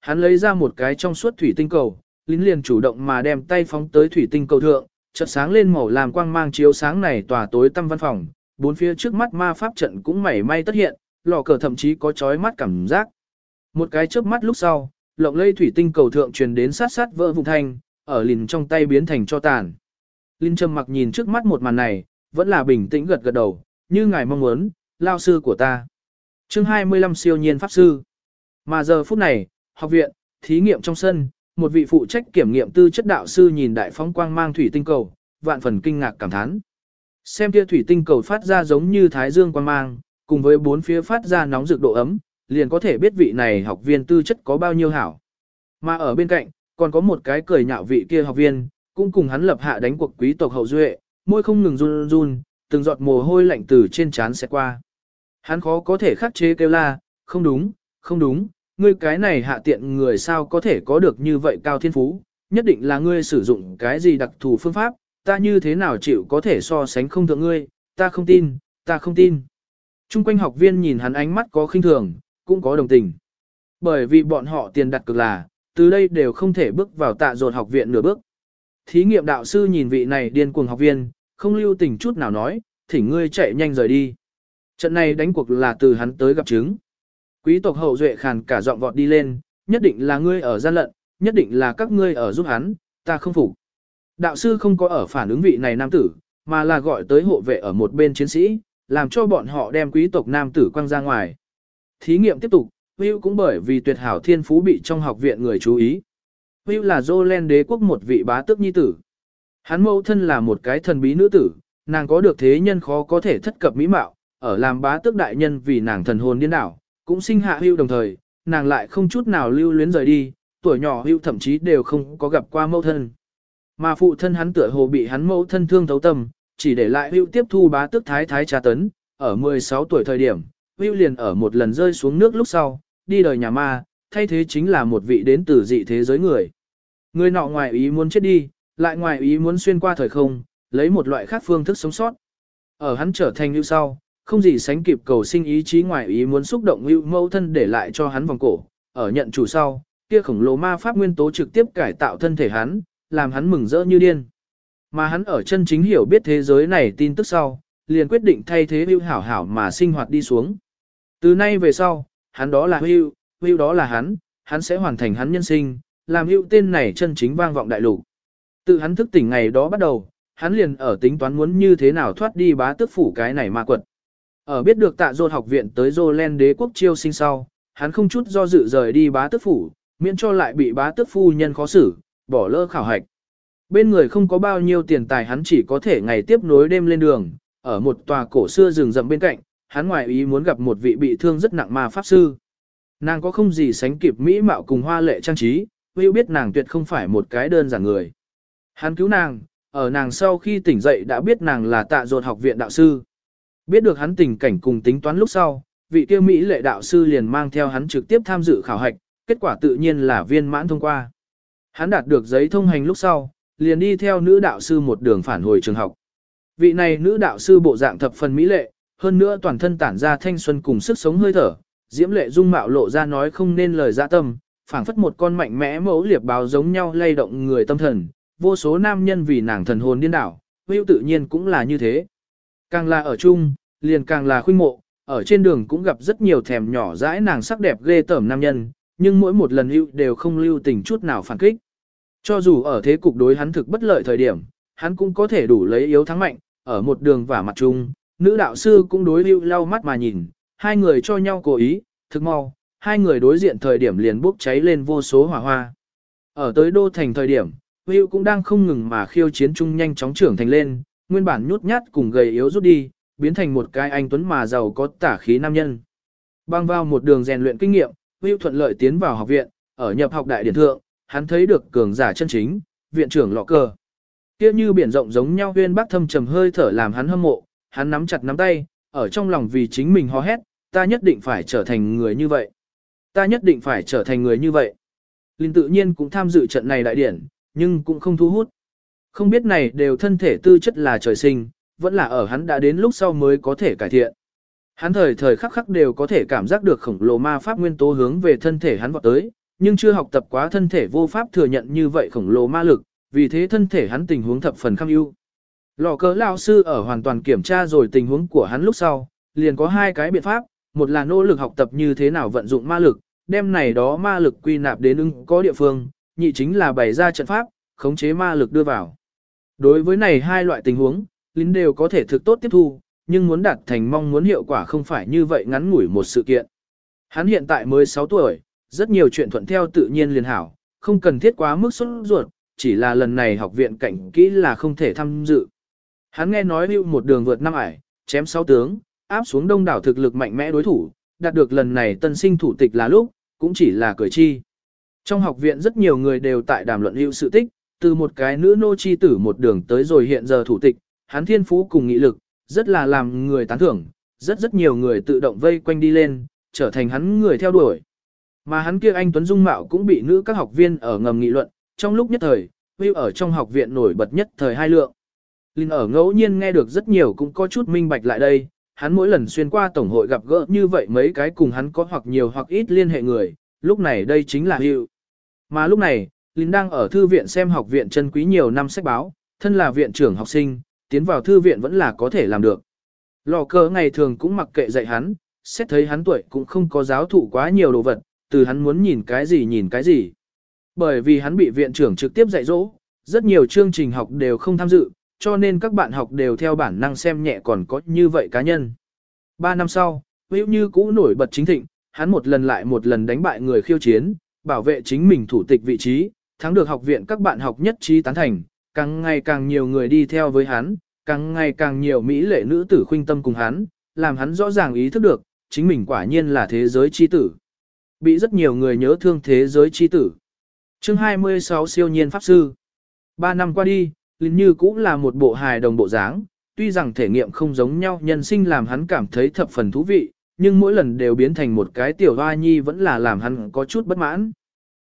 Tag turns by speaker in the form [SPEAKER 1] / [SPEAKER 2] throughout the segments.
[SPEAKER 1] Hắn lấy ra một cái trong suốt thủy tinh cầu, lính liền chủ động mà đem tay phóng tới thủy tinh cầu thượng, chợt sáng lên màu làm quang mang chiếu sáng này tòa tối tăm văn phòng, bốn phía trước mắt ma pháp trận cũng mảy may tất hiện, lò cờ thậm chí có chói mắt cảm giác. Một cái chớp mắt lúc sau, lộng lây thủy tinh cầu thượng truyền đến sát sát vỡ vụn thanh, ở lìn trong tay biến thành cho tàn. Linh trầm mặc nhìn trước mắt một màn này, vẫn là bình tĩnh gật gật đầu, như ngài mong muốn, lao sư của ta. chương 25 siêu nhiên pháp sư. Mà giờ phút này, học viện, thí nghiệm trong sân, một vị phụ trách kiểm nghiệm tư chất đạo sư nhìn đại phóng quang mang thủy tinh cầu, vạn phần kinh ngạc cảm thán. Xem kia thủy tinh cầu phát ra giống như thái dương quang mang, cùng với bốn phía phát ra nóng rực độ ấm, liền có thể biết vị này học viên tư chất có bao nhiêu hảo. Mà ở bên cạnh, còn có một cái cười nhạo vị kia học viên, cũng cùng hắn lập hạ đánh cuộc quý tộc hậu duệ, môi không ngừng run run, từng giọt mồ hôi lạnh từ trên trán sẽ qua. Hắn khó có thể khắc chế kêu la, không đúng, không đúng, ngươi cái này hạ tiện người sao có thể có được như vậy cao thiên phú, nhất định là ngươi sử dụng cái gì đặc thù phương pháp, ta như thế nào chịu có thể so sánh không thượng ngươi, ta không tin, ta không tin. Trung quanh học viên nhìn hắn ánh mắt có khinh thường, cũng có đồng tình. Bởi vì bọn họ tiền đặt cực là, từ đây đều không thể bước vào tạ dột học viện nửa bước. Thí nghiệm đạo sư nhìn vị này điên cuồng học viên, không lưu tình chút nào nói, thỉnh ngươi chạy nhanh rời đi. Trận này đánh cuộc là từ hắn tới gặp chứng. Quý tộc hậu duệ khàn cả giọng vọt đi lên, nhất định là ngươi ở gian lận, nhất định là các ngươi ở giúp hắn, ta không phục. Đạo sư không có ở phản ứng vị này nam tử, mà là gọi tới hộ vệ ở một bên chiến sĩ, làm cho bọn họ đem quý tộc nam tử quăng ra ngoài. Thí nghiệm tiếp tục, Will cũng bởi vì tuyệt hảo thiên phú bị trong học viện người chú ý. Will là Jolene đế quốc một vị bá tước nhi tử. Hắn mẫu thân là một cái thần bí nữ tử, nàng có được thế nhân khó có thể thất cập mỹ mạo, ở làm bá tước đại nhân vì nàng thần hồn điên đảo, cũng sinh hạ hưu đồng thời, nàng lại không chút nào lưu luyến rời đi, tuổi nhỏ hưu thậm chí đều không có gặp qua mẫu thân. Mà phụ thân hắn tựa hồ bị hắn mẫu thân thương thấu tâm, chỉ để lại hưu tiếp thu bá tước thái thái trà tấn, ở 16 tuổi thời điểm, hưu liền ở một lần rơi xuống nước lúc sau, đi đời nhà ma, thay thế chính là một vị đến từ dị thế giới người. Người nọ ngoài ý muốn chết đi, lại ngoài ý muốn xuyên qua thời không, lấy một loại khác phương thức sống sót. Ở hắn trở thành như sau, không gì sánh kịp cầu sinh ý chí ngoài ý muốn xúc động hữu mẫu thân để lại cho hắn vòng cổ, ở nhận chủ sau, kia khổng lồ ma pháp nguyên tố trực tiếp cải tạo thân thể hắn, làm hắn mừng rỡ như điên. Mà hắn ở chân chính hiểu biết thế giới này tin tức sau, liền quyết định thay thế hữu hảo hảo mà sinh hoạt đi xuống. Từ nay về sau, hắn đó là hữu, hữu đó là hắn, hắn sẽ hoàn thành hắn nhân sinh, làm hữu tên này chân chính vang vọng đại lục. Từ hắn thức tỉnh ngày đó bắt đầu, hắn liền ở tính toán muốn như thế nào thoát đi bá tước phủ cái này ma quật. Ở biết được tạ dồn học viện tới Jolen đế quốc chiêu sinh sau, hắn không chút do dự rời đi bá tước phủ, miễn cho lại bị bá tước phu nhân khó xử, bỏ lỡ khảo hạch. Bên người không có bao nhiêu tiền tài hắn chỉ có thể ngày tiếp nối đêm lên đường, ở một tòa cổ xưa rừng rậm bên cạnh, hắn ngoài ý muốn gặp một vị bị thương rất nặng ma pháp sư. Nàng có không gì sánh kịp mỹ mạo cùng hoa lệ trang trí, Will biết nàng tuyệt không phải một cái đơn giản người. Hắn cứu nàng, ở nàng sau khi tỉnh dậy đã biết nàng là tạ dột học viện đạo sư. Biết được hắn tình cảnh cùng tính toán lúc sau, vị tiêu Mỹ lệ đạo sư liền mang theo hắn trực tiếp tham dự khảo hạch, kết quả tự nhiên là viên mãn thông qua. Hắn đạt được giấy thông hành lúc sau, liền đi theo nữ đạo sư một đường phản hồi trường học. Vị này nữ đạo sư bộ dạng thập phần mỹ lệ, hơn nữa toàn thân tản ra thanh xuân cùng sức sống hơi thở, diễm lệ dung mạo lộ ra nói không nên lời dạ tâm, phảng phất một con mạnh mẽ mẫu liệp báo giống nhau lay động người tâm thần, vô số nam nhân vì nàng thần hồn điên đảo, hữu tự nhiên cũng là như thế. Càng là ở chung, liền càng là khuynh mộ, ở trên đường cũng gặp rất nhiều thèm nhỏ dãi nàng sắc đẹp ghê tởm nam nhân, nhưng mỗi một lần hữu đều không lưu tình chút nào phản kích. Cho dù ở thế cục đối hắn thực bất lợi thời điểm, hắn cũng có thể đủ lấy yếu thắng mạnh, ở một đường vả mặt chung, nữ đạo sư cũng đối hữu lau mắt mà nhìn, hai người cho nhau cố ý, thực mau, hai người đối diện thời điểm liền bốc cháy lên vô số hỏa hoa. Ở tới đô thành thời điểm, Hữu cũng đang không ngừng mà khiêu chiến chung nhanh chóng trưởng thành lên, nguyên bản nhút nhát cùng gầy yếu rút đi, biến thành một cái anh tuấn mà giàu có tả khí nam nhân. Bang vào một đường rèn luyện kinh nghiệm, Hưu thuận lợi tiến vào học viện, ở nhập học đại điển thượng, hắn thấy được cường giả chân chính, viện trưởng lọ cờ. Kia như biển rộng giống nhau huyên bác thâm trầm hơi thở làm hắn hâm mộ, hắn nắm chặt nắm tay, ở trong lòng vì chính mình hò hét, ta nhất định phải trở thành người như vậy. Ta nhất định phải trở thành người như vậy. Linh tự nhiên cũng tham dự trận này đại điển, nhưng cũng không thu hút. Không biết này đều thân thể tư chất là trời sinh, vẫn là ở hắn đã đến lúc sau mới có thể cải thiện. Hắn thời thời khắc khắc đều có thể cảm giác được khổng lồ ma pháp nguyên tố hướng về thân thể hắn vọt tới, nhưng chưa học tập quá thân thể vô pháp thừa nhận như vậy khổng lồ ma lực, vì thế thân thể hắn tình huống thập phần kham ưu. Lò cờ lao sư ở hoàn toàn kiểm tra rồi tình huống của hắn lúc sau, liền có hai cái biện pháp, một là nỗ lực học tập như thế nào vận dụng ma lực, đem này đó ma lực quy nạp đến ứng có địa phương, nhị chính là bày ra trận pháp, khống chế ma lực đưa vào. Đối với này hai loại tình huống, lính đều có thể thực tốt tiếp thu, nhưng muốn đạt thành mong muốn hiệu quả không phải như vậy ngắn ngủi một sự kiện. Hắn hiện tại mới 6 tuổi, rất nhiều chuyện thuận theo tự nhiên liền hảo, không cần thiết quá mức xuất ruột, chỉ là lần này học viện cảnh kỹ là không thể tham dự. Hắn nghe nói hưu một đường vượt năm ải, chém 6 tướng, áp xuống đông đảo thực lực mạnh mẽ đối thủ, đạt được lần này tân sinh thủ tịch là lúc, cũng chỉ là cởi chi. Trong học viện rất nhiều người đều tại đàm luận hữu sự tích, từ một cái nữ nô chi tử một đường tới rồi hiện giờ thủ tịch, hắn thiên phú cùng nghị lực, rất là làm người tán thưởng, rất rất nhiều người tự động vây quanh đi lên, trở thành hắn người theo đuổi. Mà hắn kia anh Tuấn Dung Mạo cũng bị nữ các học viên ở ngầm nghị luận, trong lúc nhất thời, Will ở trong học viện nổi bật nhất thời hai lượng. Linh ở ngẫu nhiên nghe được rất nhiều cũng có chút minh bạch lại đây, hắn mỗi lần xuyên qua tổng hội gặp gỡ như vậy mấy cái cùng hắn có hoặc nhiều hoặc ít liên hệ người, lúc này đây chính là Hữu. Mà lúc này, Linh đang ở thư viện xem học viện chân quý nhiều năm sách báo, thân là viện trưởng học sinh, tiến vào thư viện vẫn là có thể làm được. Lò cờ ngày thường cũng mặc kệ dạy hắn, xét thấy hắn tuổi cũng không có giáo thụ quá nhiều đồ vật, từ hắn muốn nhìn cái gì nhìn cái gì. Bởi vì hắn bị viện trưởng trực tiếp dạy dỗ, rất nhiều chương trình học đều không tham dự, cho nên các bạn học đều theo bản năng xem nhẹ còn có như vậy cá nhân. Ba năm sau, Hữu Như cũ nổi bật chính thịnh, hắn một lần lại một lần đánh bại người khiêu chiến, bảo vệ chính mình thủ tịch vị trí, thắng được học viện các bạn học nhất trí tán thành, càng ngày càng nhiều người đi theo với hắn, càng ngày càng nhiều mỹ lệ nữ tử khuynh tâm cùng hắn, làm hắn rõ ràng ý thức được, chính mình quả nhiên là thế giới chi tử. Bị rất nhiều người nhớ thương thế giới chi tử. Chương 26 siêu nhiên pháp sư. Ba năm qua đi, Linh Như cũng là một bộ hài đồng bộ dáng, tuy rằng thể nghiệm không giống nhau nhân sinh làm hắn cảm thấy thập phần thú vị, nhưng mỗi lần đều biến thành một cái tiểu hoa nhi vẫn là làm hắn có chút bất mãn.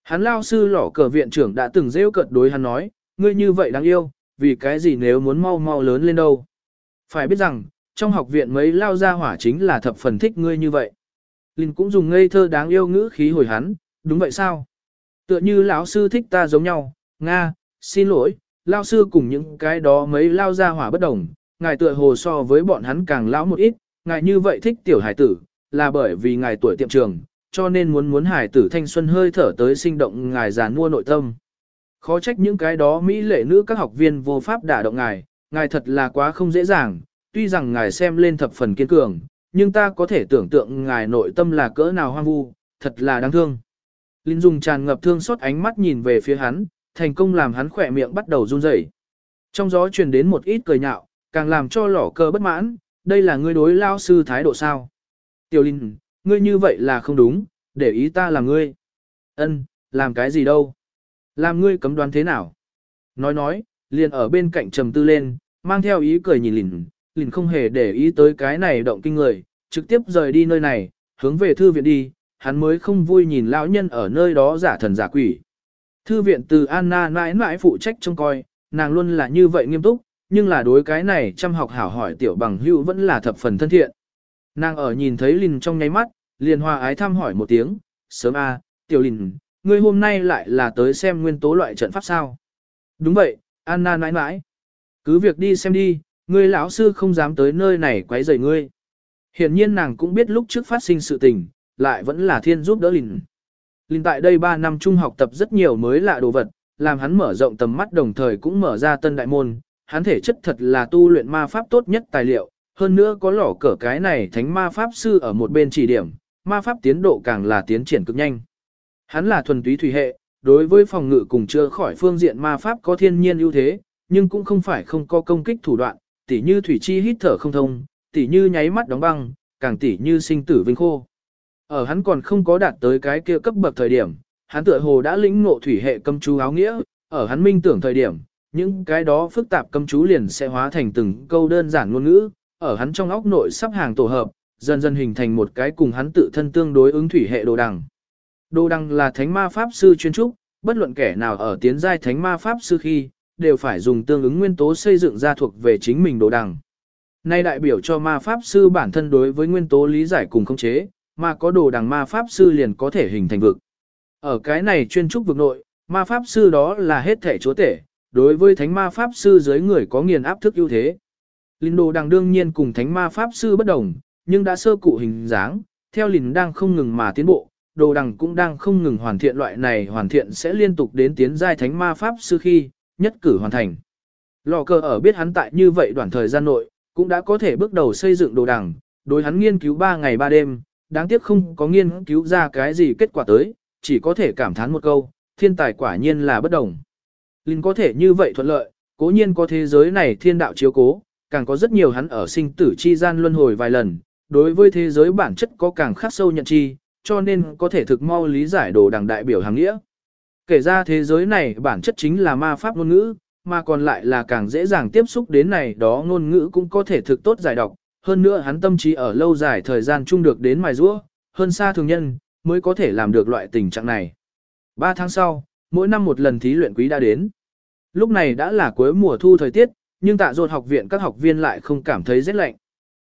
[SPEAKER 1] Hắn lao sư lỏ cờ viện trưởng đã từng rêu cợt đối hắn nói, ngươi như vậy đáng yêu, vì cái gì nếu muốn mau mau lớn lên đâu. Phải biết rằng, trong học viện mấy lao gia hỏa chính là thập phần thích ngươi như vậy. Linh cũng dùng ngây thơ đáng yêu ngữ khí hồi hắn, đúng vậy sao? Tựa như lão sư thích ta giống nhau, Nga, xin lỗi, lao sư cùng những cái đó mấy lao gia hỏa bất đồng, ngài tựa hồ so với bọn hắn càng lão một ít, ngài như vậy thích tiểu hải tử, là bởi vì ngài tuổi tiệm trường, cho nên muốn muốn hải tử thanh xuân hơi thở tới sinh động ngài già mua nội tâm. Khó trách những cái đó Mỹ lệ nữ các học viên vô pháp đả động ngài, ngài thật là quá không dễ dàng, tuy rằng ngài xem lên thập phần kiên cường, nhưng ta có thể tưởng tượng ngài nội tâm là cỡ nào hoang vu, thật là đáng thương. Linh Dung tràn ngập thương xót ánh mắt nhìn về phía hắn, thành công làm hắn khỏe miệng bắt đầu run rẩy. Trong gió truyền đến một ít cười nhạo, càng làm cho lỏ cơ bất mãn, đây là ngươi đối lao sư thái độ sao. Tiểu Linh, ngươi như vậy là không đúng, để ý ta là ngươi. Ân, làm cái gì đâu? Làm ngươi cấm đoán thế nào? Nói nói, liền ở bên cạnh trầm tư lên, mang theo ý cười nhìn lìn, lìn không hề để ý tới cái này động kinh người, trực tiếp rời đi nơi này, hướng về thư viện đi, hắn mới không vui nhìn lão nhân ở nơi đó giả thần giả quỷ. Thư viện từ Anna mãi mãi phụ trách trông coi, nàng luôn là như vậy nghiêm túc, nhưng là đối cái này chăm học hảo hỏi tiểu bằng hữu vẫn là thập phần thân thiện. Nàng ở nhìn thấy Lìn trong nháy mắt, liền hòa ái thăm hỏi một tiếng, sớm a, tiểu Lìn, ngươi hôm nay lại là tới xem nguyên tố loại trận pháp sao. Đúng vậy, Anna mãi mãi. Cứ việc đi xem đi, ngươi lão sư không dám tới nơi này quấy rầy ngươi. Hiển nhiên nàng cũng biết lúc trước phát sinh sự tình, lại vẫn là thiên giúp đỡ Lìn. Linh tại đây 3 năm trung học tập rất nhiều mới lạ đồ vật, làm hắn mở rộng tầm mắt đồng thời cũng mở ra tân đại môn, hắn thể chất thật là tu luyện ma pháp tốt nhất tài liệu, hơn nữa có lỏ cỡ cái này thánh ma pháp sư ở một bên chỉ điểm, ma pháp tiến độ càng là tiến triển cực nhanh. Hắn là thuần túy thủy hệ, đối với phòng ngự cùng chưa khỏi phương diện ma pháp có thiên nhiên ưu thế, nhưng cũng không phải không có công kích thủ đoạn, tỉ như thủy chi hít thở không thông, tỉ như nháy mắt đóng băng, càng tỉ như sinh tử vinh khô. Ở hắn còn không có đạt tới cái kia cấp bậc thời điểm, hắn tựa hồ đã lĩnh ngộ thủy hệ cấm chú áo nghĩa, ở hắn minh tưởng thời điểm, những cái đó phức tạp cấm chú liền sẽ hóa thành từng câu đơn giản ngôn ngữ, ở hắn trong óc nội sắp hàng tổ hợp, dần dần hình thành một cái cùng hắn tự thân tương đối ứng thủy hệ đồ đằng. Đồ đằng là thánh ma pháp sư chuyên trúc, bất luận kẻ nào ở tiến giai thánh ma pháp sư khi, đều phải dùng tương ứng nguyên tố xây dựng ra thuộc về chính mình đồ đằng. Nay đại biểu cho ma pháp sư bản thân đối với nguyên tố lý giải cùng khống chế, mà có đồ đằng ma pháp sư liền có thể hình thành vực. Ở cái này chuyên trúc vực nội, ma pháp sư đó là hết thể chúa tể, đối với thánh ma pháp sư dưới người có nghiền áp thức ưu thế. Lìn đồ đằng đương nhiên cùng thánh ma pháp sư bất đồng, nhưng đã sơ cụ hình dáng, theo lìn đang không ngừng mà tiến bộ, đồ đằng cũng đang không ngừng hoàn thiện loại này hoàn thiện sẽ liên tục đến tiến giai thánh ma pháp sư khi, nhất cử hoàn thành. Lò cờ ở biết hắn tại như vậy đoạn thời gian nội, cũng đã có thể bước đầu xây dựng đồ đằng, đối hắn nghiên cứu 3 ngày 3 đêm, đáng tiếc không có nghiên cứu ra cái gì kết quả tới, chỉ có thể cảm thán một câu, thiên tài quả nhiên là bất đồng. Linh có thể như vậy thuận lợi, cố nhiên có thế giới này thiên đạo chiếu cố, càng có rất nhiều hắn ở sinh tử chi gian luân hồi vài lần, đối với thế giới bản chất có càng khắc sâu nhận chi, cho nên có thể thực mau lý giải đồ đằng đại biểu hàng nghĩa. Kể ra thế giới này bản chất chính là ma pháp ngôn ngữ, mà còn lại là càng dễ dàng tiếp xúc đến này đó ngôn ngữ cũng có thể thực tốt giải đọc, hơn nữa hắn tâm trí ở lâu dài thời gian chung được đến mài rũa, hơn xa thường nhân, mới có thể làm được loại tình trạng này. Ba tháng sau, mỗi năm một lần thí luyện quý đã đến. Lúc này đã là cuối mùa thu thời tiết, nhưng tạ dột học viện các học viên lại không cảm thấy rét lạnh.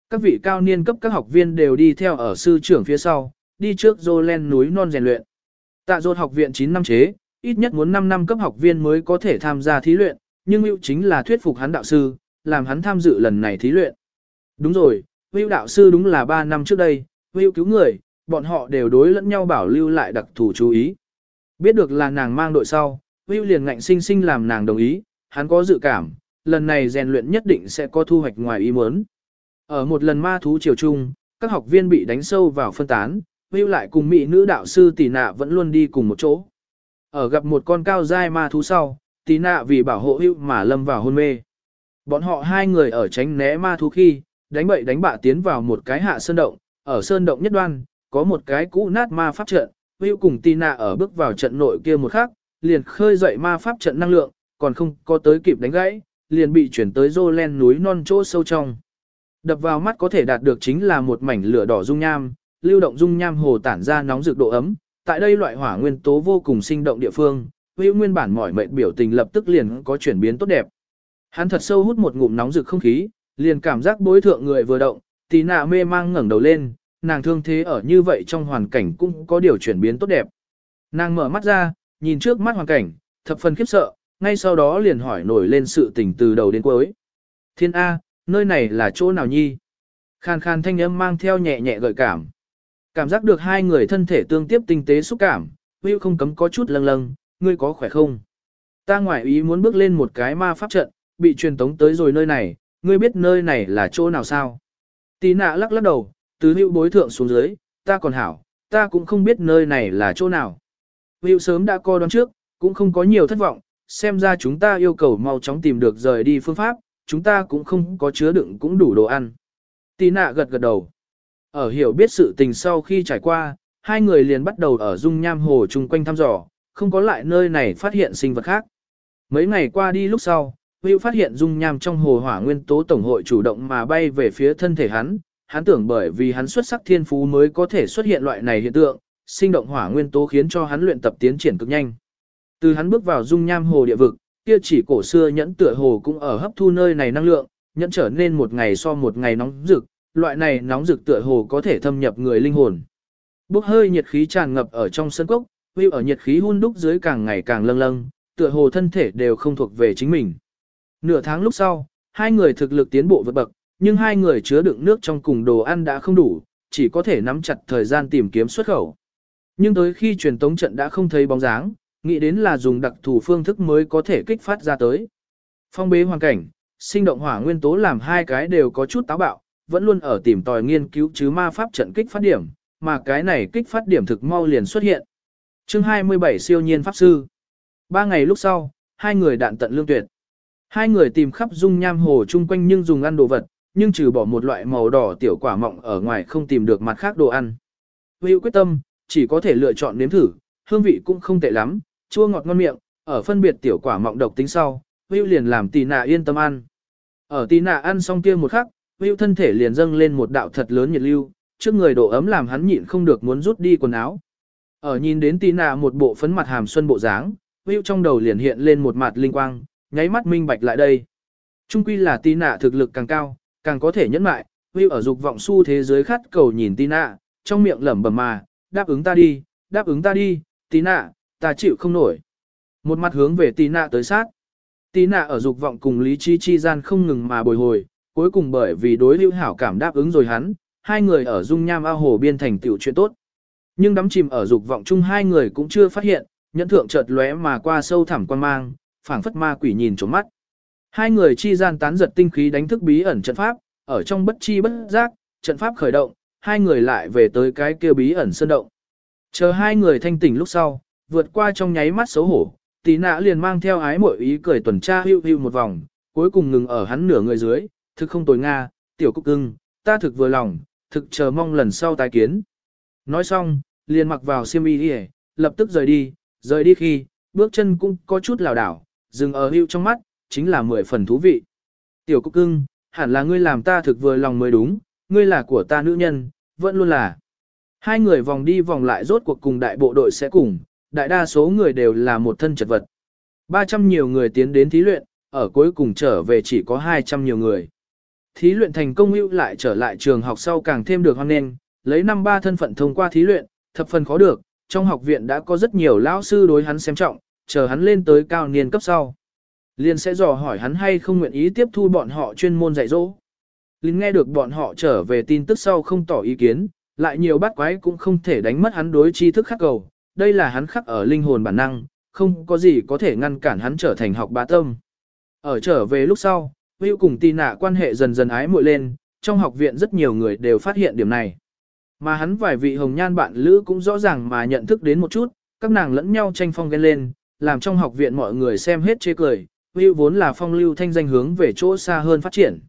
[SPEAKER 1] Các vị cao niên cấp các học viên đều đi theo ở sư trưởng phía sau, đi trước Jolen núi non rèn luyện. Tạ dột học viện 9 năm chế, ít nhất muốn 5 năm cấp học viên mới có thể tham gia thí luyện, nhưng hữu chính là thuyết phục hắn đạo sư, làm hắn tham dự lần này thí luyện. Đúng rồi, hữu đạo sư đúng là 3 năm trước đây, hữu cứu người, bọn họ đều đối lẫn nhau bảo lưu lại đặc thù chú ý. Biết được là nàng mang đội sau, hữu liền ngạnh sinh sinh làm nàng đồng ý, hắn có dự cảm, lần này rèn luyện nhất định sẽ có thu hoạch ngoài ý muốn. Ở một lần ma thú triều trung, các học viên bị đánh sâu vào phân tán, hưu lại cùng mỹ nữ đạo sư tỷ nạ vẫn luôn đi cùng một chỗ. Ở gặp một con cao dai ma thú sau, tỷ nạ vì bảo hộ hữu mà lâm vào hôn mê. Bọn họ hai người ở tránh né ma thú khi, đánh bậy đánh bạ tiến vào một cái hạ sơn động, ở sơn động nhất đoan, có một cái cũ nát ma pháp trận, hưu cùng tỷ nạ ở bước vào trận nội kia một khắc, liền khơi dậy ma pháp trận năng lượng, còn không có tới kịp đánh gãy, liền bị chuyển tới dô len núi non chỗ sâu trong. Đập vào mắt có thể đạt được chính là một mảnh lửa đỏ dung nham, lưu động dung nham hồ tản ra nóng rực độ ấm, tại đây loại hỏa nguyên tố vô cùng sinh động địa phương, hữu nguyên bản mỏi mệt biểu tình lập tức liền có chuyển biến tốt đẹp. Hắn thật sâu hút một ngụm nóng rực không khí, liền cảm giác bối thượng người vừa động, tí nạ mê mang ngẩng đầu lên, nàng thương thế ở như vậy trong hoàn cảnh cũng có điều chuyển biến tốt đẹp. Nàng mở mắt ra, nhìn trước mắt hoàn cảnh, thập phần khiếp sợ, ngay sau đó liền hỏi nổi lên sự tình từ đầu đến cuối. Thiên A, nơi này là chỗ nào nhi? Khan khan thanh âm mang theo nhẹ nhẹ gợi cảm. Cảm giác được hai người thân thể tương tiếp tinh tế xúc cảm, Will không cấm có chút lâng lâng, ngươi có khỏe không? Ta ngoại ý muốn bước lên một cái ma pháp trận, bị truyền tống tới rồi nơi này, ngươi biết nơi này là chỗ nào sao? Tí nạ lắc lắc đầu, từ hữu bối thượng xuống dưới, ta còn hảo, ta cũng không biết nơi này là chỗ nào. Will sớm đã coi đoán trước, cũng không có nhiều thất vọng, xem ra chúng ta yêu cầu mau chóng tìm được rời đi phương pháp, chúng ta cũng không có chứa đựng cũng đủ đồ ăn. Tì nạ gật gật đầu. Ở hiểu biết sự tình sau khi trải qua, hai người liền bắt đầu ở dung nham hồ chung quanh thăm dò, không có lại nơi này phát hiện sinh vật khác. Mấy ngày qua đi lúc sau, Hữu phát hiện dung nham trong hồ hỏa nguyên tố tổng hội chủ động mà bay về phía thân thể hắn, hắn tưởng bởi vì hắn xuất sắc thiên phú mới có thể xuất hiện loại này hiện tượng, sinh động hỏa nguyên tố khiến cho hắn luyện tập tiến triển cực nhanh. Từ hắn bước vào dung nham hồ địa vực, kia chỉ cổ xưa nhẫn tựa hồ cũng ở hấp thu nơi này năng lượng, nhẫn trở nên một ngày so một ngày nóng rực, loại này nóng rực tựa hồ có thể thâm nhập người linh hồn. Bốc hơi nhiệt khí tràn ngập ở trong sân cốc, Will ở nhiệt khí hun đúc dưới càng ngày càng lâng lâng, tựa hồ thân thể đều không thuộc về chính mình. Nửa tháng lúc sau, hai người thực lực tiến bộ vượt bậc, nhưng hai người chứa đựng nước trong cùng đồ ăn đã không đủ, chỉ có thể nắm chặt thời gian tìm kiếm xuất khẩu. Nhưng tới khi truyền tống trận đã không thấy bóng dáng, nghĩ đến là dùng đặc thù phương thức mới có thể kích phát ra tới. Phong bế hoàn cảnh, sinh động hỏa nguyên tố làm hai cái đều có chút táo bạo, vẫn luôn ở tìm tòi nghiên cứu chứ ma pháp trận kích phát điểm, mà cái này kích phát điểm thực mau liền xuất hiện. chương 27 siêu nhiên pháp sư. Ba ngày lúc sau, hai người đạn tận lương tuyệt. Hai người tìm khắp dung nham hồ chung quanh nhưng dùng ăn đồ vật, nhưng trừ bỏ một loại màu đỏ tiểu quả mọng ở ngoài không tìm được mặt khác đồ ăn. Hữu quyết tâm, chỉ có thể lựa chọn nếm thử, hương vị cũng không tệ lắm, chua ngọt ngon miệng, ở phân biệt tiểu quả mọng độc tính sau, Hữu liền làm tì nạ yên tâm ăn. Ở tì nạ ăn xong kia một khắc, Hữu thân thể liền dâng lên một đạo thật lớn nhiệt lưu, trước người độ ấm làm hắn nhịn không được muốn rút đi quần áo. Ở nhìn đến tí nạ một bộ phấn mặt hàm xuân bộ dáng, Hữu trong đầu liền hiện lên một mặt linh quang, nháy mắt minh bạch lại đây. Trung quy là tí nạ thực lực càng cao, càng có thể nhẫn mại, Hữu ở dục vọng su thế giới khát cầu nhìn tí nạ, trong miệng lẩm bẩm mà, đáp ứng ta đi, đáp ứng ta đi, tí nạ, ta chịu không nổi. Một mặt hướng về tí nạ tới sát. Tí nạ ở dục vọng cùng lý trí chi gian không ngừng mà bồi hồi, cuối cùng bởi vì đối lưu hảo cảm đáp ứng rồi hắn, hai người ở dung nham ao hồ biên thành tiểu chuyện tốt. Nhưng đắm chìm ở dục vọng chung hai người cũng chưa phát hiện, nhẫn thượng chợt lóe mà qua sâu thẳm quan mang, phảng phất ma quỷ nhìn trốn mắt. Hai người chi gian tán giật tinh khí đánh thức bí ẩn trận pháp, ở trong bất chi bất giác, trận pháp khởi động, hai người lại về tới cái kia bí ẩn sơn động. Chờ hai người thanh tỉnh lúc sau, vượt qua trong nháy mắt xấu hổ, tí nạ liền mang theo ái mội ý cười tuần tra hưu hưu một vòng, cuối cùng ngừng ở hắn nửa người dưới, thực không tồi Nga, tiểu cúc cưng, ta thực vừa lòng, thực chờ mong lần sau tái kiến. Nói xong, liền mặc vào xiêm y đi lập tức rời đi, rời đi khi, bước chân cũng có chút lảo đảo, dừng ở hưu trong mắt, chính là mười phần thú vị. Tiểu cúc cưng, hẳn là ngươi làm ta thực vừa lòng mới đúng, ngươi là của ta nữ nhân, vẫn luôn là. Hai người vòng đi vòng lại rốt cuộc cùng đại bộ đội sẽ cùng, đại đa số người đều là một thân chật vật. 300 nhiều người tiến đến thí luyện, ở cuối cùng trở về chỉ có 200 nhiều người. Thí luyện thành công hữu lại trở lại trường học sau càng thêm được hoan nghênh, lấy năm ba thân phận thông qua thí luyện, thập phần khó được, trong học viện đã có rất nhiều lão sư đối hắn xem trọng, chờ hắn lên tới cao niên cấp sau. Liên sẽ dò hỏi hắn hay không nguyện ý tiếp thu bọn họ chuyên môn dạy dỗ. Linh nghe được bọn họ trở về tin tức sau không tỏ ý kiến, lại nhiều bắt quái cũng không thể đánh mất hắn đối tri thức khắc cầu, đây là hắn khắc ở linh hồn bản năng, không có gì có thể ngăn cản hắn trở thành học bá tâm. Ở trở về lúc sau, Hữu cùng tì nạ quan hệ dần dần ái muội lên, trong học viện rất nhiều người đều phát hiện điểm này. Mà hắn vài vị hồng nhan bạn lữ cũng rõ ràng mà nhận thức đến một chút, các nàng lẫn nhau tranh phong ghen lên, làm trong học viện mọi người xem hết chê cười, Hữu vốn là phong lưu thanh danh hướng về chỗ xa hơn phát triển.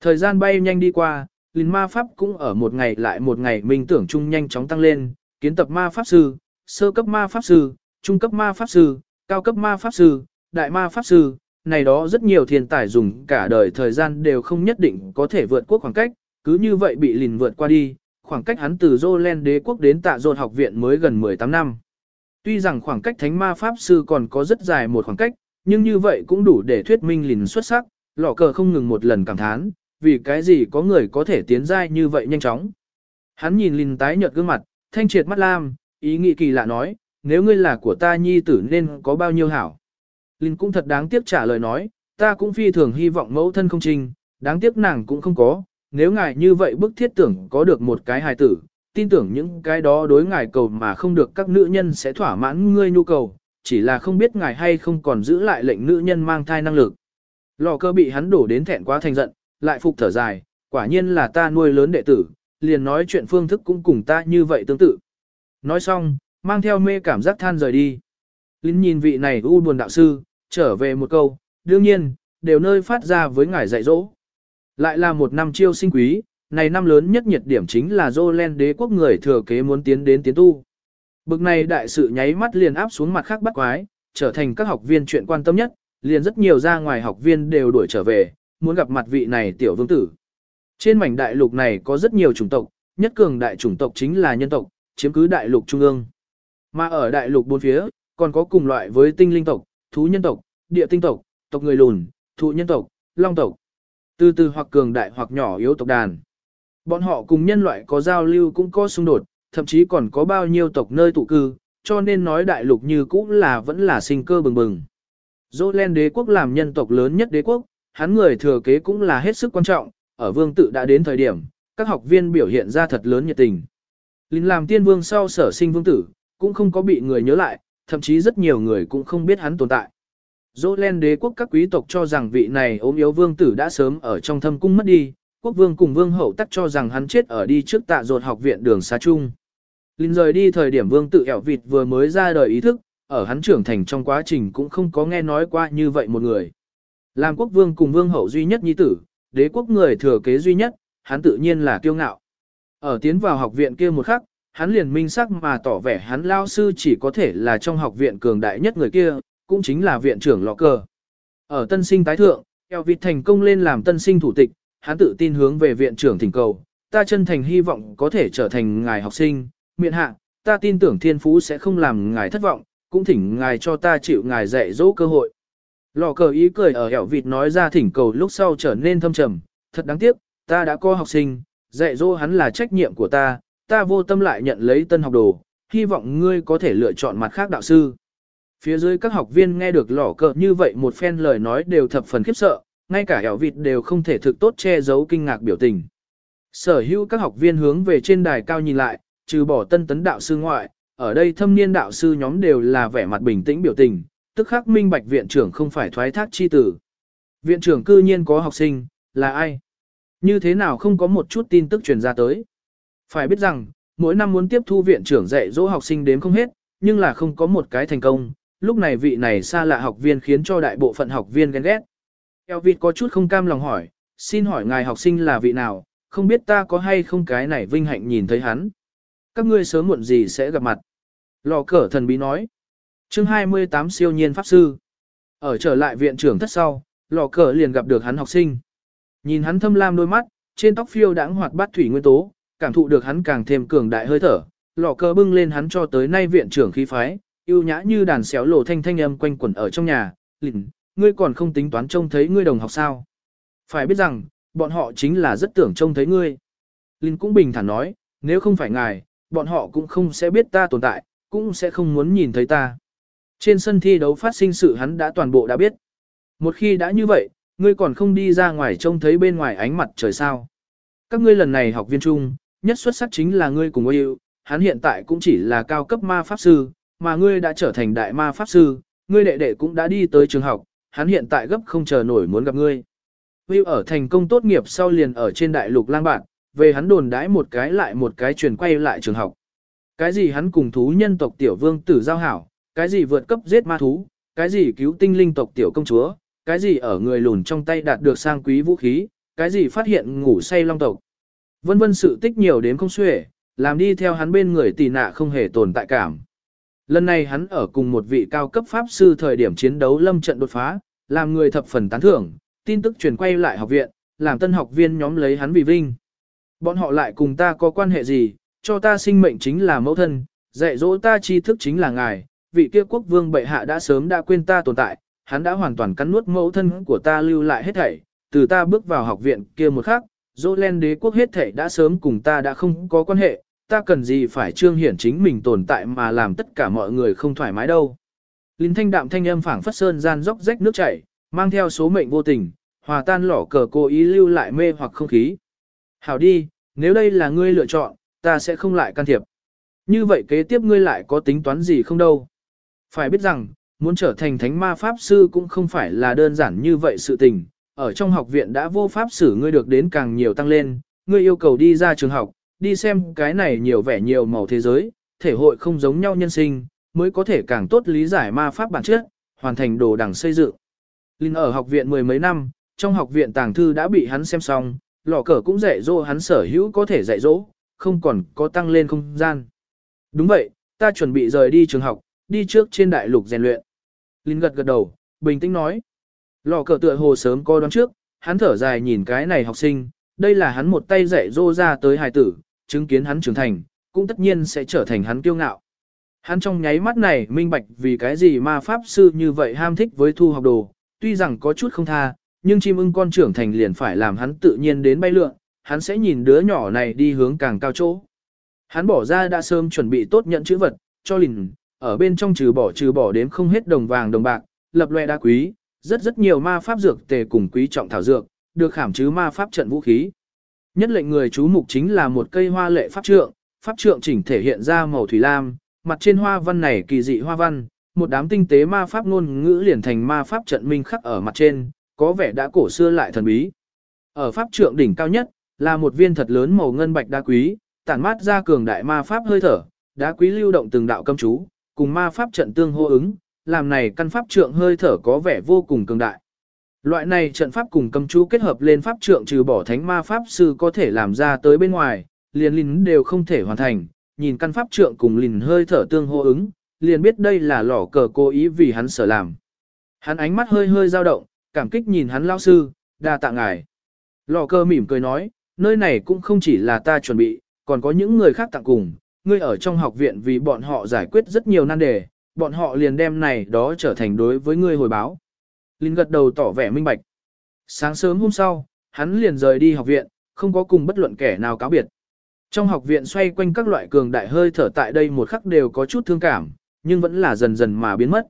[SPEAKER 1] Thời gian bay nhanh đi qua, linh ma pháp cũng ở một ngày lại một ngày minh tưởng chung nhanh chóng tăng lên, kiến tập ma pháp sư, sơ cấp ma pháp sư, trung cấp ma pháp sư, cao cấp ma pháp sư, đại ma pháp sư, này đó rất nhiều thiên tài dùng cả đời thời gian đều không nhất định có thể vượt quốc khoảng cách, cứ như vậy bị lìn vượt qua đi, khoảng cách hắn từ Jolen đế quốc đến tạ dột học viện mới gần 18 năm. Tuy rằng khoảng cách thánh ma pháp sư còn có rất dài một khoảng cách, nhưng như vậy cũng đủ để thuyết minh lìn xuất sắc, lọ cờ không ngừng một lần cảm thán, vì cái gì có người có thể tiến giai như vậy nhanh chóng. Hắn nhìn lìn tái nhợt gương mặt, thanh triệt mắt lam, ý nghĩ kỳ lạ nói, nếu ngươi là của ta nhi tử nên có bao nhiêu hảo. Linh cũng thật đáng tiếc trả lời nói, ta cũng phi thường hy vọng mẫu thân không trình, đáng tiếc nàng cũng không có, nếu ngài như vậy bức thiết tưởng có được một cái hài tử, tin tưởng những cái đó đối ngài cầu mà không được các nữ nhân sẽ thỏa mãn ngươi nhu cầu, chỉ là không biết ngài hay không còn giữ lại lệnh nữ nhân mang thai năng lực. Lò cơ bị hắn đổ đến thẹn quá thành giận, lại phục thở dài, quả nhiên là ta nuôi lớn đệ tử, liền nói chuyện phương thức cũng cùng ta như vậy tương tự. Nói xong, mang theo mê cảm giác than rời đi. Linh nhìn vị này u buồn đạo sư, trở về một câu, đương nhiên, đều nơi phát ra với ngài dạy dỗ. Lại là một năm chiêu sinh quý, này năm lớn nhất nhiệt điểm chính là Jolen đế quốc người thừa kế muốn tiến đến tiến tu. Bực này đại sự nháy mắt liền áp xuống mặt khác bắt quái, trở thành các học viên chuyện quan tâm nhất, liền rất nhiều ra ngoài học viên đều đuổi trở về, muốn gặp mặt vị này tiểu vương tử. Trên mảnh đại lục này có rất nhiều chủng tộc, nhất cường đại chủng tộc chính là nhân tộc, chiếm cứ đại lục trung ương. Mà ở đại lục bốn phía, còn có cùng loại với tinh linh tộc, thú nhân tộc, địa tinh tộc, tộc người lùn, thụ nhân tộc, long tộc. Từ từ hoặc cường đại hoặc nhỏ yếu tộc đàn. Bọn họ cùng nhân loại có giao lưu cũng có xung đột, thậm chí còn có bao nhiêu tộc nơi tụ cư, cho nên nói đại lục như cũ là vẫn là sinh cơ bừng bừng. Dô len đế quốc làm nhân tộc lớn nhất đế quốc, hắn người thừa kế cũng là hết sức quan trọng, ở vương tự đã đến thời điểm, các học viên biểu hiện ra thật lớn nhiệt tình. Linh làm tiên vương sau sở sinh vương tử, cũng không có bị người nhớ lại, thậm chí rất nhiều người cũng không biết hắn tồn tại. Dỗ len đế quốc các quý tộc cho rằng vị này ốm yếu vương tử đã sớm ở trong thâm cung mất đi, quốc vương cùng vương hậu tắc cho rằng hắn chết ở đi trước tạ ruột học viện đường xa chung. Linh rời đi thời điểm vương tử ẻo vịt vừa mới ra đời ý thức, ở hắn trưởng thành trong quá trình cũng không có nghe nói qua như vậy một người. Làm quốc vương cùng vương hậu duy nhất nhi tử, đế quốc người thừa kế duy nhất, hắn tự nhiên là kiêu ngạo. Ở tiến vào học viện kia một khắc, hắn liền minh sắc mà tỏ vẻ hắn lao sư chỉ có thể là trong học viện cường đại nhất người kia, cũng chính là viện trưởng lọ cờ. Ở tân sinh tái thượng, eo vịt thành công lên làm tân sinh thủ tịch, hắn tự tin hướng về viện trưởng thỉnh cầu, ta chân thành hy vọng có thể trở thành ngài học sinh, miện hạ, ta tin tưởng thiên phú sẽ không làm ngài thất vọng, cũng thỉnh ngài cho ta chịu ngài dạy dỗ cơ hội. Lò cờ ý cười ở hẻo vịt nói ra thỉnh cầu lúc sau trở nên thâm trầm, thật đáng tiếc, ta đã có học sinh, dạy dỗ hắn là trách nhiệm của ta, ta vô tâm lại nhận lấy tân học đồ, hy vọng ngươi có thể lựa chọn mặt khác đạo sư. Phía dưới các học viên nghe được lỏ cờ như vậy một phen lời nói đều thập phần khiếp sợ, ngay cả hẻo vịt đều không thể thực tốt che giấu kinh ngạc biểu tình. Sở hữu các học viên hướng về trên đài cao nhìn lại, trừ bỏ tân tấn đạo sư ngoại, ở đây thâm niên đạo sư nhóm đều là vẻ mặt bình tĩnh biểu tình, tức khắc minh bạch viện trưởng không phải thoái thác chi tử. Viện trưởng cư nhiên có học sinh, là ai? Như thế nào không có một chút tin tức truyền ra tới? Phải biết rằng, mỗi năm muốn tiếp thu viện trưởng dạy dỗ học sinh đến không hết, nhưng là không có một cái thành công, lúc này vị này xa lạ học viên khiến cho đại bộ phận học viên ghen ghét. Elvin có chút không cam lòng hỏi, xin hỏi ngài học sinh là vị nào, không biết ta có hay không cái này vinh hạnh nhìn thấy hắn. Các ngươi sớm muộn gì sẽ gặp mặt. Lò cờ thần bí nói. chương 28 siêu nhiên pháp sư. Ở trở lại viện trưởng thất sau, lò cờ liền gặp được hắn học sinh. Nhìn hắn thâm lam đôi mắt, trên tóc phiêu đãng hoạt bát thủy nguyên tố, cảm thụ được hắn càng thêm cường đại hơi thở. lọ cờ bưng lên hắn cho tới nay viện trưởng khí phái, yêu nhã như đàn xéo lộ thanh thanh âm quanh quẩn ở trong nhà. Lìn, ngươi còn không tính toán trông thấy ngươi đồng học sao. Phải biết rằng, bọn họ chính là rất tưởng trông thấy ngươi. Linh cũng bình thản nói, nếu không phải ngài, bọn họ cũng không sẽ biết ta tồn tại, cũng sẽ không muốn nhìn thấy ta. Trên sân thi đấu phát sinh sự hắn đã toàn bộ đã biết. Một khi đã như vậy, ngươi còn không đi ra ngoài trông thấy bên ngoài ánh mặt trời sao. Các ngươi lần này học viên chung, nhất xuất sắc chính là ngươi cùng yêu, hắn hiện tại cũng chỉ là cao cấp ma pháp sư, mà ngươi đã trở thành đại ma pháp sư, ngươi đệ đệ cũng đã đi tới trường học, hắn hiện tại gấp không chờ nổi muốn gặp ngươi. Will ở thành công tốt nghiệp sau liền ở trên đại lục lang bạn, về hắn đồn đãi một cái lại một cái truyền quay lại trường học. Cái gì hắn cùng thú nhân tộc tiểu vương tử giao hảo, cái gì vượt cấp giết ma thú, cái gì cứu tinh linh tộc tiểu công chúa, cái gì ở người lùn trong tay đạt được sang quý vũ khí, cái gì phát hiện ngủ say long tộc. Vân vân sự tích nhiều đến không xuể, làm đi theo hắn bên người tỳ nạ không hề tồn tại cảm. Lần này hắn ở cùng một vị cao cấp pháp sư thời điểm chiến đấu lâm trận đột phá, làm người thập phần tán thưởng, tin tức truyền quay lại học viện, làm tân học viên nhóm lấy hắn vì vinh. Bọn họ lại cùng ta có quan hệ gì, cho ta sinh mệnh chính là mẫu thân, dạy dỗ ta tri thức chính là ngài, vị kia quốc vương bệ hạ đã sớm đã quên ta tồn tại, hắn đã hoàn toàn cắn nuốt mẫu thân của ta lưu lại hết thảy, từ ta bước vào học viện kia một khắc, dỗ len đế quốc hết thảy đã sớm cùng ta đã không có quan hệ, ta cần gì phải trương hiển chính mình tồn tại mà làm tất cả mọi người không thoải mái đâu. Linh thanh đạm thanh âm phảng phất sơn gian dốc rách nước chảy, mang theo số mệnh vô tình, hòa tan lỏ cờ cố ý lưu lại mê hoặc không khí. Hảo đi, nếu đây là ngươi lựa chọn, ta sẽ không lại can thiệp. Như vậy kế tiếp ngươi lại có tính toán gì không đâu. Phải biết rằng, muốn trở thành thánh ma pháp sư cũng không phải là đơn giản như vậy sự tình. Ở trong học viện đã vô pháp xử ngươi được đến càng nhiều tăng lên, ngươi yêu cầu đi ra trường học, đi xem cái này nhiều vẻ nhiều màu thế giới, thể hội không giống nhau nhân sinh, mới có thể càng tốt lý giải ma pháp bản chất, hoàn thành đồ đẳng xây dựng. Linh ở học viện mười mấy năm, trong học viện tàng thư đã bị hắn xem xong, lò cờ cũng dạy dỗ hắn sở hữu có thể dạy dỗ, không còn có tăng lên không gian. Đúng vậy, ta chuẩn bị rời đi trường học, đi trước trên đại lục rèn luyện. Linh gật gật đầu, bình tĩnh nói. Lò cờ tựa hồ sớm coi đoán trước, hắn thở dài nhìn cái này học sinh, đây là hắn một tay dạy dỗ ra tới hài tử, chứng kiến hắn trưởng thành, cũng tất nhiên sẽ trở thành hắn kiêu ngạo. Hắn trong nháy mắt này minh bạch vì cái gì ma pháp sư như vậy ham thích với thu học đồ, tuy rằng có chút không tha, nhưng chim ưng con trưởng thành liền phải làm hắn tự nhiên đến bay lượn, hắn sẽ nhìn đứa nhỏ này đi hướng càng cao chỗ. Hắn bỏ ra đã sớm chuẩn bị tốt nhận chữ vật, cho lìn, ở bên trong trừ bỏ trừ bỏ đếm không hết đồng vàng đồng bạc, lập loè đá quý, rất rất nhiều ma pháp dược tề cùng quý trọng thảo dược, được khảm chứ ma pháp trận vũ khí. Nhất lệnh người chú mục chính là một cây hoa lệ pháp trượng, pháp trượng chỉnh thể hiện ra màu thủy lam, mặt trên hoa văn này kỳ dị hoa văn, một đám tinh tế ma pháp ngôn ngữ liền thành ma pháp trận minh khắc ở mặt trên, có vẻ đã cổ xưa lại thần bí. Ở pháp trượng đỉnh cao nhất, là một viên thật lớn màu ngân bạch đá quý, tản mát ra cường đại ma pháp hơi thở, đá quý lưu động từng đạo cấm chú, cùng ma pháp trận tương hô ứng, làm này căn pháp trượng hơi thở có vẻ vô cùng cường đại. Loại này trận pháp cùng cấm chú kết hợp lên pháp trượng trừ bỏ thánh ma pháp sư có thể làm ra tới bên ngoài, liền lìn đều không thể hoàn thành, nhìn căn pháp trượng cùng lìn hơi thở tương hô ứng, liền biết đây là lỏ cờ cố ý vì hắn sở làm. Hắn ánh mắt hơi hơi dao động, cảm kích nhìn hắn lao sư, đa tạ ngài. Lò cơ mỉm cười nói, nơi này cũng không chỉ là ta chuẩn bị, còn có những người khác tặng cùng, ngươi ở trong học viện vì bọn họ giải quyết rất nhiều nan đề, bọn họ liền đem này đó trở thành đối với ngươi hồi báo. Linh gật đầu tỏ vẻ minh bạch. Sáng sớm hôm sau, hắn liền rời đi học viện, không có cùng bất luận kẻ nào cáo biệt. Trong học viện xoay quanh các loại cường đại hơi thở tại đây một khắc đều có chút thương cảm, nhưng vẫn là dần dần mà biến mất.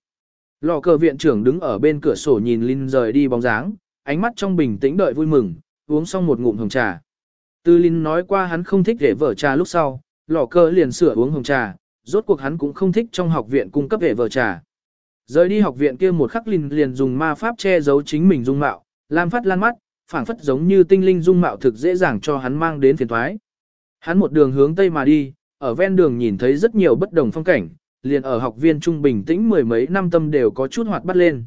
[SPEAKER 1] Lò cờ viện trưởng đứng ở bên cửa sổ nhìn Linh rời đi bóng dáng, ánh mắt trong bình tĩnh đợi vui mừng, uống xong một ngụm hồng trà. Tư Linh nói qua hắn không thích để vở trà lúc sau, lò cờ liền sửa uống hồng trà, rốt cuộc hắn cũng không thích trong học viện cung cấp để vở trà. Rời đi học viện kia một khắc Linh liền dùng ma pháp che giấu chính mình dung mạo, lam phát lan mắt, phảng phất giống như tinh linh dung mạo thực dễ dàng cho hắn mang đến phiền toái. Hắn một đường hướng tây mà đi, ở ven đường nhìn thấy rất nhiều bất đồng phong cảnh, liền ở học viên trung bình tĩnh mười mấy năm tâm đều có chút hoạt bắt lên.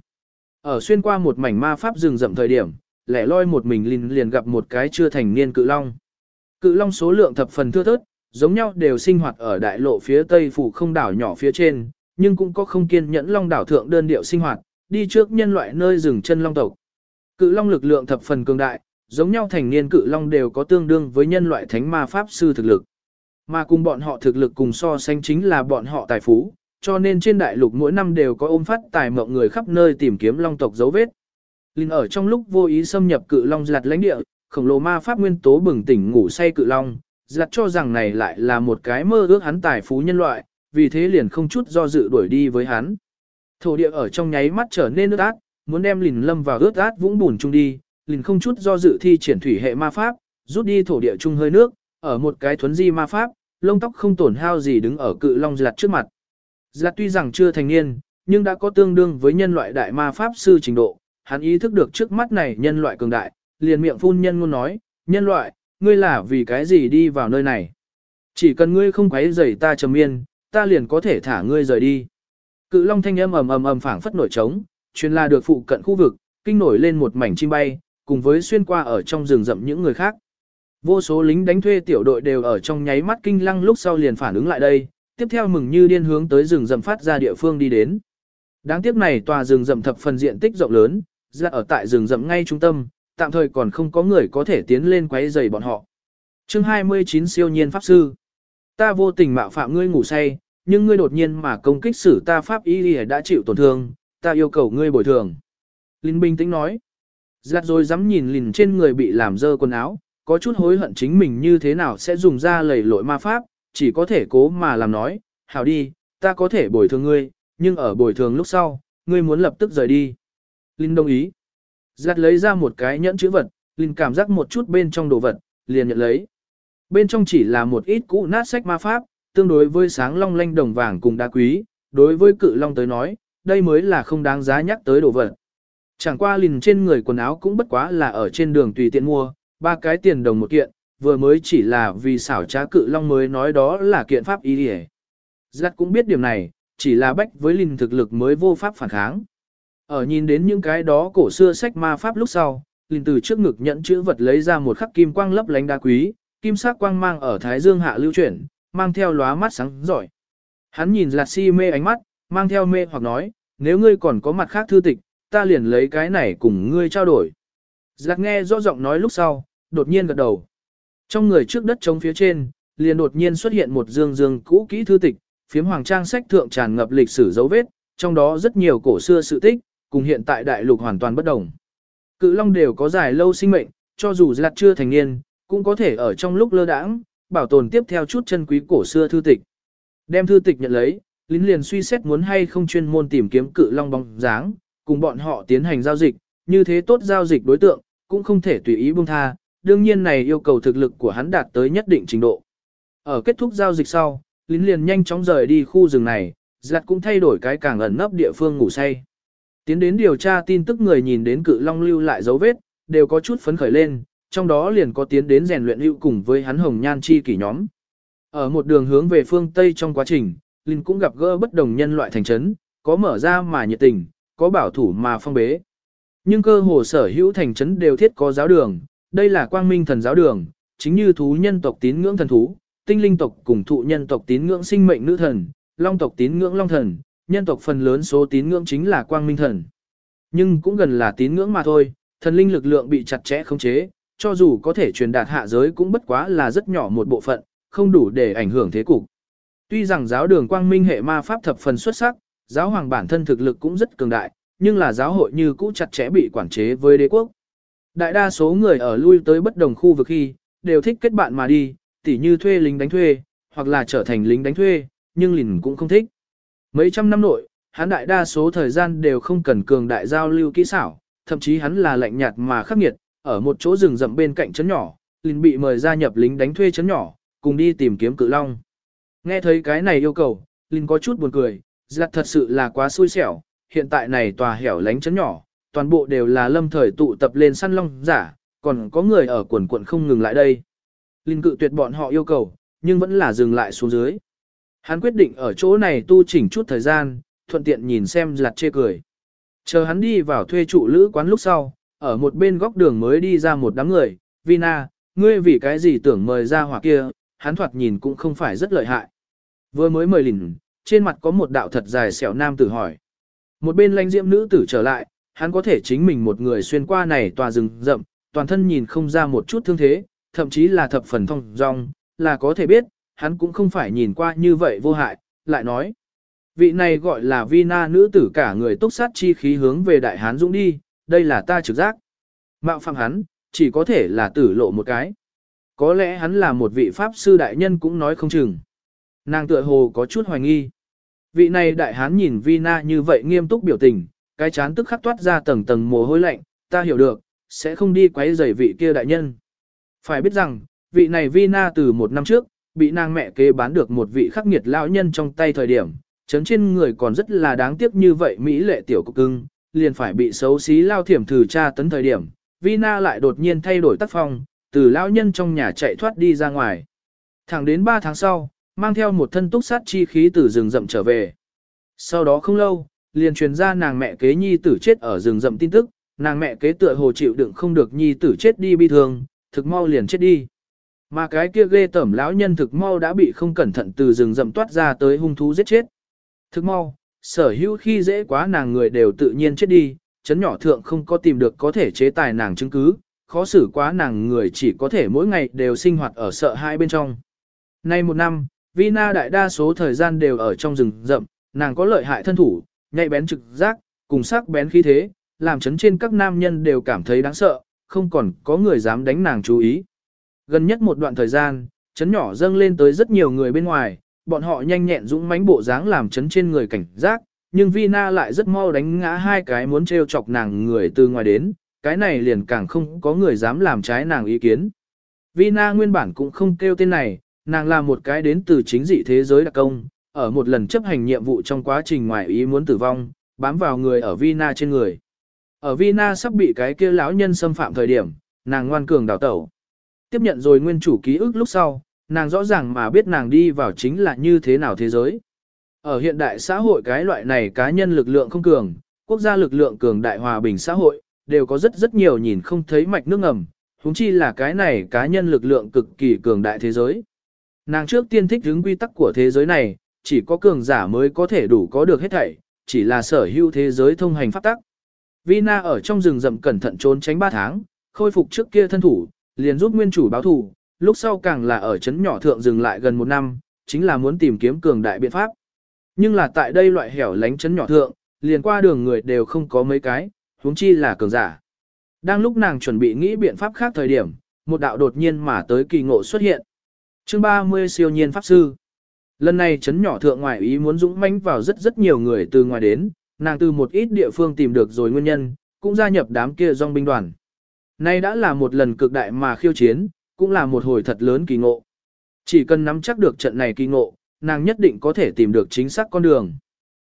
[SPEAKER 1] Ở xuyên qua một mảnh ma pháp rừng rậm thời điểm, lẻ loi một mình liền liền gặp một cái chưa thành niên cự long. Cự long số lượng thập phần thưa thớt, giống nhau đều sinh hoạt ở đại lộ phía tây phủ không đảo nhỏ phía trên, nhưng cũng có không kiên nhẫn long đảo thượng đơn điệu sinh hoạt, đi trước nhân loại nơi rừng chân long tộc. Cự long lực lượng thập phần cường đại, giống nhau thành niên cự long đều có tương đương với nhân loại thánh ma pháp sư thực lực. Mà cùng bọn họ thực lực cùng so sánh chính là bọn họ tài phú, cho nên trên đại lục mỗi năm đều có ôm phát tài mộng người khắp nơi tìm kiếm long tộc dấu vết. Linh ở trong lúc vô ý xâm nhập cự long giặt lãnh địa, khổng lồ ma pháp nguyên tố bừng tỉnh ngủ say cự long, giặt cho rằng này lại là một cái mơ ước hắn tài phú nhân loại, vì thế liền không chút do dự đuổi đi với hắn. Thổ địa ở trong nháy mắt trở nên ướt át, muốn đem lìn lâm vào ướt át vũng bùn chung đi, lìn không chút do dự thi triển thủy hệ ma pháp, rút đi thổ địa chung hơi nước, ở một cái thuấn di ma pháp, lông tóc không tổn hao gì đứng ở cự long giặt trước mặt. Giặt tuy rằng chưa thành niên, nhưng đã có tương đương với nhân loại đại ma pháp sư trình độ, hắn ý thức được trước mắt này nhân loại cường đại, liền miệng phun nhân ngôn nói, nhân loại, ngươi là vì cái gì đi vào nơi này? Chỉ cần ngươi không quấy rầy ta trầm yên, ta liền có thể thả ngươi rời đi. Cự long thanh âm ầm ầm ầm phảng phất nổi trống, truyền la được phụ cận khu vực, kinh nổi lên một mảnh chim bay, cùng với xuyên qua ở trong rừng rậm những người khác. Vô số lính đánh thuê tiểu đội đều ở trong nháy mắt kinh lăng lúc sau liền phản ứng lại đây, tiếp theo mừng như điên hướng tới rừng rậm phát ra địa phương đi đến. Đáng tiếc này tòa rừng rậm thập phần diện tích rộng lớn, ra ở tại rừng rậm ngay trung tâm, tạm thời còn không có người có thể tiến lên quấy rầy bọn họ. Chương 29 siêu nhiên pháp sư. Ta vô tình mạo phạm ngươi ngủ say, nhưng ngươi đột nhiên mà công kích xử ta pháp y đã chịu tổn thương, ta yêu cầu ngươi bồi thường. Linh bình tĩnh nói. Giặt rồi dám nhìn lìn trên người bị làm dơ quần áo, có chút hối hận chính mình như thế nào sẽ dùng ra lầy lội ma pháp, chỉ có thể cố mà làm nói, hảo đi, ta có thể bồi thường ngươi, nhưng ở bồi thường lúc sau, ngươi muốn lập tức rời đi. Linh đồng ý. Giặt lấy ra một cái nhẫn chữ vật, Linh cảm giác một chút bên trong đồ vật, liền nhận lấy. Bên trong chỉ là một ít cũ nát sách ma pháp, tương đối với sáng long lanh đồng vàng cùng đá quý, đối với cự long tới nói, đây mới là không đáng giá nhắc tới đồ vật. Chẳng qua lìn trên người quần áo cũng bất quá là ở trên đường tùy tiện mua, ba cái tiền đồng một kiện, vừa mới chỉ là vì xảo trá cự long mới nói đó là kiện pháp y đi Giặt cũng biết điểm này, chỉ là bách với lìn thực lực mới vô pháp phản kháng. Ở nhìn đến những cái đó cổ xưa sách ma pháp lúc sau, liền từ trước ngực nhận chữ vật lấy ra một khắc kim quang lấp lánh đá quý, kim sắc quang mang ở thái dương hạ lưu chuyển, mang theo lóa mắt sáng giỏi. Hắn nhìn Lạt Si mê ánh mắt, mang theo mê hoặc nói, nếu ngươi còn có mặt khác thư tịch, ta liền lấy cái này cùng ngươi trao đổi. Giặc nghe rõ giọng nói lúc sau, đột nhiên gật đầu. Trong người trước đất trống phía trên, liền đột nhiên xuất hiện một dương dương cũ kỹ thư tịch, phiếm hoàng trang sách thượng tràn ngập lịch sử dấu vết, trong đó rất nhiều cổ xưa sự tích, cùng hiện tại đại lục hoàn toàn bất đồng. Cự long đều có dài lâu sinh mệnh, cho dù giặc chưa thành niên, cũng có thể ở trong lúc lơ đãng, bảo tồn tiếp theo chút chân quý cổ xưa thư tịch. Đem thư tịch nhận lấy, lính liền suy xét muốn hay không chuyên môn tìm kiếm cự long bóng dáng, cùng bọn họ tiến hành giao dịch, như thế tốt giao dịch đối tượng, cũng không thể tùy ý buông tha, đương nhiên này yêu cầu thực lực của hắn đạt tới nhất định trình độ. Ở kết thúc giao dịch sau, lính liền nhanh chóng rời đi khu rừng này, giặt cũng thay đổi cái càng ẩn nấp địa phương ngủ say. Tiến đến điều tra tin tức người nhìn đến cự long lưu lại dấu vết, đều có chút phấn khởi lên, trong đó liền có tiến đến rèn luyện hữu cùng với hắn hồng nhan chi kỷ nhóm. Ở một đường hướng về phương Tây trong quá trình, Linh cũng gặp gỡ bất đồng nhân loại thành trấn, có mở ra mà nhiệt tình, có bảo thủ mà phong bế. Nhưng cơ hồ sở hữu thành trấn đều thiết có giáo đường, đây là quang minh thần giáo đường, chính như thú nhân tộc tín ngưỡng thần thú, tinh linh tộc cùng thụ nhân tộc tín ngưỡng sinh mệnh nữ thần, long tộc tín ngưỡng long thần, nhân tộc phần lớn số tín ngưỡng chính là quang minh thần. Nhưng cũng gần là tín ngưỡng mà thôi, thần linh lực lượng bị chặt chẽ khống chế, cho dù có thể truyền đạt hạ giới cũng bất quá là rất nhỏ một bộ phận, không đủ để ảnh hưởng thế cục. Tuy rằng giáo đường quang minh hệ ma pháp thập phần xuất sắc, giáo hoàng bản thân thực lực cũng rất cường đại, nhưng là giáo hội như cũ chặt chẽ bị quản chế với đế quốc. Đại đa số người ở lui tới bất đồng khu vực khi, đều thích kết bạn mà đi, tỉ như thuê lính đánh thuê, hoặc là trở thành lính đánh thuê, nhưng lìn cũng không thích. Mấy trăm năm nội, hắn đại đa số thời gian đều không cần cường đại giao lưu kỹ xảo, thậm chí hắn là lạnh nhạt mà khắc nghiệt, ở một chỗ rừng rậm bên cạnh trấn nhỏ, liền bị mời gia nhập lính đánh thuê trấn nhỏ, cùng đi tìm kiếm cự long. Nghe thấy cái này yêu cầu, linh có chút buồn cười, giặt thật sự là quá xui xẻo, hiện tại này tòa hẻo lánh trấn nhỏ, toàn bộ đều là lâm thời tụ tập lên săn long giả, còn có người ở quần quận không ngừng lại đây. Linh cự tuyệt bọn họ yêu cầu, nhưng vẫn là dừng lại xuống dưới. Hắn quyết định ở chỗ này tu chỉnh chút thời gian, thuận tiện nhìn xem lạt chê cười. Chờ hắn đi vào thuê trụ lữ quán lúc sau, ở một bên góc đường mới đi ra một đám người, Vina, ngươi vì cái gì tưởng mời ra hỏa kia, hắn thoạt nhìn cũng không phải rất lợi hại. Vừa mới mời lìn, trên mặt có một đạo thật dài sẹo nam tử hỏi. Một bên lãnh diễm nữ tử trở lại, hắn có thể chính mình một người xuyên qua này tòa rừng rậm, toàn thân nhìn không ra một chút thương thế, thậm chí là thập phần thông dong, là có thể biết, hắn cũng không phải nhìn qua như vậy vô hại, lại nói. Vị này gọi là Vina nữ tử cả người túc sát chi khí hướng về đại hán dũng đi, đây là ta trực giác. Mạo phạm hắn, chỉ có thể là tử lộ một cái. Có lẽ hắn là một vị pháp sư đại nhân cũng nói không chừng. Nàng tựa hồ có chút hoài nghi. Vị này đại hán nhìn Vina như vậy nghiêm túc biểu tình, cái chán tức khắc toát ra tầng tầng mồ hôi lạnh, ta hiểu được, sẽ không đi quấy rầy vị kia đại nhân. Phải biết rằng, vị này Vina từ một năm trước, bị nàng mẹ kế bán được một vị khắc nghiệt lão nhân trong tay thời điểm, chấn trên người còn rất là đáng tiếc như vậy Mỹ lệ tiểu cục cưng, liền phải bị xấu xí lao thiểm thử tra tấn thời điểm, Vina lại đột nhiên thay đổi tác phong, từ lão nhân trong nhà chạy thoát đi ra ngoài. Thẳng đến 3 tháng sau, mang theo một thân túc sát chi khí từ rừng rậm trở về. Sau đó không lâu, liền truyền ra nàng mẹ kế nhi tử chết ở rừng rậm tin tức, nàng mẹ kế tựa hồ chịu đựng không được nhi tử chết đi bi thương, thực mau liền chết đi. Mà cái kia ghê tẩm lão nhân thực mau đã bị không cẩn thận từ rừng rậm toát ra tới hung thú giết chết. Thực mau, sở hữu khi dễ quá nàng người đều tự nhiên chết đi, chấn nhỏ thượng không có tìm được có thể chế tài nàng chứng cứ, khó xử quá nàng người chỉ có thể mỗi ngày đều sinh hoạt ở sợ hai bên trong. Nay một năm, Vina đại đa số thời gian đều ở trong rừng rậm, nàng có lợi hại thân thủ, nhạy bén trực giác, cùng sắc bén khí thế, làm chấn trên các nam nhân đều cảm thấy đáng sợ, không còn có người dám đánh nàng chú ý. Gần nhất một đoạn thời gian, chấn nhỏ dâng lên tới rất nhiều người bên ngoài, bọn họ nhanh nhẹn dũng mãnh bộ dáng làm chấn trên người cảnh giác, nhưng Vina lại rất mau đánh ngã hai cái muốn treo chọc nàng người từ ngoài đến, cái này liền càng không có người dám làm trái nàng ý kiến. Vina nguyên bản cũng không kêu tên này, nàng là một cái đến từ chính dị thế giới đặc công, ở một lần chấp hành nhiệm vụ trong quá trình ngoài ý muốn tử vong, bám vào người ở Vina trên người. Ở Vina sắp bị cái kia lão nhân xâm phạm thời điểm, nàng ngoan cường đào tẩu. Tiếp nhận rồi nguyên chủ ký ức lúc sau, nàng rõ ràng mà biết nàng đi vào chính là như thế nào thế giới. Ở hiện đại xã hội cái loại này cá nhân lực lượng không cường, quốc gia lực lượng cường đại hòa bình xã hội, đều có rất rất nhiều nhìn không thấy mạch nước ngầm, huống chi là cái này cá nhân lực lượng cực kỳ cường đại thế giới. Nàng trước tiên thích hướng quy tắc của thế giới này, chỉ có cường giả mới có thể đủ có được hết thảy, chỉ là sở hữu thế giới thông hành pháp tắc. Vina ở trong rừng rậm cẩn thận trốn tránh 3 tháng, khôi phục trước kia thân thủ, liền giúp nguyên chủ báo thù, lúc sau càng là ở chấn nhỏ thượng dừng lại gần một năm, chính là muốn tìm kiếm cường đại biện pháp. Nhưng là tại đây loại hẻo lánh chấn nhỏ thượng, liền qua đường người đều không có mấy cái, huống chi là cường giả. Đang lúc nàng chuẩn bị nghĩ biện pháp khác thời điểm, một đạo đột nhiên mà tới kỳ ngộ xuất hiện. Chương 30 siêu nhiên pháp sư. Lần này chấn nhỏ thượng ngoại ý muốn dũng mãnh vào rất rất nhiều người từ ngoài đến, nàng từ một ít địa phương tìm được rồi nguyên nhân, cũng gia nhập đám kia dòng binh đoàn. Nay đã là một lần cực đại mà khiêu chiến, cũng là một hồi thật lớn kỳ ngộ. Chỉ cần nắm chắc được trận này kỳ ngộ, nàng nhất định có thể tìm được chính xác con đường.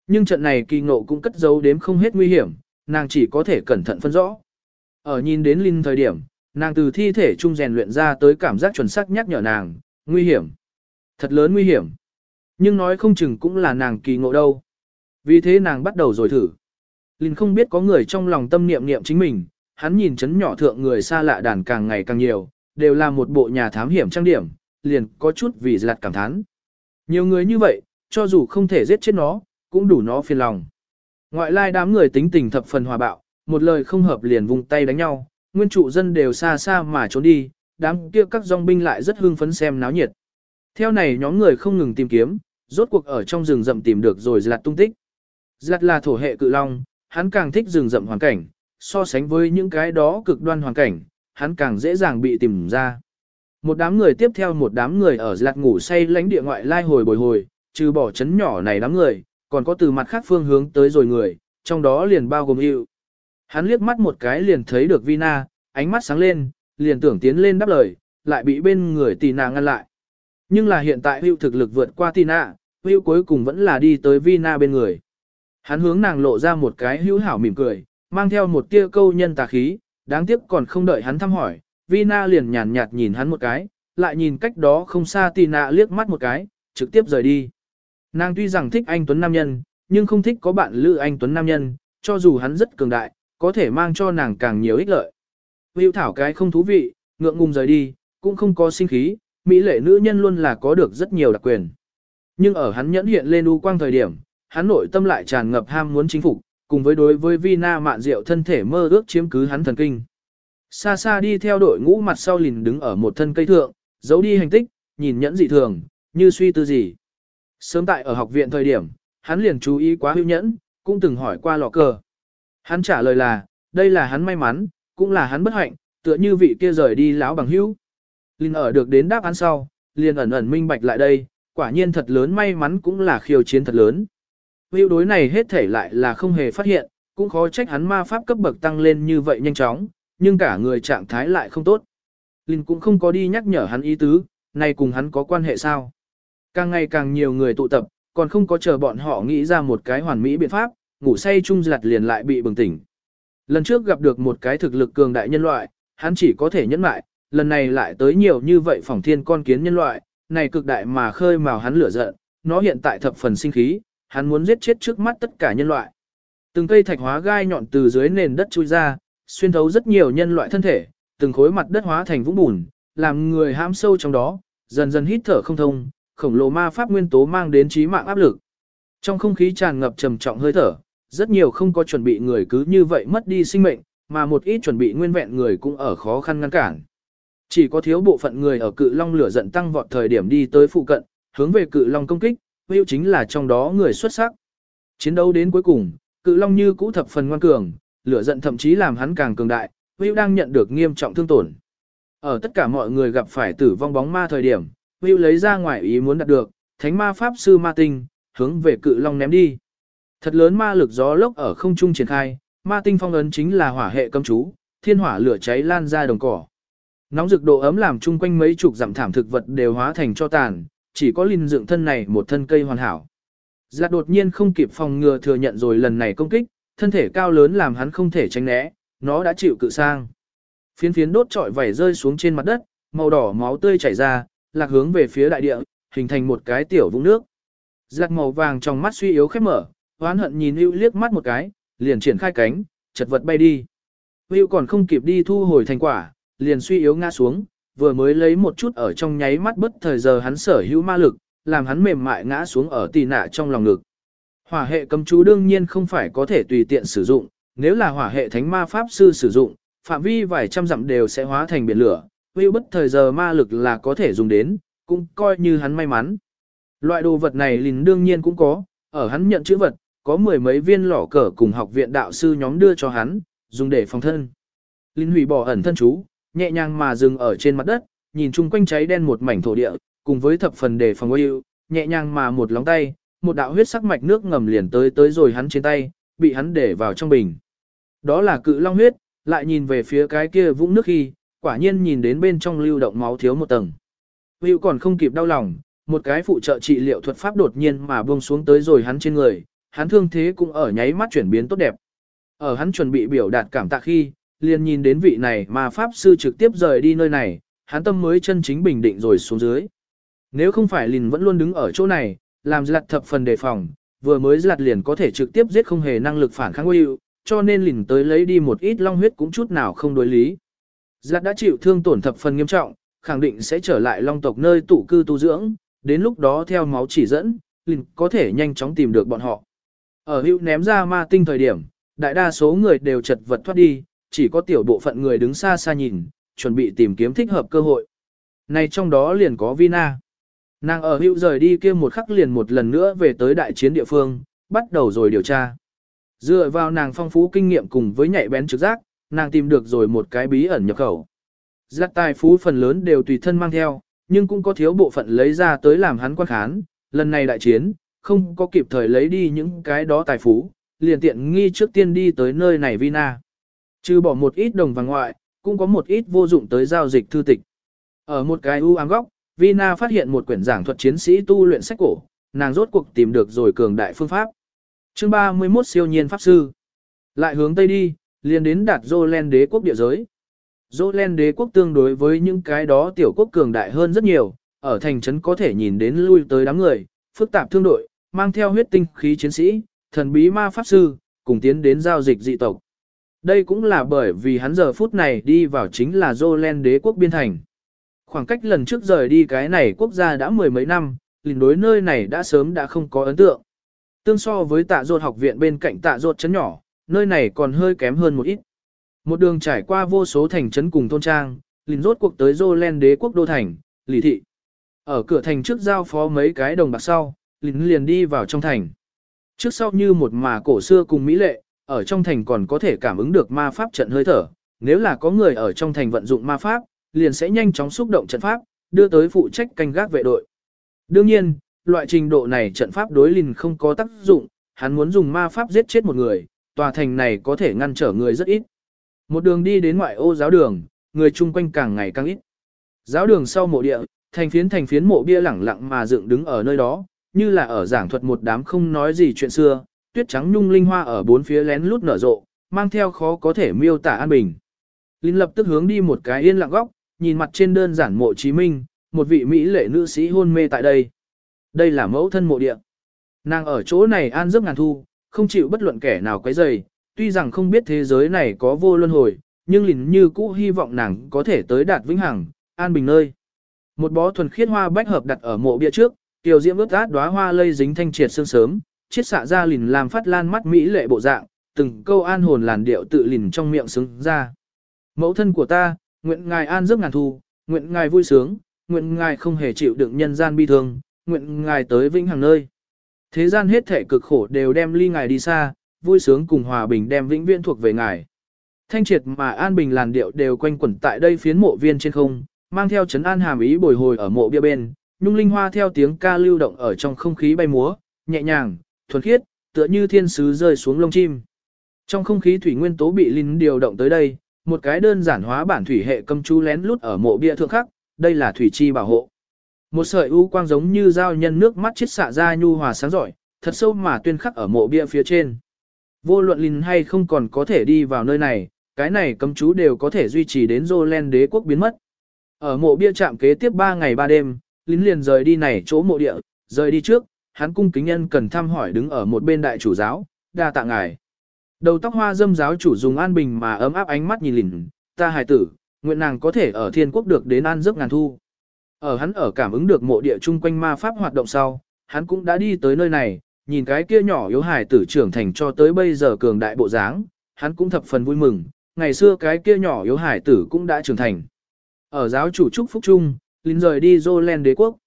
[SPEAKER 1] Nhưng trận này kỳ ngộ cũng cất giấu đếm không hết nguy hiểm, nàng chỉ có thể cẩn thận phân rõ. Ở nhìn đến Linh thời điểm, nàng từ thi thể trung rèn luyện ra tới cảm giác chuẩn xác nhắc nhở nàng, nguy hiểm. Thật lớn nguy hiểm. Nhưng nói không chừng cũng là nàng kỳ ngộ đâu. Vì thế nàng bắt đầu rồi thử. Linh không biết có người trong lòng tâm niệm niệm chính mình, hắn nhìn chấn nhỏ thượng người xa lạ đàn càng ngày càng nhiều, đều là một bộ nhà thám hiểm trang điểm, liền có chút vì lạt cảm thán. Nhiều người như vậy, cho dù không thể giết chết nó, cũng đủ nó phiền lòng. Ngoại lai đám người tính tình thập phần hòa bạo, một lời không hợp liền vùng tay đánh nhau, nguyên trụ dân đều xa xa mà trốn đi, đám kia các dòng binh lại rất hưng phấn xem náo nhiệt. Theo này nhóm người không ngừng tìm kiếm, rốt cuộc ở trong rừng rậm tìm được rồi giật tung tích. giật là thổ hệ cự long, hắn càng thích rừng rậm hoàn cảnh, so sánh với những cái đó cực đoan hoàn cảnh, hắn càng dễ dàng bị tìm ra. Một đám người tiếp theo một đám người ở lạc ngủ say lánh địa ngoại lai hồi bồi hồi, trừ bỏ chấn nhỏ này đám người, còn có từ mặt khác phương hướng tới rồi người, trong đó liền bao gồm hiệu. Hắn liếc mắt một cái liền thấy được Vina, ánh mắt sáng lên, liền tưởng tiến lên đáp lời, lại bị bên người Tina ngăn lại. Nhưng là hiện tại hữu thực lực vượt qua Tina, hữu cuối cùng vẫn là đi tới Vina bên người. Hắn hướng nàng lộ ra một cái hữu hảo mỉm cười, mang theo một tia câu nhân tà khí, đáng tiếc còn không đợi hắn thăm hỏi, Vina liền nhàn nhạt nhìn hắn một cái, lại nhìn cách đó không xa Tina liếc mắt một cái, trực tiếp rời đi. Nàng tuy rằng thích anh Tuấn Nam Nhân, nhưng không thích có bạn lữ anh Tuấn Nam Nhân, cho dù hắn rất cường đại, có thể mang cho nàng càng nhiều ích lợi. Hữu thảo cái không thú vị, ngượng ngùng rời đi, cũng không có sinh khí, mỹ lệ nữ nhân luôn là có được rất nhiều đặc quyền. Nhưng ở hắn nhẫn hiện lên u quang thời điểm, hắn nội tâm lại tràn ngập ham muốn chính phục, cùng với đối với Vina mạn rượu thân thể mơ ước chiếm cứ hắn thần kinh. Xa xa đi theo đội ngũ mặt sau lìn đứng ở một thân cây thượng, giấu đi hành tích, nhìn nhẫn dị thường, như suy tư gì. Sớm tại ở học viện thời điểm, hắn liền chú ý quá hữu nhẫn, cũng từng hỏi qua lọ cờ. Hắn trả lời là, đây là hắn may mắn, cũng là hắn bất hạnh, tựa như vị kia rời đi lão bằng hữu. Linh ở được đến đáp án sau, liền ẩn ẩn minh bạch lại đây, quả nhiên thật lớn may mắn cũng là khiêu chiến thật lớn. Hữu đối này hết thể lại là không hề phát hiện, cũng khó trách hắn ma pháp cấp bậc tăng lên như vậy nhanh chóng, nhưng cả người trạng thái lại không tốt. Linh cũng không có đi nhắc nhở hắn ý tứ, này cùng hắn có quan hệ sao. Càng ngày càng nhiều người tụ tập, còn không có chờ bọn họ nghĩ ra một cái hoàn mỹ biện pháp, ngủ say chung giặt liền lại bị bừng tỉnh. Lần trước gặp được một cái thực lực cường đại nhân loại, hắn chỉ có thể nhẫn mại, lần này lại tới nhiều như vậy phỏng thiên con kiến nhân loại, này cực đại mà khơi mào hắn lửa giận, nó hiện tại thập phần sinh khí, hắn muốn giết chết trước mắt tất cả nhân loại. Từng cây thạch hóa gai nhọn từ dưới nền đất chui ra, xuyên thấu rất nhiều nhân loại thân thể, từng khối mặt đất hóa thành vũng bùn, làm người hãm sâu trong đó, dần dần hít thở không thông, khổng lồ ma pháp nguyên tố mang đến trí mạng áp lực. Trong không khí tràn ngập trầm trọng hơi thở, rất nhiều không có chuẩn bị người cứ như vậy mất đi sinh mệnh, mà một ít chuẩn bị nguyên vẹn người cũng ở khó khăn ngăn cản. Chỉ có thiếu bộ phận người ở cự long lửa giận tăng vọt thời điểm đi tới phụ cận, hướng về cự long công kích, Hữu chính là trong đó người xuất sắc. Chiến đấu đến cuối cùng, cự long như cũ thập phần ngoan cường, lửa giận thậm chí làm hắn càng cường đại, Hữu đang nhận được nghiêm trọng thương tổn. Ở tất cả mọi người gặp phải tử vong bóng ma thời điểm, Hữu lấy ra ngoài ý muốn đạt được, thánh ma pháp sư ma tinh, hướng về cự long ném đi. Thật lớn ma lực gió lốc ở không trung triển khai, ma tinh phong ấn chính là hỏa hệ cấm chú, thiên hỏa lửa cháy lan ra đồng cỏ. Nóng rực độ ấm làm chung quanh mấy chục dặm thảm thực vật đều hóa thành cho tàn, chỉ có linh dựng thân này một thân cây hoàn hảo. Giạt đột nhiên không kịp phòng ngừa thừa nhận rồi lần này công kích, thân thể cao lớn làm hắn không thể tránh né, nó đã chịu cự sang. Phiến phiến đốt trọi vảy rơi xuống trên mặt đất, màu đỏ máu tươi chảy ra, lạc hướng về phía đại địa, hình thành một cái tiểu vũng nước. Giặc màu vàng trong mắt suy yếu khép mở, oán hận nhìn Hữu liếc mắt một cái, liền triển khai cánh, chật vật bay đi. Hữu còn không kịp đi thu hồi thành quả, liền suy yếu ngã xuống, vừa mới lấy một chút ở trong nháy mắt bất thời giờ hắn sở hữu ma lực, làm hắn mềm mại ngã xuống ở tì nạ trong lòng ngực. Hỏa hệ cấm chú đương nhiên không phải có thể tùy tiện sử dụng, nếu là hỏa hệ thánh ma pháp sư sử dụng, phạm vi vài trăm dặm đều sẽ hóa thành biển lửa, hữu bất thời giờ ma lực là có thể dùng đến, cũng coi như hắn may mắn. Loại đồ vật này lìn đương nhiên cũng có, ở hắn nhận chữ vật, có mười mấy viên lỏ cờ cùng học viện đạo sư nhóm đưa cho hắn, dùng để phòng thân. Linh hủy bỏ ẩn thân chú, nhẹ nhàng mà dừng ở trên mặt đất, nhìn chung quanh cháy đen một mảnh thổ địa, cùng với thập phần đề phòng yêu, nhẹ nhàng mà một lóng tay, một đạo huyết sắc mạch nước ngầm liền tới tới rồi hắn trên tay, bị hắn để vào trong bình. Đó là cự long huyết, lại nhìn về phía cái kia vũng nước khi, quả nhiên nhìn đến bên trong lưu động máu thiếu một tầng. Hữu còn không kịp đau lòng, một cái phụ trợ trị liệu thuật pháp đột nhiên mà buông xuống tới rồi hắn trên người, hắn thương thế cũng ở nháy mắt chuyển biến tốt đẹp. Ở hắn chuẩn bị biểu đạt cảm tạ khi, liền nhìn đến vị này mà pháp sư trực tiếp rời đi nơi này, hắn tâm mới chân chính bình định rồi xuống dưới. Nếu không phải lìn vẫn luôn đứng ở chỗ này, làm giặt thập phần đề phòng, vừa mới giặt liền có thể trực tiếp giết không hề năng lực phản kháng nguy cho nên lìn tới lấy đi một ít long huyết cũng chút nào không đối lý. Giặt đã chịu thương tổn thập phần nghiêm trọng, khẳng định sẽ trở lại long tộc nơi tụ cư tu dưỡng, đến lúc đó theo máu chỉ dẫn, lìn có thể nhanh chóng tìm được bọn họ. Ở hữu ném ra ma tinh thời điểm, đại đa số người đều chật vật thoát đi, chỉ có tiểu bộ phận người đứng xa xa nhìn, chuẩn bị tìm kiếm thích hợp cơ hội. Này trong đó liền có Vina. Nàng ở hữu rời đi kia một khắc liền một lần nữa về tới đại chiến địa phương, bắt đầu rồi điều tra. Dựa vào nàng phong phú kinh nghiệm cùng với nhạy bén trực giác, nàng tìm được rồi một cái bí ẩn nhập khẩu. Giác tài phú phần lớn đều tùy thân mang theo, nhưng cũng có thiếu bộ phận lấy ra tới làm hắn quan khán. Lần này đại chiến, không có kịp thời lấy đi những cái đó tài phú, liền tiện nghi trước tiên đi tới nơi này Vina. Trừ bỏ một ít đồng vàng ngoại, cũng có một ít vô dụng tới giao dịch thư tịch. Ở một cái u ám góc, Vina phát hiện một quyển giảng thuật chiến sĩ tu luyện sách cổ, nàng rốt cuộc tìm được rồi cường đại phương pháp. Chương 31 siêu nhiên pháp sư. Lại hướng tây đi, liền đến đạt Jolen đế quốc địa giới. Jolen đế quốc tương đối với những cái đó tiểu quốc cường đại hơn rất nhiều, ở thành trấn có thể nhìn đến lui tới đám người, phức tạp thương đội, mang theo huyết tinh khí chiến sĩ, thần bí ma pháp sư, cùng tiến đến giao dịch dị tộc. Đây cũng là bởi vì hắn giờ phút này đi vào chính là Jolen đế quốc biên thành. Khoảng cách lần trước rời đi cái này quốc gia đã mười mấy năm, lìn đối nơi này đã sớm đã không có ấn tượng. Tương so với tạ ruột học viện bên cạnh tạ ruột chấn nhỏ, nơi này còn hơi kém hơn một ít. Một đường trải qua vô số thành trấn cùng thôn trang, lìn rốt cuộc tới Jolen đế quốc đô thành, lì thị. Ở cửa thành trước giao phó mấy cái đồng bạc sau, lìn liền đi vào trong thành. Trước sau như một mà cổ xưa cùng Mỹ lệ, ở trong thành còn có thể cảm ứng được ma pháp trận hơi thở. Nếu là có người ở trong thành vận dụng ma pháp, liền sẽ nhanh chóng xúc động trận pháp, đưa tới phụ trách canh gác vệ đội. Đương nhiên, loại trình độ này trận pháp đối lìn không có tác dụng, hắn muốn dùng ma pháp giết chết một người, tòa thành này có thể ngăn trở người rất ít. Một đường đi đến ngoại ô giáo đường, người chung quanh càng ngày càng ít. Giáo đường sau mộ địa, thành phiến thành phiến mộ bia lẳng lặng mà dựng đứng ở nơi đó, như là ở giảng thuật một đám không nói gì chuyện xưa, tuyết trắng nhung linh hoa ở bốn phía lén lút nở rộ, mang theo khó có thể miêu tả an bình. Linh lập tức hướng đi một cái yên lặng góc, nhìn mặt trên đơn giản mộ Chí Minh, một vị mỹ lệ nữ sĩ hôn mê tại đây. Đây là mẫu thân mộ địa. Nàng ở chỗ này an giấc ngàn thu, không chịu bất luận kẻ nào quấy rầy, tuy rằng không biết thế giới này có vô luân hồi, nhưng lìn như cũ hy vọng nàng có thể tới đạt vĩnh hằng, an bình nơi. Một bó thuần khiết hoa bách hợp đặt ở mộ bia trước, tiểu diễm ướt át đóa hoa lây dính thanh triệt sương sớm, chiết xạ ra lìn làm phát lan mắt mỹ lệ bộ dạng, từng câu an hồn làn điệu tự lìn trong miệng xứng ra. Mẫu thân của ta, nguyện ngài an giấc ngàn thu, nguyện ngài vui sướng, nguyện ngài không hề chịu đựng nhân gian bi thương, nguyện ngài tới vĩnh hằng nơi. Thế gian hết thể cực khổ đều đem ly ngài đi xa, vui sướng cùng hòa bình đem vĩnh viễn thuộc về ngài. Thanh triệt mà an bình làn điệu đều quanh quẩn tại đây phiến mộ viên trên không, mang theo chấn an hàm ý bồi hồi ở mộ bia bên, nhung linh hoa theo tiếng ca lưu động ở trong không khí bay múa, nhẹ nhàng, thuần khiết, tựa như thiên sứ rơi xuống lông chim. Trong không khí thủy nguyên tố bị linh điều động tới đây, một cái đơn giản hóa bản thủy hệ cầm chú lén lút ở mộ bia thượng khắc, đây là thủy chi bảo hộ. Một sợi u quang giống như dao nhân nước mắt chiết xạ ra nhu hòa sáng giỏi, thật sâu mà tuyên khắc ở mộ bia phía trên. Vô luận linh hay không còn có thể đi vào nơi này, cái này cấm chú đều có thể duy trì đến Jolen đế quốc biến mất. Ở mộ bia chạm kế tiếp 3 ngày 3 đêm, lính liền rời đi này chỗ mộ địa, rời đi trước, hắn cung kính nhân cần thăm hỏi đứng ở một bên đại chủ giáo, đa tạ ngài. Đầu tóc hoa dâm giáo chủ dùng an bình mà ấm áp ánh mắt nhìn lìn, ta hài tử, nguyện nàng có thể ở thiên quốc được đến an giấc ngàn thu. Ở hắn ở cảm ứng được mộ địa chung quanh ma pháp hoạt động sau, hắn cũng đã đi tới nơi này, nhìn cái kia nhỏ yếu hài tử trưởng thành cho tới bây giờ cường đại bộ dáng, hắn cũng thập phần vui mừng, ngày xưa cái kia nhỏ yếu hài tử cũng đã trưởng thành. Ở giáo chủ trúc phúc chung lính rời đi Jolen đế quốc.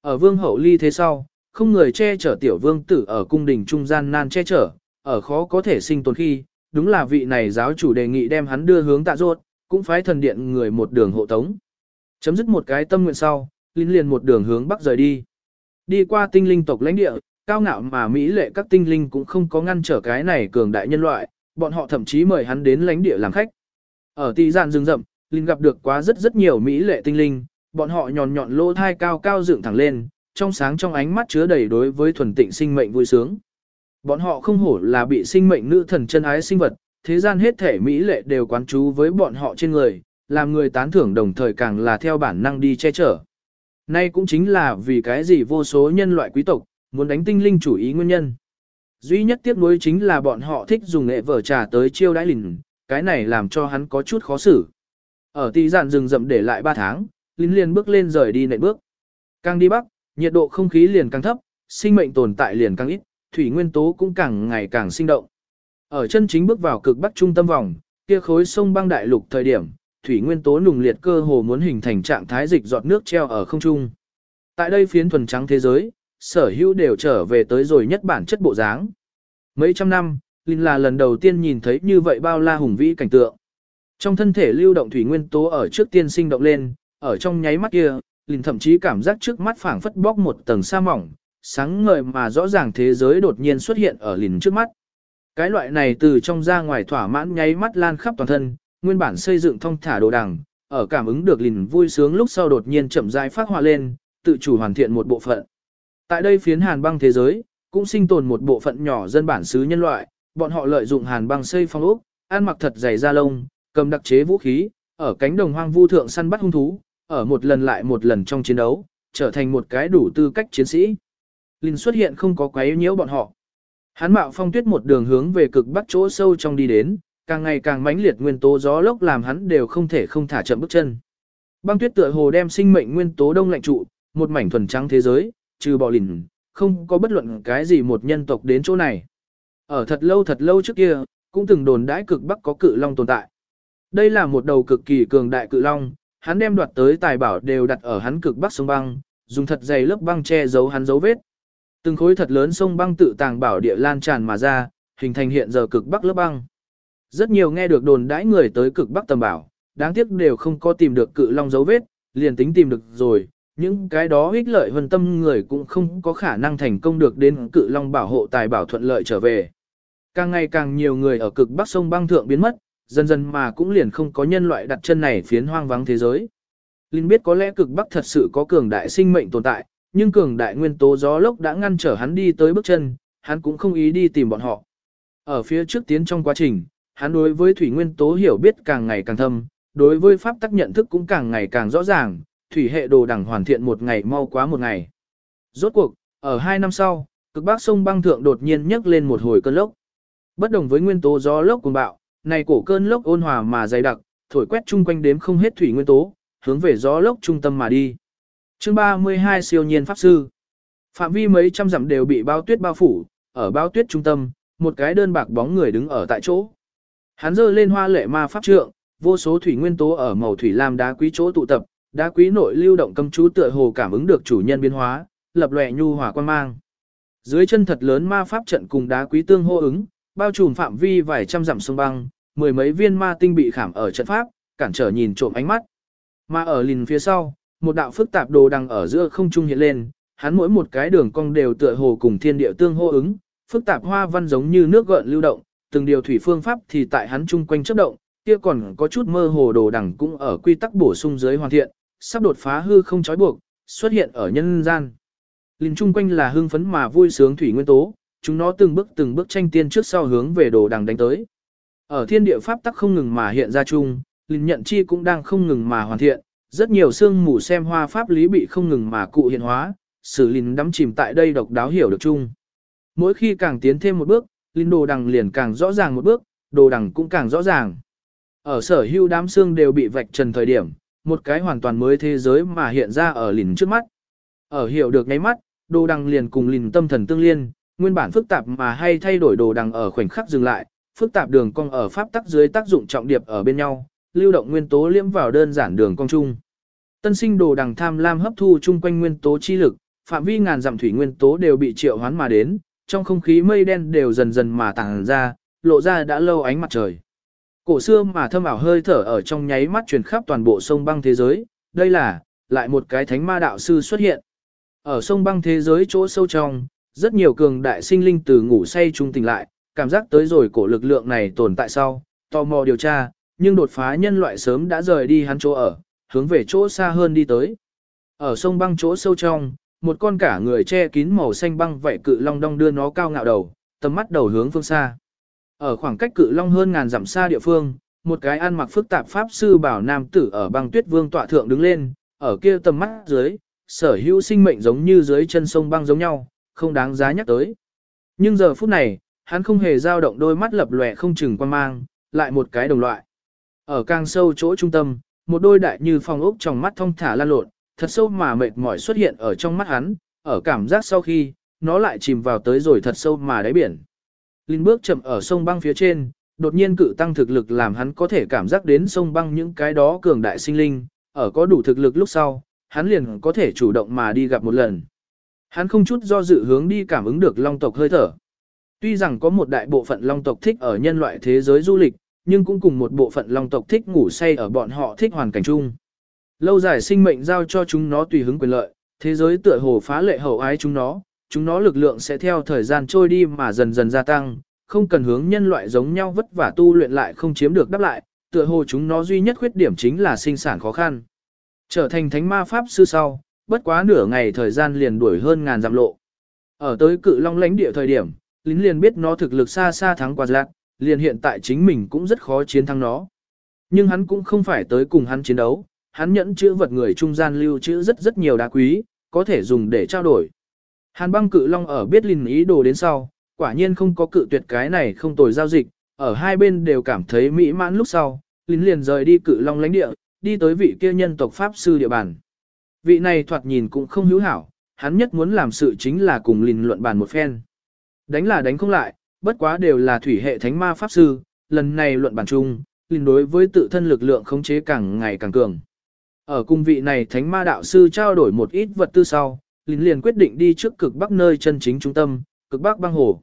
[SPEAKER 1] Ở vương hậu ly thế sau, không người che chở tiểu vương tử ở cung đình trung gian nan che chở, ở khó có thể sinh tồn khi, đúng là vị này giáo chủ đề nghị đem hắn đưa hướng tạ ruột, cũng phái thần điện người một đường hộ tống. Chấm dứt một cái tâm nguyện sau, lính liền một đường hướng bắc rời đi. Đi qua tinh linh tộc lãnh địa, cao ngạo mà Mỹ lệ các tinh linh cũng không có ngăn trở cái này cường đại nhân loại, bọn họ thậm chí mời hắn đến lãnh địa làm khách. Ở tỷ giàn rừng rậm, Linh gặp được quá rất rất nhiều Mỹ lệ tinh linh, bọn họ nhọn nhọn lỗ thai cao cao dựng thẳng lên, trong sáng trong ánh mắt chứa đầy đối với thuần tịnh sinh mệnh vui sướng. Bọn họ không hổ là bị sinh mệnh nữ thần chân ái sinh vật, thế gian hết thể Mỹ lệ đều quán trú với bọn họ trên người, làm người tán thưởng đồng thời càng là theo bản năng đi che chở. Nay cũng chính là vì cái gì vô số nhân loại quý tộc, muốn đánh tinh linh chủ ý nguyên nhân. Duy nhất tiếc nuối chính là bọn họ thích dùng nghệ vở trà tới chiêu đãi lìn, cái này làm cho hắn có chút khó xử. Ở tỷ dạn rừng rậm để lại 3 tháng, Linh liền bước lên rời đi nệm bước. Càng đi bắc, nhiệt độ không khí liền càng thấp, sinh mệnh tồn tại liền càng ít, thủy nguyên tố cũng càng ngày càng sinh động. Ở chân chính bước vào cực bắc trung tâm vòng, kia khối sông băng đại lục thời điểm, thủy nguyên tố nùng liệt cơ hồ muốn hình thành trạng thái dịch giọt nước treo ở không trung. Tại đây phiến thuần trắng thế giới, sở hữu đều trở về tới rồi nhất bản chất bộ dáng. Mấy trăm năm, Linh là lần đầu tiên nhìn thấy như vậy bao la hùng vĩ cảnh tượng. Trong thân thể lưu động thủy nguyên tố ở trước tiên sinh động lên, ở trong nháy mắt kia, Linh thậm chí cảm giác trước mắt phảng phất bóc một tầng sa mỏng, sáng ngời mà rõ ràng thế giới đột nhiên xuất hiện ở Lìn trước mắt. Cái loại này từ trong ra ngoài thỏa mãn nháy mắt lan khắp toàn thân, nguyên bản xây dựng thông thả đồ đằng, ở cảm ứng được Lìn vui sướng lúc sau đột nhiên chậm rãi phát hoa lên, tự chủ hoàn thiện một bộ phận. Tại đây phiến hàn băng thế giới, cũng sinh tồn một bộ phận nhỏ dân bản xứ nhân loại, bọn họ lợi dụng hàn băng xây phong ốc, ăn mặc thật dày da lông, cầm đặc chế vũ khí, ở cánh đồng hoang vu thượng săn bắt hung thú, ở một lần lại một lần trong chiến đấu, trở thành một cái đủ tư cách chiến sĩ. Linh xuất hiện không có quấy nhiễu bọn họ. Hắn mạo phong tuyết một đường hướng về cực bắc chỗ sâu trong đi đến, càng ngày càng mãnh liệt nguyên tố gió lốc làm hắn đều không thể không thả chậm bước chân. Băng tuyết tựa hồ đem sinh mệnh nguyên tố đông lạnh trụ, một mảnh thuần trắng thế giới, trừ bỏ lìn, không có bất luận cái gì một nhân tộc đến chỗ này. Ở thật lâu thật lâu trước kia, cũng từng đồn đãi cực bắc có cự long tồn tại. Đây là một đầu cực kỳ cường đại cự long, hắn đem đoạt tới tài bảo đều đặt ở hắn cực bắc sông băng, dùng thật dày lớp băng che giấu hắn dấu vết. Từng khối thật lớn sông băng tự tàng bảo địa lan tràn mà ra, hình thành hiện giờ cực bắc lớp băng. Rất nhiều nghe được đồn đãi người tới cực bắc tầm bảo, đáng tiếc đều không có tìm được cự long dấu vết, liền tính tìm được rồi, những cái đó ích lợi vân tâm người cũng không có khả năng thành công được đến cự long bảo hộ tài bảo thuận lợi trở về. Càng ngày càng nhiều người ở cực bắc sông băng thượng biến mất, dần dần mà cũng liền không có nhân loại đặt chân này phiến hoang vắng thế giới. Linh biết có lẽ cực bắc thật sự có cường đại sinh mệnh tồn tại, nhưng cường đại nguyên tố gió lốc đã ngăn trở hắn đi tới bước chân, hắn cũng không ý đi tìm bọn họ. Ở phía trước tiến trong quá trình, hắn đối với thủy nguyên tố hiểu biết càng ngày càng thâm, đối với pháp tắc nhận thức cũng càng ngày càng rõ ràng, thủy hệ đồ đẳng hoàn thiện một ngày mau quá một ngày. Rốt cuộc, ở hai năm sau, cực bắc sông băng thượng đột nhiên nhấc lên một hồi cơn lốc. Bất đồng với nguyên tố gió lốc cuồng bạo, này cổ cơn lốc ôn hòa mà dày đặc, thổi quét chung quanh đếm không hết thủy nguyên tố, hướng về gió lốc trung tâm mà đi. Chương 32 siêu nhiên pháp sư. Phạm vi mấy trăm dặm đều bị bao tuyết bao phủ, ở bao tuyết trung tâm, một cái đơn bạc bóng người đứng ở tại chỗ. Hắn giơ lên hoa lệ ma pháp trượng, vô số thủy nguyên tố ở màu thủy lam đá quý chỗ tụ tập, đá quý nội lưu động cầm chú tựa hồ cảm ứng được chủ nhân biến hóa, lập lòe nhu hòa quan mang. Dưới chân thật lớn ma pháp trận cùng đá quý tương hô ứng, bao trùm phạm vi vài trăm dặm sông băng, mười mấy viên ma tinh bị khảm ở trận pháp, cản trở nhìn trộm ánh mắt. Mà ở lìn phía sau, một đạo phức tạp đồ đằng ở giữa không trung hiện lên, hắn mỗi một cái đường cong đều tựa hồ cùng thiên địa tương hô ứng, phức tạp hoa văn giống như nước gợn lưu động, từng điều thủy phương pháp thì tại hắn chung quanh chấp động, kia còn có chút mơ hồ đồ đằng cũng ở quy tắc bổ sung dưới hoàn thiện, sắp đột phá hư không trói buộc, xuất hiện ở nhân gian. Linh chung quanh là hưng phấn mà vui sướng thủy nguyên tố, chúng nó từng bước từng bước tranh tiên trước sau hướng về đồ đằng đánh tới. Ở thiên địa pháp tắc không ngừng mà hiện ra chung, linh nhận chi cũng đang không ngừng mà hoàn thiện, rất nhiều xương mù xem hoa pháp lý bị không ngừng mà cụ hiện hóa, sử linh đắm chìm tại đây độc đáo hiểu được chung. Mỗi khi càng tiến thêm một bước, linh đồ đằng liền càng rõ ràng một bước, đồ đằng cũng càng rõ ràng. Ở sở hưu đám xương đều bị vạch trần thời điểm, một cái hoàn toàn mới thế giới mà hiện ra ở lìn trước mắt. Ở hiểu được ngay mắt, đồ đằng liền cùng lìn tâm thần tương liên, nguyên bản phức tạp mà hay thay đổi đồ đằng ở khoảnh khắc dừng lại, phức tạp đường cong ở pháp tắc dưới tác dụng trọng điệp ở bên nhau, lưu động nguyên tố liễm vào đơn giản đường cong chung. Tân sinh đồ đằng tham lam hấp thu chung quanh nguyên tố chi lực, phạm vi ngàn dặm thủy nguyên tố đều bị triệu hoán mà đến, trong không khí mây đen đều dần dần mà tàng ra, lộ ra đã lâu ánh mặt trời. Cổ xưa mà thâm ảo hơi thở ở trong nháy mắt truyền khắp toàn bộ sông băng thế giới, đây là, lại một cái thánh ma đạo sư xuất hiện. Ở sông băng thế giới chỗ sâu trong, rất nhiều cường đại sinh linh từ ngủ say trung tỉnh lại, cảm giác tới rồi cổ lực lượng này tồn tại sau, tò mò điều tra, nhưng đột phá nhân loại sớm đã rời đi hắn chỗ ở, hướng về chỗ xa hơn đi tới. Ở sông băng chỗ sâu trong, một con cả người che kín màu xanh băng vậy cự long đong đưa nó cao ngạo đầu, tầm mắt đầu hướng phương xa. Ở khoảng cách cự long hơn ngàn dặm xa địa phương, một cái ăn mặc phức tạp pháp sư bảo nam tử ở băng tuyết vương tọa thượng đứng lên, ở kia tầm mắt dưới, sở hữu sinh mệnh giống như dưới chân sông băng giống nhau, không đáng giá nhắc tới. Nhưng giờ phút này, hắn không hề dao động đôi mắt lập lòe không chừng quan mang, lại một cái đồng loại. Ở càng sâu chỗ trung tâm, một đôi đại như phòng ốc trong mắt thông thả lan lộn, thật sâu mà mệt mỏi xuất hiện ở trong mắt hắn, ở cảm giác sau khi, nó lại chìm vào tới rồi thật sâu mà đáy biển. Linh bước chậm ở sông băng phía trên, đột nhiên cự tăng thực lực làm hắn có thể cảm giác đến sông băng những cái đó cường đại sinh linh, ở có đủ thực lực lúc sau, hắn liền có thể chủ động mà đi gặp một lần. Hắn không chút do dự hướng đi cảm ứng được long tộc hơi thở. Tuy rằng có một đại bộ phận long tộc thích ở nhân loại thế giới du lịch, nhưng cũng cùng một bộ phận long tộc thích ngủ say ở bọn họ thích hoàn cảnh chung. Lâu dài sinh mệnh giao cho chúng nó tùy hứng quyền lợi, thế giới tựa hồ phá lệ hậu ái chúng nó, chúng nó lực lượng sẽ theo thời gian trôi đi mà dần dần gia tăng, không cần hướng nhân loại giống nhau vất vả tu luyện lại không chiếm được đáp lại, tựa hồ chúng nó duy nhất khuyết điểm chính là sinh sản khó khăn. Trở thành thánh ma pháp sư sau, bất quá nửa ngày thời gian liền đuổi hơn ngàn dặm lộ. Ở tới cự long lãnh địa thời điểm, lính liền biết nó thực lực xa xa thắng quạt lạc, liền hiện tại chính mình cũng rất khó chiến thắng nó. Nhưng hắn cũng không phải tới cùng hắn chiến đấu, hắn nhẫn chữ vật người trung gian lưu trữ rất rất nhiều đá quý, có thể dùng để trao đổi. Hàn băng cự long ở biết linh ý đồ đến sau, quả nhiên không có cự tuyệt cái này không tồi giao dịch, ở hai bên đều cảm thấy mỹ mãn lúc sau, Lính liền rời đi cự long lãnh địa, đi tới vị kia nhân tộc Pháp sư địa bàn. Vị này thoạt nhìn cũng không hữu hảo, hắn nhất muốn làm sự chính là cùng lìn luận bàn một phen. Đánh là đánh không lại, bất quá đều là thủy hệ thánh ma Pháp sư, lần này luận bàn chung, lìn đối với tự thân lực lượng khống chế càng ngày càng cường. Ở cung vị này thánh ma đạo sư trao đổi một ít vật tư sau, lìn liền quyết định đi trước cực bắc nơi chân chính trung tâm, cực bắc băng hồ.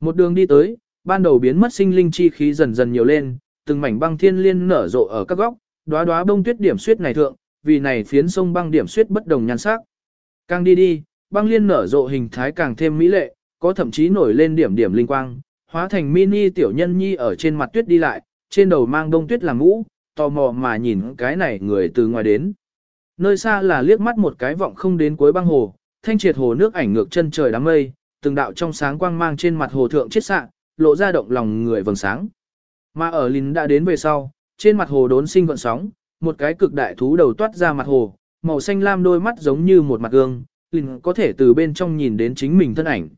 [SPEAKER 1] Một đường đi tới, ban đầu biến mất sinh linh chi khí dần dần nhiều lên, từng mảnh băng thiên liên nở rộ ở các góc, đóa đóa bông tuyết điểm suyết này thượng, vì này phiến sông băng điểm suyết bất đồng nhan sắc. Càng đi đi, băng liên nở rộ hình thái càng thêm mỹ lệ, có thậm chí nổi lên điểm điểm linh quang, hóa thành mini tiểu nhân nhi ở trên mặt tuyết đi lại, trên đầu mang đông tuyết làm mũ, tò mò mà nhìn cái này người từ ngoài đến. Nơi xa là liếc mắt một cái vọng không đến cuối băng hồ, thanh triệt hồ nước ảnh ngược chân trời đám mây, từng đạo trong sáng quang mang trên mặt hồ thượng chết sạng, lộ ra động lòng người vầng sáng. Mà ở Linh đã đến về sau, trên mặt hồ đốn sinh vận sóng, một cái cực đại thú đầu toát ra mặt hồ, màu xanh lam đôi mắt giống như một mặt gương, Linh có thể từ bên trong nhìn đến chính mình thân ảnh.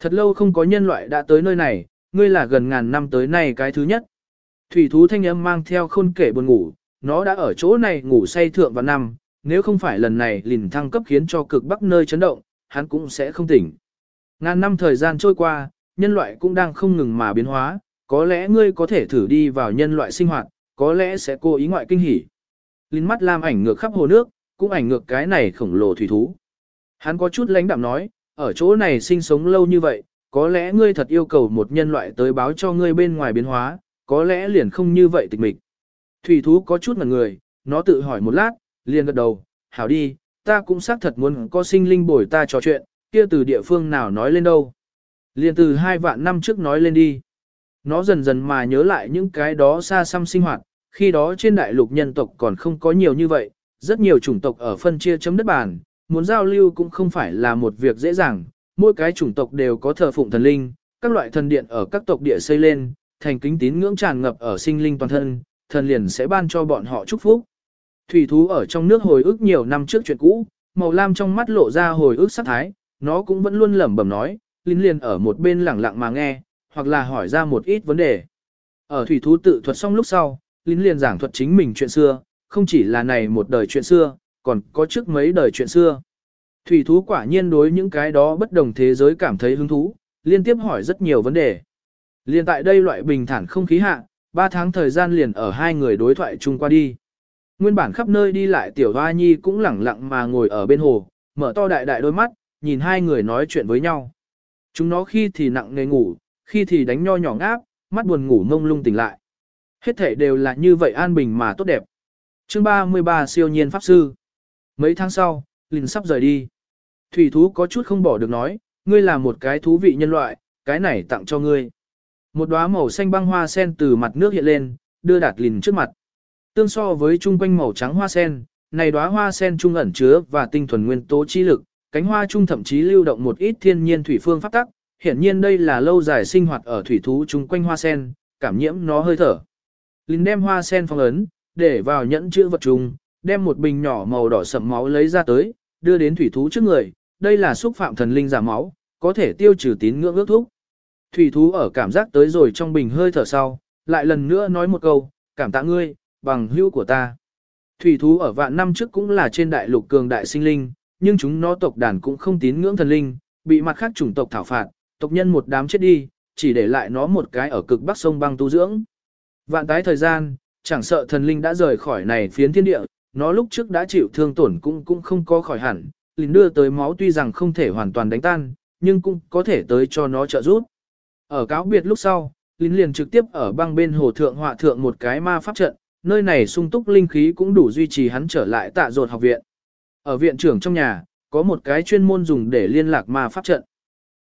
[SPEAKER 1] Thật lâu không có nhân loại đã tới nơi này, ngươi là gần ngàn năm tới nay cái thứ nhất. Thủy thú thanh âm mang theo khôn kể buồn ngủ, nó đã ở chỗ này ngủ say thượng và năm, nếu không phải lần này lìn thăng cấp khiến cho cực bắc nơi chấn động, hắn cũng sẽ không tỉnh. Ngàn năm thời gian trôi qua, nhân loại cũng đang không ngừng mà biến hóa, có lẽ ngươi có thể thử đi vào nhân loại sinh hoạt, có lẽ sẽ cố ý ngoại kinh hỉ. Linh mắt làm ảnh ngược khắp hồ nước, cũng ảnh ngược cái này khổng lồ thủy thú. Hắn có chút lãnh đạm nói, ở chỗ này sinh sống lâu như vậy, có lẽ ngươi thật yêu cầu một nhân loại tới báo cho ngươi bên ngoài biến hóa, có lẽ liền không như vậy tịch mịch. Thủy thú có chút ngần người, nó tự hỏi một lát, liền gật đầu, hảo đi, ta cũng xác thật muốn có sinh linh bồi ta trò chuyện, kia từ địa phương nào nói lên đâu. Liền từ hai vạn năm trước nói lên đi. Nó dần dần mà nhớ lại những cái đó xa xăm sinh hoạt, khi đó trên đại lục nhân tộc còn không có nhiều như vậy, rất nhiều chủng tộc ở phân chia chấm đất bàn, muốn giao lưu cũng không phải là một việc dễ dàng, mỗi cái chủng tộc đều có thờ phụng thần linh, các loại thần điện ở các tộc địa xây lên, thành kính tín ngưỡng tràn ngập ở sinh linh toàn thân, thần liền sẽ ban cho bọn họ chúc phúc. Thủy thú ở trong nước hồi ức nhiều năm trước chuyện cũ, màu lam trong mắt lộ ra hồi ức sắc thái, nó cũng vẫn luôn lẩm bẩm nói, Linh liền ở một bên lẳng lặng mà nghe, hoặc là hỏi ra một ít vấn đề. Ở thủy thú tự thuật xong lúc sau, Linh liền giảng thuật chính mình chuyện xưa, không chỉ là này một đời chuyện xưa, còn có trước mấy đời chuyện xưa. Thủy thú quả nhiên đối những cái đó bất đồng thế giới cảm thấy hứng thú, liên tiếp hỏi rất nhiều vấn đề. Liên tại đây loại bình thản không khí hạ, ba tháng thời gian liền ở hai người đối thoại chung qua đi. Nguyên bản khắp nơi đi lại tiểu hoa nhi cũng lẳng lặng mà ngồi ở bên hồ, mở to đại đại đôi mắt, nhìn hai người nói chuyện với nhau. Chúng nó khi thì nặng nề ngủ, khi thì đánh nho nhỏ ngáp, mắt buồn ngủ mông lung tỉnh lại. Hết thể đều là như vậy an bình mà tốt đẹp. chương 33 siêu nhiên pháp sư. Mấy tháng sau, Linh sắp rời đi. Thủy thú có chút không bỏ được nói, ngươi là một cái thú vị nhân loại, cái này tặng cho ngươi. Một đóa màu xanh băng hoa sen từ mặt nước hiện lên, đưa đạt Linh trước mặt. Tương so với chung quanh màu trắng hoa sen, này đóa hoa sen trung ẩn chứa và tinh thuần nguyên tố chi lực, cánh hoa trung thậm chí lưu động một ít thiên nhiên thủy phương pháp tắc, hiển nhiên đây là lâu dài sinh hoạt ở thủy thú chung quanh hoa sen, cảm nhiễm nó hơi thở. Linh đem hoa sen phong ấn, để vào nhẫn chữ vật trùng, đem một bình nhỏ màu đỏ sẫm máu lấy ra tới, đưa đến thủy thú trước người, đây là xúc phạm thần linh giả máu, có thể tiêu trừ tín ngưỡng ước thúc. Thủy thú ở cảm giác tới rồi trong bình hơi thở sau, lại lần nữa nói một câu, cảm tạ ngươi, bằng hữu của ta. Thủy thú ở vạn năm trước cũng là trên đại lục cường đại sinh linh, nhưng chúng nó tộc đàn cũng không tín ngưỡng thần linh, bị mặt khác chủng tộc thảo phạt, tộc nhân một đám chết đi, chỉ để lại nó một cái ở cực bắc sông băng tu dưỡng. Vạn tái thời gian, chẳng sợ thần linh đã rời khỏi này phiến thiên địa, nó lúc trước đã chịu thương tổn cũng cũng không có khỏi hẳn, linh đưa tới máu tuy rằng không thể hoàn toàn đánh tan, nhưng cũng có thể tới cho nó trợ giúp. Ở cáo biệt lúc sau, linh liền trực tiếp ở băng bên hồ thượng họa thượng một cái ma pháp trận, nơi này sung túc linh khí cũng đủ duy trì hắn trở lại tạ dột học viện. Ở viện trưởng trong nhà, có một cái chuyên môn dùng để liên lạc ma pháp trận.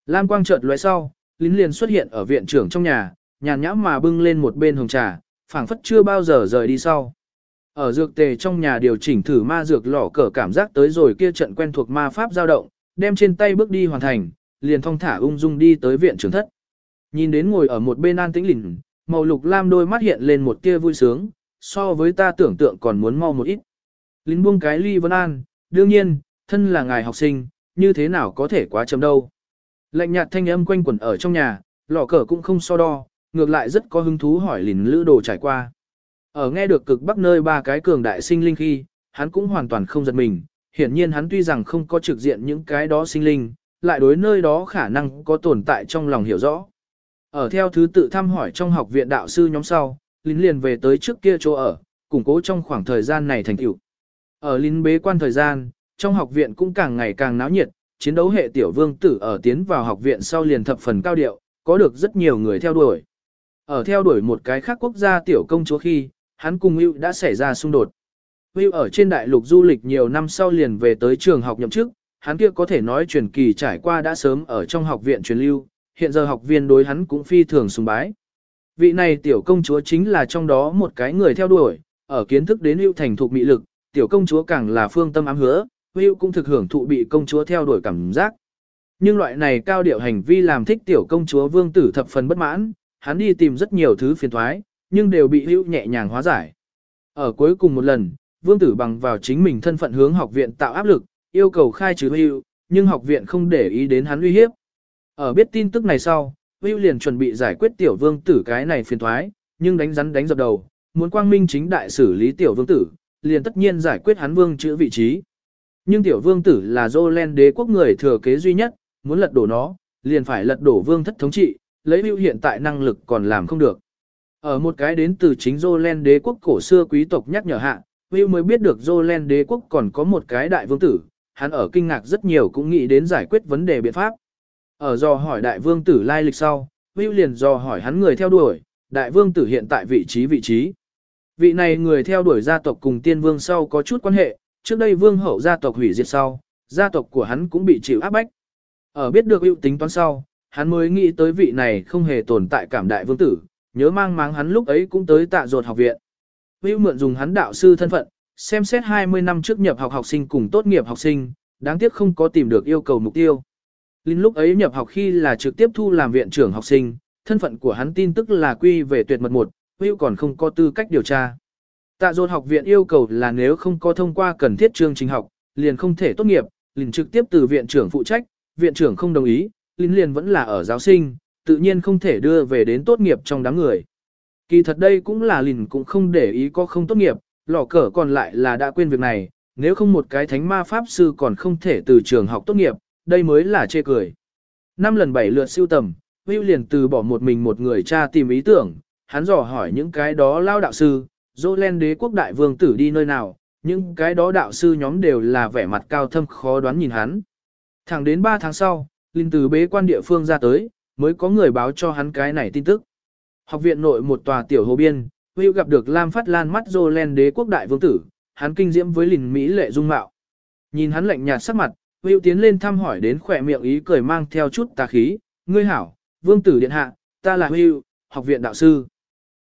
[SPEAKER 1] Lam quang chợt lóe sau, Lín liền xuất hiện ở viện trưởng trong nhà, nhàn nhã mà bưng lên một bên hồng trà, phảng phất chưa bao giờ rời đi sau. Ở dược tề trong nhà điều chỉnh thử ma dược lỏ cờ cảm giác tới rồi kia trận quen thuộc ma pháp dao động, đem trên tay bước đi hoàn thành, liền thong thả ung dung đi tới viện trưởng thất. Nhìn đến ngồi ở một bên an tĩnh lìn, màu lục lam đôi mắt hiện lên một tia vui sướng, so với ta tưởng tượng còn muốn mau một ít. Lính buông cái ly vân an, đương nhiên, thân là ngài học sinh, như thế nào có thể quá chấm đâu. Lạnh nhạt thanh âm quanh quẩn ở trong nhà, lỏ cờ cũng không so đo, ngược lại rất có hứng thú hỏi lìn lữ đồ trải qua. Ở nghe được cực bắc nơi ba cái cường đại sinh linh khi, hắn cũng hoàn toàn không giật mình, hiển nhiên hắn tuy rằng không có trực diện những cái đó sinh linh, lại đối nơi đó khả năng có tồn tại trong lòng hiểu rõ. Ở theo thứ tự thăm hỏi trong học viện đạo sư nhóm sau, Lín liền về tới trước kia chỗ ở, củng cố trong khoảng thời gian này thành tựu. Ở Lín bế quan thời gian, trong học viện cũng càng ngày càng náo nhiệt, chiến đấu hệ tiểu vương tử ở tiến vào học viện sau liền thập phần cao điệu, có được rất nhiều người theo đuổi. Ở theo đuổi một cái khác quốc gia tiểu công chúa khi, hắn cùng Will đã xảy ra xung đột. Will ở trên đại lục du lịch nhiều năm sau liền về tới trường học nhậm chức, hắn kia có thể nói truyền kỳ trải qua đã sớm ở trong học viện truyền lưu, hiện giờ học viên đối hắn cũng phi thường sùng bái. Vị này tiểu công chúa chính là trong đó một cái người theo đuổi, ở kiến thức đến hữu thành thục mị lực, tiểu công chúa càng là phương tâm ám hứa, hữu cũng thực hưởng thụ bị công chúa theo đuổi cảm giác. Nhưng loại này cao điệu hành vi làm thích tiểu công chúa vương tử thập phần bất mãn, hắn đi tìm rất nhiều thứ phiền thoái, nhưng đều bị hữu nhẹ nhàng hóa giải. Ở cuối cùng một lần, vương tử bằng vào chính mình thân phận hướng học viện tạo áp lực, yêu cầu khai trừ hữu, nhưng học viện không để ý đến hắn uy hiếp. Ở biết tin tức này sau, hữu liền chuẩn bị giải quyết tiểu vương tử cái này phiền thoái, nhưng đánh rắn đánh dập đầu, muốn quang minh chính đại xử lý tiểu vương tử, liền tất nhiên giải quyết hắn vương chữ vị trí. Nhưng tiểu vương tử là Jolend đế quốc người thừa kế duy nhất, muốn lật đổ nó, liền phải lật đổ vương thất thống trị, lấy hữu hiện tại năng lực còn làm không được. Ở một cái đến từ chính Jolen đế quốc cổ xưa quý tộc nhắc nhở hạ, Will mới biết được Jolen đế quốc còn có một cái đại vương tử, hắn ở kinh ngạc rất nhiều cũng nghĩ đến giải quyết vấn đề biện pháp. Ở do hỏi đại vương tử lai lịch sau, Will liền do hỏi hắn người theo đuổi, đại vương tử hiện tại vị trí vị trí. Vị này người theo đuổi gia tộc cùng tiên vương sau có chút quan hệ, trước đây vương hậu gia tộc hủy diệt sau, gia tộc của hắn cũng bị chịu áp bách. Ở biết được ưu tính toán sau, hắn mới nghĩ tới vị này không hề tồn tại cảm đại vương tử, nhớ mang máng hắn lúc ấy cũng tới tạ ruột học viện. Will mượn dùng hắn đạo sư thân phận, xem xét 20 năm trước nhập học học sinh cùng tốt nghiệp học sinh, đáng tiếc không có tìm được yêu cầu mục tiêu. Linh lúc ấy nhập học khi là trực tiếp thu làm viện trưởng học sinh, thân phận của hắn tin tức là quy về tuyệt mật một, Will còn không có tư cách điều tra. Tạ dồn học viện yêu cầu là nếu không có thông qua cần thiết chương trình học, liền không thể tốt nghiệp, liền trực tiếp từ viện trưởng phụ trách, viện trưởng không đồng ý, Linh liền vẫn là ở giáo sinh, tự nhiên không thể đưa về đến tốt nghiệp trong đám người. Kỳ thật đây cũng là lìn cũng không để ý có không tốt nghiệp, lò cờ còn lại là đã quên việc này, nếu không một cái thánh ma pháp sư còn không thể từ trường học tốt nghiệp, đây mới là chê cười. Năm lần bảy lượt siêu tầm, Will liền từ bỏ một mình một người cha tìm ý tưởng, hắn dò hỏi những cái đó lao đạo sư, Jolen đế quốc đại vương tử đi nơi nào, những cái đó đạo sư nhóm đều là vẻ mặt cao thâm khó đoán nhìn hắn. Thẳng đến 3 tháng sau, Linh từ bế quan địa phương ra tới, mới có người báo cho hắn cái này tin tức. Học viện nội một tòa tiểu hồ biên, Will gặp được Lam Phát Lan mắt Jolen đế quốc đại vương tử, hắn kinh diễm với lìn Mỹ lệ dung mạo. Nhìn hắn lạnh nhạt sắc mặt, Will tiến lên thăm hỏi đến khỏe miệng ý cười mang theo chút tà khí, ngươi hảo, vương tử điện hạ, ta là Will, học viện đạo sư.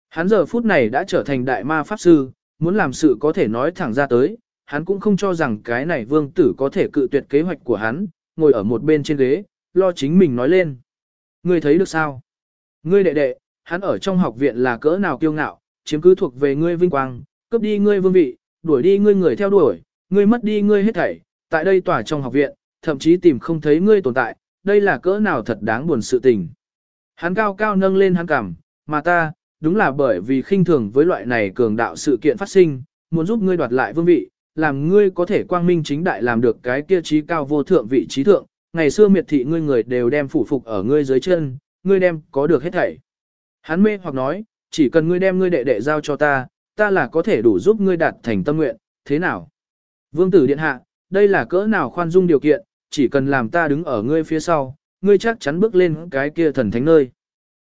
[SPEAKER 1] Hắn giờ phút này đã trở thành đại ma pháp sư, muốn làm sự có thể nói thẳng ra tới, hắn cũng không cho rằng cái này vương tử có thể cự tuyệt kế hoạch của hắn, ngồi ở một bên trên ghế, lo chính mình nói lên. Ngươi thấy được sao? Ngươi đệ đệ, hắn ở trong học viện là cỡ nào kiêu ngạo, chiếm cứ thuộc về ngươi vinh quang, cướp đi ngươi vương vị, đuổi đi ngươi người theo đuổi, ngươi mất đi ngươi hết thảy, tại đây tỏa trong học viện, thậm chí tìm không thấy ngươi tồn tại, đây là cỡ nào thật đáng buồn sự tình. Hắn cao cao nâng lên hắn cảm, mà ta, đúng là bởi vì khinh thường với loại này cường đạo sự kiện phát sinh, muốn giúp ngươi đoạt lại vương vị, làm ngươi có thể quang minh chính đại làm được cái kia trí cao vô thượng vị trí thượng, ngày xưa miệt thị ngươi người đều đem phủ phục ở ngươi dưới chân, ngươi đem có được hết thảy. Hắn mê hoặc nói, chỉ cần ngươi đem ngươi đệ đệ giao cho ta, ta là có thể đủ giúp ngươi đạt thành tâm nguyện, thế nào? Vương tử điện hạ, đây là cỡ nào khoan dung điều kiện, chỉ cần làm ta đứng ở ngươi phía sau, ngươi chắc chắn bước lên cái kia thần thánh nơi.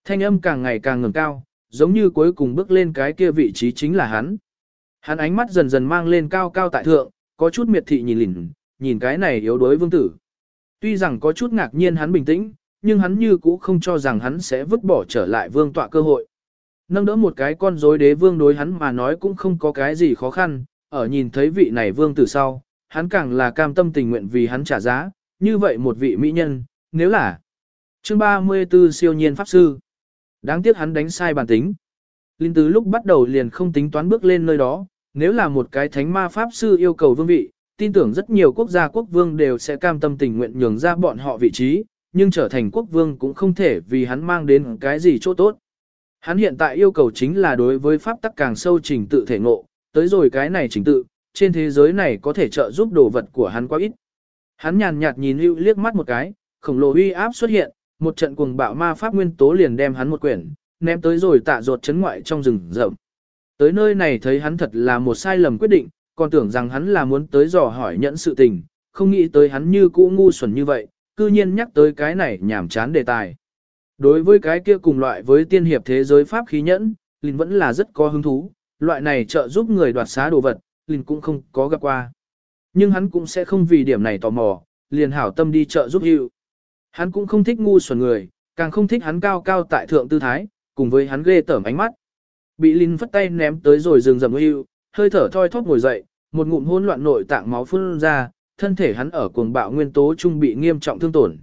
[SPEAKER 1] Thanh âm càng ngày càng ngẩng cao, giống như cuối cùng bước lên cái kia vị trí chính là hắn. Hắn ánh mắt dần dần mang lên cao cao tại thượng, có chút miệt thị nhìn lìn, nhìn cái này yếu đuối vương tử. Tuy rằng có chút ngạc nhiên hắn bình tĩnh, nhưng hắn như cũ không cho rằng hắn sẽ vứt bỏ trở lại vương tọa cơ hội. Nâng đỡ một cái con rối đế vương đối hắn mà nói cũng không có cái gì khó khăn, ở nhìn thấy vị này vương tử sau, hắn càng là cam tâm tình nguyện vì hắn trả giá, như vậy một vị mỹ nhân, nếu là chương 34 siêu nhiên pháp sư. Đáng tiếc hắn đánh sai bản tính. Linh tứ lúc bắt đầu liền không tính toán bước lên nơi đó, nếu là một cái thánh ma pháp sư yêu cầu vương vị, tin tưởng rất nhiều quốc gia quốc vương đều sẽ cam tâm tình nguyện nhường ra bọn họ vị trí, nhưng trở thành quốc vương cũng không thể vì hắn mang đến cái gì chỗ tốt. Hắn hiện tại yêu cầu chính là đối với pháp tắc càng sâu trình tự thể ngộ, tới rồi cái này trình tự, trên thế giới này có thể trợ giúp đồ vật của hắn quá ít. Hắn nhàn nhạt nhìn Lưu liếc mắt một cái, khổng lồ uy áp xuất hiện, một trận cuồng bạo ma pháp nguyên tố liền đem hắn một quyển, ném tới rồi tạ ruột chấn ngoại trong rừng rậm. Tới nơi này thấy hắn thật là một sai lầm quyết định, còn tưởng rằng hắn là muốn tới dò hỏi nhẫn sự tình, không nghĩ tới hắn như cũ ngu xuẩn như vậy, cư nhiên nhắc tới cái này nhảm chán đề tài. Đối với cái kia cùng loại với tiên hiệp thế giới pháp khí nhẫn, Linh vẫn là rất có hứng thú, loại này trợ giúp người đoạt xá đồ vật, Linh cũng không có gặp qua. Nhưng hắn cũng sẽ không vì điểm này tò mò, liền hảo tâm đi trợ giúp hữu. Hắn cũng không thích ngu xuẩn người, càng không thích hắn cao cao tại thượng tư thái, cùng với hắn ghê tởm ánh mắt. Bị Linh phất tay ném tới rồi rừng rầm hữu, hơi thở thoi thóp ngồi dậy, một ngụm hỗn loạn nội tạng máu phun ra, thân thể hắn ở cuồng bạo nguyên tố trung bị nghiêm trọng thương tổn.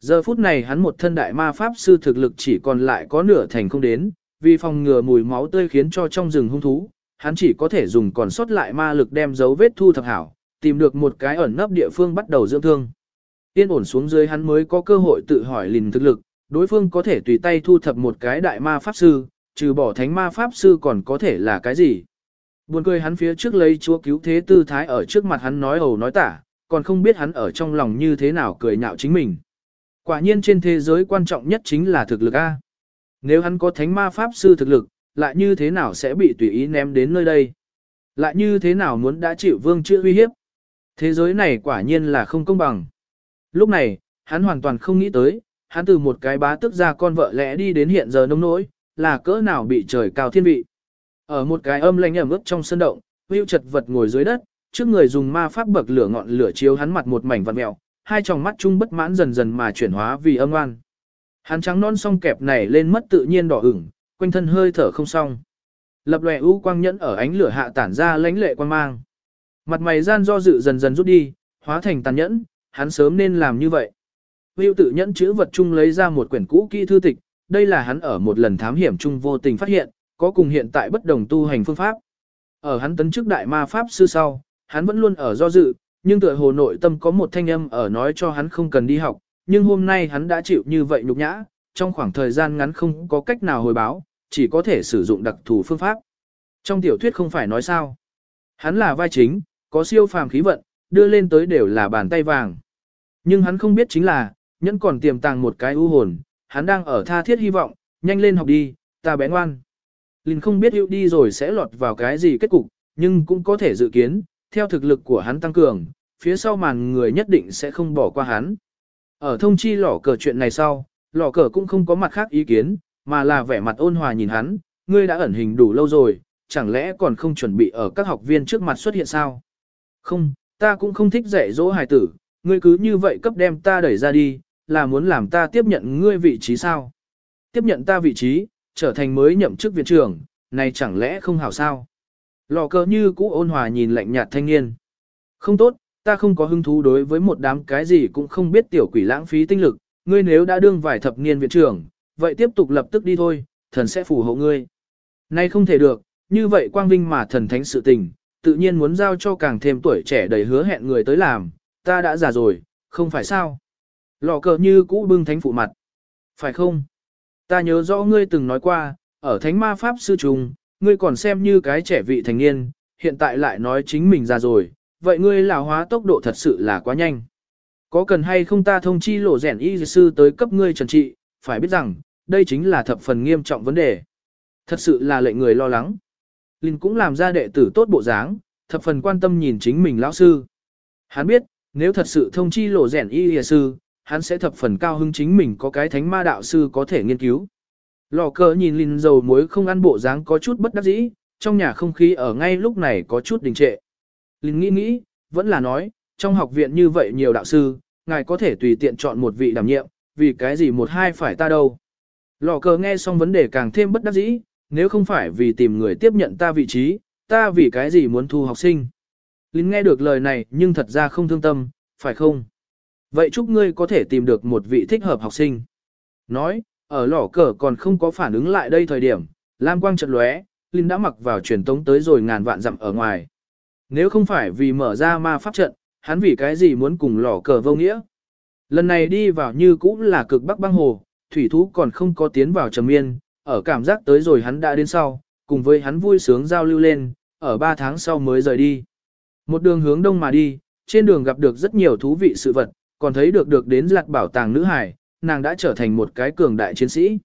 [SPEAKER 1] Giờ phút này hắn một thân đại ma pháp sư thực lực chỉ còn lại có nửa thành không đến, vì phòng ngừa mùi máu tươi khiến cho trong rừng hung thú, hắn chỉ có thể dùng còn sót lại ma lực đem dấu vết thu thập hảo, tìm được một cái ẩn nấp địa phương bắt đầu dưỡng thương. Tiên ổn xuống dưới hắn mới có cơ hội tự hỏi lìn thực lực, đối phương có thể tùy tay thu thập một cái đại ma pháp sư, trừ bỏ thánh ma pháp sư còn có thể là cái gì. Buồn cười hắn phía trước lấy chúa cứu thế tư thái ở trước mặt hắn nói ẩu nói tả, còn không biết hắn ở trong lòng như thế nào cười nhạo chính mình. Quả nhiên trên thế giới quan trọng nhất chính là thực lực A. Nếu hắn có thánh ma pháp sư thực lực, lại như thế nào sẽ bị tùy ý ném đến nơi đây? Lại như thế nào muốn đã chịu vương chưa uy hiếp? Thế giới này quả nhiên là không công bằng. Lúc này, hắn hoàn toàn không nghĩ tới, hắn từ một cái bá tức ra con vợ lẽ đi đến hiện giờ nông nỗi, là cỡ nào bị trời cao thiên vị. Ở một cái âm lanh ẩm ướt trong sân động, Hưu chật vật ngồi dưới đất, trước người dùng ma pháp bậc lửa ngọn lửa chiếu hắn mặt một mảnh vặn mèo, hai tròng mắt chung bất mãn dần dần mà chuyển hóa vì âm oan. Hắn trắng non song kẹp nảy lên mất tự nhiên đỏ ửng, quanh thân hơi thở không xong. Lập lòe u quang nhẫn ở ánh lửa hạ tản ra lãnh lệ quang mang. Mặt mày gian do dự dần dần rút đi, hóa thành tàn nhẫn, hắn sớm nên làm như vậy. Hưu tự nhẫn chữ vật chung lấy ra một quyển cũ kỹ thư tịch, đây là hắn ở một lần thám hiểm chung vô tình phát hiện, có cùng hiện tại bất đồng tu hành phương pháp. Ở hắn tấn chức đại ma pháp sư sau, hắn vẫn luôn ở do dự, nhưng tựa hồ nội tâm có một thanh âm ở nói cho hắn không cần đi học, nhưng hôm nay hắn đã chịu như vậy nhục nhã, trong khoảng thời gian ngắn không có cách nào hồi báo, chỉ có thể sử dụng đặc thù phương pháp. Trong tiểu thuyết không phải nói sao. Hắn là vai chính, có siêu phàm khí vận, đưa lên tới đều là bàn tay vàng. Nhưng hắn không biết chính là, nhẫn còn tiềm tàng một cái ưu hồn, hắn đang ở tha thiết hy vọng, nhanh lên học đi, ta bé ngoan. Linh không biết hữu đi rồi sẽ lọt vào cái gì kết cục, nhưng cũng có thể dự kiến, theo thực lực của hắn tăng cường, phía sau màn người nhất định sẽ không bỏ qua hắn. Ở thông chi lỏ cờ chuyện này sau, lỏ cờ cũng không có mặt khác ý kiến, mà là vẻ mặt ôn hòa nhìn hắn, ngươi đã ẩn hình đủ lâu rồi, chẳng lẽ còn không chuẩn bị ở các học viên trước mặt xuất hiện sao? Không, ta cũng không thích dạy dỗ hài tử, ngươi cứ như vậy cấp đem ta đẩy ra đi, là muốn làm ta tiếp nhận ngươi vị trí sao? Tiếp nhận ta vị trí, trở thành mới nhậm chức viện trưởng, này chẳng lẽ không hảo sao? Lò cờ như cũ ôn hòa nhìn lạnh nhạt thanh niên. Không tốt, ta không có hứng thú đối với một đám cái gì cũng không biết tiểu quỷ lãng phí tinh lực, ngươi nếu đã đương vài thập niên viện trưởng, vậy tiếp tục lập tức đi thôi, thần sẽ phù hộ ngươi. Nay không thể được, như vậy quang vinh mà thần thánh sự tình, tự nhiên muốn giao cho càng thêm tuổi trẻ đầy hứa hẹn người tới làm, ta đã già rồi, không phải sao? Lò cờ như cũ bưng thánh phụ mặt. Phải không? Ta nhớ rõ ngươi từng nói qua, ở thánh ma pháp sư trung, ngươi còn xem như cái trẻ vị thành niên, hiện tại lại nói chính mình già rồi, vậy ngươi lão hóa tốc độ thật sự là quá nhanh. Có cần hay không ta thông chi lộ rèn y sư tới cấp ngươi trần trị, phải biết rằng, đây chính là thập phần nghiêm trọng vấn đề. Thật sự là lệnh người lo lắng. Linh cũng làm ra đệ tử tốt bộ dáng, thập phần quan tâm nhìn chính mình lão sư. Hắn biết, nếu thật sự thông chi lộ rèn y sư, hắn sẽ thập phần cao hứng chính mình có cái thánh ma đạo sư có thể nghiên cứu. Lò cờ nhìn Linh dầu muối không ăn bộ dáng có chút bất đắc dĩ, trong nhà không khí ở ngay lúc này có chút đình trệ. Linh nghĩ nghĩ, vẫn là nói, trong học viện như vậy nhiều đạo sư, ngài có thể tùy tiện chọn một vị đảm nhiệm, vì cái gì một hai phải ta đâu. Lò cờ nghe xong vấn đề càng thêm bất đắc dĩ, nếu không phải vì tìm người tiếp nhận ta vị trí, ta vì cái gì muốn thu học sinh. Linh nghe được lời này nhưng thật ra không thương tâm, phải không? Vậy chúc ngươi có thể tìm được một vị thích hợp học sinh. Nói, ở lỏ cờ còn không có phản ứng lại đây thời điểm, Lam quang chợt lóe, Linh đã mặc vào truyền tống tới rồi ngàn vạn dặm ở ngoài. Nếu không phải vì mở ra ma pháp trận, hắn vì cái gì muốn cùng lỏ cờ vô nghĩa. Lần này đi vào như cũng là cực bắc băng hồ, thủy thú còn không có tiến vào trầm miên, ở cảm giác tới rồi hắn đã đến sau, cùng với hắn vui sướng giao lưu lên, ở 3 tháng sau mới rời đi. Một đường hướng đông mà đi, trên đường gặp được rất nhiều thú vị sự vật, còn thấy được được đến lặt bảo tàng nữ hải, nàng đã trở thành một cái cường đại chiến sĩ.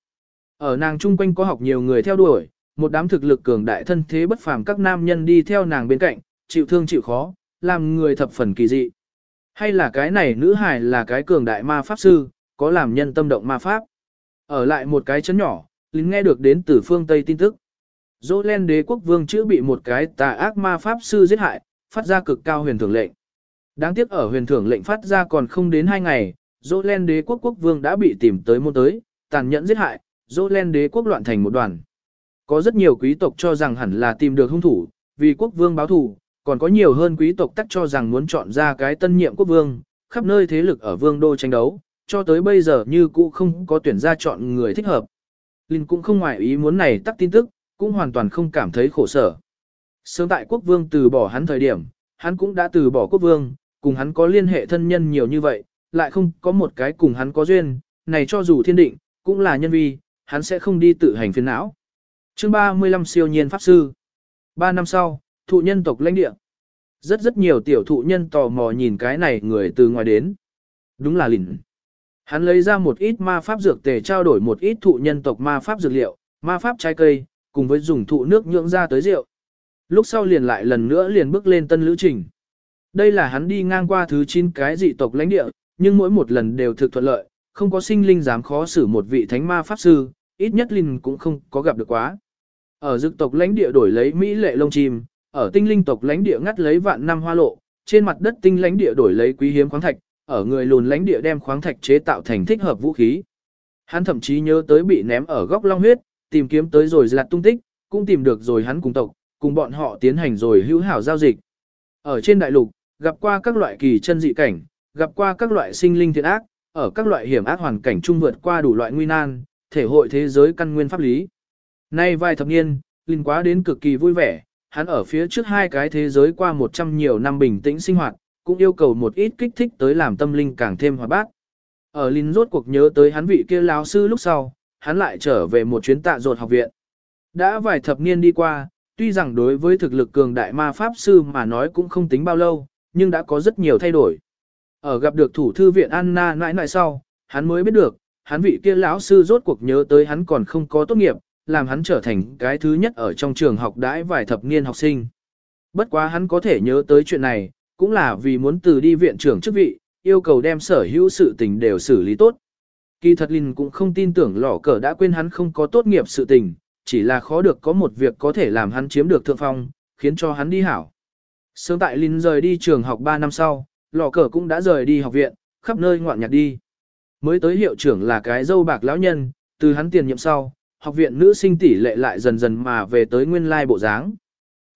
[SPEAKER 1] Ở nàng chung quanh có học nhiều người theo đuổi, một đám thực lực cường đại thân thế bất phàm các nam nhân đi theo nàng bên cạnh, chịu thương chịu khó, làm người thập phần kỳ dị. Hay là cái này nữ hải là cái cường đại ma pháp sư, có làm nhân tâm động ma pháp. Ở lại một cái chấn nhỏ, lính nghe được đến từ phương Tây tin tức. Dỗ len đế quốc vương chữ bị một cái tà ác ma pháp sư giết hại, phát ra cực cao huyền thường lệnh. Đáng tiếc ở huyền thưởng lệnh phát ra còn không đến hai ngày, dỗ len đế quốc quốc vương đã bị tìm tới môn tới, tàn nhẫn giết hại, dỗ len đế quốc loạn thành một đoàn. Có rất nhiều quý tộc cho rằng hẳn là tìm được hung thủ, vì quốc vương báo thù, còn có nhiều hơn quý tộc tắc cho rằng muốn chọn ra cái tân nhiệm quốc vương, khắp nơi thế lực ở vương đô tranh đấu, cho tới bây giờ như cũ không có tuyển ra chọn người thích hợp. Linh cũng không ngoại ý muốn này tắc tin tức, cũng hoàn toàn không cảm thấy khổ sở. Sớm tại quốc vương từ bỏ hắn thời điểm, hắn cũng đã từ bỏ quốc vương, cùng hắn có liên hệ thân nhân nhiều như vậy, lại không có một cái cùng hắn có duyên, này cho dù thiên định, cũng là nhân vi, hắn sẽ không đi tự hành phiền não. Chương 35 siêu nhiên pháp sư. Ba năm sau, thụ nhân tộc lãnh địa. Rất rất nhiều tiểu thụ nhân tò mò nhìn cái này người từ ngoài đến. Đúng là lỉnh. Hắn lấy ra một ít ma pháp dược tề trao đổi một ít thụ nhân tộc ma pháp dược liệu, ma pháp trái cây, cùng với dùng thụ nước nhưỡng ra tới rượu. Lúc sau liền lại lần nữa liền bước lên tân lữ trình. Đây là hắn đi ngang qua thứ 9 cái dị tộc lãnh địa, nhưng mỗi một lần đều thực thuận lợi, không có sinh linh dám khó xử một vị thánh ma pháp sư, ít nhất linh cũng không có gặp được quá. Ở dực tộc lãnh địa đổi lấy mỹ lệ lông chim, ở tinh linh tộc lãnh địa ngắt lấy vạn năm hoa lộ, trên mặt đất tinh lãnh địa đổi lấy quý hiếm khoáng thạch, ở người lùn lãnh địa đem khoáng thạch chế tạo thành thích hợp vũ khí. Hắn thậm chí nhớ tới bị ném ở góc long huyết, tìm kiếm tới rồi lạt tung tích, cũng tìm được rồi hắn cùng tộc, cùng bọn họ tiến hành rồi hữu hảo giao dịch. Ở trên đại lục, gặp qua các loại kỳ chân dị cảnh, gặp qua các loại sinh linh thiện ác, ở các loại hiểm ác hoàn cảnh trung vượt qua đủ loại nguy nan, thể hội thế giới căn nguyên pháp lý. Nay vài thập niên, Linh quá đến cực kỳ vui vẻ, hắn ở phía trước hai cái thế giới qua một trăm nhiều năm bình tĩnh sinh hoạt, cũng yêu cầu một ít kích thích tới làm tâm linh càng thêm hoạt bát. Ở Linh rốt cuộc nhớ tới hắn vị kia lão sư lúc sau, hắn lại trở về một chuyến tạ ruột học viện. Đã vài thập niên đi qua, tuy rằng đối với thực lực cường đại ma pháp sư mà nói cũng không tính bao lâu, nhưng đã có rất nhiều thay đổi. Ở gặp được thủ thư viện Anna nãi nãi sau, hắn mới biết được, hắn vị kia lão sư rốt cuộc nhớ tới hắn còn không có tốt nghiệp, làm hắn trở thành cái thứ nhất ở trong trường học đãi vài thập niên học sinh. Bất quá hắn có thể nhớ tới chuyện này, cũng là vì muốn từ đi viện trưởng chức vị, yêu cầu đem sở hữu sự tình đều xử lý tốt. Kỳ thật Linh cũng không tin tưởng lỏ cờ đã quên hắn không có tốt nghiệp sự tình, chỉ là khó được có một việc có thể làm hắn chiếm được thượng phong, khiến cho hắn đi hảo. Sớm tại Linh rời đi trường học 3 năm sau, lò cờ cũng đã rời đi học viện, khắp nơi ngoạn nhạc đi. Mới tới hiệu trưởng là cái dâu bạc lão nhân, từ hắn tiền nhiệm sau, học viện nữ sinh tỷ lệ lại dần dần mà về tới nguyên lai bộ dáng.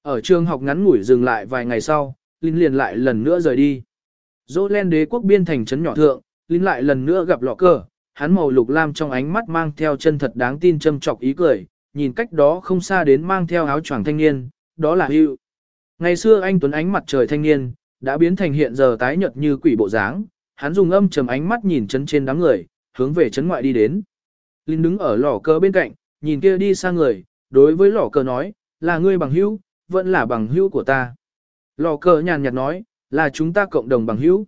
[SPEAKER 1] Ở trường học ngắn ngủi dừng lại vài ngày sau, Linh liền lại lần nữa rời đi. Dỗ len đế quốc biên thành trấn nhỏ thượng, Linh lại lần nữa gặp lọ cờ, hắn màu lục lam trong ánh mắt mang theo chân thật đáng tin châm chọc ý cười, nhìn cách đó không xa đến mang theo áo choàng thanh niên, đó là Hữu. Ngày xưa anh Tuấn ánh mặt trời thanh niên, đã biến thành hiện giờ tái nhợt như quỷ bộ dáng, hắn dùng âm trầm ánh mắt nhìn chấn trên đám người, hướng về chấn ngoại đi đến. Linh đứng ở lò cờ bên cạnh, nhìn kia đi xa người, đối với lò cờ nói, là ngươi bằng hữu, vẫn là bằng hữu của ta. Lò cờ nhàn nhạt nói, là chúng ta cộng đồng bằng hữu.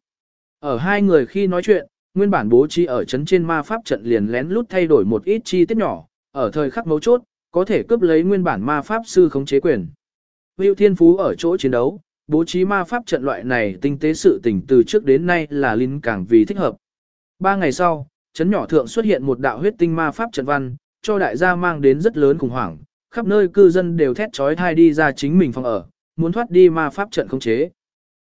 [SPEAKER 1] Ở hai người khi nói chuyện, nguyên bản bố trí ở chấn trên ma pháp trận liền lén lút thay đổi một ít chi tiết nhỏ, ở thời khắc mấu chốt, có thể cướp lấy nguyên bản ma pháp sư khống chế quyền. Hữu Thiên Phú ở chỗ chiến đấu, bố trí ma pháp trận loại này tinh tế sự tình từ trước đến nay là linh càng vì thích hợp. Ba ngày sau, chấn nhỏ thượng xuất hiện một đạo huyết tinh ma pháp trận văn, cho đại gia mang đến rất lớn khủng hoảng, khắp nơi cư dân đều thét trói thai đi ra chính mình phòng ở, muốn thoát đi ma pháp trận không chế.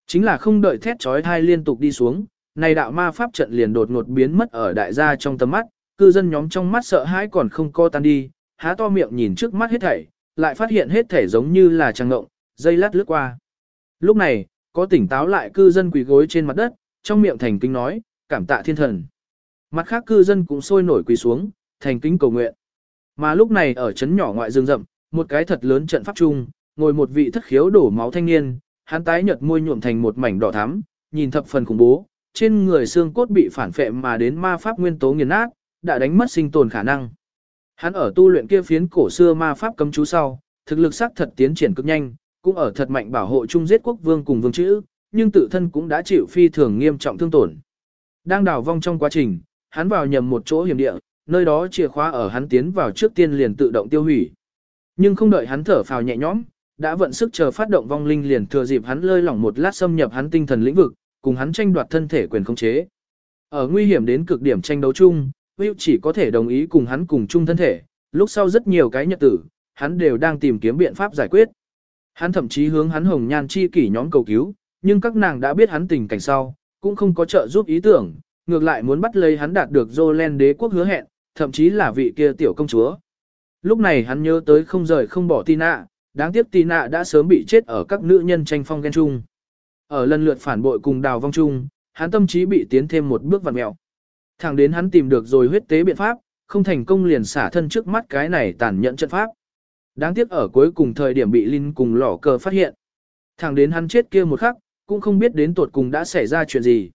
[SPEAKER 1] Chính là không đợi thét trói thai liên tục đi xuống, này đạo ma pháp trận liền đột ngột biến mất ở đại gia trong tầm mắt, cư dân nhóm trong mắt sợ hãi còn không co tan đi, há to miệng nhìn trước mắt hết thảy, lại phát hiện hết thể giống như là trăng ngộng, dây lát lướt qua. Lúc này, có tỉnh táo lại cư dân quỳ gối trên mặt đất, trong miệng thành kính nói, cảm tạ thiên thần. Mặt khác cư dân cũng sôi nổi quỳ xuống, thành kính cầu nguyện. Mà lúc này ở trấn nhỏ ngoại rừng rậm, một cái thật lớn trận pháp trung, ngồi một vị thất khiếu đổ máu thanh niên, hắn tái nhợt môi nhuộm thành một mảnh đỏ thắm, nhìn thập phần khủng bố, trên người xương cốt bị phản phệ mà đến ma pháp nguyên tố nghiền nát, đã đánh mất sinh tồn khả năng. Hắn ở tu luyện kia phiến cổ xưa ma pháp cấm chú sau, thực lực sắc thật tiến triển cực nhanh, cũng ở thật mạnh bảo hộ chung giết quốc vương cùng vương chữ, nhưng tự thân cũng đã chịu phi thường nghiêm trọng thương tổn. Đang đào vong trong quá trình, hắn vào nhầm một chỗ hiểm địa, nơi đó chìa khóa ở hắn tiến vào trước tiên liền tự động tiêu hủy. Nhưng không đợi hắn thở phào nhẹ nhõm, đã vận sức chờ phát động vong linh liền thừa dịp hắn lơi lỏng một lát xâm nhập hắn tinh thần lĩnh vực, cùng hắn tranh đoạt thân thể quyền khống chế. Ở nguy hiểm đến cực điểm tranh đấu chung, Will chỉ có thể đồng ý cùng hắn cùng chung thân thể, lúc sau rất nhiều cái nhật tử, hắn đều đang tìm kiếm biện pháp giải quyết. Hắn thậm chí hướng hắn hồng nhan chi kỷ nhóm cầu cứu, nhưng các nàng đã biết hắn tình cảnh sau, cũng không có trợ giúp ý tưởng, ngược lại muốn bắt lấy hắn đạt được Jolene đế quốc hứa hẹn, thậm chí là vị kia tiểu công chúa. Lúc này hắn nhớ tới không rời không bỏ Tina, đáng tiếc Tina đã sớm bị chết ở các nữ nhân tranh phong ghen chung. Ở lần lượt phản bội cùng đào vong chung, hắn tâm trí bị tiến thêm một bước vặn mẹo. Thẳng đến hắn tìm được rồi huyết tế biện pháp, không thành công liền xả thân trước mắt cái này tàn nhẫn trận pháp. Đáng tiếc ở cuối cùng thời điểm bị Linh cùng lỏ cờ phát hiện. Thẳng đến hắn chết kia một khắc, cũng không biết đến tuột cùng đã xảy ra chuyện gì.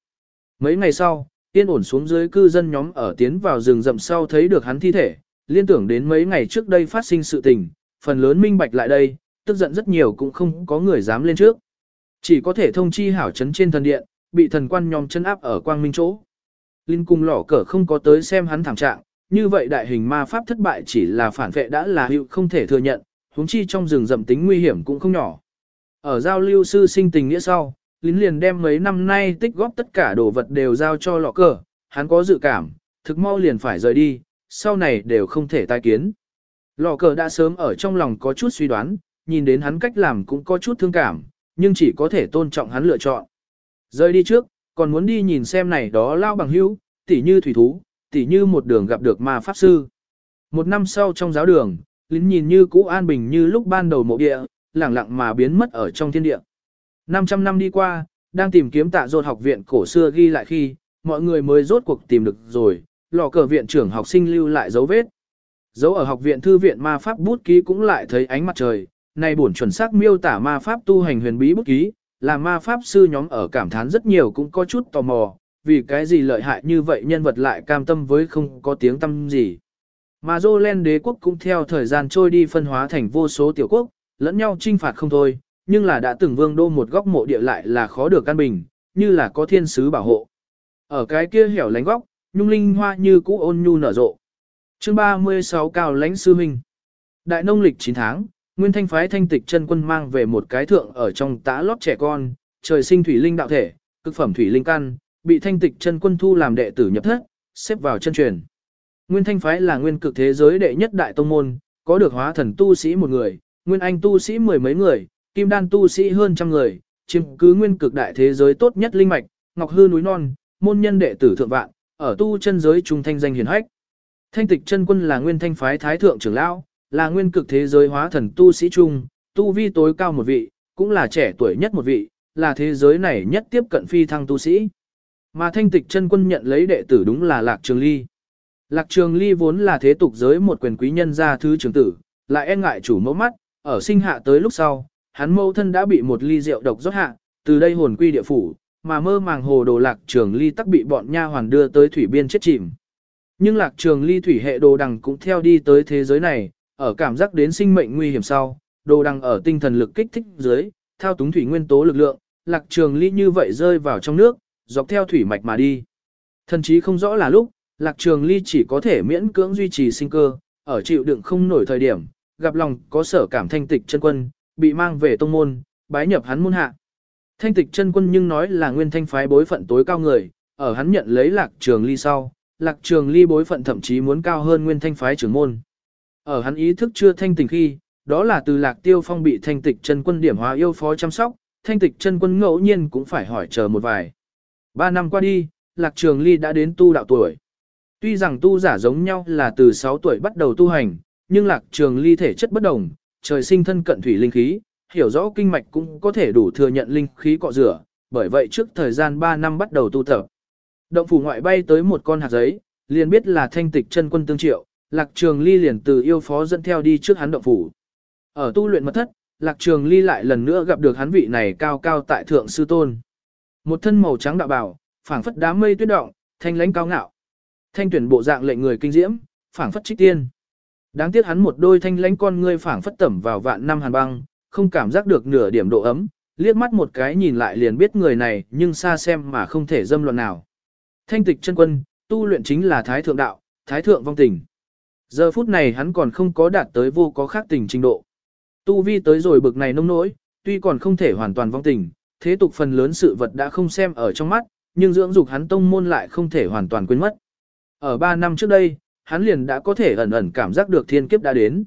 [SPEAKER 1] Mấy ngày sau, yên ổn xuống dưới cư dân nhóm ở tiến vào rừng rậm sau thấy được hắn thi thể, liên tưởng đến mấy ngày trước đây phát sinh sự tình, phần lớn minh bạch lại đây, tức giận rất nhiều cũng không có người dám lên trước. Chỉ có thể thông chi hảo chấn trên thần điện, bị thần quan nhóm chân áp ở quang minh chỗ. Linh cùng lỏ cờ không có tới xem hắn thảm trạng, như vậy đại hình ma pháp thất bại chỉ là phản vệ đã là hiệu không thể thừa nhận, huống chi trong rừng rậm tính nguy hiểm cũng không nhỏ. Ở giao lưu sư sinh tình nghĩa sau, linh liền đem mấy năm nay tích góp tất cả đồ vật đều giao cho lọ cờ, hắn có dự cảm, thực mau liền phải rời đi, sau này đều không thể tai kiến. Lọ cờ đã sớm ở trong lòng có chút suy đoán, nhìn đến hắn cách làm cũng có chút thương cảm, nhưng chỉ có thể tôn trọng hắn lựa chọn. Rời đi trước, còn muốn đi nhìn xem này đó lao bằng hữu, tỉ như thủy thú, tỉ như một đường gặp được ma pháp sư. Một năm sau trong giáo đường, lính nhìn như cũ an bình như lúc ban đầu mộ địa, lẳng lặng mà biến mất ở trong thiên địa. 500 năm đi qua, đang tìm kiếm tạ dột học viện cổ xưa ghi lại khi, mọi người mới rốt cuộc tìm được rồi, lò cờ viện trưởng học sinh lưu lại dấu vết. Dấu ở học viện thư viện ma pháp bút ký cũng lại thấy ánh mặt trời, này bổn chuẩn xác miêu tả ma pháp tu hành huyền bí bút ký, là ma pháp sư nhóm ở cảm thán rất nhiều cũng có chút tò mò, vì cái gì lợi hại như vậy nhân vật lại cam tâm với không có tiếng tâm gì. Mà Jolen đế quốc cũng theo thời gian trôi đi phân hóa thành vô số tiểu quốc, lẫn nhau trinh phạt không thôi, nhưng là đã từng vương đô một góc mộ địa lại là khó được căn bình, như là có thiên sứ bảo hộ. Ở cái kia hẻo lánh góc, nhung linh hoa như cũ ôn nhu nở rộ. Chương 36 cao lãnh sư huynh. Đại nông lịch 9 tháng, Nguyên Thanh phái thanh tịch chân quân mang về một cái thượng ở trong tã lót trẻ con, trời sinh thủy linh đạo thể, cực phẩm thủy linh căn, bị thanh tịch chân quân thu làm đệ tử nhập thất, xếp vào chân truyền. Nguyên Thanh phái là nguyên cực thế giới đệ nhất đại tông môn, có được hóa thần tu sĩ một người, nguyên anh tu sĩ mười mấy người, kim đan tu sĩ hơn trăm người, chiếm cứ nguyên cực đại thế giới tốt nhất linh mạch, ngọc hư núi non, môn nhân đệ tử thượng vạn, ở tu chân giới trung thanh danh hiển hách. Thanh tịch chân quân là nguyên thanh phái thái thượng trưởng lão, là nguyên cực thế giới hóa thần tu sĩ trung, tu vi tối cao một vị, cũng là trẻ tuổi nhất một vị, là thế giới này nhất tiếp cận phi thăng tu sĩ. Mà thanh tịch chân quân nhận lấy đệ tử đúng là Lạc Trường Ly. Lạc Trường Ly vốn là thế tục giới một quyền quý nhân gia thứ trưởng tử, lại e ngại chủ mẫu mắt, ở sinh hạ tới lúc sau, hắn mẫu thân đã bị một ly rượu độc rót hạ, từ đây hồn quy địa phủ, mà mơ màng hồ đồ Lạc Trường Ly tắc bị bọn nha hoàn đưa tới thủy biên chết chìm. Nhưng Lạc Trường Ly thủy hệ đồ đằng cũng theo đi tới thế giới này, ở cảm giác đến sinh mệnh nguy hiểm sau, đồ đằng ở tinh thần lực kích thích dưới, thao túng thủy nguyên tố lực lượng, Lạc Trường Ly như vậy rơi vào trong nước, dọc theo thủy mạch mà đi. Thần chí không rõ là lúc, Lạc Trường Ly chỉ có thể miễn cưỡng duy trì sinh cơ, ở chịu đựng không nổi thời điểm, gặp lòng có sở cảm thanh tịch chân quân, bị mang về tông môn, bái nhập hắn môn hạ. Thanh tịch chân quân nhưng nói là nguyên thanh phái bối phận tối cao người, ở hắn nhận lấy Lạc Trường Ly sau, Lạc Trường Ly bối phận thậm chí muốn cao hơn nguyên thanh phái trưởng môn. Ở hắn ý thức chưa thanh tỉnh khi, đó là từ lạc tiêu phong bị thanh tịch chân quân điểm hóa yêu phó chăm sóc, thanh tịch chân quân ngẫu nhiên cũng phải hỏi chờ một vài. Ba năm qua đi, lạc trường ly đã đến tu đạo tuổi. Tuy rằng tu giả giống nhau là từ 6 tuổi bắt đầu tu hành, nhưng lạc trường ly thể chất bất đồng, trời sinh thân cận thủy linh khí, hiểu rõ kinh mạch cũng có thể đủ thừa nhận linh khí cọ rửa, bởi vậy trước thời gian 3 năm bắt đầu tu tập. Động phủ ngoại bay tới một con hạt giấy, liền biết là thanh tịch chân quân tương triệu, lạc trường ly liền từ yêu phó dẫn theo đi trước hắn động phủ. Ở tu luyện mật thất, lạc trường ly lại lần nữa gặp được hắn vị này cao cao tại thượng sư tôn. Một thân màu trắng đạo bảo, phảng phất đám mây tuyết động, thanh lãnh cao ngạo. Thanh tuyển bộ dạng lệnh người kinh diễm, phảng phất trích tiên. Đáng tiếc hắn một đôi thanh lãnh con ngươi phảng phất tẩm vào vạn năm hàn băng, không cảm giác được nửa điểm độ ấm, liếc mắt một cái nhìn lại liền biết người này nhưng xa xem mà không thể dâm luận nào. Thanh tịch chân quân, tu luyện chính là thái thượng đạo, thái thượng vong tình. Giờ phút này hắn còn không có đạt tới vô có khác tình trình độ. Tu vi tới rồi bực này nông nỗi, tuy còn không thể hoàn toàn vong tình, thế tục phần lớn sự vật đã không xem ở trong mắt, nhưng dưỡng dục hắn tông môn lại không thể hoàn toàn quên mất. Ở 3 năm trước đây, hắn liền đã có thể ẩn ẩn cảm giác được thiên kiếp đã đến.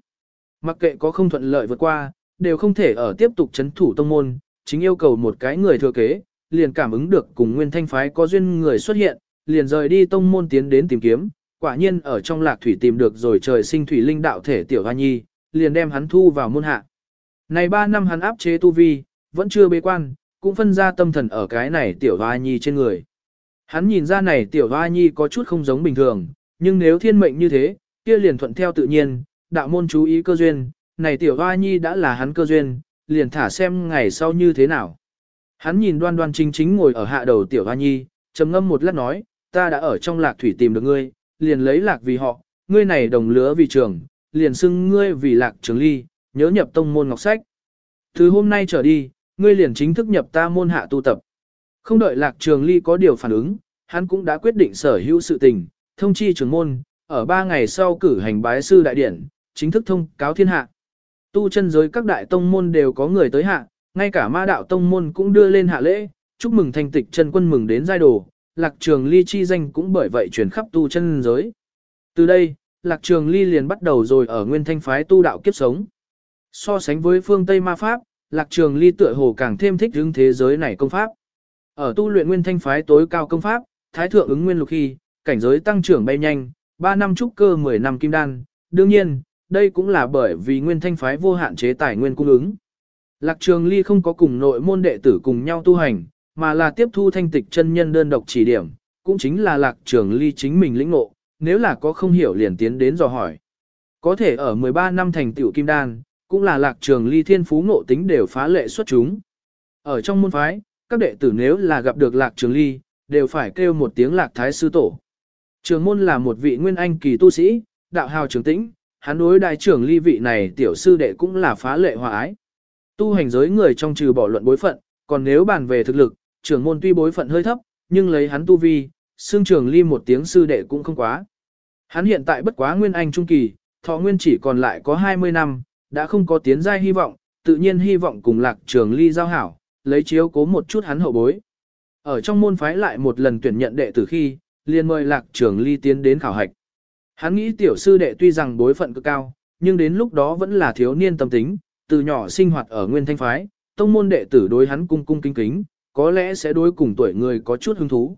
[SPEAKER 1] Mặc kệ có không thuận lợi vượt qua, đều không thể ở tiếp tục chấn thủ tông môn, chính yêu cầu một cái người thừa kế, liền cảm ứng được cùng nguyên thanh phái có duyên người xuất hiện, liền rời đi tông môn tiến đến tìm kiếm, quả nhiên ở trong lạc thủy tìm được rồi trời sinh thủy linh đạo thể tiểu hoa nhi, liền đem hắn thu vào môn hạ. Này 3 năm hắn áp chế tu vi, vẫn chưa bế quan, cũng phân ra tâm thần ở cái này tiểu hoa nhi trên người. Hắn nhìn ra này tiểu hoa nhi có chút không giống bình thường, nhưng nếu thiên mệnh như thế, kia liền thuận theo tự nhiên, đạo môn chú ý cơ duyên, này tiểu hoa nhi đã là hắn cơ duyên, liền thả xem ngày sau như thế nào. Hắn nhìn đoan đoan chính chính ngồi ở hạ đầu tiểu hoa nhi, trầm ngâm một lát nói, ta đã ở trong lạc thủy tìm được ngươi, liền lấy lạc vì họ, ngươi này đồng lứa vì trường, liền xưng ngươi vì lạc trường ly, nhớ nhập tông môn ngọc sách. Từ hôm nay trở đi, ngươi liền chính thức nhập ta môn hạ tu tập. Không đợi lạc trường ly có điều phản ứng, hắn cũng đã quyết định sở hữu sự tình, thông chi trường môn, ở ba ngày sau cử hành bái sư đại điển, chính thức thông cáo thiên hạ. Tu chân giới các đại tông môn đều có người tới hạ, ngay cả ma đạo tông môn cũng đưa lên hạ lễ, chúc mừng thanh tịch chân quân mừng đến giai đồ, lạc trường ly chi danh cũng bởi vậy truyền khắp tu chân giới. Từ đây, lạc trường ly liền bắt đầu rồi ở nguyên thanh phái tu đạo kiếp sống. So sánh với phương Tây ma pháp, lạc trường ly tựa hồ càng thêm thích hướng thế giới này công pháp. Ở tu luyện nguyên thanh phái tối cao công pháp, thái thượng ứng nguyên lục khi, cảnh giới tăng trưởng bay nhanh, 3 năm trúc cơ 10 năm kim đan, đương nhiên, đây cũng là bởi vì nguyên thanh phái vô hạn chế tài nguyên cung ứng. Lạc Trường Ly không có cùng nội môn đệ tử cùng nhau tu hành, mà là tiếp thu thanh tịch chân nhân đơn độc chỉ điểm, cũng chính là Lạc Trường Ly chính mình lĩnh ngộ, nếu là có không hiểu liền tiến đến dò hỏi. Có thể ở 13 năm thành tiểu kim đan, cũng là Lạc Trường Ly thiên phú ngộ tính đều phá lệ xuất chúng. Ở trong môn phái, các đệ tử nếu là gặp được Lạc Trường Ly, đều phải kêu một tiếng Lạc Thái Sư Tổ. Trường môn là một vị nguyên anh kỳ tu sĩ, đạo hào trường tĩnh, hắn đối đại trưởng ly vị này tiểu sư đệ cũng là phá lệ hòa ái. Tu hành giới người trong trừ bỏ luận bối phận, còn nếu bàn về thực lực, trưởng môn tuy bối phận hơi thấp, nhưng lấy hắn tu vi, xương trường ly một tiếng sư đệ cũng không quá. Hắn hiện tại bất quá nguyên anh trung kỳ, thọ nguyên chỉ còn lại có 20 năm, đã không có tiến giai hy vọng, tự nhiên hy vọng cùng lạc trường ly giao hảo, lấy chiếu cố một chút hắn hậu bối. Ở trong môn phái lại một lần tuyển nhận đệ tử khi, liền mời lạc trường ly tiến đến khảo hạch. Hắn nghĩ tiểu sư đệ tuy rằng bối phận cực cao, nhưng đến lúc đó vẫn là thiếu niên tâm tính, từ nhỏ sinh hoạt ở nguyên thanh phái, tông môn đệ tử đối hắn cung cung kính kính, có lẽ sẽ đối cùng tuổi người có chút hứng thú.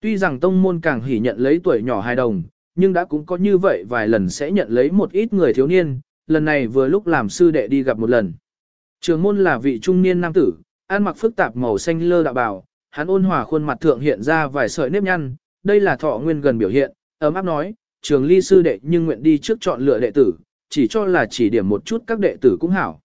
[SPEAKER 1] Tuy rằng tông môn càng hỉ nhận lấy tuổi nhỏ hài đồng, nhưng đã cũng có như vậy vài lần sẽ nhận lấy một ít người thiếu niên, lần này vừa lúc làm sư đệ đi gặp một lần. Trường môn là vị trung niên nam tử, ăn mặc phức tạp màu xanh lơ đạo bào, hắn ôn hòa khuôn mặt thượng hiện ra vài sợi nếp nhăn, đây là thọ nguyên gần biểu hiện, ấm áp nói, trường ly sư đệ nhưng nguyện đi trước chọn lựa đệ tử, chỉ cho là chỉ điểm một chút các đệ tử cũng hảo.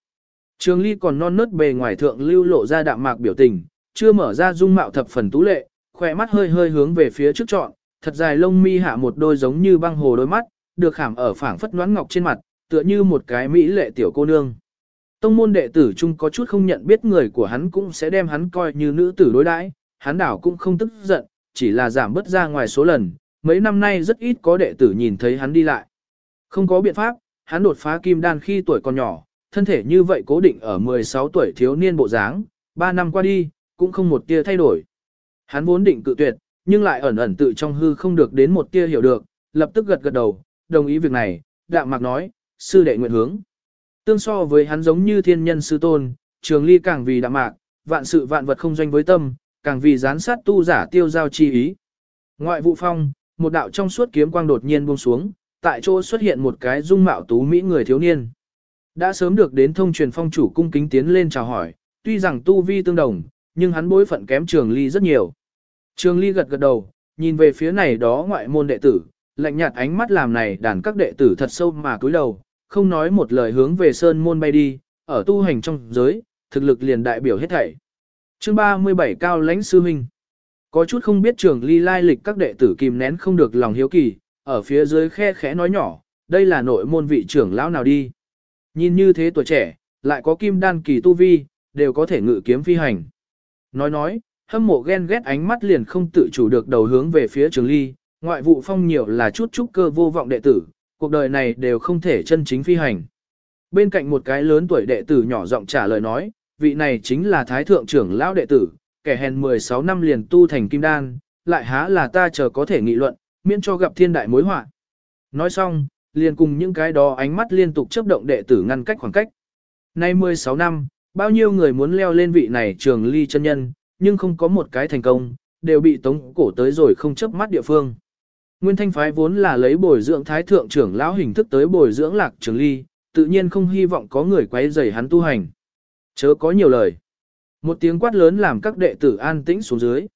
[SPEAKER 1] Trường ly còn non nớt bề ngoài thượng lưu lộ ra đạm mạc biểu tình, chưa mở ra dung mạo thập phần tú lệ, khỏe mắt hơi hơi hướng về phía trước chọn, thật dài lông mi hạ một đôi giống như băng hồ đôi mắt, được khảm ở phảng phất noãn ngọc trên mặt, tựa như một cái mỹ lệ tiểu cô nương. Tông môn đệ tử chung có chút không nhận biết người của hắn cũng sẽ đem hắn coi như nữ tử đối đãi, hắn đảo cũng không tức giận, chỉ là giảm bớt ra ngoài số lần, mấy năm nay rất ít có đệ tử nhìn thấy hắn đi lại. Không có biện pháp, hắn đột phá kim đan khi tuổi còn nhỏ, thân thể như vậy cố định ở 16 tuổi thiếu niên bộ dáng, 3 năm qua đi, cũng không một tia thay đổi. Hắn vốn định cự tuyệt, nhưng lại ẩn ẩn tự trong hư không được đến một tia hiểu được, lập tức gật gật đầu, đồng ý việc này, đạm mạc nói, sư đệ nguyện hướng. Tương so với hắn giống như thiên nhân sư tôn, trường ly càng vì đạm mạc, vạn sự vạn vật không doanh với tâm, càng vì gián sát tu giả tiêu giao chi ý. Ngoại vụ phong, một đạo trong suốt kiếm quang đột nhiên buông xuống, tại chỗ xuất hiện một cái dung mạo tú mỹ người thiếu niên. Đã sớm được đến thông truyền phong chủ cung kính tiến lên chào hỏi, tuy rằng tu vi tương đồng, nhưng hắn bối phận kém trường ly rất nhiều. Trường ly gật gật đầu, nhìn về phía này đó ngoại môn đệ tử, lạnh nhạt ánh mắt làm này đàn các đệ tử thật sâu mà cúi đầu, không nói một lời hướng về sơn môn bay đi, ở tu hành trong giới, thực lực liền đại biểu hết thảy. Chương 37 Cao lãnh sư huynh. Có chút không biết trường ly lai lịch các đệ tử kìm nén không được lòng hiếu kỳ, ở phía dưới khe khẽ nói nhỏ, đây là nội môn vị trưởng lão nào đi. Nhìn như thế tuổi trẻ, lại có kim đan kỳ tu vi, đều có thể ngự kiếm phi hành. Nói nói, hâm mộ ghen ghét ánh mắt liền không tự chủ được đầu hướng về phía trường ly, ngoại vụ phong nhiều là chút chút cơ vô vọng đệ tử, cuộc đời này đều không thể chân chính phi hành. Bên cạnh một cái lớn tuổi đệ tử nhỏ giọng trả lời nói, vị này chính là thái thượng trưởng lão đệ tử, kẻ hèn 16 năm liền tu thành kim đan, lại há là ta chờ có thể nghị luận, miễn cho gặp thiên đại mối họa. Nói xong, liền cùng những cái đó ánh mắt liên tục chớp động đệ tử ngăn cách khoảng cách. Nay 16 năm, bao nhiêu người muốn leo lên vị này trường ly chân nhân, nhưng không có một cái thành công, đều bị tống cổ tới rồi không chấp mắt địa phương. Nguyên thanh phái vốn là lấy bồi dưỡng thái thượng trưởng lão hình thức tới bồi dưỡng lạc trường ly, tự nhiên không hy vọng có người quấy rầy hắn tu hành. Chớ có nhiều lời. Một tiếng quát lớn làm các đệ tử an tĩnh xuống dưới.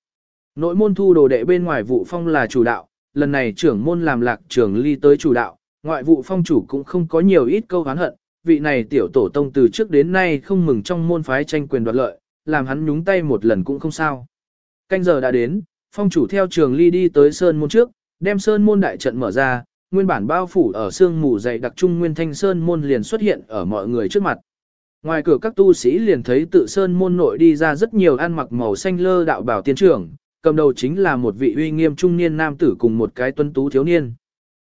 [SPEAKER 1] Nội môn thu đồ đệ bên ngoài vụ phong là chủ đạo, lần này trưởng môn làm lạc trường ly tới chủ đạo, ngoại vụ phong chủ cũng không có nhiều ít câu hán hận, vị này tiểu tổ tông từ trước đến nay không mừng trong môn phái tranh quyền đoạt lợi, làm hắn nhúng tay một lần cũng không sao. Canh giờ đã đến, phong chủ theo trường ly đi tới sơn môn trước, đem sơn môn đại trận mở ra, nguyên bản bao phủ ở sương mù dày đặc trung nguyên thanh sơn môn liền xuất hiện ở mọi người trước mặt. Ngoài cửa các tu sĩ liền thấy tự sơn môn nội đi ra rất nhiều ăn mặc màu xanh lơ đạo bảo tiên trưởng, cầm đầu chính là một vị uy nghiêm trung niên nam tử cùng một cái tuấn tú thiếu niên.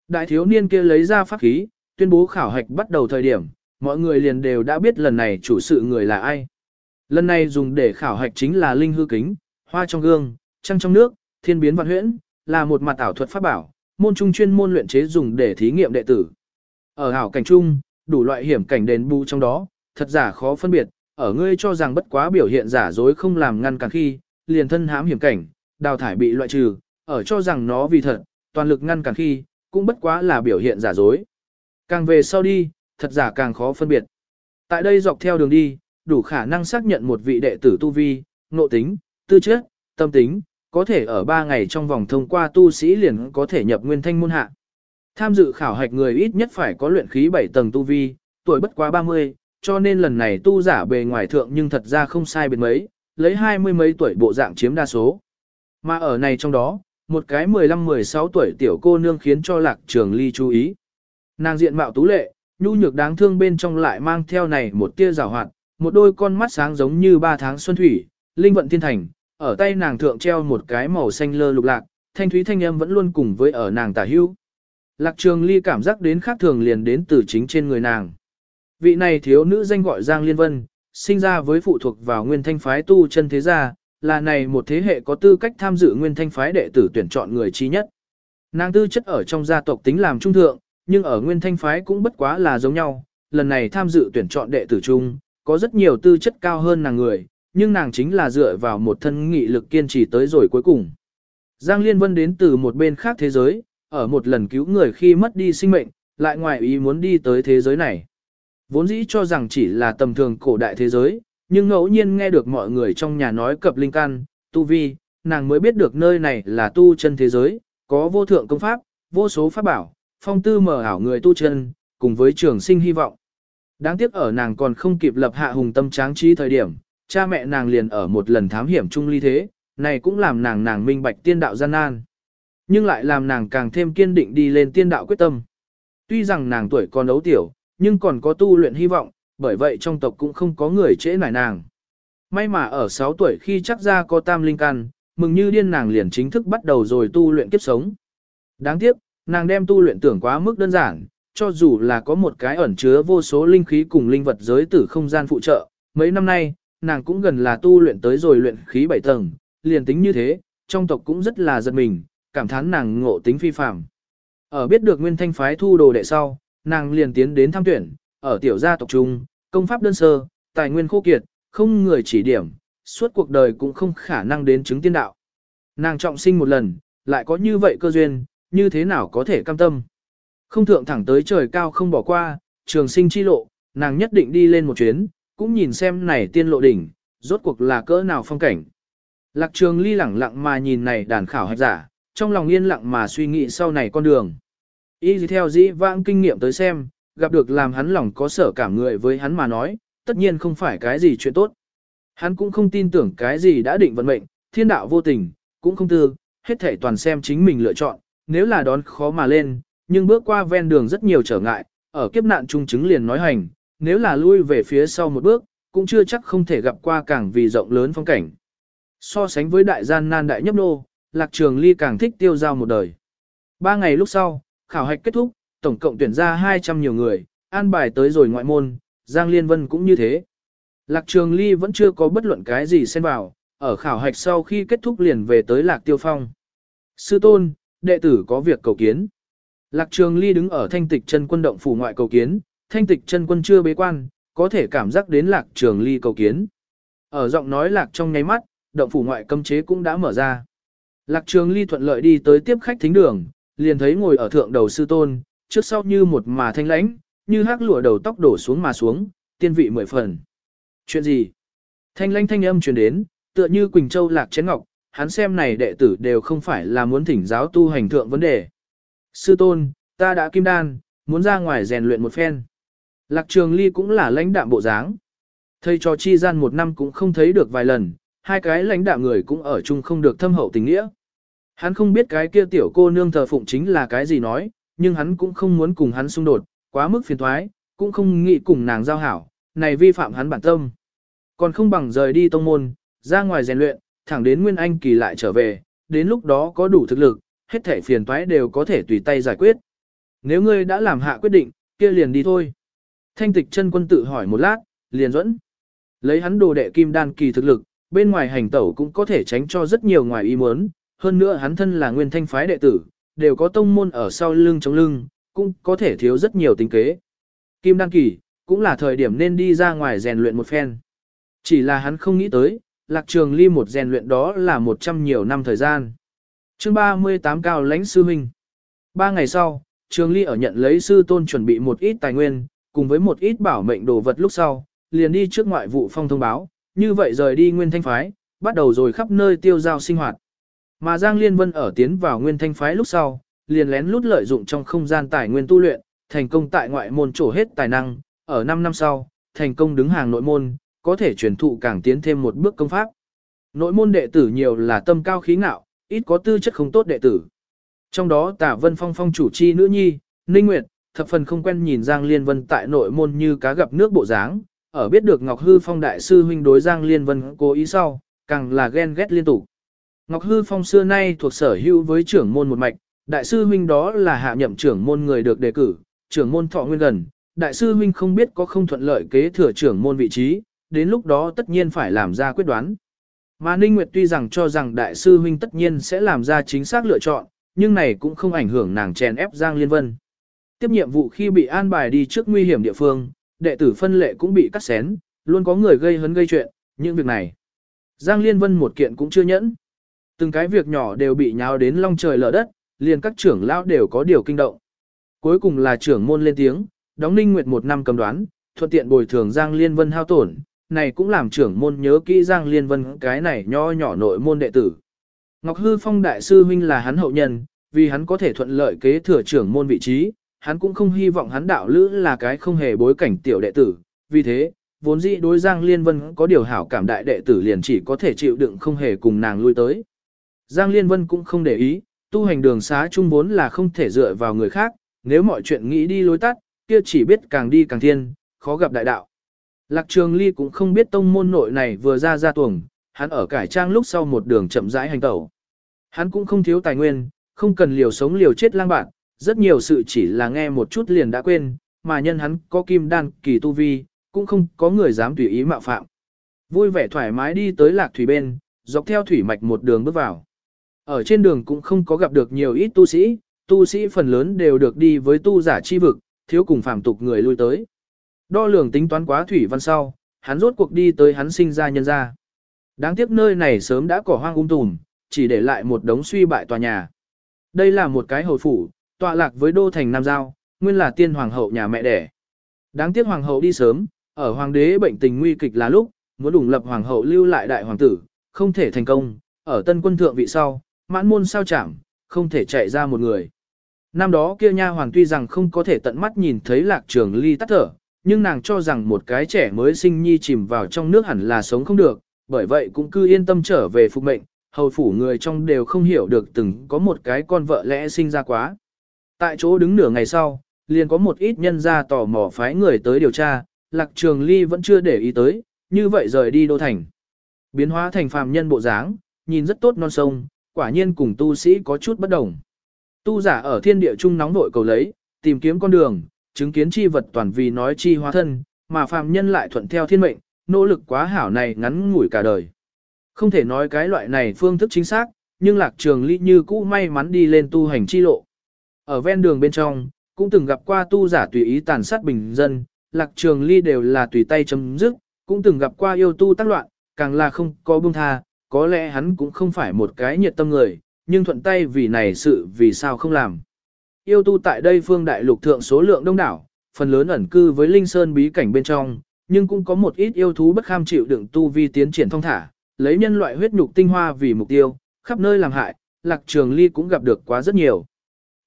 [SPEAKER 1] Đại thiếu niên kia lấy ra pháp khí, tuyên bố khảo hạch bắt đầu thời điểm, mọi người liền đều đã biết lần này chủ sự người là ai. Lần này dùng để khảo hạch chính là linh hư kính, hoa trong gương, trăng trong nước, thiên biến văn huyễn, là một mặt ảo thuật pháp bảo, môn trung chuyên môn luyện chế dùng để thí nghiệm đệ tử. Ở ảo cảnh trung, đủ loại hiểm cảnh đền bù trong đó, thật giả khó phân biệt, ở ngươi cho rằng bất quá biểu hiện giả dối không làm ngăn cản khi, liền thân hãm hiểm cảnh, đào thải bị loại trừ, ở cho rằng nó vì thật, toàn lực ngăn cản khi, cũng bất quá là biểu hiện giả dối. Càng về sau đi, thật giả càng khó phân biệt. Tại đây dọc theo đường đi, đủ khả năng xác nhận một vị đệ tử tu vi, nộ tính, tư chất, tâm tính, có thể ở 3 ngày trong vòng thông qua tu sĩ liền có thể nhập nguyên thanh môn hạ. Tham dự khảo hạch người ít nhất phải có luyện khí 7 tầng tu vi, tuổi bất quá 30, cho nên lần này tu giả bề ngoài thượng nhưng thật ra không sai biệt mấy, lấy hai mươi mấy tuổi bộ dạng chiếm đa số. Mà ở này trong đó, một cái 15-16 tuổi tiểu cô nương khiến cho lạc trường ly chú ý. Nàng diện mạo tú lệ, nhu nhược đáng thương bên trong lại mang theo này một tia rào hoạt, một đôi con mắt sáng giống như ba tháng xuân thủy, linh vận thiên thành, ở tay nàng thượng treo một cái màu xanh lơ lục lạc, thanh thúy thanh âm vẫn luôn cùng với ở nàng tả hưu. Lạc trường ly cảm giác đến khác thường liền đến từ chính trên người nàng. Vị này thiếu nữ danh gọi Giang Liên Vân, sinh ra với phụ thuộc vào nguyên thanh phái tu chân thế gia, là này một thế hệ có tư cách tham dự nguyên thanh phái đệ tử tuyển chọn người trí nhất. Nàng tư chất ở trong gia tộc tính làm trung thượng, nhưng ở nguyên thanh phái cũng bất quá là giống nhau, lần này tham dự tuyển chọn đệ tử chung, có rất nhiều tư chất cao hơn nàng người, nhưng nàng chính là dựa vào một thân nghị lực kiên trì tới rồi cuối cùng. Giang Liên Vân đến từ một bên khác thế giới, ở một lần cứu người khi mất đi sinh mệnh, lại ngoài ý muốn đi tới thế giới này. Vốn dĩ cho rằng chỉ là tầm thường cổ đại thế giới, nhưng ngẫu nhiên nghe được mọi người trong nhà nói cập linh căn, tu vi, nàng mới biết được nơi này là tu chân thế giới, có vô thượng công pháp, vô số pháp bảo, phong tư mở ảo người tu chân, cùng với trường sinh hy vọng. Đáng tiếc ở nàng còn không kịp lập hạ hùng tâm tráng trí thời điểm, cha mẹ nàng liền ở một lần thám hiểm chung ly thế, này cũng làm nàng nàng minh bạch tiên đạo gian nan. Nhưng lại làm nàng càng thêm kiên định đi lên tiên đạo quyết tâm. Tuy rằng nàng tuổi còn đấu tiểu, nhưng còn có tu luyện hy vọng, bởi vậy trong tộc cũng không có người trễ nải nàng. May mà ở 6 tuổi khi chắc ra có tam linh căn, mừng như điên nàng liền chính thức bắt đầu rồi tu luyện kiếp sống. Đáng tiếc, nàng đem tu luyện tưởng quá mức đơn giản, cho dù là có một cái ẩn chứa vô số linh khí cùng linh vật giới tử không gian phụ trợ, mấy năm nay, nàng cũng gần là tu luyện tới rồi luyện khí 7 tầng, liền tính như thế, trong tộc cũng rất là giật mình, cảm thán nàng ngộ tính phi phàm. Ở biết được Nguyên Thanh phái thu đồ đệ sau, nàng liền tiến đến tham tuyển, ở tiểu gia tộc trung, công pháp đơn sơ, tài nguyên khô kiệt, không người chỉ điểm, suốt cuộc đời cũng không khả năng đến chứng tiên đạo. Nàng trọng sinh một lần, lại có như vậy cơ duyên, như thế nào có thể cam tâm. Không thượng thẳng tới trời cao không bỏ qua, trường sinh chi lộ, nàng nhất định đi lên một chuyến, cũng nhìn xem này tiên lộ đỉnh, rốt cuộc là cỡ nào phong cảnh. Lạc trường ly lẳng lặng mà nhìn này đàn khảo hạch giả, trong lòng yên lặng mà suy nghĩ sau này con đường. Y theo dĩ vãng kinh nghiệm tới xem, gặp được làm hắn lòng có sở cảm người với hắn mà nói, tất nhiên không phải cái gì chuyện tốt. Hắn cũng không tin tưởng cái gì đã định vận mệnh, thiên đạo vô tình, cũng không tư, hết thể toàn xem chính mình lựa chọn, nếu là đón khó mà lên, nhưng bước qua ven đường rất nhiều trở ngại, ở kiếp nạn trung chứng liền nói hành, nếu là lui về phía sau một bước, cũng chưa chắc không thể gặp qua càng vì rộng lớn phong cảnh. So sánh với đại gian nan đại nhấp nô, lạc trường ly càng thích tiêu giao một đời. Ba ngày lúc sau, khảo hạch kết thúc, tổng cộng tuyển ra 200 nhiều người, an bài tới rồi ngoại môn, Giang Liên Vân cũng như thế. Lạc trường ly vẫn chưa có bất luận cái gì xen vào, ở khảo hạch sau khi kết thúc liền về tới lạc tiêu phong. Sư tôn, đệ tử có việc cầu kiến. Lạc trường ly đứng ở thanh tịch chân quân động phủ ngoại cầu kiến, thanh tịch chân quân chưa bế quan, có thể cảm giác đến lạc trường ly cầu kiến. Ở giọng nói lạc trong nháy mắt, động phủ ngoại cấm chế cũng đã mở ra. Lạc trường ly thuận lợi đi tới tiếp khách thính đường, liền thấy ngồi ở thượng đầu sư tôn, trước sau như một mà thanh lãnh, như hắc lụa đầu tóc đổ xuống mà xuống, tiên vị mười phần. Chuyện gì? Thanh lãnh thanh âm truyền đến, tựa như Quỳnh Châu lạc chén ngọc, hắn xem này đệ tử đều không phải là muốn thỉnh giáo tu hành thượng vấn đề. Sư tôn, ta đã kim đan, muốn ra ngoài rèn luyện một phen. Lạc trường ly cũng là lãnh đạm bộ dáng. Thầy cho chi gian một năm cũng không thấy được vài lần, hai cái lãnh đạm người cũng ở chung không được thâm hậu tình nghĩa. Hắn không biết cái kia tiểu cô nương thờ phụng chính là cái gì nói, nhưng hắn cũng không muốn cùng hắn xung đột, quá mức phiền thoái, cũng không nghĩ cùng nàng giao hảo, này vi phạm hắn bản tâm. Còn không bằng rời đi tông môn, ra ngoài rèn luyện, thẳng đến Nguyên Anh kỳ lại trở về, đến lúc đó có đủ thực lực, hết thể phiền toái đều có thể tùy tay giải quyết. Nếu ngươi đã làm hạ quyết định, kia liền đi thôi. Thanh tịch chân quân tự hỏi một lát, liền dẫn. Lấy hắn đồ đệ kim đan kỳ thực lực, bên ngoài hành tẩu cũng có thể tránh cho rất nhiều ngoài ý muốn. Hơn nữa hắn thân là nguyên thanh phái đệ tử, đều có tông môn ở sau lưng chống lưng, cũng có thể thiếu rất nhiều tính kế. Kim đan kỳ, cũng là thời điểm nên đi ra ngoài rèn luyện một phen. Chỉ là hắn không nghĩ tới, lạc trường ly một rèn luyện đó là một trăm nhiều năm thời gian. chương 38 cao lãnh sư huynh. Ba ngày sau, trường ly ở nhận lấy sư tôn chuẩn bị một ít tài nguyên, cùng với một ít bảo mệnh đồ vật lúc sau, liền đi trước ngoại vụ phong thông báo, như vậy rời đi nguyên thanh phái, bắt đầu rồi khắp nơi tiêu giao sinh hoạt. Mà Giang Liên Vân ở tiến vào nguyên thanh phái lúc sau, liền lén lút lợi dụng trong không gian tài nguyên tu luyện, thành công tại ngoại môn trổ hết tài năng, ở 5 năm sau, thành công đứng hàng nội môn, có thể truyền thụ càng tiến thêm một bước công pháp. Nội môn đệ tử nhiều là tâm cao khí ngạo, ít có tư chất không tốt đệ tử. Trong đó Tả Vân Phong phong chủ chi nữ nhi, Ninh Nguyệt, thập phần không quen nhìn Giang Liên Vân tại nội môn như cá gặp nước bộ dáng, ở biết được Ngọc Hư Phong đại sư huynh đối Giang Liên Vân cố ý sau, càng là ghen ghét liên tục. Ngọc Hư Phong xưa nay thuộc sở hữu với trưởng môn một mạch, đại sư huynh đó là hạ nhậm trưởng môn người được đề cử, trưởng môn thọ nguyên gần, đại sư huynh không biết có không thuận lợi kế thừa trưởng môn vị trí, đến lúc đó tất nhiên phải làm ra quyết đoán. Mà Ninh Nguyệt tuy rằng cho rằng đại sư huynh tất nhiên sẽ làm ra chính xác lựa chọn, nhưng này cũng không ảnh hưởng nàng chèn ép Giang Liên Vân. Tiếp nhiệm vụ khi bị an bài đi trước nguy hiểm địa phương, đệ tử phân lệ cũng bị cắt xén, luôn có người gây hấn gây chuyện, những việc này. Giang Liên Vân một kiện cũng chưa nhẫn. Từng cái việc nhỏ đều bị nháo đến long trời lở đất, liền các trưởng lão đều có điều kinh động. Cuối cùng là trưởng môn lên tiếng, đóng Ninh Nguyệt một năm cầm đoán, thuận tiện bồi thường Giang Liên Vân hao tổn, này cũng làm trưởng môn nhớ kỹ Giang Liên Vân cái này nho nhỏ nội môn đệ tử. Ngọc Hư Phong đại sư huynh là hắn hậu nhân, vì hắn có thể thuận lợi kế thừa trưởng môn vị trí, hắn cũng không hy vọng hắn đạo lữ là cái không hề bối cảnh tiểu đệ tử, vì thế, vốn dĩ đối Giang Liên Vân có điều hảo cảm đại đệ tử liền chỉ có thể chịu đựng không hề cùng nàng lui tới. Giang Liên Vân cũng không để ý, tu hành đường xá chung vốn là không thể dựa vào người khác, nếu mọi chuyện nghĩ đi lối tắt, kia chỉ biết càng đi càng thiên, khó gặp đại đạo. Lạc Trường Ly cũng không biết tông môn nội này vừa ra ra tuồng, hắn ở cải trang lúc sau một đường chậm rãi hành tẩu. Hắn cũng không thiếu tài nguyên, không cần liều sống liều chết lang bạc, rất nhiều sự chỉ là nghe một chút liền đã quên, mà nhân hắn có kim đan kỳ tu vi, cũng không có người dám tùy ý mạo phạm. Vui vẻ thoải mái đi tới lạc thủy bên, dọc theo thủy mạch một đường bước vào. Ở trên đường cũng không có gặp được nhiều ít tu sĩ, tu sĩ phần lớn đều được đi với tu giả chi vực, thiếu cùng phàm tục người lui tới. Đo lường tính toán quá thủy văn sau, hắn rốt cuộc đi tới hắn sinh ra nhân ra. Đáng tiếc nơi này sớm đã cỏ hoang ung tùm, chỉ để lại một đống suy bại tòa nhà. Đây là một cái hồi phủ, tọa lạc với đô thành Nam Giao, nguyên là tiên hoàng hậu nhà mẹ đẻ. Đáng tiếc hoàng hậu đi sớm, ở hoàng đế bệnh tình nguy kịch là lúc, muốn đủng lập hoàng hậu lưu lại đại hoàng tử, không thể thành công, ở tân quân thượng vị sau, mãn môn sao chẳng, không thể chạy ra một người. Năm đó kia nha hoàng tuy rằng không có thể tận mắt nhìn thấy lạc trường ly tắt thở, nhưng nàng cho rằng một cái trẻ mới sinh nhi chìm vào trong nước hẳn là sống không được, bởi vậy cũng cứ yên tâm trở về phục mệnh, hầu phủ người trong đều không hiểu được từng có một cái con vợ lẽ sinh ra quá. Tại chỗ đứng nửa ngày sau, liền có một ít nhân ra tò mò phái người tới điều tra, lạc trường ly vẫn chưa để ý tới, như vậy rời đi đô thành. Biến hóa thành phàm nhân bộ dáng, nhìn rất tốt non sông, quả nhiên cùng tu sĩ có chút bất đồng. Tu giả ở thiên địa trung nóng vội cầu lấy, tìm kiếm con đường, chứng kiến chi vật toàn vì nói chi hóa thân, mà phàm nhân lại thuận theo thiên mệnh, nỗ lực quá hảo này ngắn ngủi cả đời. Không thể nói cái loại này phương thức chính xác, nhưng lạc trường ly như cũ may mắn đi lên tu hành chi lộ. Ở ven đường bên trong, cũng từng gặp qua tu giả tùy ý tàn sát bình dân, lạc trường ly đều là tùy tay chấm dứt, cũng từng gặp qua yêu tu tác loạn, càng là không có buông tha, có lẽ hắn cũng không phải một cái nhiệt tâm người, nhưng thuận tay vì này sự vì sao không làm. Yêu tu tại đây phương đại lục thượng số lượng đông đảo, phần lớn ẩn cư với linh sơn bí cảnh bên trong, nhưng cũng có một ít yêu thú bất kham chịu đựng tu vi tiến triển thông thả, lấy nhân loại huyết nhục tinh hoa vì mục tiêu, khắp nơi làm hại, Lạc Trường Ly cũng gặp được quá rất nhiều.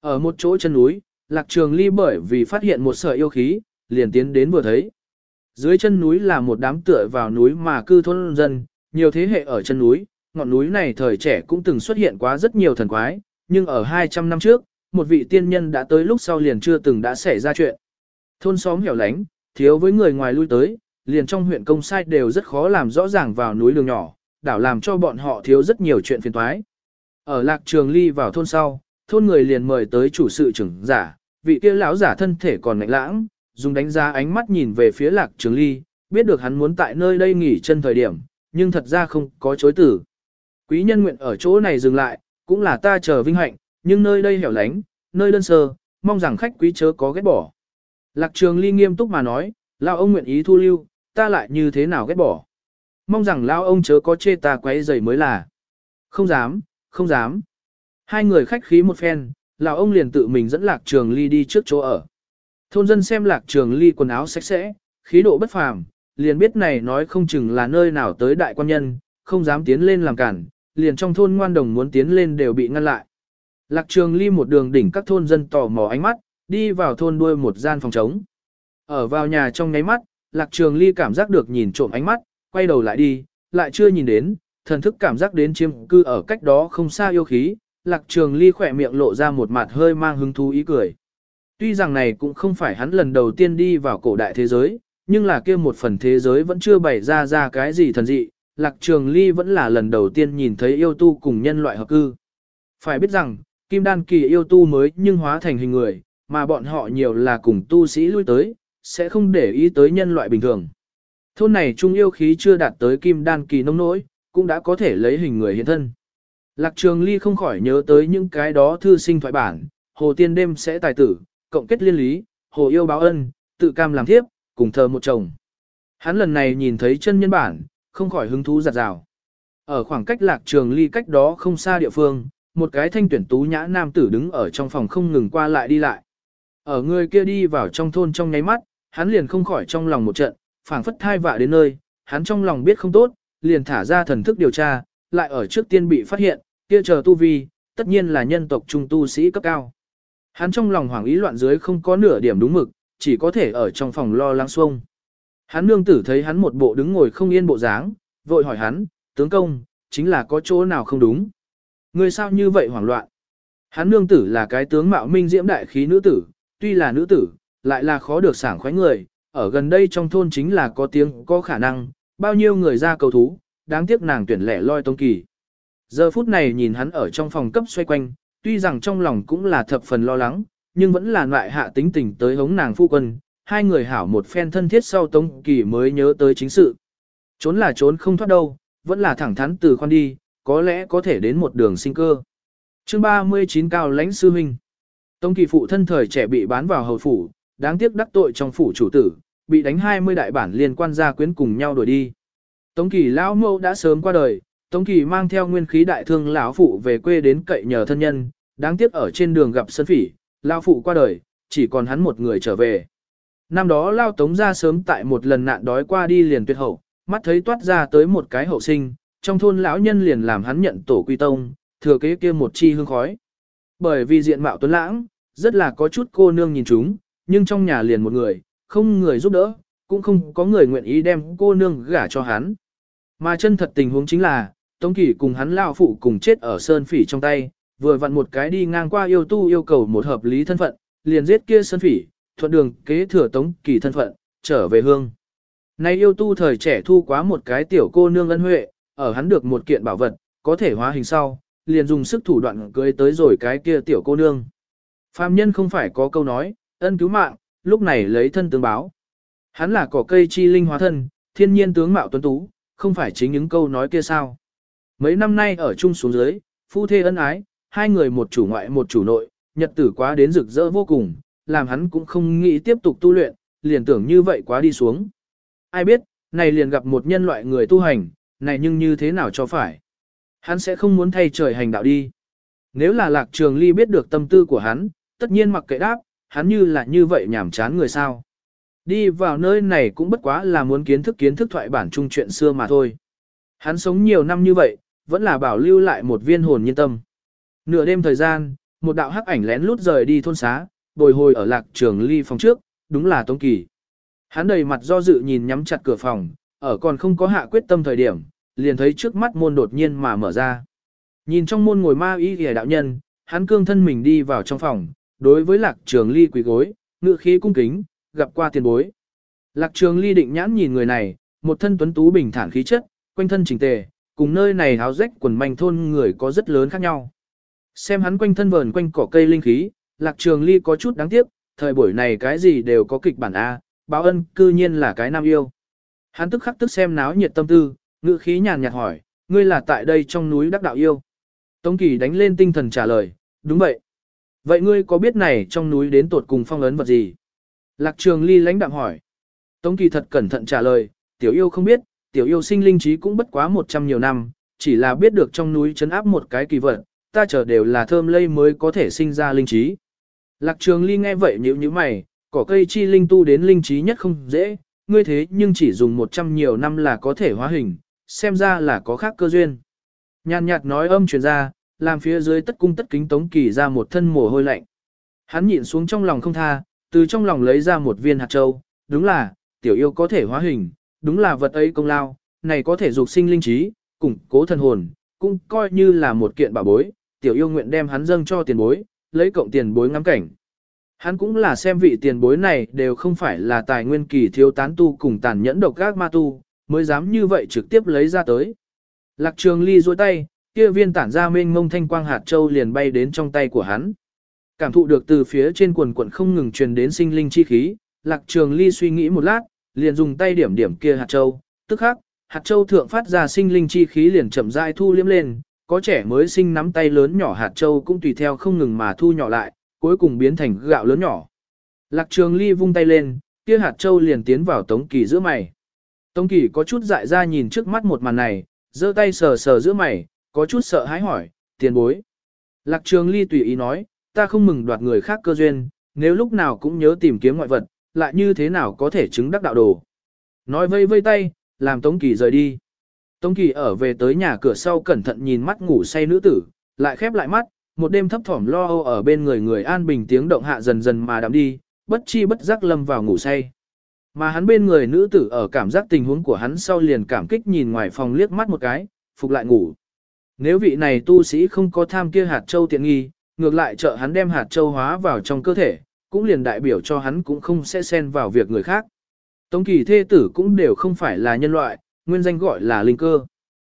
[SPEAKER 1] Ở một chỗ chân núi, Lạc Trường Ly bởi vì phát hiện một sợi yêu khí, liền tiến đến vừa thấy. Dưới chân núi là một đám tựa vào núi mà cư thôn dân, nhiều thế hệ ở chân núi, ngọn núi này thời trẻ cũng từng xuất hiện quá rất nhiều thần quái, nhưng ở 200 năm trước, một vị tiên nhân đã tới lúc sau liền chưa từng đã xảy ra chuyện. Thôn xóm hẻo lánh, thiếu với người ngoài lui tới, liền trong huyện công sai đều rất khó làm rõ ràng vào núi đường nhỏ, đảo làm cho bọn họ thiếu rất nhiều chuyện phiền toái. Ở lạc trường ly vào thôn sau, thôn người liền mời tới chủ sự trưởng giả, vị kia lão giả thân thể còn lạnh lãng, dùng đánh giá ánh mắt nhìn về phía lạc trường ly, biết được hắn muốn tại nơi đây nghỉ chân thời điểm, nhưng thật ra không có chối tử. Quý nhân nguyện ở chỗ này dừng lại, cũng là ta chờ vinh hạnh, nhưng nơi đây hẻo lánh, nơi đơn sơ, mong rằng khách quý chớ có ghét bỏ. Lạc trường ly nghiêm túc mà nói, lão ông nguyện ý thu lưu, ta lại như thế nào ghét bỏ. Mong rằng lão ông chớ có chê ta quấy rầy mới là. Không dám, không dám. Hai người khách khí một phen, lão ông liền tự mình dẫn lạc trường ly đi trước chỗ ở. Thôn dân xem lạc trường ly quần áo sạch sẽ, khí độ bất phàm, liền biết này nói không chừng là nơi nào tới đại quan nhân, không dám tiến lên làm cản, liền trong thôn ngoan đồng muốn tiến lên đều bị ngăn lại. Lạc trường ly một đường đỉnh các thôn dân tò mò ánh mắt, đi vào thôn đuôi một gian phòng trống. Ở vào nhà trong nháy mắt, lạc trường ly cảm giác được nhìn trộm ánh mắt, quay đầu lại đi, lại chưa nhìn đến, thần thức cảm giác đến chiêm cư ở cách đó không xa yêu khí, lạc trường ly khỏe miệng lộ ra một mặt hơi mang hứng thú ý cười. Tuy rằng này cũng không phải hắn lần đầu tiên đi vào cổ đại thế giới, nhưng là kia một phần thế giới vẫn chưa bày ra ra cái gì thần dị, lạc trường ly vẫn là lần đầu tiên nhìn thấy yêu tu cùng nhân loại hợp cư. Phải biết rằng, kim đan kỳ yêu tu mới nhưng hóa thành hình người, mà bọn họ nhiều là cùng tu sĩ lui tới, sẽ không để ý tới nhân loại bình thường. Thôn này trung yêu khí chưa đạt tới kim đan kỳ nông nỗi, cũng đã có thể lấy hình người hiện thân. Lạc trường ly không khỏi nhớ tới những cái đó thư sinh thoại bản, hồ tiên đêm sẽ tài tử, cộng kết liên lý, hồ yêu báo ân, tự cam làm thiếp, cùng thờ một chồng. Hắn lần này nhìn thấy chân nhân bản, không khỏi hứng thú giặt rào. Ở khoảng cách lạc trường ly cách đó không xa địa phương, một cái thanh tuyển tú nhã nam tử đứng ở trong phòng không ngừng qua lại đi lại. Ở người kia đi vào trong thôn trong nháy mắt, hắn liền không khỏi trong lòng một trận, phảng phất thai vạ đến nơi, hắn trong lòng biết không tốt, liền thả ra thần thức điều tra, lại ở trước tiên bị phát hiện, kia chờ tu vi, tất nhiên là nhân tộc trung tu sĩ cấp cao. Hắn trong lòng hoảng ý loạn dưới không có nửa điểm đúng mực, chỉ có thể ở trong phòng lo lắng xuông. Hắn nương tử thấy hắn một bộ đứng ngồi không yên bộ dáng, vội hỏi hắn, tướng công, chính là có chỗ nào không đúng. Ngươi sao như vậy hoảng loạn? Hắn nương tử là cái tướng mạo minh diễm đại khí nữ tử, tuy là nữ tử, lại là khó được sảng khoái người, ở gần đây trong thôn chính là có tiếng có khả năng, bao nhiêu người ra cầu thú, đáng tiếc nàng tuyển lẻ loi tông kỳ. Giờ phút này nhìn hắn ở trong phòng cấp xoay quanh, tuy rằng trong lòng cũng là thập phần lo lắng, nhưng vẫn là loại hạ tính tình tới hống nàng phu quân, hai người hảo một phen thân thiết sau tông kỳ mới nhớ tới chính sự. Trốn là trốn không thoát đâu, vẫn là thẳng thắn từ khoan đi, có lẽ có thể đến một đường sinh cơ. chương 39 cao lãnh sư huynh. Tông kỳ phụ thân thời trẻ bị bán vào hầu phủ, đáng tiếc đắc tội trong phủ chủ tử, bị đánh 20 đại bản liên quan gia quyến cùng nhau đuổi đi. Tống Kỳ lão mẫu đã sớm qua đời, Tống Kỳ mang theo nguyên khí đại thương lão phụ về quê đến cậy nhờ thân nhân, đáng tiếc ở trên đường gặp sân phỉ, lão phụ qua đời, chỉ còn hắn một người trở về. Năm đó lao Tống ra sớm tại một lần nạn đói qua đi liền tuyệt hậu, mắt thấy toát ra tới một cái hậu sinh, trong thôn lão nhân liền làm hắn nhận tổ quy tông, thừa kế kia một chi hương khói. Bởi vì diện mạo tuấn lãng, rất là có chút cô nương nhìn chúng, nhưng trong nhà liền một người, không người giúp đỡ, cũng không có người nguyện ý đem cô nương gả cho hắn. Mà chân thật tình huống chính là, Tống Kỳ cùng hắn lao phụ cùng chết ở sơn phỉ trong tay, vừa vặn một cái đi ngang qua yêu tu yêu cầu một hợp lý thân phận, liền giết kia sơn phỉ, thuận đường kế thừa Tống Kỳ thân phận, trở về hương. Nay yêu tu thời trẻ thu quá một cái tiểu cô nương ân huệ, ở hắn được một kiện bảo vật, có thể hóa hình sau, liền dùng sức thủ đoạn cưới tới rồi cái kia tiểu cô nương. Phạm nhân không phải có câu nói, ân cứu mạng, lúc này lấy thân tướng báo. Hắn là cỏ cây chi linh hóa thân, thiên nhiên tướng mạo tuấn tú, không phải chính những câu nói kia sao. Mấy năm nay ở chung xuống dưới, phu thê ân ái, hai người một chủ ngoại một chủ nội, nhật tử quá đến rực rỡ vô cùng, làm hắn cũng không nghĩ tiếp tục tu luyện, liền tưởng như vậy quá đi xuống. Ai biết, này liền gặp một nhân loại người tu hành, này nhưng như thế nào cho phải. Hắn sẽ không muốn thay trời hành đạo đi. Nếu là lạc trường ly biết được tâm tư của hắn, tất nhiên mặc kệ đáp, hắn như là như vậy nhảm chán người sao. Đi vào nơi này cũng bất quá là muốn kiến thức kiến thức thoại bản chung chuyện xưa mà thôi. Hắn sống nhiều năm như vậy, vẫn là bảo lưu lại một viên hồn nhân tâm. Nửa đêm thời gian, một đạo hắc ảnh lén lút rời đi thôn xá, bồi hồi ở lạc trường ly phòng trước, đúng là Tống Kỳ. Hắn đầy mặt do dự nhìn nhắm chặt cửa phòng, ở còn không có hạ quyết tâm thời điểm, liền thấy trước mắt môn đột nhiên mà mở ra. Nhìn trong môn ngồi ma y kìa đạo nhân, hắn cương thân mình đi vào trong phòng, đối với lạc trường ly quỳ gối, ngựa khí cung kính, gặp qua tiền bối. Lạc trường ly định nhãn nhìn người này, một thân tuấn tú bình thản khí chất, quanh thân chỉnh tề, cùng nơi này háo rách quần manh thôn người có rất lớn khác nhau. Xem hắn quanh thân vờn quanh cỏ cây linh khí, lạc trường ly có chút đáng tiếc, thời buổi này cái gì đều có kịch bản A, báo ân cư nhiên là cái nam yêu. Hắn tức khắc tức xem náo nhiệt tâm tư, ngữ khí nhàn nhạt hỏi, ngươi là tại đây trong núi đắc đạo yêu. Tống Kỳ đánh lên tinh thần trả lời, đúng vậy. Vậy ngươi có biết này trong núi đến tột cùng phong ấn vật gì? Lạc trường ly lãnh đạm hỏi. Tống Kỳ thật cẩn thận trả lời, tiểu yêu không biết, tiểu yêu sinh linh trí cũng bất quá một trăm nhiều năm, chỉ là biết được trong núi chấn áp một cái kỳ vật, ta chờ đều là thơm lây mới có thể sinh ra linh trí. Lạc trường ly nghe vậy nhíu nhíu mày, cỏ cây chi linh tu đến linh trí nhất không dễ, ngươi thế nhưng chỉ dùng một trăm nhiều năm là có thể hóa hình, xem ra là có khác cơ duyên. Nhàn nhạt nói âm truyền ra, làm phía dưới tất cung tất kính tống kỳ ra một thân mồ hôi lạnh. Hắn nhịn xuống trong lòng không tha, từ trong lòng lấy ra một viên hạt châu, đúng là, tiểu yêu có thể hóa hình, đúng là vật ấy công lao, này có thể dục sinh linh trí, củng cố thần hồn, cũng coi như là một kiện bảo bối, tiểu yêu nguyện đem hắn dâng cho tiền bối, lấy cộng tiền bối ngắm cảnh. Hắn cũng là xem vị tiền bối này đều không phải là tài nguyên kỳ thiếu tán tu cùng tàn nhẫn độc các ma tu, mới dám như vậy trực tiếp lấy ra tới. Lạc trường ly duỗi tay, kia viên tản ra mênh mông thanh quang hạt châu liền bay đến trong tay của hắn. Cảm thụ được từ phía trên quần quần không ngừng truyền đến sinh linh chi khí, lạc trường ly suy nghĩ một lát, liền dùng tay điểm điểm kia hạt châu, tức khắc, hạt châu thượng phát ra sinh linh chi khí liền chậm rãi thu liếm lên, có trẻ mới sinh nắm tay lớn nhỏ hạt châu cũng tùy theo không ngừng mà thu nhỏ lại, cuối cùng biến thành gạo lớn nhỏ. Lạc trường ly vung tay lên, kia hạt châu liền tiến vào tống kỳ giữa mày. Tống kỳ có chút dại ra nhìn trước mắt một màn này, giơ tay sờ sờ giữa mày, có chút sợ hãi hỏi, tiền bối. Lạc trường ly tùy ý nói, ta không mừng đoạt người khác cơ duyên, nếu lúc nào cũng nhớ tìm kiếm ngoại vật, lại như thế nào có thể chứng đắc đạo đồ. Nói vây vây tay, làm Tống Kỳ rời đi. Tống Kỳ ở về tới nhà cửa sau cẩn thận nhìn mắt ngủ say nữ tử, lại khép lại mắt, một đêm thấp thỏm lo âu ở bên người người an bình tiếng động hạ dần dần mà đạm đi, bất chi bất giác lâm vào ngủ say. Mà hắn bên người nữ tử ở cảm giác tình huống của hắn sau liền cảm kích nhìn ngoài phòng liếc mắt một cái, phục lại ngủ. Nếu vị này tu sĩ không có tham kia hạt châu tiện nghi, ngược lại trợ hắn đem hạt châu hóa vào trong cơ thể, cũng liền đại biểu cho hắn cũng không sẽ xen vào việc người khác. Tống kỳ thê tử cũng đều không phải là nhân loại, nguyên danh gọi là linh cơ.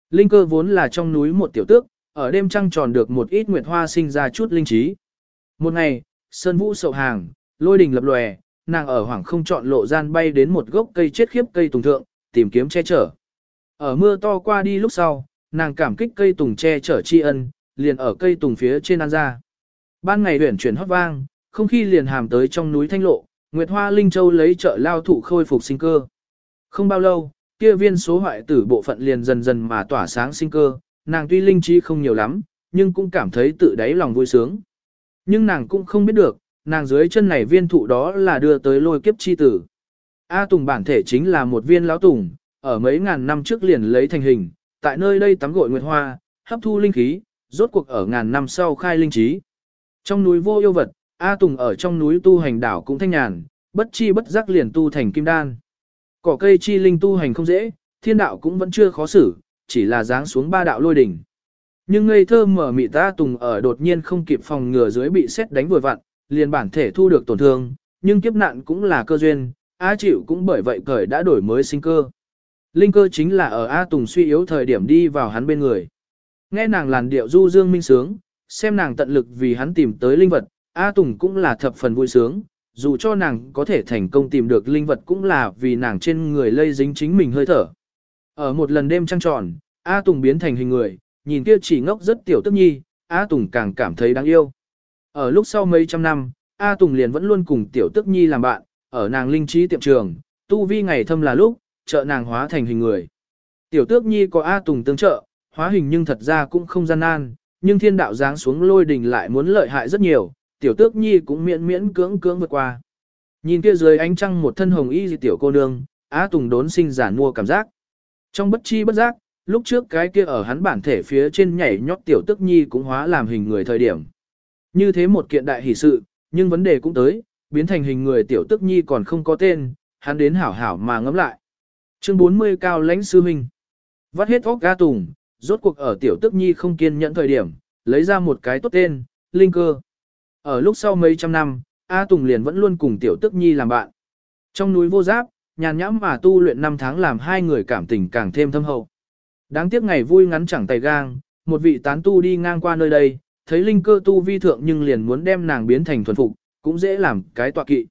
[SPEAKER 1] Linh cơ vốn là trong núi một tiểu tước, ở đêm trăng tròn được một ít nguyệt hoa sinh ra chút linh trí. Một ngày, sơn vũ sậu hàng, lôi đình lập lòe, nàng ở hoàng không chọn lộ gian bay đến một gốc cây chết khiếp cây tùng thượng, tìm kiếm che chở. Ở mưa to qua đi lúc sau, nàng cảm kích cây tùng che chở tri ân, liền ở cây tùng phía trên ăn ra. Ban ngày huyển chuyển hót vang, không khí liền hàm tới trong núi thanh lộ, Nguyệt Hoa Linh Châu lấy trợ lao thụ khôi phục sinh cơ. Không bao lâu, kia viên số hoại tử bộ phận liền dần dần mà tỏa sáng sinh cơ, nàng tuy linh trí không nhiều lắm, nhưng cũng cảm thấy tự đáy lòng vui sướng. Nhưng nàng cũng không biết được, nàng dưới chân này viên thụ đó là đưa tới lôi kiếp chi tử. A Tùng bản thể chính là một viên lão tùng, ở mấy ngàn năm trước liền lấy thành hình, tại nơi đây tắm gội nguyệt hoa, hấp thu linh khí, rốt cuộc ở ngàn năm sau khai linh trí. Trong núi vô yêu vật, A Tùng ở trong núi tu hành đảo cũng thanh nhàn, bất chi bất giác liền tu thành kim đan. Cỏ cây chi linh tu hành không dễ, thiên đạo cũng vẫn chưa khó xử, chỉ là giáng xuống ba đạo lôi đỉnh. Nhưng ngây thơ mở mị ta tùng ở đột nhiên không kịp phòng ngừa dưới bị xét đánh vội vặn, liền bản thể thu được tổn thương, nhưng kiếp nạn cũng là cơ duyên, A chịu cũng bởi vậy cởi đã đổi mới sinh cơ. Linh cơ chính là ở A Tùng suy yếu thời điểm đi vào hắn bên người. Nghe nàng làn điệu du dương minh sướng, xem nàng tận lực vì hắn tìm tới linh vật, A Tùng cũng là thập phần vui sướng, dù cho nàng có thể thành công tìm được linh vật cũng là vì nàng trên người lây dính chính mình hơi thở. Ở một lần đêm trăng tròn, A Tùng biến thành hình người, nhìn kia chỉ ngốc rất tiểu tức nhi, A Tùng càng cảm thấy đáng yêu. Ở lúc sau mấy trăm năm, A Tùng liền vẫn luôn cùng tiểu tức nhi làm bạn, ở nàng linh trí tiệm trường, tu vi ngày thâm là lúc, trợ nàng hóa thành hình người. Tiểu tước nhi có A Tùng tương trợ, hóa hình nhưng thật ra cũng không gian nan, nhưng thiên đạo giáng xuống lôi đình lại muốn lợi hại rất nhiều, tiểu tước nhi cũng miễn miễn cưỡng cưỡng vượt qua. Nhìn kia dưới ánh trăng một thân hồng y tiểu cô nương, A Tùng đốn sinh giả mua cảm giác. Trong bất chi bất giác, lúc trước cái kia ở hắn bản thể phía trên nhảy nhót tiểu tức nhi cũng hóa làm hình người thời điểm. Như thế một kiện đại hỷ sự, nhưng vấn đề cũng tới, biến thành hình người tiểu tức nhi còn không có tên, hắn đến hảo hảo mà ngẫm lại. Chương 40 cao lãnh sư huynh. Vắt hết óc ga tùng, rốt cuộc ở tiểu tức nhi không kiên nhẫn thời điểm, lấy ra một cái tốt tên, linh cơ. Ở lúc sau mấy trăm năm, A Tùng liền vẫn luôn cùng tiểu tức nhi làm bạn. Trong núi vô giáp, nhàn nhãm mà tu luyện năm tháng làm hai người cảm tình càng thêm thâm hậu. Đáng tiếc ngày vui ngắn chẳng tay gang, một vị tán tu đi ngang qua nơi đây, thấy linh cơ tu vi thượng nhưng liền muốn đem nàng biến thành thuần phục, cũng dễ làm cái tọa kỵ.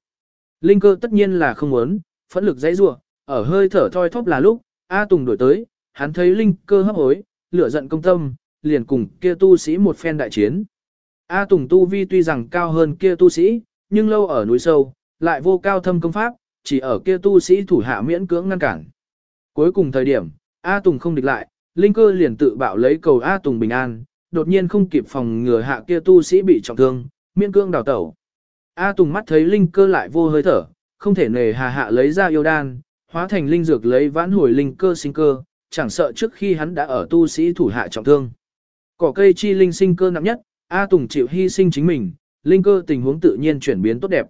[SPEAKER 1] Linh cơ tất nhiên là không muốn, phẫn lực dãy rủa, ở hơi thở thoi thóp là lúc, A Tùng đổi tới, hắn thấy linh cơ hấp hối, lửa giận công tâm, liền cùng kia tu sĩ một phen đại chiến. A Tùng tu vi tuy rằng cao hơn kia tu sĩ, nhưng lâu ở núi sâu, lại vô cao thâm công pháp, chỉ ở kia tu sĩ thủ hạ miễn cưỡng ngăn cản. Cuối cùng thời điểm, A Tùng không địch lại, linh cơ liền tự bạo lấy cầu A Tùng bình an, đột nhiên không kịp phòng ngừa hạ kia tu sĩ bị trọng thương, miễn cưỡng đào tẩu. A Tùng mắt thấy linh cơ lại vô hơi thở, không thể nề hà hạ lấy ra yêu đan, hóa thành linh dược lấy vãn hồi linh cơ sinh cơ, chẳng sợ trước khi hắn đã ở tu sĩ thủ hạ trọng thương. Cỏ cây chi linh sinh cơ nặng nhất, A Tùng chịu hy sinh chính mình, linh cơ tình huống tự nhiên chuyển biến tốt đẹp.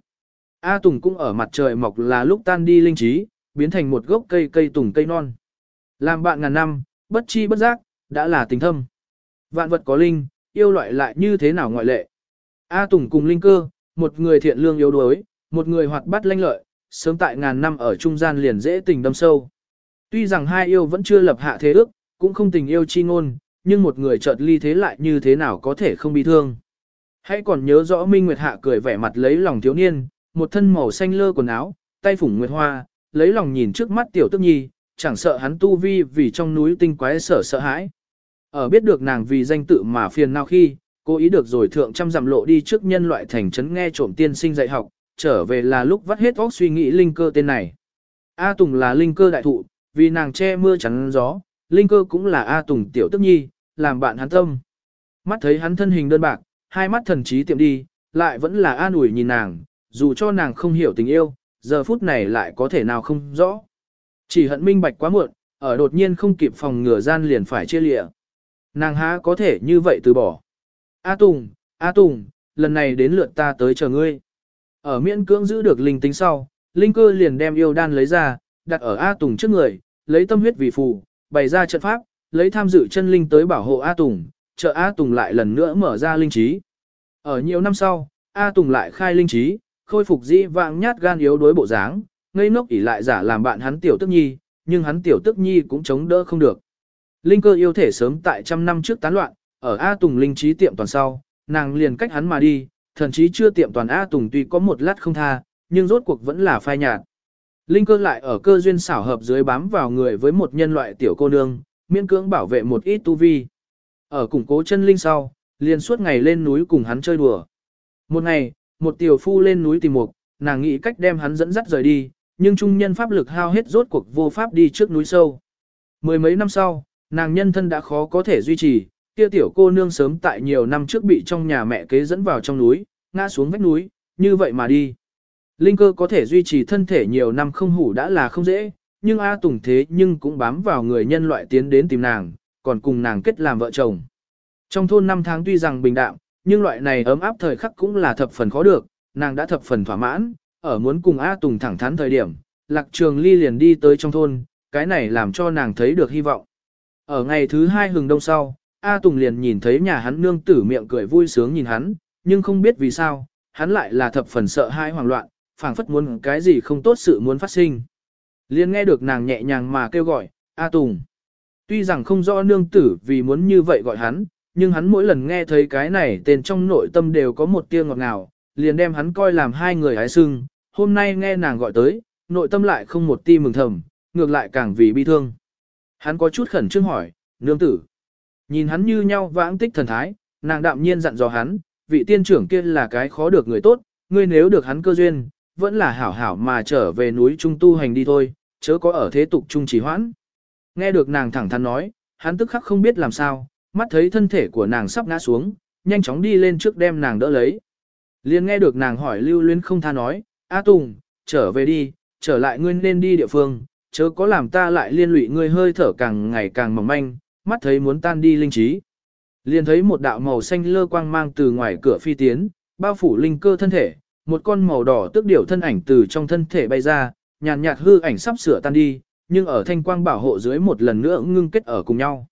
[SPEAKER 1] A Tùng cũng ở mặt trời mọc là lúc tan đi linh trí, biến thành một gốc cây cây tùng cây non. Làm bạn ngàn năm, bất chi bất giác, đã là tình thâm. Vạn vật có linh, yêu loại lại như thế nào ngoại lệ. A Tùng cùng linh cơ, một người thiện lương yếu đuối, một người hoạt bát lanh lợi, sớm tại ngàn năm ở trung gian liền dễ tình đâm sâu. Tuy rằng hai yêu vẫn chưa lập hạ thế ước, cũng không tình yêu chi ngôn, nhưng một người chợt ly thế lại như thế nào có thể không bị thương. Hãy còn nhớ rõ Minh Nguyệt Hạ cười vẻ mặt lấy lòng thiếu niên, một thân màu xanh lơ quần áo, tay phủng nguyệt hoa, lấy lòng nhìn trước mắt tiểu tức nhi, chẳng sợ hắn tu vi vì trong núi tinh quái sở sợ hãi. Ở biết được nàng vì danh tự mà phiền nào khi, cô ý được rồi thượng trăm dặm lộ đi trước nhân loại thành trấn nghe trộm tiên sinh dạy học, trở về là lúc vắt hết óc suy nghĩ linh cơ tên này. A Tùng là linh cơ đại thụ, vì nàng che mưa chắn gió, linh cơ cũng là A Tùng tiểu tức nhi, làm bạn hắn tâm. Mắt thấy hắn thân hình đơn bạc, hai mắt thần trí tiệm đi, lại vẫn là an ủi nhìn nàng, dù cho nàng không hiểu tình yêu, giờ phút này lại có thể nào không rõ. Chỉ hận minh bạch quá muộn, ở đột nhiên không kịp phòng ngừa gian liền phải chia lịa. Nàng há có thể như vậy từ bỏ. A Tùng, A Tùng, lần này đến lượt ta tới chờ ngươi. Ở miễn cưỡng giữ được linh tính sau, linh cơ liền đem yêu đan lấy ra, đặt ở A Tùng trước người, lấy tâm huyết vì phù, bày ra trận pháp, lấy tham dự chân linh tới bảo hộ A Tùng, trợ A Tùng lại lần nữa mở ra linh trí. Ở nhiều năm sau, A Tùng lại khai linh trí, khôi phục dĩ vãng nhát gan yếu đối bộ dáng, ngây ngốc ỉ lại giả làm bạn hắn tiểu tức nhi, nhưng hắn tiểu tức nhi cũng chống đỡ không được. Linh cơ yêu thể sớm tại trăm năm trước tán loạn, ở A Tùng linh trí tiệm toàn sau, nàng liền cách hắn mà đi, thần chí chưa tiệm toàn A Tùng tuy có một lát không tha, nhưng rốt cuộc vẫn là phai nhạt. Linh cơ lại ở cơ duyên xảo hợp dưới bám vào người với một nhân loại tiểu cô nương, miễn cưỡng bảo vệ một ít tu vi. Ở củng cố chân linh sau, liền suốt ngày lên núi cùng hắn chơi đùa. Một ngày, một tiểu phu lên núi tìm mục, nàng nghĩ cách đem hắn dẫn dắt rời đi, nhưng trung nhân pháp lực hao hết rốt cuộc vô pháp đi trước núi sâu. Mười mấy năm sau, nàng nhân thân đã khó có thể duy trì, kia tiểu cô nương sớm tại nhiều năm trước bị trong nhà mẹ kế dẫn vào trong núi, ngã xuống vách núi, như vậy mà đi. Linh cơ có thể duy trì thân thể nhiều năm không hủ đã là không dễ, nhưng A Tùng thế nhưng cũng bám vào người nhân loại tiến đến tìm nàng, còn cùng nàng kết làm vợ chồng. Trong thôn năm tháng tuy rằng bình đạm, nhưng loại này ấm áp thời khắc cũng là thập phần khó được, nàng đã thập phần thỏa mãn, ở muốn cùng A Tùng thẳng thắn thời điểm, Lạc Trường Ly liền đi tới trong thôn, cái này làm cho nàng thấy được hy vọng. Ở ngày thứ hai hừng đông sau, A Tùng liền nhìn thấy nhà hắn nương tử miệng cười vui sướng nhìn hắn, nhưng không biết vì sao, hắn lại là thập phần sợ hãi hoảng loạn, phảng phất muốn cái gì không tốt sự muốn phát sinh. Liên nghe được nàng nhẹ nhàng mà kêu gọi, A Tùng. Tuy rằng không rõ nương tử vì muốn như vậy gọi hắn, nhưng hắn mỗi lần nghe thấy cái này tên trong nội tâm đều có một tia ngọt ngào, liền đem hắn coi làm hai người hái sưng, hôm nay nghe nàng gọi tới, nội tâm lại không một ti mừng thầm, ngược lại càng vì bi thương. Hắn có chút khẩn trương hỏi, nương tử. Nhìn hắn như nhau vãng tích thần thái, nàng đạm nhiên dặn dò hắn, vị tiên trưởng kia là cái khó được người tốt, ngươi nếu được hắn cơ duyên, vẫn là hảo hảo mà trở về núi trung tu hành đi thôi, chớ có ở thế tục trung trì hoãn. Nghe được nàng thẳng thắn nói, hắn tức khắc không biết làm sao, mắt thấy thân thể của nàng sắp ngã xuống, nhanh chóng đi lên trước đem nàng đỡ lấy. Liên nghe được nàng hỏi lưu luyến không tha nói, A Tùng, trở về đi, trở lại ngươi nên đi địa phương, chớ có làm ta lại liên lụy ngươi hơi thở càng ngày càng mỏng manh, mắt thấy muốn tan đi linh trí. Liên thấy một đạo màu xanh lơ quang mang từ ngoài cửa phi tiến, bao phủ linh cơ thân thể, một con màu đỏ tước điểu thân ảnh từ trong thân thể bay ra, nhàn nhạt hư ảnh sắp sửa tan đi, nhưng ở thanh quang bảo hộ dưới một lần nữa ngưng kết ở cùng nhau.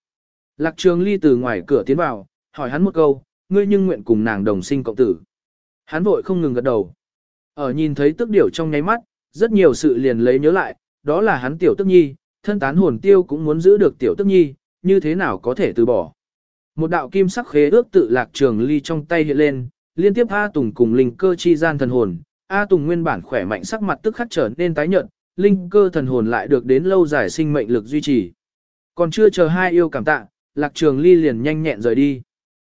[SPEAKER 1] Lạc Trường Ly từ ngoài cửa tiến vào, hỏi hắn một câu, ngươi nhưng nguyện cùng nàng đồng sinh cộng tử. Hắn vội không ngừng gật đầu. Ở nhìn thấy tức điểu trong nháy mắt, rất nhiều sự liền lấy nhớ lại, đó là hắn tiểu tức nhi, thân tán hồn tiêu cũng muốn giữ được tiểu tức nhi, như thế nào có thể từ bỏ. Một đạo kim sắc khế ước tự lạc trường ly trong tay hiện lên, liên tiếp A Tùng cùng linh cơ chi gian thần hồn, A Tùng nguyên bản khỏe mạnh sắc mặt tức khắc trở nên tái nhợt, linh cơ thần hồn lại được đến lâu dài sinh mệnh lực duy trì. Còn chưa chờ hai yêu cảm tạ, lạc trường ly liền nhanh nhẹn rời đi.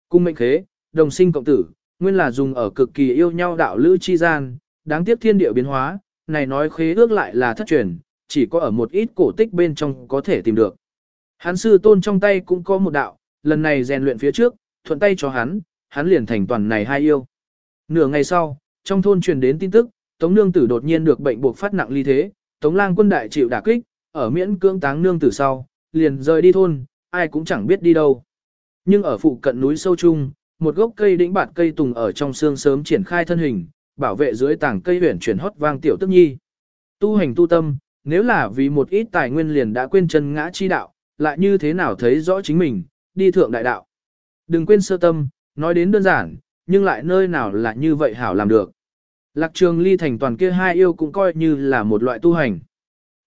[SPEAKER 1] Cung mệnh khế, đồng sinh cộng tử, nguyên là dùng ở cực kỳ yêu nhau đạo lữ chi gian, đáng tiếc thiên địa biến hóa, này nói khế ước lại là thất truyền, chỉ có ở một ít cổ tích bên trong có thể tìm được. Hắn sư tôn trong tay cũng có một đạo, lần này rèn luyện phía trước, thuận tay cho hắn, hắn liền thành toàn này hai yêu. Nửa ngày sau, trong thôn truyền đến tin tức, Tống Nương Tử đột nhiên được bệnh buộc phát nặng ly thế, Tống Lang quân đại chịu đả kích, ở miễn cưỡng táng Nương Tử sau, liền rời đi thôn, ai cũng chẳng biết đi đâu. Nhưng ở phụ cận núi sâu chung, một gốc cây đĩnh bạt cây tùng ở trong xương sớm triển khai thân hình, bảo vệ dưới tảng cây huyền chuyển hót vang tiểu tức nhi. Tu hành tu tâm, nếu là vì một ít tài nguyên liền đã quên chân ngã chi đạo, lại như thế nào thấy rõ chính mình, đi thượng đại đạo. Đừng quên sơ tâm, nói đến đơn giản, nhưng lại nơi nào là như vậy hảo làm được. Lạc trường ly thành toàn kia hai yêu cũng coi như là một loại tu hành.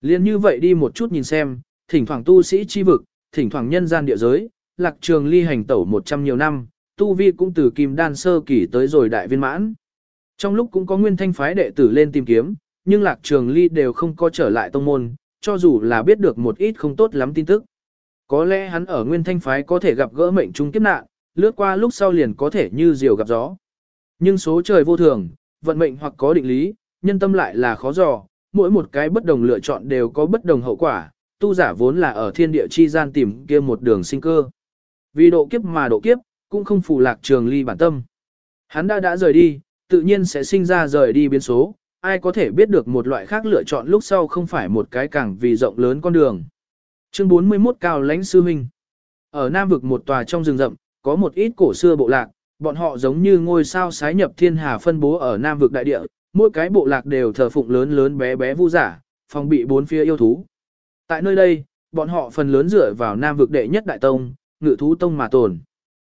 [SPEAKER 1] Liên như vậy đi một chút nhìn xem, thỉnh thoảng tu sĩ chi vực, thỉnh thoảng nhân gian địa giới, lạc trường ly hành tẩu một trăm nhiều năm, tu vi cũng từ kim đan sơ kỳ tới rồi đại viên mãn. Trong lúc cũng có nguyên thanh phái đệ tử lên tìm kiếm, nhưng lạc trường ly đều không có trở lại tông môn, cho dù là biết được một ít không tốt lắm tin tức. Có lẽ hắn ở nguyên thanh phái có thể gặp gỡ mệnh trung kiếp nạn, lướt qua lúc sau liền có thể như diều gặp gió. Nhưng số trời vô thường, vận mệnh hoặc có định lý, nhân tâm lại là khó dò, mỗi một cái bất đồng lựa chọn đều có bất đồng hậu quả, tu giả vốn là ở thiên địa chi gian tìm kia một đường sinh cơ. Vì độ kiếp mà độ kiếp, cũng không phù lạc trường ly bản tâm. Hắn đã đã rời đi, tự nhiên sẽ sinh ra rời đi biến số, ai có thể biết được một loại khác lựa chọn lúc sau không phải một cái càng vì rộng lớn con đường. Chương 41 Cao lãnh sư huynh. Ở Nam vực một tòa trong rừng rậm, có một ít cổ xưa bộ lạc, bọn họ giống như ngôi sao sái nhập thiên hà phân bố ở Nam vực đại địa, mỗi cái bộ lạc đều thờ phụng lớn lớn bé bé vu giả, phòng bị bốn phía yêu thú. Tại nơi đây, bọn họ phần lớn dựa vào Nam vực đệ nhất đại tông, ngự thú tông mà tồn.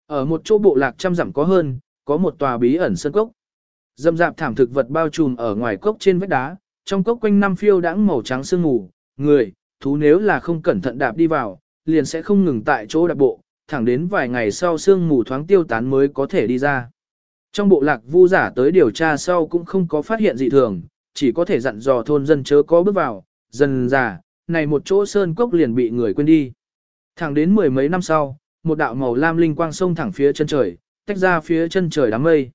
[SPEAKER 1] Ở một chỗ bộ lạc trăm dặm có hơn, có một tòa bí ẩn sơn cốc. Dâm dạp thảm thực vật bao trùm ở ngoài cốc trên vách đá, trong cốc quanh năm phiêu đãng màu trắng sương mù, người, thú nếu là không cẩn thận đạp đi vào, liền sẽ không ngừng tại chỗ đạp bộ, thẳng đến vài ngày sau sương mù thoáng tiêu tán mới có thể đi ra. Trong bộ lạc vu giả tới điều tra sau cũng không có phát hiện dị thường, chỉ có thể dặn dò thôn dân chớ có bước vào, dần già, này một chỗ sơn cốc liền bị người quên đi. Thẳng đến mười mấy năm sau, một đạo màu lam linh quang sông thẳng phía chân trời, tách ra phía chân trời đám mây.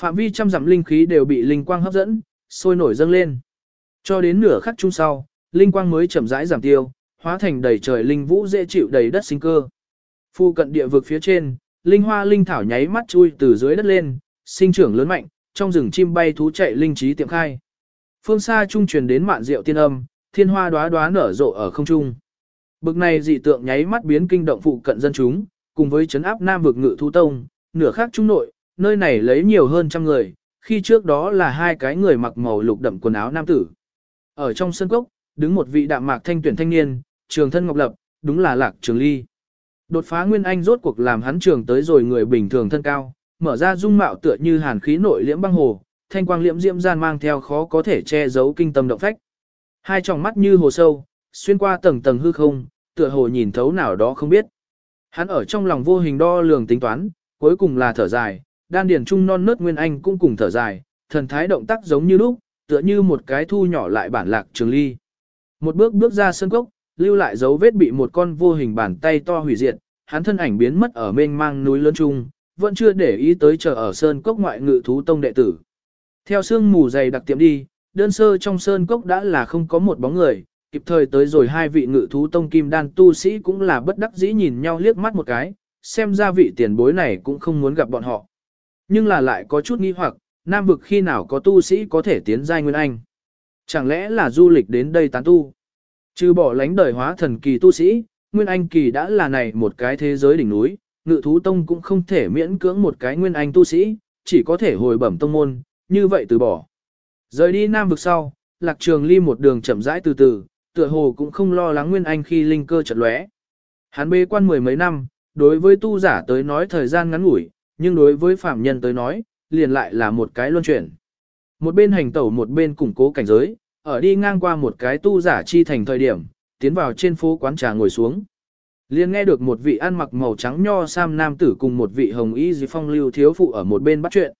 [SPEAKER 1] Phạm vi trăm dặm linh khí đều bị linh quang hấp dẫn, sôi nổi dâng lên. Cho đến nửa khắc chung sau, linh quang mới chậm rãi giảm tiêu, hóa thành đầy trời linh vũ dễ chịu đầy đất sinh cơ. Phu cận địa vực phía trên, linh hoa linh thảo nháy mắt chui từ dưới đất lên, sinh trưởng lớn mạnh, trong rừng chim bay thú chạy linh trí tiệm khai. Phương xa trung truyền đến mạn diệu tiên âm, thiên hoa đóa đóa nở rộ ở không trung. Bực này dị tượng nháy mắt biến kinh động phụ cận dân chúng, cùng với chấn áp nam vực ngự thu tông, nửa khác trung nội, nơi này lấy nhiều hơn trăm người, khi trước đó là hai cái người mặc màu lục đậm quần áo nam tử. Ở trong sân cốc, đứng một vị đạm mạc thanh tuyển thanh niên, trường thân ngọc lập, đúng là lạc trường ly. Đột phá nguyên anh rốt cuộc làm hắn trường tới rồi người bình thường thân cao, mở ra dung mạo tựa như hàn khí nội liễm băng hồ, thanh quang liễm diễm gian mang theo khó có thể che giấu kinh tâm động phách. Hai tròng mắt như hồ sâu, xuyên qua tầng tầng hư không, tựa hồ nhìn thấu nào đó không biết. Hắn ở trong lòng vô hình đo lường tính toán, cuối cùng là thở dài, đan điền trung non nớt nguyên anh cũng cùng thở dài, thần thái động tác giống như lúc, tựa như một cái thu nhỏ lại bản lạc trường ly. Một bước bước ra sân cốc, lưu lại dấu vết bị một con vô hình bàn tay to hủy diệt, hắn thân ảnh biến mất ở mênh mang núi lớn trung, vẫn chưa để ý tới chờ ở sơn cốc ngoại ngự thú tông đệ tử. Theo sương mù dày đặc tiệm đi, đơn sơ trong sơn cốc đã là không có một bóng người, kịp thời tới rồi hai vị ngự thú tông kim đan tu sĩ cũng là bất đắc dĩ nhìn nhau liếc mắt một cái, xem ra vị tiền bối này cũng không muốn gặp bọn họ. Nhưng là lại có chút nghi hoặc, nam vực khi nào có tu sĩ có thể tiến giai nguyên anh. Chẳng lẽ là du lịch đến đây tán tu? Trừ bỏ lánh đời hóa thần kỳ tu sĩ, nguyên anh kỳ đã là này một cái thế giới đỉnh núi, ngự thú tông cũng không thể miễn cưỡng một cái nguyên anh tu sĩ, chỉ có thể hồi bẩm tông môn, như vậy từ bỏ. Rời đi nam vực sau, lạc trường ly một đường chậm rãi từ từ, tựa hồ cũng không lo lắng nguyên anh khi linh cơ chợt lóe. Hắn bế quan mười mấy năm, đối với tu giả tới nói thời gian ngắn ngủi, nhưng đối với phạm nhân tới nói, liền lại là một cái luân chuyển. Một bên hành tẩu một bên củng cố cảnh giới, ở đi ngang qua một cái tu giả chi thành thời điểm, tiến vào trên phố quán trà ngồi xuống. Liền nghe được một vị ăn mặc màu trắng nho sam nam tử cùng một vị hồng y dì phong lưu thiếu phụ ở một bên bắt chuyện.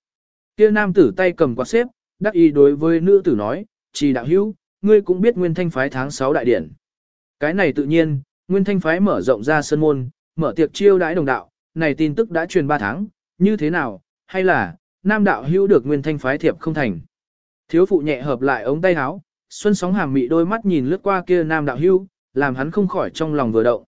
[SPEAKER 1] Kia nam tử tay cầm quạt xếp, đắc ý đối với nữ tử nói, chỉ đạo hữu, ngươi cũng biết nguyên thanh phái tháng 6 đại điển. Cái này tự nhiên, nguyên thanh phái mở rộng ra sân môn, mở tiệc chiêu đãi đồng đạo, này tin tức đã truyền 3 tháng, như thế nào, hay là, nam đạo hữu được nguyên thanh phái thiệp không thành. Thiếu phụ nhẹ hợp lại ống tay áo, xuân sóng hàm mị đôi mắt nhìn lướt qua kia nam đạo hữu, làm hắn không khỏi trong lòng vừa động.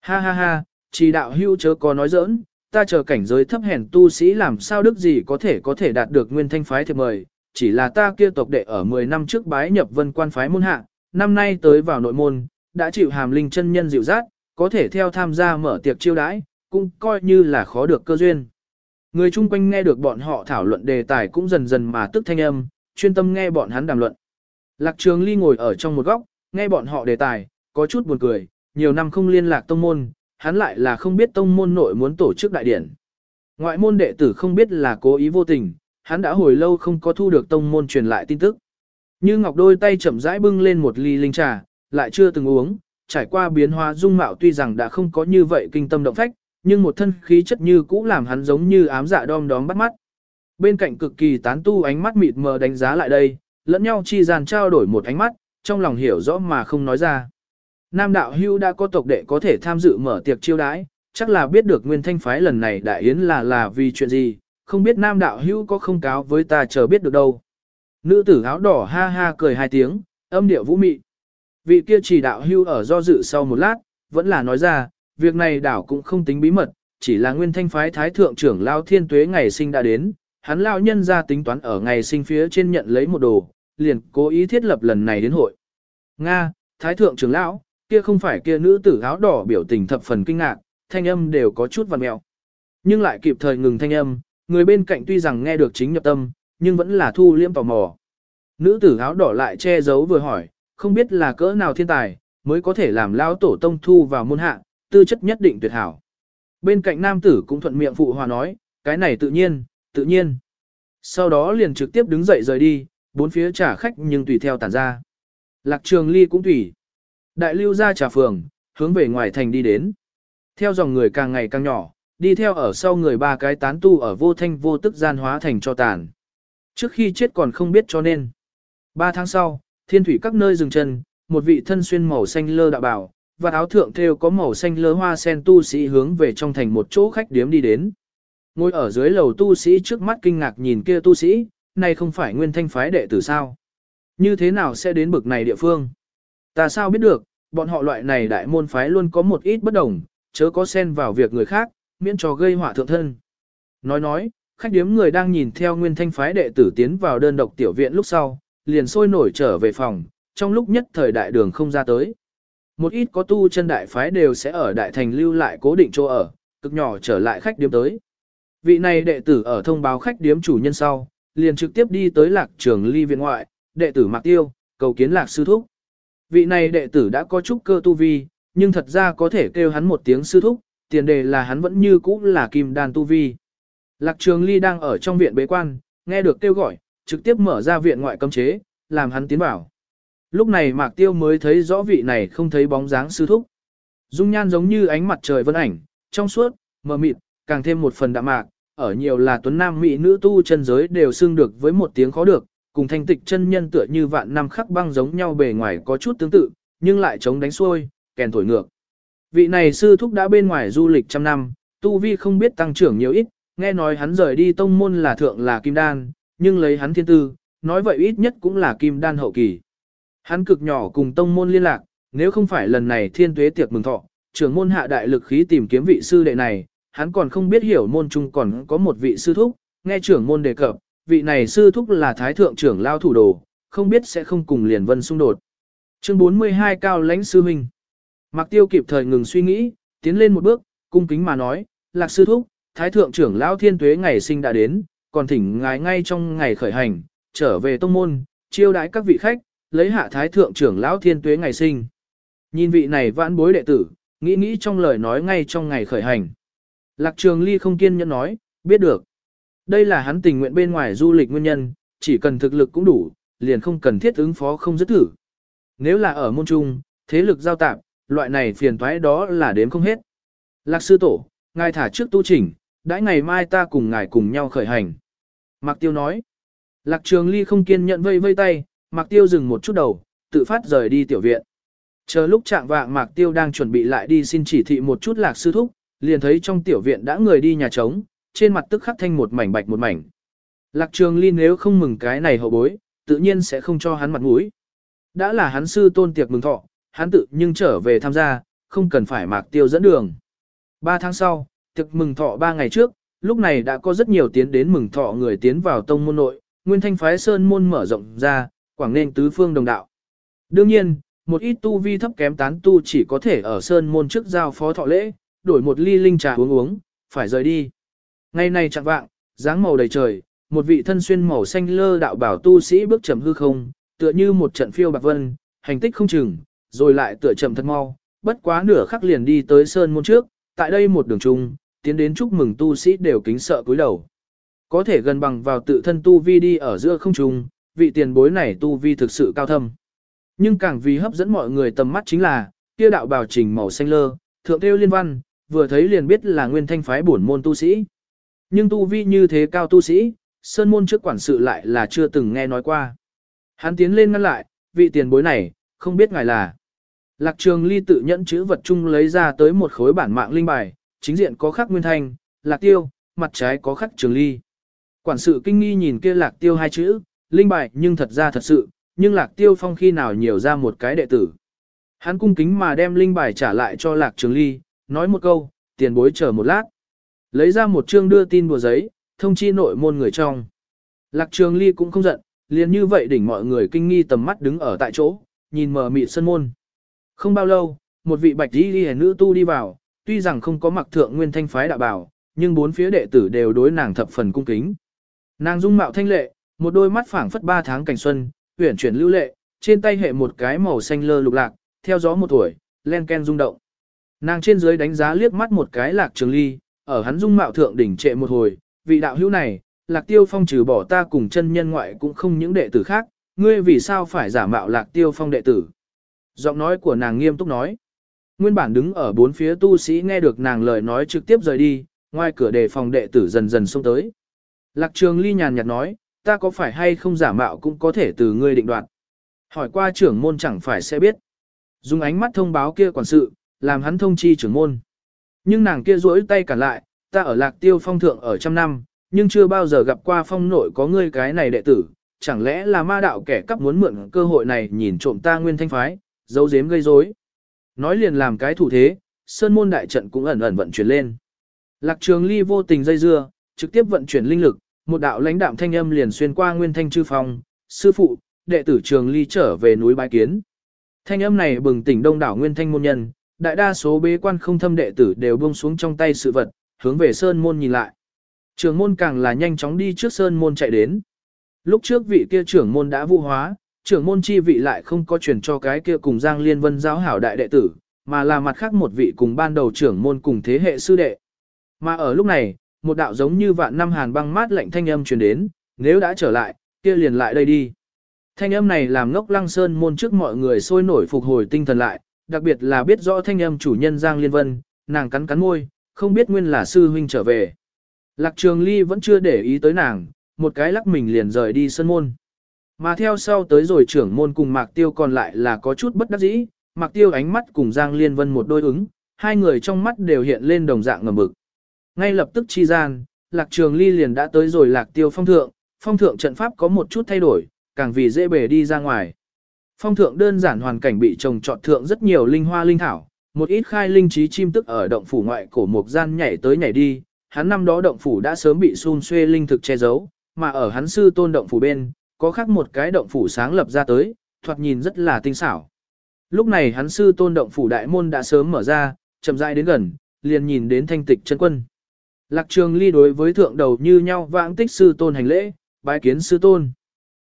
[SPEAKER 1] Ha ha ha, chỉ đạo hữu chớ có nói giỡn, ta chờ cảnh giới thấp hèn tu sĩ làm sao đức gì có thể có thể đạt được nguyên thanh phái thiệp mời, chỉ là ta kia tộc đệ ở 10 năm trước bái nhập vân quan phái môn hạ, năm nay tới vào nội môn, đã chịu hàm linh chân nhân dịu dắt, có thể theo tham gia mở tiệc chiêu đãi, cũng coi như là khó được cơ duyên. Người chung quanh nghe được bọn họ thảo luận đề tài cũng dần dần mà tức thanh âm, chuyên tâm nghe bọn hắn đàm luận. Lạc Trường Ly ngồi ở trong một góc, nghe bọn họ đề tài, có chút buồn cười, nhiều năm không liên lạc tông môn, hắn lại là không biết tông môn nội muốn tổ chức đại điển. Ngoại môn đệ tử không biết là cố ý vô tình, hắn đã hồi lâu không có thu được tông môn truyền lại tin tức. Như Ngọc đôi tay chậm rãi bưng lên một ly linh trà, lại chưa từng uống, trải qua biến hóa dung mạo tuy rằng đã không có như vậy kinh tâm động phách, nhưng một thân khí chất như cũ làm hắn giống như ám dạ đom đóm bắt mắt. Bên cạnh cực kỳ tán tu ánh mắt mịt mờ đánh giá lại đây, lẫn nhau chi dàn trao đổi một ánh mắt, trong lòng hiểu rõ mà không nói ra. Nam đạo hưu đã có tộc đệ có thể tham dự mở tiệc chiêu đãi, chắc là biết được nguyên thanh phái lần này đại yến là là vì chuyện gì, không biết nam đạo hưu có không cáo với ta chờ biết được đâu. Nữ tử áo đỏ ha ha cười hai tiếng, âm điệu vũ mị. Vị kia chỉ đạo hưu ở do dự sau một lát, vẫn là nói ra, việc này đảo cũng không tính bí mật, chỉ là nguyên thanh phái thái thượng trưởng lao thiên tuế ngày sinh đã đến, hắn lao nhân ra tính toán ở ngày sinh phía trên nhận lấy một đồ, liền cố ý thiết lập lần này đến hội. Nga, thái thượng trưởng lão, kia không phải kia nữ tử áo đỏ biểu tình thập phần kinh ngạc, thanh âm đều có chút vằn mẹo. Nhưng lại kịp thời ngừng thanh âm, người bên cạnh tuy rằng nghe được chính nhập tâm, nhưng vẫn là thu liêm tò mò. Nữ tử áo đỏ lại che giấu vừa hỏi, không biết là cỡ nào thiên tài, mới có thể làm lão tổ tông thu vào môn hạ, tư chất nhất định tuyệt hảo. Bên cạnh nam tử cũng thuận miệng phụ hòa nói, cái này tự nhiên, tự nhiên. Sau đó liền trực tiếp đứng dậy rời đi, bốn phía trả khách nhưng tùy theo tản ra. Lạc trường ly cũng tùy. Đại lưu ra trà phường, hướng về ngoài thành đi đến. Theo dòng người càng ngày càng nhỏ, đi theo ở sau người ba cái tán tu ở vô thanh vô tức gian hóa thành cho tàn. Trước khi chết còn không biết cho nên. Ba tháng sau, thiên thủy các nơi dừng chân, một vị thân xuyên màu xanh lơ đạo bảo, và áo thượng thêu có màu xanh lơ hoa sen tu sĩ hướng về trong thành một chỗ khách điếm đi đến. Ngồi ở dưới lầu tu sĩ trước mắt kinh ngạc nhìn kia tu sĩ, nay không phải nguyên thanh phái đệ tử sao? Như thế nào sẽ đến bực này địa phương? Ta sao biết được, bọn họ loại này đại môn phái luôn có một ít bất đồng, chớ có xen vào việc người khác, miễn cho gây họa thượng thân. Nói nói, khách điếm người đang nhìn theo nguyên thanh phái đệ tử tiến vào đơn độc tiểu viện lúc sau, liền sôi nổi trở về phòng, trong lúc nhất thời đại đường không ra tới. Một ít có tu chân đại phái đều sẽ ở đại thành lưu lại cố định chỗ ở, cực nhỏ trở lại khách điếm tới. Vị này đệ tử ở thông báo khách điếm chủ nhân sau, liền trực tiếp đi tới lạc trường ly viện ngoại, đệ tử Mạc Tiêu, cầu kiến lạc sư thúc. Vị này đệ tử đã có chút cơ tu vi, nhưng thật ra có thể kêu hắn một tiếng sư thúc, tiền đề là hắn vẫn như cũ là kim đan tu vi. Lạc trường ly đang ở trong viện bế quan, nghe được kêu gọi, trực tiếp mở ra viện ngoại cấm chế, làm hắn tiến vào. Lúc này Mạc Tiêu mới thấy rõ vị này không thấy bóng dáng sư thúc. Dung nhan giống như ánh mặt trời vân ảnh, trong suốt, mờ mịt, càng thêm một phần đạm mạc, ở nhiều là tuấn nam mỹ nữ tu chân giới đều xưng được với một tiếng khó được, cùng thanh tịch chân nhân tựa như vạn năm khắc băng giống nhau bề ngoài có chút tương tự, nhưng lại chống đánh xuôi, kèn thổi ngược. Vị này sư thúc đã bên ngoài du lịch trăm năm, tu vi không biết tăng trưởng nhiều ít, nghe nói hắn rời đi tông môn là thượng là kim đan, nhưng lấy hắn thiên tư, nói vậy ít nhất cũng là kim đan hậu kỳ. Hắn cực nhỏ cùng tông môn liên lạc, nếu không phải lần này thiên tuế tiệc mừng thọ, trưởng môn hạ đại lực khí tìm kiếm vị sư đệ này, hắn còn không biết hiểu môn trung còn có một vị sư thúc, nghe trưởng môn đề cập, vị này sư thúc là thái thượng trưởng lao thủ đồ, không biết sẽ không cùng liền vân xung đột. Chương 42 cao lãnh sư huynh. Mạc Tiêu kịp thời ngừng suy nghĩ, tiến lên một bước, cung kính mà nói, lạc sư thúc, thái thượng trưởng lão thiên tuế ngày sinh đã đến, còn thỉnh ngài ngay trong ngày khởi hành, trở về tông môn, chiêu đãi các vị khách, lấy hạ thái thượng trưởng lão thiên tuế ngày sinh. Nhìn vị này vãn bối đệ tử, nghĩ nghĩ trong lời nói ngay trong ngày khởi hành. Lạc trường ly không kiên nhẫn nói, biết được. Đây là hắn tình nguyện bên ngoài du lịch nguyên nhân, chỉ cần thực lực cũng đủ, liền không cần thiết ứng phó không dứt thử. Nếu là ở môn trung, thế lực giao tạp, loại này phiền toái đó là đếm không hết. Lạc sư tổ, ngài thả trước tu chỉnh, đãi ngày mai ta cùng ngài cùng nhau khởi hành. Mạc Tiêu nói. Lạc Trường Ly không kiên nhẫn vây vây tay, Mạc Tiêu dừng một chút đầu, tự phát rời đi tiểu viện. Chờ lúc trạng vạng Mạc Tiêu đang chuẩn bị lại đi xin chỉ thị một chút Lạc sư thúc, liền thấy trong tiểu viện đã người đi nhà trống, trên mặt tức khắc thanh một mảnh bạch một mảnh. Lạc Trường Ly nếu không mừng cái này hậu bối, tự nhiên sẽ không cho hắn mặt mũi. Đã là hắn sư tôn tiệc mừng thọ, hắn tự nhưng trở về tham gia, không cần phải Mạc Tiêu dẫn đường. Ba tháng sau, tiệc mừng thọ ba ngày trước, lúc này đã có rất nhiều tiến đến mừng thọ người tiến vào tông môn nội, nguyên thanh phái sơn môn mở rộng ra, quảng nên tứ phương đồng đạo. Đương nhiên, một ít tu vi thấp kém tán tu chỉ có thể ở sơn môn trước giao phó thọ lễ, đổi một ly linh trà uống uống, phải rời đi. Ngày này chẳng vạng, dáng màu đầy trời, một vị thân xuyên màu xanh lơ đạo bảo tu sĩ bước chậm hư không, tựa như một trận phiêu bạc vân, hành tích không chừng, rồi lại tựa chậm thật mau, bất quá nửa khắc liền đi tới sơn môn trước, tại đây một đường chung, tiến đến chúc mừng tu sĩ đều kính sợ cúi đầu. Có thể gần bằng vào tự thân tu vi đi ở giữa không trung, vị tiền bối này tu vi thực sự cao thâm. Nhưng càng vì hấp dẫn mọi người tầm mắt chính là, kia đạo bào trình màu xanh lơ, thượng tiêu liên văn, vừa thấy liền biết là nguyên thanh phái bổn môn tu sĩ. Nhưng tu vi như thế cao tu sĩ, sơn môn trước quản sự lại là chưa từng nghe nói qua. Hắn tiến lên ngăn lại, vị tiền bối này, không biết ngài là. Lạc trường ly tự nhẫn chữ vật chung lấy ra tới một khối bản mạng linh bài, chính diện có khắc nguyên thanh, lạc tiêu, mặt trái có khắc trường ly. Quản sự kinh nghi nhìn kia lạc tiêu hai chữ, linh bài nhưng thật ra thật sự, nhưng lạc tiêu phong khi nào nhiều ra một cái đệ tử. Hắn cung kính mà đem linh bài trả lại cho lạc trường ly, nói một câu, tiền bối chờ một lát. Lấy ra một chương đưa tin bùa giấy, thông chi nội môn người trong. Lạc trường ly cũng không giận, liền như vậy đỉnh mọi người kinh nghi tầm mắt đứng ở tại chỗ, nhìn mờ mịt sân môn. Không bao lâu, một vị bạch y đi nữ tu đi vào, tuy rằng không có mặc thượng nguyên thanh phái đạo bảo, nhưng bốn phía đệ tử đều đối nàng thập phần cung kính. Nàng dung mạo thanh lệ, một đôi mắt phảng phất ba tháng cảnh xuân, uyển chuyển lưu lệ, trên tay hệ một cái màu xanh lơ lục lạc, theo gió một tuổi, len ken rung động. Nàng trên dưới đánh giá liếc mắt một cái lạc trường ly, ở hắn dung mạo thượng đỉnh trệ một hồi, vị đạo hữu này, lạc tiêu phong trừ bỏ ta cùng chân nhân ngoại cũng không những đệ tử khác, ngươi vì sao phải giả mạo lạc tiêu phong đệ tử. Giọng nói của nàng nghiêm túc nói. Nguyên bản đứng ở bốn phía tu sĩ nghe được nàng lời nói trực tiếp rời đi, ngoài cửa đề phòng đệ tử dần dần xông tới. Lạc trường ly nhàn nhạt nói, ta có phải hay không giả mạo cũng có thể từ ngươi định đoạt. Hỏi qua trưởng môn chẳng phải sẽ biết. Dùng ánh mắt thông báo kia quản sự, làm hắn thông chi trưởng môn. Nhưng nàng kia duỗi tay cản lại, ta ở lạc tiêu phong thượng ở trăm năm, nhưng chưa bao giờ gặp qua phong nội có ngươi cái này đệ tử, chẳng lẽ là ma đạo kẻ cắp muốn mượn cơ hội này nhìn trộm ta nguyên thanh phái, giấu giếm gây rối. Nói liền làm cái thủ thế, sơn môn đại trận cũng ẩn ẩn vận chuyển lên. Lạc trường ly vô tình dây dưa, trực tiếp vận chuyển linh lực, một đạo lãnh đạm thanh âm liền xuyên qua nguyên thanh chư phòng sư phụ, đệ tử trường ly trở về núi bái kiến. Thanh âm này bừng tỉnh đông đảo nguyên thanh môn nhân, đại đa số bế quan không thâm đệ tử đều buông xuống trong tay sự vật, hướng về sơn môn nhìn lại. Trường môn càng là nhanh chóng đi trước sơn môn chạy đến. Lúc trước vị kia trưởng môn đã vu hóa, trưởng môn chi vị lại không có truyền cho cái kia cùng Giang Liên Vân giáo hảo đại đệ tử, mà là mặt khác một vị cùng ban đầu trưởng môn cùng thế hệ sư đệ. Mà ở lúc này, một đạo giống như vạn năm hàn băng mát lạnh thanh âm truyền đến, nếu đã trở lại, kia liền lại đây đi. Thanh âm này làm ngốc lăng sơn môn trước mọi người sôi nổi phục hồi tinh thần lại, đặc biệt là biết rõ thanh âm chủ nhân Giang Liên Vân, nàng cắn cắn môi, không biết nguyên là sư huynh trở về. Lạc Trường Ly vẫn chưa để ý tới nàng, một cái lắc mình liền rời đi sân môn. Mà theo sau tới rồi trưởng môn cùng Mạc Tiêu còn lại là có chút bất đắc dĩ, Mạc Tiêu ánh mắt cùng Giang Liên Vân một đôi ứng, hai người trong mắt đều hiện lên đồng dạng ngầm mực. Ngay lập tức chi gian, Lạc Trường Ly liền đã tới rồi Lạc Tiêu phong thượng, phong thượng trận pháp có một chút thay đổi, càng vì dễ bề đi ra ngoài. Phong thượng đơn giản hoàn cảnh bị trồng trọt thượng rất nhiều linh hoa linh thảo, một ít khai linh trí chim tức ở động phủ ngoại cổ mục gian nhảy tới nhảy đi, hắn năm đó động phủ đã sớm bị xun xuê linh thực che giấu, mà ở hắn sư tôn động phủ bên, có khác một cái động phủ sáng lập ra tới, thoạt nhìn rất là tinh xảo. Lúc này hắn sư tôn động phủ đại môn đã sớm mở ra, chậm rãi đến gần, liền nhìn đến thanh tịch chân quân. Lạc trường ly đối với thượng đầu như nhau vãng tích sư tôn hành lễ, bái kiến sư tôn.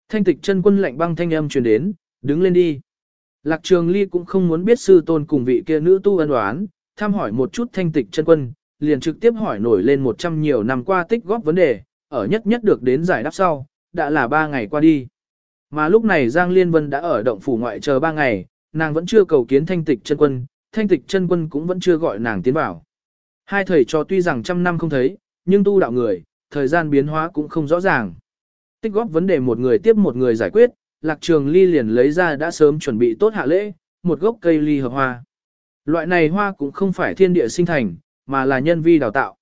[SPEAKER 1] Thanh tịch chân quân lạnh băng thanh âm truyền đến, đứng lên đi. Lạc trường ly cũng không muốn biết sư tôn cùng vị kia nữ tu ân oán, thăm hỏi một chút thanh tịch chân quân, liền trực tiếp hỏi nổi lên một trăm nhiều năm qua tích góp vấn đề, ở nhất nhất được đến giải đáp sau, đã là ba ngày qua đi. Mà lúc này Giang Liên Vân đã ở động phủ ngoại chờ ba ngày, nàng vẫn chưa cầu kiến thanh tịch chân quân, thanh tịch chân quân cũng vẫn chưa gọi nàng tiến vào. Hai thầy cho tuy rằng trăm năm không thấy, nhưng tu đạo người, thời gian biến hóa cũng không rõ ràng. Tích góp vấn đề một người tiếp một người giải quyết, lạc trường ly liền lấy ra đã sớm chuẩn bị tốt hạ lễ, một gốc cây ly hợp hoa. Loại này hoa cũng không phải thiên địa sinh thành, mà là nhân vi đào tạo.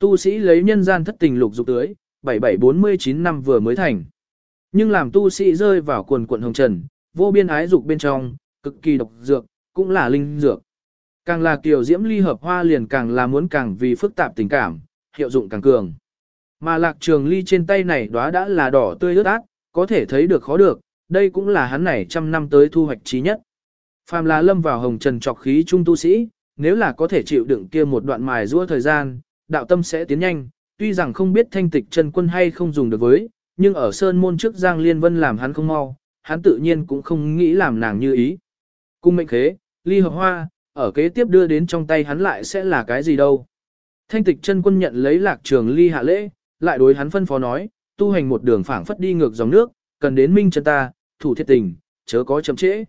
[SPEAKER 1] Tu sĩ lấy nhân gian thất tình lục dục tưới, 7749 năm vừa mới thành. Nhưng làm tu sĩ rơi vào quần quận hồng trần, vô biên ái dục bên trong, cực kỳ độc dược, cũng là linh dược. Càng là kiểu diễm ly hợp hoa liền càng là muốn càng vì phức tạp tình cảm, hiệu dụng càng cường. Mà lạc trường ly trên tay này đó đã là đỏ tươi ướt át, có thể thấy được khó được, đây cũng là hắn này trăm năm tới thu hoạch trí nhất. Phàm là lâm vào hồng trần trọc khí trung tu sĩ, nếu là có thể chịu đựng kia một đoạn mài rua thời gian, đạo tâm sẽ tiến nhanh, tuy rằng không biết thanh tịch chân quân hay không dùng được với, nhưng ở sơn môn trước Giang Liên Vân làm hắn không mau, hắn tự nhiên cũng không nghĩ làm nàng như ý. Cung mệnh khế, ly hợp hoa, ở kế tiếp đưa đến trong tay hắn lại sẽ là cái gì đâu. Thanh tịch chân quân nhận lấy lạc trường ly hạ lễ, lại đối hắn phân phó nói, tu hành một đường phảng phất đi ngược dòng nước, cần đến minh chân ta, thủ thiết tình, chớ có chậm trễ.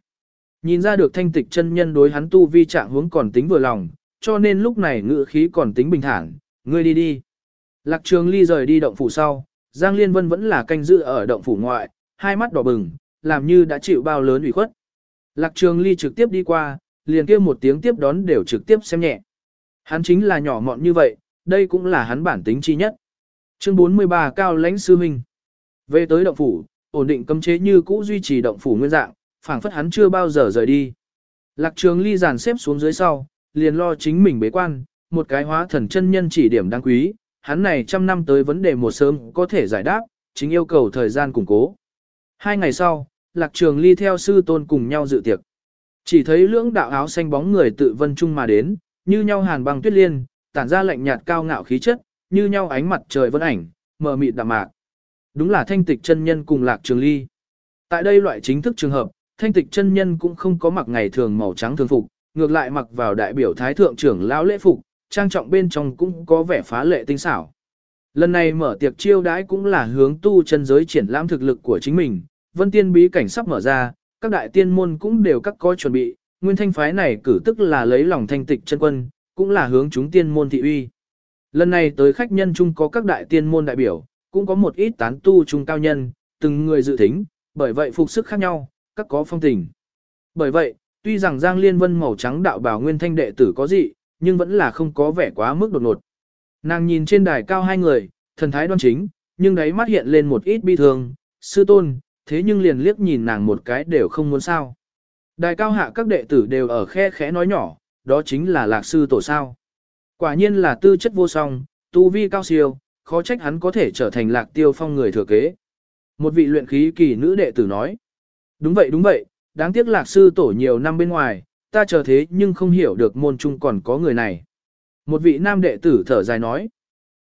[SPEAKER 1] Nhìn ra được thanh tịch chân nhân đối hắn tu vi trạng hướng còn tính vừa lòng, cho nên lúc này ngựa khí còn tính bình thản, ngươi đi đi. Lạc trường ly rời đi động phủ sau, Giang Liên Vân vẫn là canh giữ ở động phủ ngoại, hai mắt đỏ bừng, làm như đã chịu bao lớn ủy khuất. Lạc trường ly trực tiếp đi qua, liền kêu một tiếng tiếp đón đều trực tiếp xem nhẹ. Hắn chính là nhỏ mọn như vậy, đây cũng là hắn bản tính chi nhất. Chương 43 Cao lãnh sư huynh. Về tới động phủ, ổn định cấm chế như cũ duy trì động phủ nguyên dạng, phảng phất hắn chưa bao giờ rời đi. Lạc Trường Ly giàn xếp xuống dưới sau, liền lo chính mình bế quan, một cái hóa thần chân nhân chỉ điểm đáng quý, hắn này trăm năm tới vấn đề một sớm có thể giải đáp, chính yêu cầu thời gian củng cố. Hai ngày sau, Lạc Trường Ly theo sư tôn cùng nhau dự tiệc. Chỉ thấy lưỡng đạo áo xanh bóng người tự vân trung mà đến, như nhau hàn băng tuyết liên, tản ra lạnh nhạt cao ngạo khí chất, như nhau ánh mặt trời vân ảnh, mờ mịt đạm mạc. Đúng là thanh tịch chân nhân cùng lạc trường ly. Tại đây loại chính thức trường hợp, thanh tịch chân nhân cũng không có mặc ngày thường màu trắng thường phục, ngược lại mặc vào đại biểu thái thượng trưởng lão lễ phục, trang trọng bên trong cũng có vẻ phá lệ tinh xảo. Lần này mở tiệc chiêu đãi cũng là hướng tu chân giới triển lãm thực lực của chính mình, vân tiên bí cảnh sắp mở ra, các đại tiên môn cũng đều các có chuẩn bị, nguyên thanh phái này cử tức là lấy lòng thanh tịch chân quân, cũng là hướng chúng tiên môn thị uy. Lần này tới khách nhân chung có các đại tiên môn đại biểu, cũng có một ít tán tu trung cao nhân, từng người dự thính, bởi vậy phục sức khác nhau, các có phong tình. Bởi vậy, tuy rằng Giang Liên Vân màu trắng đạo bảo nguyên thanh đệ tử có gì, nhưng vẫn là không có vẻ quá mức đột ngột. Nàng nhìn trên đài cao hai người, thần thái đoan chính, nhưng đấy mắt hiện lên một ít bi thương, sư tôn, thế nhưng liền liếc nhìn nàng một cái đều không muốn sao. đài cao hạ các đệ tử đều ở khe khẽ nói nhỏ, đó chính là lạc sư tổ sao. Quả nhiên là tư chất vô song, tu vi cao siêu, khó trách hắn có thể trở thành lạc tiêu phong người thừa kế. Một vị luyện khí kỳ nữ đệ tử nói. Đúng vậy đúng vậy, đáng tiếc lạc sư tổ nhiều năm bên ngoài, ta chờ thế nhưng không hiểu được môn trung còn có người này. Một vị nam đệ tử thở dài nói.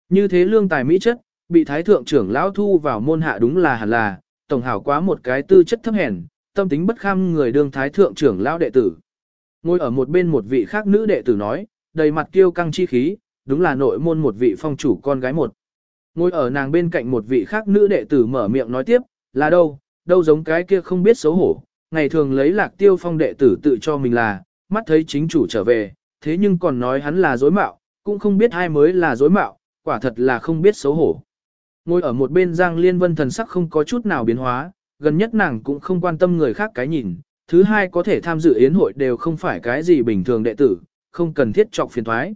[SPEAKER 1] Như thế lương tài mỹ chất, bị thái thượng trưởng lão thu vào môn hạ đúng là hẳn là, tổng hảo quá một cái tư chất thấp hèn, tâm tính bất kham người đương thái thượng trưởng lão đệ tử. Ngồi ở một bên một vị khác nữ đệ tử nói, đầy mặt kiêu căng chi khí, đúng là nội môn một vị phong chủ con gái một. Ngồi ở nàng bên cạnh một vị khác nữ đệ tử mở miệng nói tiếp, là đâu, đâu giống cái kia không biết xấu hổ, ngày thường lấy lạc tiêu phong đệ tử tự cho mình là, mắt thấy chính chủ trở về, thế nhưng còn nói hắn là dối mạo, cũng không biết ai mới là dối mạo, quả thật là không biết xấu hổ. Ngồi ở một bên Giang Liên Vân thần sắc không có chút nào biến hóa, gần nhất nàng cũng không quan tâm người khác cái nhìn, thứ hai có thể tham dự yến hội đều không phải cái gì bình thường đệ tử, không cần thiết trọc phiền thoái.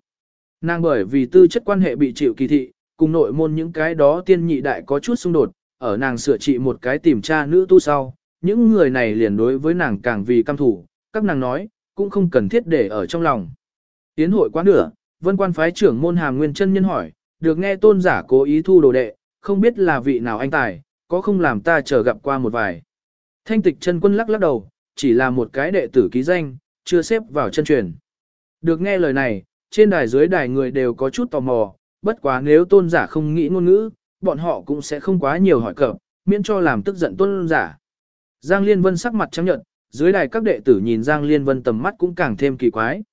[SPEAKER 1] Nàng bởi vì tư chất quan hệ bị chịu kỳ thị, cùng nội môn những cái đó tiên nhị đại có chút xung đột, ở nàng sửa trị một cái tìm tra nữ tu sau, những người này liền đối với nàng càng vì căm thủ, các nàng nói, cũng không cần thiết để ở trong lòng. Tiến hội quá nửa, vân quan phái trưởng môn hàm nguyên chân nhân hỏi, được nghe tôn giả cố ý thu đồ đệ, không biết là vị nào anh tài, có không làm ta chờ gặp qua một vài. Thanh tịch chân quân lắc lắc đầu, chỉ là một cái đệ tử ký danh, chưa xếp vào chân truyền. Được nghe lời này, trên đài dưới đài người đều có chút tò mò, bất quá nếu tôn giả không nghĩ ngôn ngữ, bọn họ cũng sẽ không quá nhiều hỏi cập, miễn cho làm tức giận tôn giả. Giang Liên Vân sắc mặt trắng nhận, dưới đài các đệ tử nhìn Giang Liên Vân tầm mắt cũng càng thêm kỳ quái.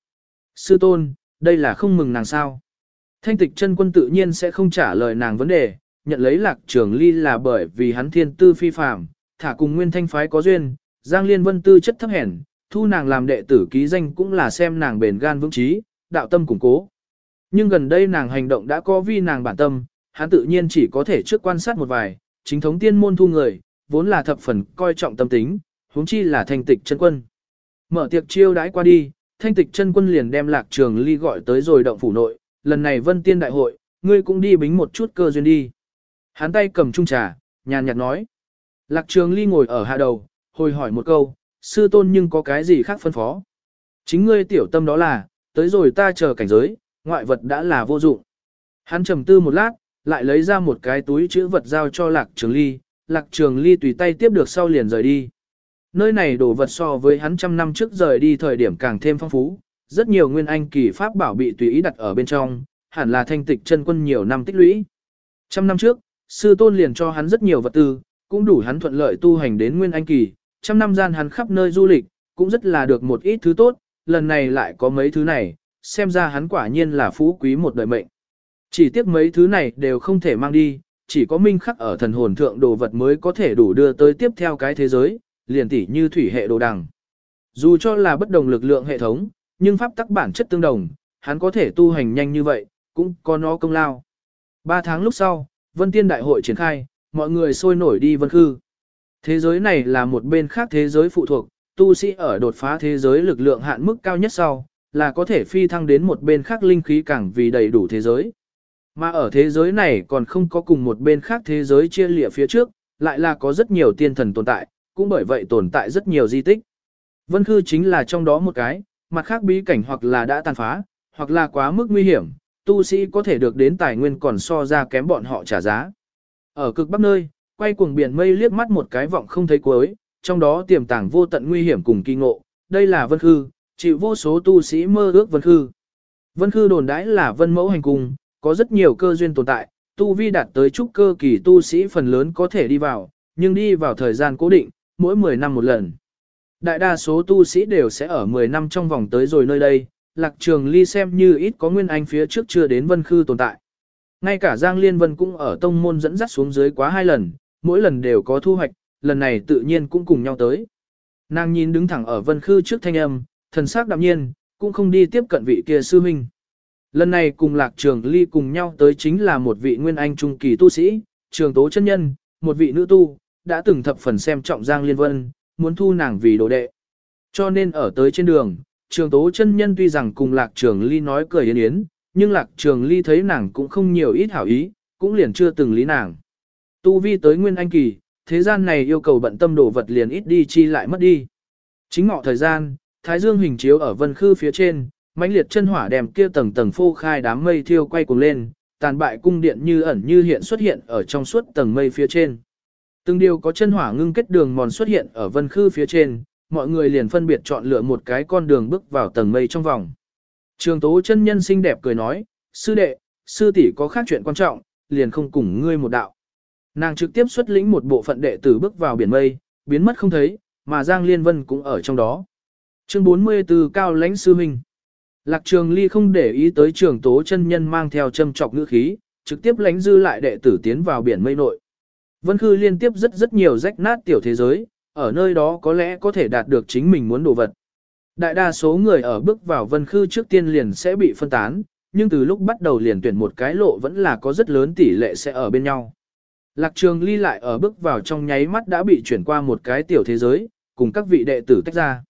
[SPEAKER 1] Sư tôn, đây là không mừng nàng sao. Thanh tịch chân quân tự nhiên sẽ không trả lời nàng vấn đề, nhận lấy lạc trường ly là bởi vì hắn thiên tư phi phàm, thả cùng nguyên thanh phái có duyên, Giang Liên Vân tư chất thấp hèn, thu nàng làm đệ tử ký danh cũng là xem nàng bền gan vững trí, đạo tâm củng cố. Nhưng gần đây nàng hành động đã có vi nàng bản tâm, hắn tự nhiên chỉ có thể trước quan sát một vài, chính thống tiên môn thu người, vốn là thập phần coi trọng tâm tính, huống chi là thanh tịch chân quân. Mở tiệc chiêu đãi qua đi, thanh tịch chân quân liền đem lạc trường ly gọi tới rồi động phủ nội, lần này vân tiên đại hội, ngươi cũng đi bính một chút cơ duyên đi. Hắn tay cầm chung trà, nhàn nhạt nói. Lạc trường ly ngồi ở hạ đầu, hồi hỏi một câu, sư tôn nhưng có cái gì khác phân phó. Chính ngươi tiểu tâm đó là, tới rồi ta chờ cảnh giới, ngoại vật đã là vô dụng. Hắn trầm tư một lát, lại lấy ra một cái túi chữ vật giao cho lạc trường ly, lạc trường ly tùy tay tiếp được sau liền rời đi. Nơi này đồ vật so với hắn trăm năm trước rời đi thời điểm càng thêm phong phú, rất nhiều nguyên anh kỳ pháp bảo bị tùy ý đặt ở bên trong, hẳn là thanh tịch chân quân nhiều năm tích lũy. Trăm năm trước, sư tôn liền cho hắn rất nhiều vật tư, cũng đủ hắn thuận lợi tu hành đến nguyên anh kỳ, trăm năm gian hắn khắp nơi du lịch, cũng rất là được một ít thứ tốt, lần này lại có mấy thứ này, xem ra hắn quả nhiên là phú quý một đời mệnh. Chỉ tiếc mấy thứ này đều không thể mang đi, chỉ có minh khắc ở thần hồn thượng đồ vật mới có thể đủ đưa tới tiếp theo cái thế giới, liền tỉ như thủy hệ đồ đằng. Dù cho là bất đồng lực lượng hệ thống, nhưng pháp tắc bản chất tương đồng, hắn có thể tu hành nhanh như vậy, cũng có nó công lao. Ba tháng lúc sau, Vân Tiên Đại hội triển khai, mọi người sôi nổi đi Vân Khư. Thế giới này là một bên khác thế giới phụ thuộc, tu sĩ ở đột phá thế giới lực lượng hạn mức cao nhất sau, là có thể phi thăng đến một bên khác linh khí càng vì đầy đủ thế giới. Mà ở thế giới này còn không có cùng một bên khác thế giới chia lịa phía trước, lại là có rất nhiều tiên thần tồn tại, cũng bởi vậy tồn tại rất nhiều di tích. Vân Khư chính là trong đó một cái, mặt khác bí cảnh hoặc là đã tàn phá, hoặc là quá mức nguy hiểm, tu sĩ có thể được đến tài nguyên còn so ra kém bọn họ trả giá. Ở cực bắc nơi, quay cuồng biển mây liếc mắt một cái vọng không thấy cuối, trong đó tiềm tàng vô tận nguy hiểm cùng kỳ ngộ, đây là Vân Khư, chịu vô số tu sĩ mơ ước Vân Khư. Vân Khư đồn đãi là Vân Mẫu hành cung, có rất nhiều cơ duyên tồn tại, tu vi đạt tới trúc cơ kỳ tu sĩ phần lớn có thể đi vào, nhưng đi vào thời gian cố định, mỗi 10 năm một lần. Đại đa số tu sĩ đều sẽ ở 10 năm trong vòng tới rồi nơi đây, lạc trường ly xem như ít có nguyên anh phía trước chưa đến vân khư tồn tại. Ngay cả Giang Liên Vân cũng ở tông môn dẫn dắt xuống dưới quá hai lần, mỗi lần đều có thu hoạch, lần này tự nhiên cũng cùng nhau tới. Nàng nhìn đứng thẳng ở vân khư trước thanh âm, thần sắc đạm nhiên, cũng không đi tiếp cận vị kia sư huynh. Lần này cùng lạc trường ly cùng nhau tới chính là một vị nguyên anh trung kỳ tu sĩ, trường tố chân nhân, một vị nữ tu, đã từng thập phần xem trọng Giang Liên Vân, muốn thu nàng vì đồ đệ. Cho nên ở tới trên đường, trường tố chân nhân tuy rằng cùng lạc trường ly nói cười yến yến, nhưng lạc trường ly thấy nàng cũng không nhiều ít hảo ý, cũng liền chưa từng lý nàng. Tu vi tới nguyên anh kỳ, thế gian này yêu cầu bận tâm đồ vật liền ít đi chi lại mất đi. Chính ngọ thời gian, thái dương hình chiếu ở vân khư phía trên, mãnh liệt chân hỏa đem kia tầng tầng phô khai đám mây thiêu quay cuồng lên, tàn bại cung điện như ẩn như hiện xuất hiện ở trong suốt tầng mây phía trên. Từng điều có chân hỏa ngưng kết đường mòn xuất hiện ở vân khư phía trên, mọi người liền phân biệt chọn lựa một cái con đường bước vào tầng mây trong vòng. Trường tố chân nhân xinh đẹp cười nói, sư đệ, sư tỷ có khác chuyện quan trọng, liền không cùng ngươi một đạo. Nàng trực tiếp xuất lĩnh một bộ phận đệ tử bước vào biển mây, biến mất không thấy, mà Giang Liên Vân cũng ở trong đó. Chương 44 Cao lãnh sư minh. Lạc Trường Ly không để ý tới trường tố chân nhân mang theo châm trọc ngữ khí, trực tiếp lãnh dư lại đệ tử tiến vào biển mây nội. Vân Khư liên tiếp rất rất nhiều rách nát tiểu thế giới, ở nơi đó có lẽ có thể đạt được chính mình muốn đồ vật. Đại đa số người ở bước vào Vân Khư trước tiên liền sẽ bị phân tán, nhưng từ lúc bắt đầu liền tuyển một cái lộ vẫn là có rất lớn tỷ lệ sẽ ở bên nhau. Lạc Trường Ly lại ở bước vào trong nháy mắt đã bị chuyển qua một cái tiểu thế giới, cùng các vị đệ tử tách ra.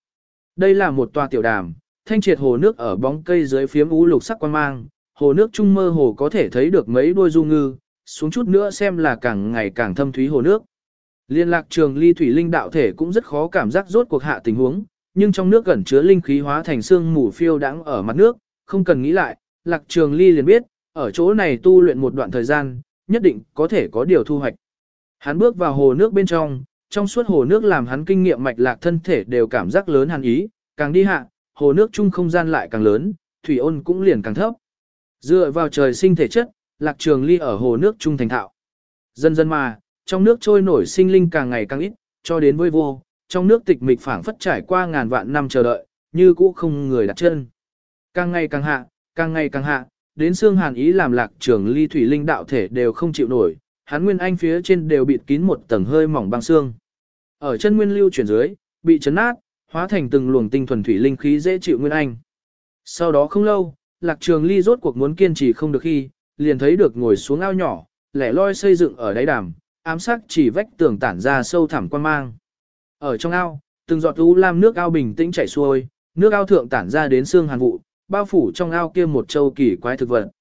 [SPEAKER 1] Đây là một tòa tiểu đàm, thanh triệt hồ nước ở bóng cây dưới phiếm u lục sắc quan mang, hồ nước trung mơ hồ có thể thấy được mấy đuôi du ngư, xuống chút nữa xem là càng ngày càng thâm thúy hồ nước. Liên lạc trường ly thủy linh đạo thể cũng rất khó cảm giác rốt cuộc hạ tình huống, nhưng trong nước gần chứa linh khí hóa thành xương mù phiêu đãng ở mặt nước, không cần nghĩ lại, lạc trường ly liền biết, ở chỗ này tu luyện một đoạn thời gian, nhất định có thể có điều thu hoạch. Hắn bước vào hồ nước bên trong, trong suốt hồ nước làm hắn kinh nghiệm mạch lạc thân thể đều cảm giác lớn hàn ý, càng đi hạ, hồ nước chung không gian lại càng lớn, thủy ôn cũng liền càng thấp. Dựa vào trời sinh thể chất, lạc trường ly ở hồ nước trung thành thạo. Dần dần mà, trong nước trôi nổi sinh linh càng ngày càng ít, cho đến vơi vô, trong nước tịch mịch phảng phất trải qua ngàn vạn năm chờ đợi, như cũ không người đặt chân. Càng ngày càng hạ, càng ngày càng hạ, đến xương hàn ý làm lạc trường ly thủy linh đạo thể đều không chịu nổi, hắn nguyên anh phía trên đều bịt kín một tầng hơi mỏng băng xương. Ở chân nguyên lưu chuyển dưới, bị chấn nát, hóa thành từng luồng tinh thuần thủy linh khí dễ chịu nguyên anh. Sau đó không lâu, lạc trường ly rốt cuộc muốn kiên trì không được khi, liền thấy được ngồi xuống ao nhỏ, lẻ loi xây dựng ở đáy đàm, ám sắc chỉ vách tường tản ra sâu thẳm quan mang. Ở trong ao, từng giọt u lam nước ao bình tĩnh chảy xuôi, nước ao thượng tản ra đến xương hàn vụ, bao phủ trong ao kia một châu kỳ quái thực vật.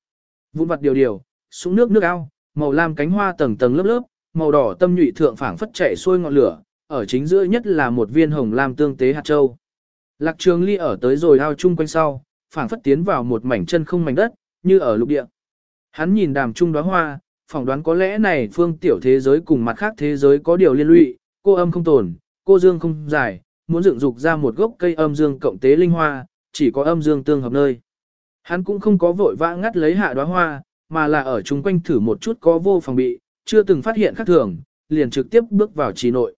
[SPEAKER 1] Vụn vật điều điều, xuống nước nước ao, màu lam cánh hoa tầng tầng lớp lớp, màu đỏ tâm nhụy thượng phảng phất chảy xuôi ngọn lửa, ở chính giữa nhất là một viên hồng lam tương tế hạt châu. Lạc Trường Ly ở tới rồi ao chung quanh sau, phảng phất tiến vào một mảnh chân không mảnh đất, như ở lục địa. Hắn nhìn đàm trung đóa hoa, phỏng đoán có lẽ này phương tiểu thế giới cùng mặt khác thế giới có điều liên lụy, cô âm không tồn, cô dương không giải muốn dựng dục ra một gốc cây âm dương cộng tế linh hoa, chỉ có âm dương tương hợp nơi. Hắn cũng không có vội vã ngắt lấy hạ đóa hoa, mà là ở chung quanh thử một chút có vô phòng bị, chưa từng phát hiện khác thường, liền trực tiếp bước vào trì nội.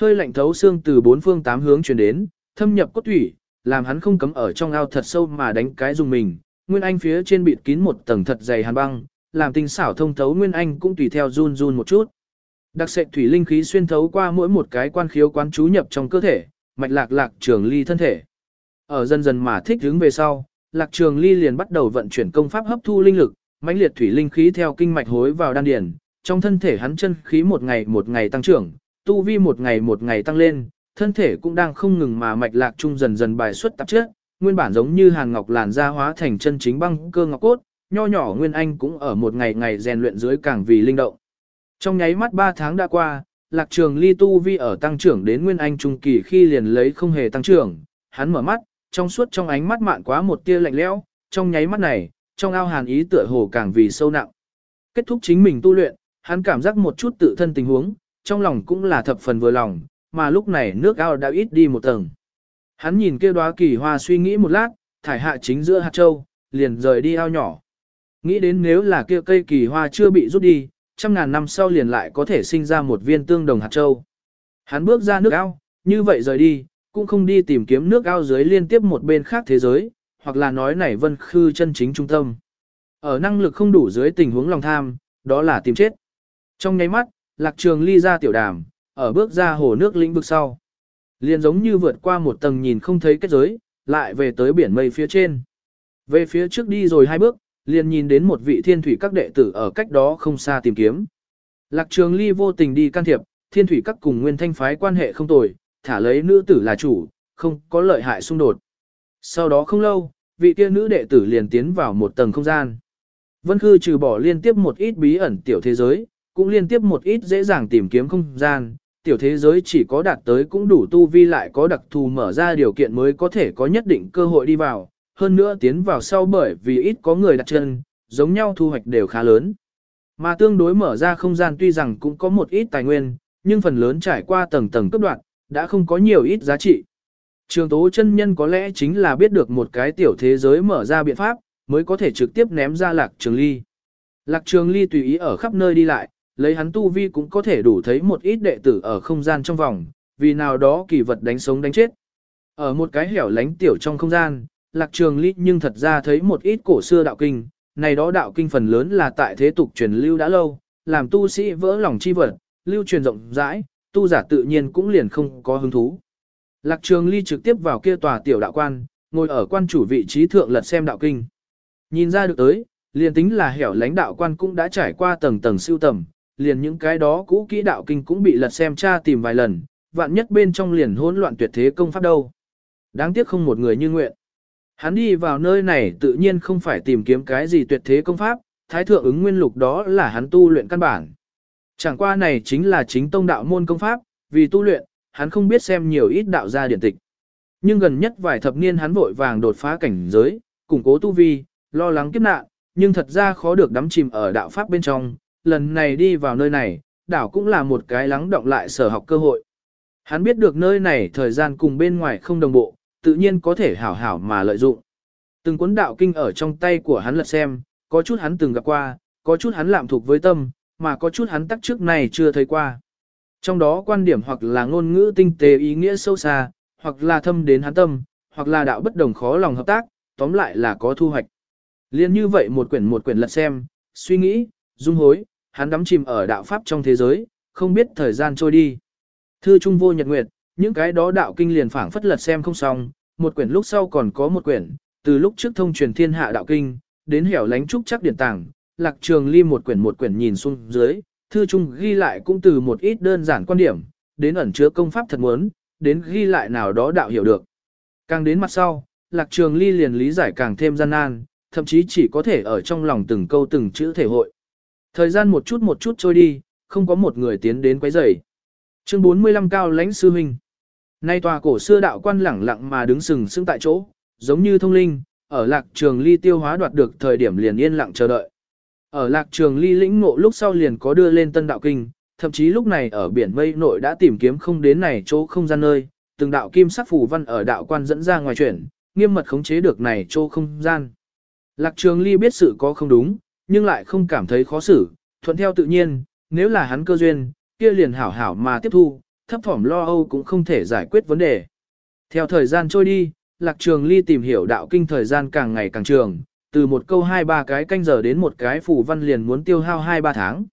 [SPEAKER 1] Hơi lạnh thấu xương từ bốn phương tám hướng truyền đến, thâm nhập cốt thủy, làm hắn không cấm ở trong ao thật sâu mà đánh cái dùng mình. Nguyên Anh phía trên bịt kín một tầng thật dày hàn băng, làm tinh xảo thông thấu Nguyên Anh cũng tùy theo run run một chút. Đặc sệt thủy linh khí xuyên thấu qua mỗi một cái quan khiếu quán chú nhập trong cơ thể, mạch lạc lạc trường ly thân thể. Ở dần dần mà thích hướng về sau, lạc trường ly liền bắt đầu vận chuyển công pháp hấp thu linh lực, mãnh liệt thủy linh khí theo kinh mạch hối vào đan điền, trong thân thể hắn chân khí một ngày một ngày tăng trưởng, tu vi một ngày một ngày tăng lên, thân thể cũng đang không ngừng mà mạch lạc trung dần dần bài xuất tạp chất, nguyên bản giống như hàn ngọc làn da hóa thành chân chính băng cơ ngọc cốt, nho nhỏ nguyên anh cũng ở một ngày ngày rèn luyện dưới càng vì linh động. Trong nháy mắt 3 tháng đã qua, lạc trường ly tu vi ở tăng trưởng đến nguyên anh trung kỳ khi liền lấy không hề tăng trưởng, hắn mở mắt, trong suốt trong ánh mắt mạn quá một tia lạnh lẽo, trong nháy mắt này, trong ao hàn ý tựa hồ càng vì sâu nặng. Kết thúc chính mình tu luyện, hắn cảm giác một chút tự thân tình huống, trong lòng cũng là thập phần vừa lòng, mà lúc này nước ao đã ít đi một tầng. Hắn nhìn kia đóa kỳ hoa suy nghĩ một lát, thải hạ chính giữa hạt châu, liền rời đi ao nhỏ. Nghĩ đến nếu là kia cây kỳ hoa chưa bị rút đi, trăm ngàn năm sau liền lại có thể sinh ra một viên tương đồng hạt châu. Hắn bước ra nước ao, như vậy rời đi, cũng không đi tìm kiếm nước ao dưới liên tiếp một bên khác thế giới, hoặc là nói này vân khư chân chính trung tâm. Ở năng lực không đủ dưới tình huống lòng tham, đó là tìm chết. Trong nháy mắt, lạc trường ly ra tiểu đàm, ở bước ra hồ nước lĩnh vực sau. Liền giống như vượt qua một tầng nhìn không thấy kết giới, lại về tới biển mây phía trên. Về phía trước đi rồi hai bước, liền nhìn đến một vị thiên thủy các đệ tử ở cách đó không xa tìm kiếm. Lạc trường ly vô tình đi can thiệp, thiên thủy các cùng nguyên thanh phái quan hệ không tồi, thả lấy nữ tử là chủ, không có lợi hại xung đột. Sau đó không lâu, vị kia nữ đệ tử liền tiến vào một tầng không gian. Vân Khư trừ bỏ liên tiếp một ít bí ẩn tiểu thế giới, cũng liên tiếp một ít dễ dàng tìm kiếm không gian, tiểu thế giới chỉ có đạt tới cũng đủ tu vi lại có đặc thù mở ra điều kiện mới có thể có nhất định cơ hội đi vào, hơn nữa tiến vào sau bởi vì ít có người đặt chân, giống nhau thu hoạch đều khá lớn. Mà tương đối mở ra không gian tuy rằng cũng có một ít tài nguyên, nhưng phần lớn trải qua tầng tầng cấp đoạn, đã không có nhiều ít giá trị. Trường tố chân nhân có lẽ chính là biết được một cái tiểu thế giới mở ra biện pháp, mới có thể trực tiếp ném ra lạc trường ly. Lạc trường ly tùy ý ở khắp nơi đi lại, lấy hắn tu vi cũng có thể đủ thấy một ít đệ tử ở không gian trong vòng, vì nào đó kỳ vật đánh sống đánh chết. Ở một cái hẻo lánh tiểu trong không gian, lạc trường ly nhưng thật ra thấy một ít cổ xưa đạo kinh, này đó đạo kinh phần lớn là tại thế tục truyền lưu đã lâu, làm tu sĩ vỡ lòng chi vật, lưu truyền rộng rãi, tu giả tự nhiên cũng liền không có hứng thú. Lạc trường ly trực tiếp vào kia tòa tiểu đạo quan, ngồi ở quan chủ vị trí thượng lật xem đạo kinh. Nhìn ra được tới, liền tính là hẻo lánh đạo quan cũng đã trải qua tầng tầng siêu tầm, liền những cái đó cũ kỹ đạo kinh cũng bị lật xem tra tìm vài lần, vạn nhất bên trong liền hỗn loạn tuyệt thế công pháp đâu. Đáng tiếc không một người như nguyện. Hắn đi vào nơi này tự nhiên không phải tìm kiếm cái gì tuyệt thế công pháp, thái thượng ứng nguyên lục đó là hắn tu luyện căn bản. Chẳng qua này chính là chính tông đạo môn công pháp, vì tu luyện, hắn không biết xem nhiều ít đạo gia điển tịch. Nhưng gần nhất vài thập niên hắn vội vàng đột phá cảnh giới, củng cố tu vi, lo lắng kiếp nạn, nhưng thật ra khó được đắm chìm ở đạo pháp bên trong, lần này đi vào nơi này, đảo cũng là một cái lắng động lại sở học cơ hội. Hắn biết được nơi này thời gian cùng bên ngoài không đồng bộ, tự nhiên có thể hảo hảo mà lợi dụng. Từng cuốn đạo kinh ở trong tay của hắn lật xem, có chút hắn từng gặp qua, có chút hắn lạm thuộc với tâm, mà có chút hắn tắc trước này chưa thấy qua. Trong đó quan điểm hoặc là ngôn ngữ tinh tế ý nghĩa sâu xa, hoặc là thâm đến hắn tâm, hoặc là đạo bất đồng khó lòng hợp tác, tóm lại là có thu hoạch. Liên như vậy một quyển một quyển lật xem, suy nghĩ, dung hối, hắn đắm chìm ở đạo pháp trong thế giới, không biết thời gian trôi đi. Thư Trung vô nhật nguyệt, những cái đó đạo kinh liền phảng phất lật xem không xong, một quyển lúc sau còn có một quyển, từ lúc trước thông truyền thiên hạ đạo kinh, đến hẻo lánh trúc chắc điển tàng, lạc trường ly một quyển một quyển nhìn xuống dưới, thư trung ghi lại cũng từ một ít đơn giản quan điểm, đến ẩn chứa công pháp thật muốn, đến ghi lại nào đó đạo hiểu được. Càng đến mặt sau, lạc trường ly liền lý giải càng thêm gian nan, thậm chí chỉ có thể ở trong lòng từng câu từng chữ thể hội. Thời gian một chút một chút trôi đi, không có một người tiến đến quấy rầy. Chương 45 cao lãnh sư huynh. Nay tòa cổ xưa đạo quan lẳng lặng mà đứng sừng sững tại chỗ, giống như thông linh, ở lạc trường ly tiêu hóa đoạt được thời điểm liền yên lặng chờ đợi. Ở lạc trường ly lĩnh ngộ lúc sau liền có đưa lên tân đạo kinh, thậm chí lúc này ở biển mây nội đã tìm kiếm không đến này chỗ không gian nơi, từng đạo kim sắc phù văn ở đạo quan dẫn ra ngoài chuyển, nghiêm mật khống chế được này chỗ không gian. Lạc trường ly biết sự có không đúng, nhưng lại không cảm thấy khó xử, thuận theo tự nhiên, nếu là hắn cơ duyên, kia liền hảo hảo mà tiếp thu, thấp thỏm lo âu cũng không thể giải quyết vấn đề. Theo thời gian trôi đi, Lạc Trường Ly tìm hiểu đạo kinh thời gian càng ngày càng trường, từ một câu hai ba cái canh giờ đến một cái phù văn liền muốn tiêu hao hai ba tháng.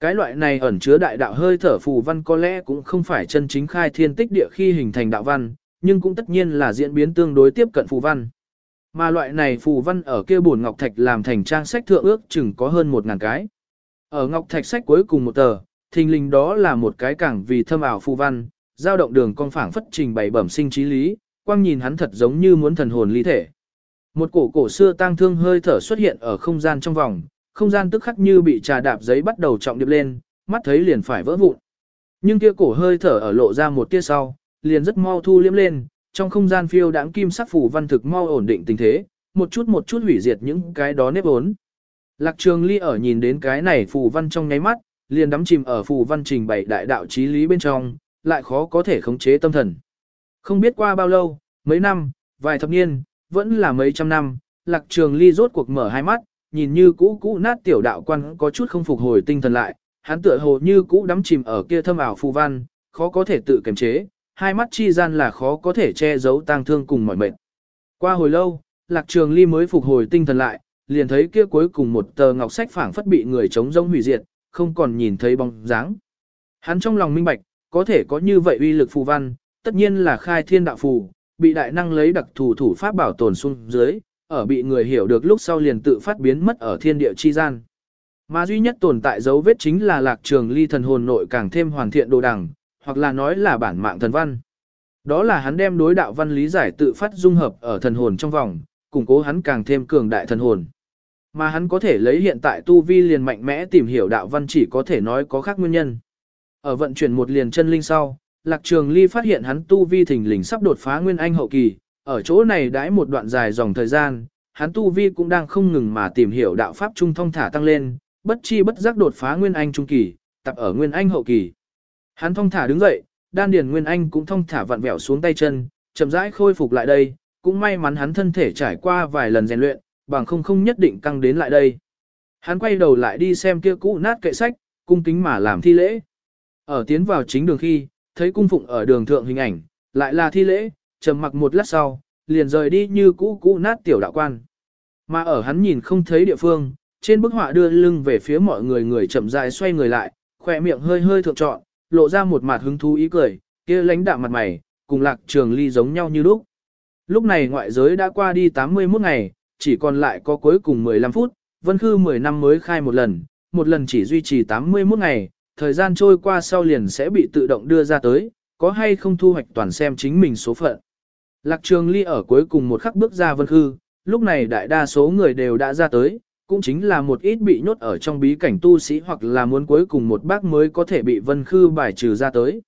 [SPEAKER 1] Cái loại này ẩn chứa đại đạo hơi thở phù văn có lẽ cũng không phải chân chính khai thiên tích địa khi hình thành đạo văn, nhưng cũng tất nhiên là diễn biến tương đối tiếp cận phù văn. Mà loại này phù văn ở kia bổn ngọc thạch làm thành trang sách thượng ước chừng có hơn một ngàn cái. Ở ngọc thạch sách cuối cùng một tờ, thình lình đó là một cái cảng vì thâm ảo phù văn, giao động đường con phảng phất trình bày bẩm sinh trí lý, quang nhìn hắn thật giống như muốn thần hồn ly thể. Một cổ cổ xưa tang thương hơi thở xuất hiện ở không gian trong vòng, không gian tức khắc như bị trà đạp giấy bắt đầu trọng điệp lên, mắt thấy liền phải vỡ vụn. Nhưng kia cổ hơi thở ở lộ ra một tia sau, liền rất mau thu liếm lên, trong không gian phiêu đáng kim sắc phủ văn thực mau ổn định tình thế, một chút một chút hủy diệt những cái đó nếp ốn. Lạc Trường Ly ở nhìn đến cái này phù văn trong nháy mắt, liền đắm chìm ở phù văn trình bày đại đạo chí lý bên trong, lại khó có thể khống chế tâm thần. Không biết qua bao lâu, mấy năm, vài thập niên, vẫn là mấy trăm năm, Lạc Trường Ly rốt cuộc mở hai mắt, nhìn như cũ cũ nát tiểu đạo quan có chút không phục hồi tinh thần lại, hắn tựa hồ như cũ đắm chìm ở kia thâm ảo phù văn, khó có thể tự kiềm chế, hai mắt chi gian là khó có thể che giấu tang thương cùng mọi mệt. Qua hồi lâu, Lạc Trường Ly mới phục hồi tinh thần lại, liền thấy kia cuối cùng một tờ ngọc sách phảng phất bị người chống rông hủy diệt, không còn nhìn thấy bóng dáng. Hắn trong lòng minh bạch, có thể có như vậy uy lực phù văn, tất nhiên là khai thiên đạo phù, bị đại năng lấy đặc thù thủ pháp bảo tồn xuống dưới, ở bị người hiểu được lúc sau liền tự phát biến mất ở thiên địa chi gian. Mà duy nhất tồn tại dấu vết chính là lạc trường ly thần hồn nội càng thêm hoàn thiện đồ đằng, hoặc là nói là bản mạng thần văn. Đó là hắn đem đối đạo văn lý giải tự phát dung hợp ở thần hồn trong vòng, củng cố hắn càng thêm cường đại thần hồn. Mà hắn có thể lấy hiện tại tu vi liền mạnh mẽ tìm hiểu đạo văn chỉ có thể nói có khác nguyên nhân. Ở vận chuyển một liền chân linh sau, Lạc Trường Ly phát hiện hắn tu vi thình lình sắp đột phá nguyên anh hậu kỳ, ở chỗ này đãi một đoạn dài dòng thời gian, hắn tu vi cũng đang không ngừng mà tìm hiểu đạo pháp trung thông thả tăng lên, bất chi bất giác đột phá nguyên anh trung kỳ, tập ở nguyên anh hậu kỳ. Hắn thong thả đứng dậy, đan điền nguyên anh cũng thong thả vặn vẹo xuống tay chân, chậm rãi khôi phục lại đây, cũng may mắn hắn thân thể trải qua vài lần rèn luyện, bằng không không nhất định căng đến lại đây. Hắn quay đầu lại đi xem kia cũ nát kệ sách, cung kính mà làm thi lễ. Ở tiến vào chính đường khi, thấy cung phụng ở đường thượng hình ảnh, lại là thi lễ, trầm mặc một lát sau, liền rời đi như cũ cũ nát tiểu đạo quan. Mà ở hắn nhìn không thấy địa phương, trên bức họa đưa lưng về phía mọi người người chậm rãi xoay người lại, khỏe miệng hơi hơi thượng trọn, lộ ra một mặt hứng thú ý cười, kia lãnh đạm mặt mày, cùng lạc trường ly giống nhau như lúc. Lúc này ngoại giới đã qua đi 81 ngày, chỉ còn lại có cuối cùng 15 phút, vân khư 10 năm mới khai một lần, một lần chỉ duy trì 81 ngày, thời gian trôi qua sau liền sẽ bị tự động đưa ra tới, có hay không thu hoạch toàn xem chính mình số phận. Lạc trường ly ở cuối cùng một khắc bước ra vân khư, lúc này đại đa số người đều đã ra tới, cũng chính là một ít bị nhốt ở trong bí cảnh tu sĩ hoặc là muốn cuối cùng một bác mới có thể bị vân khư bài trừ ra tới.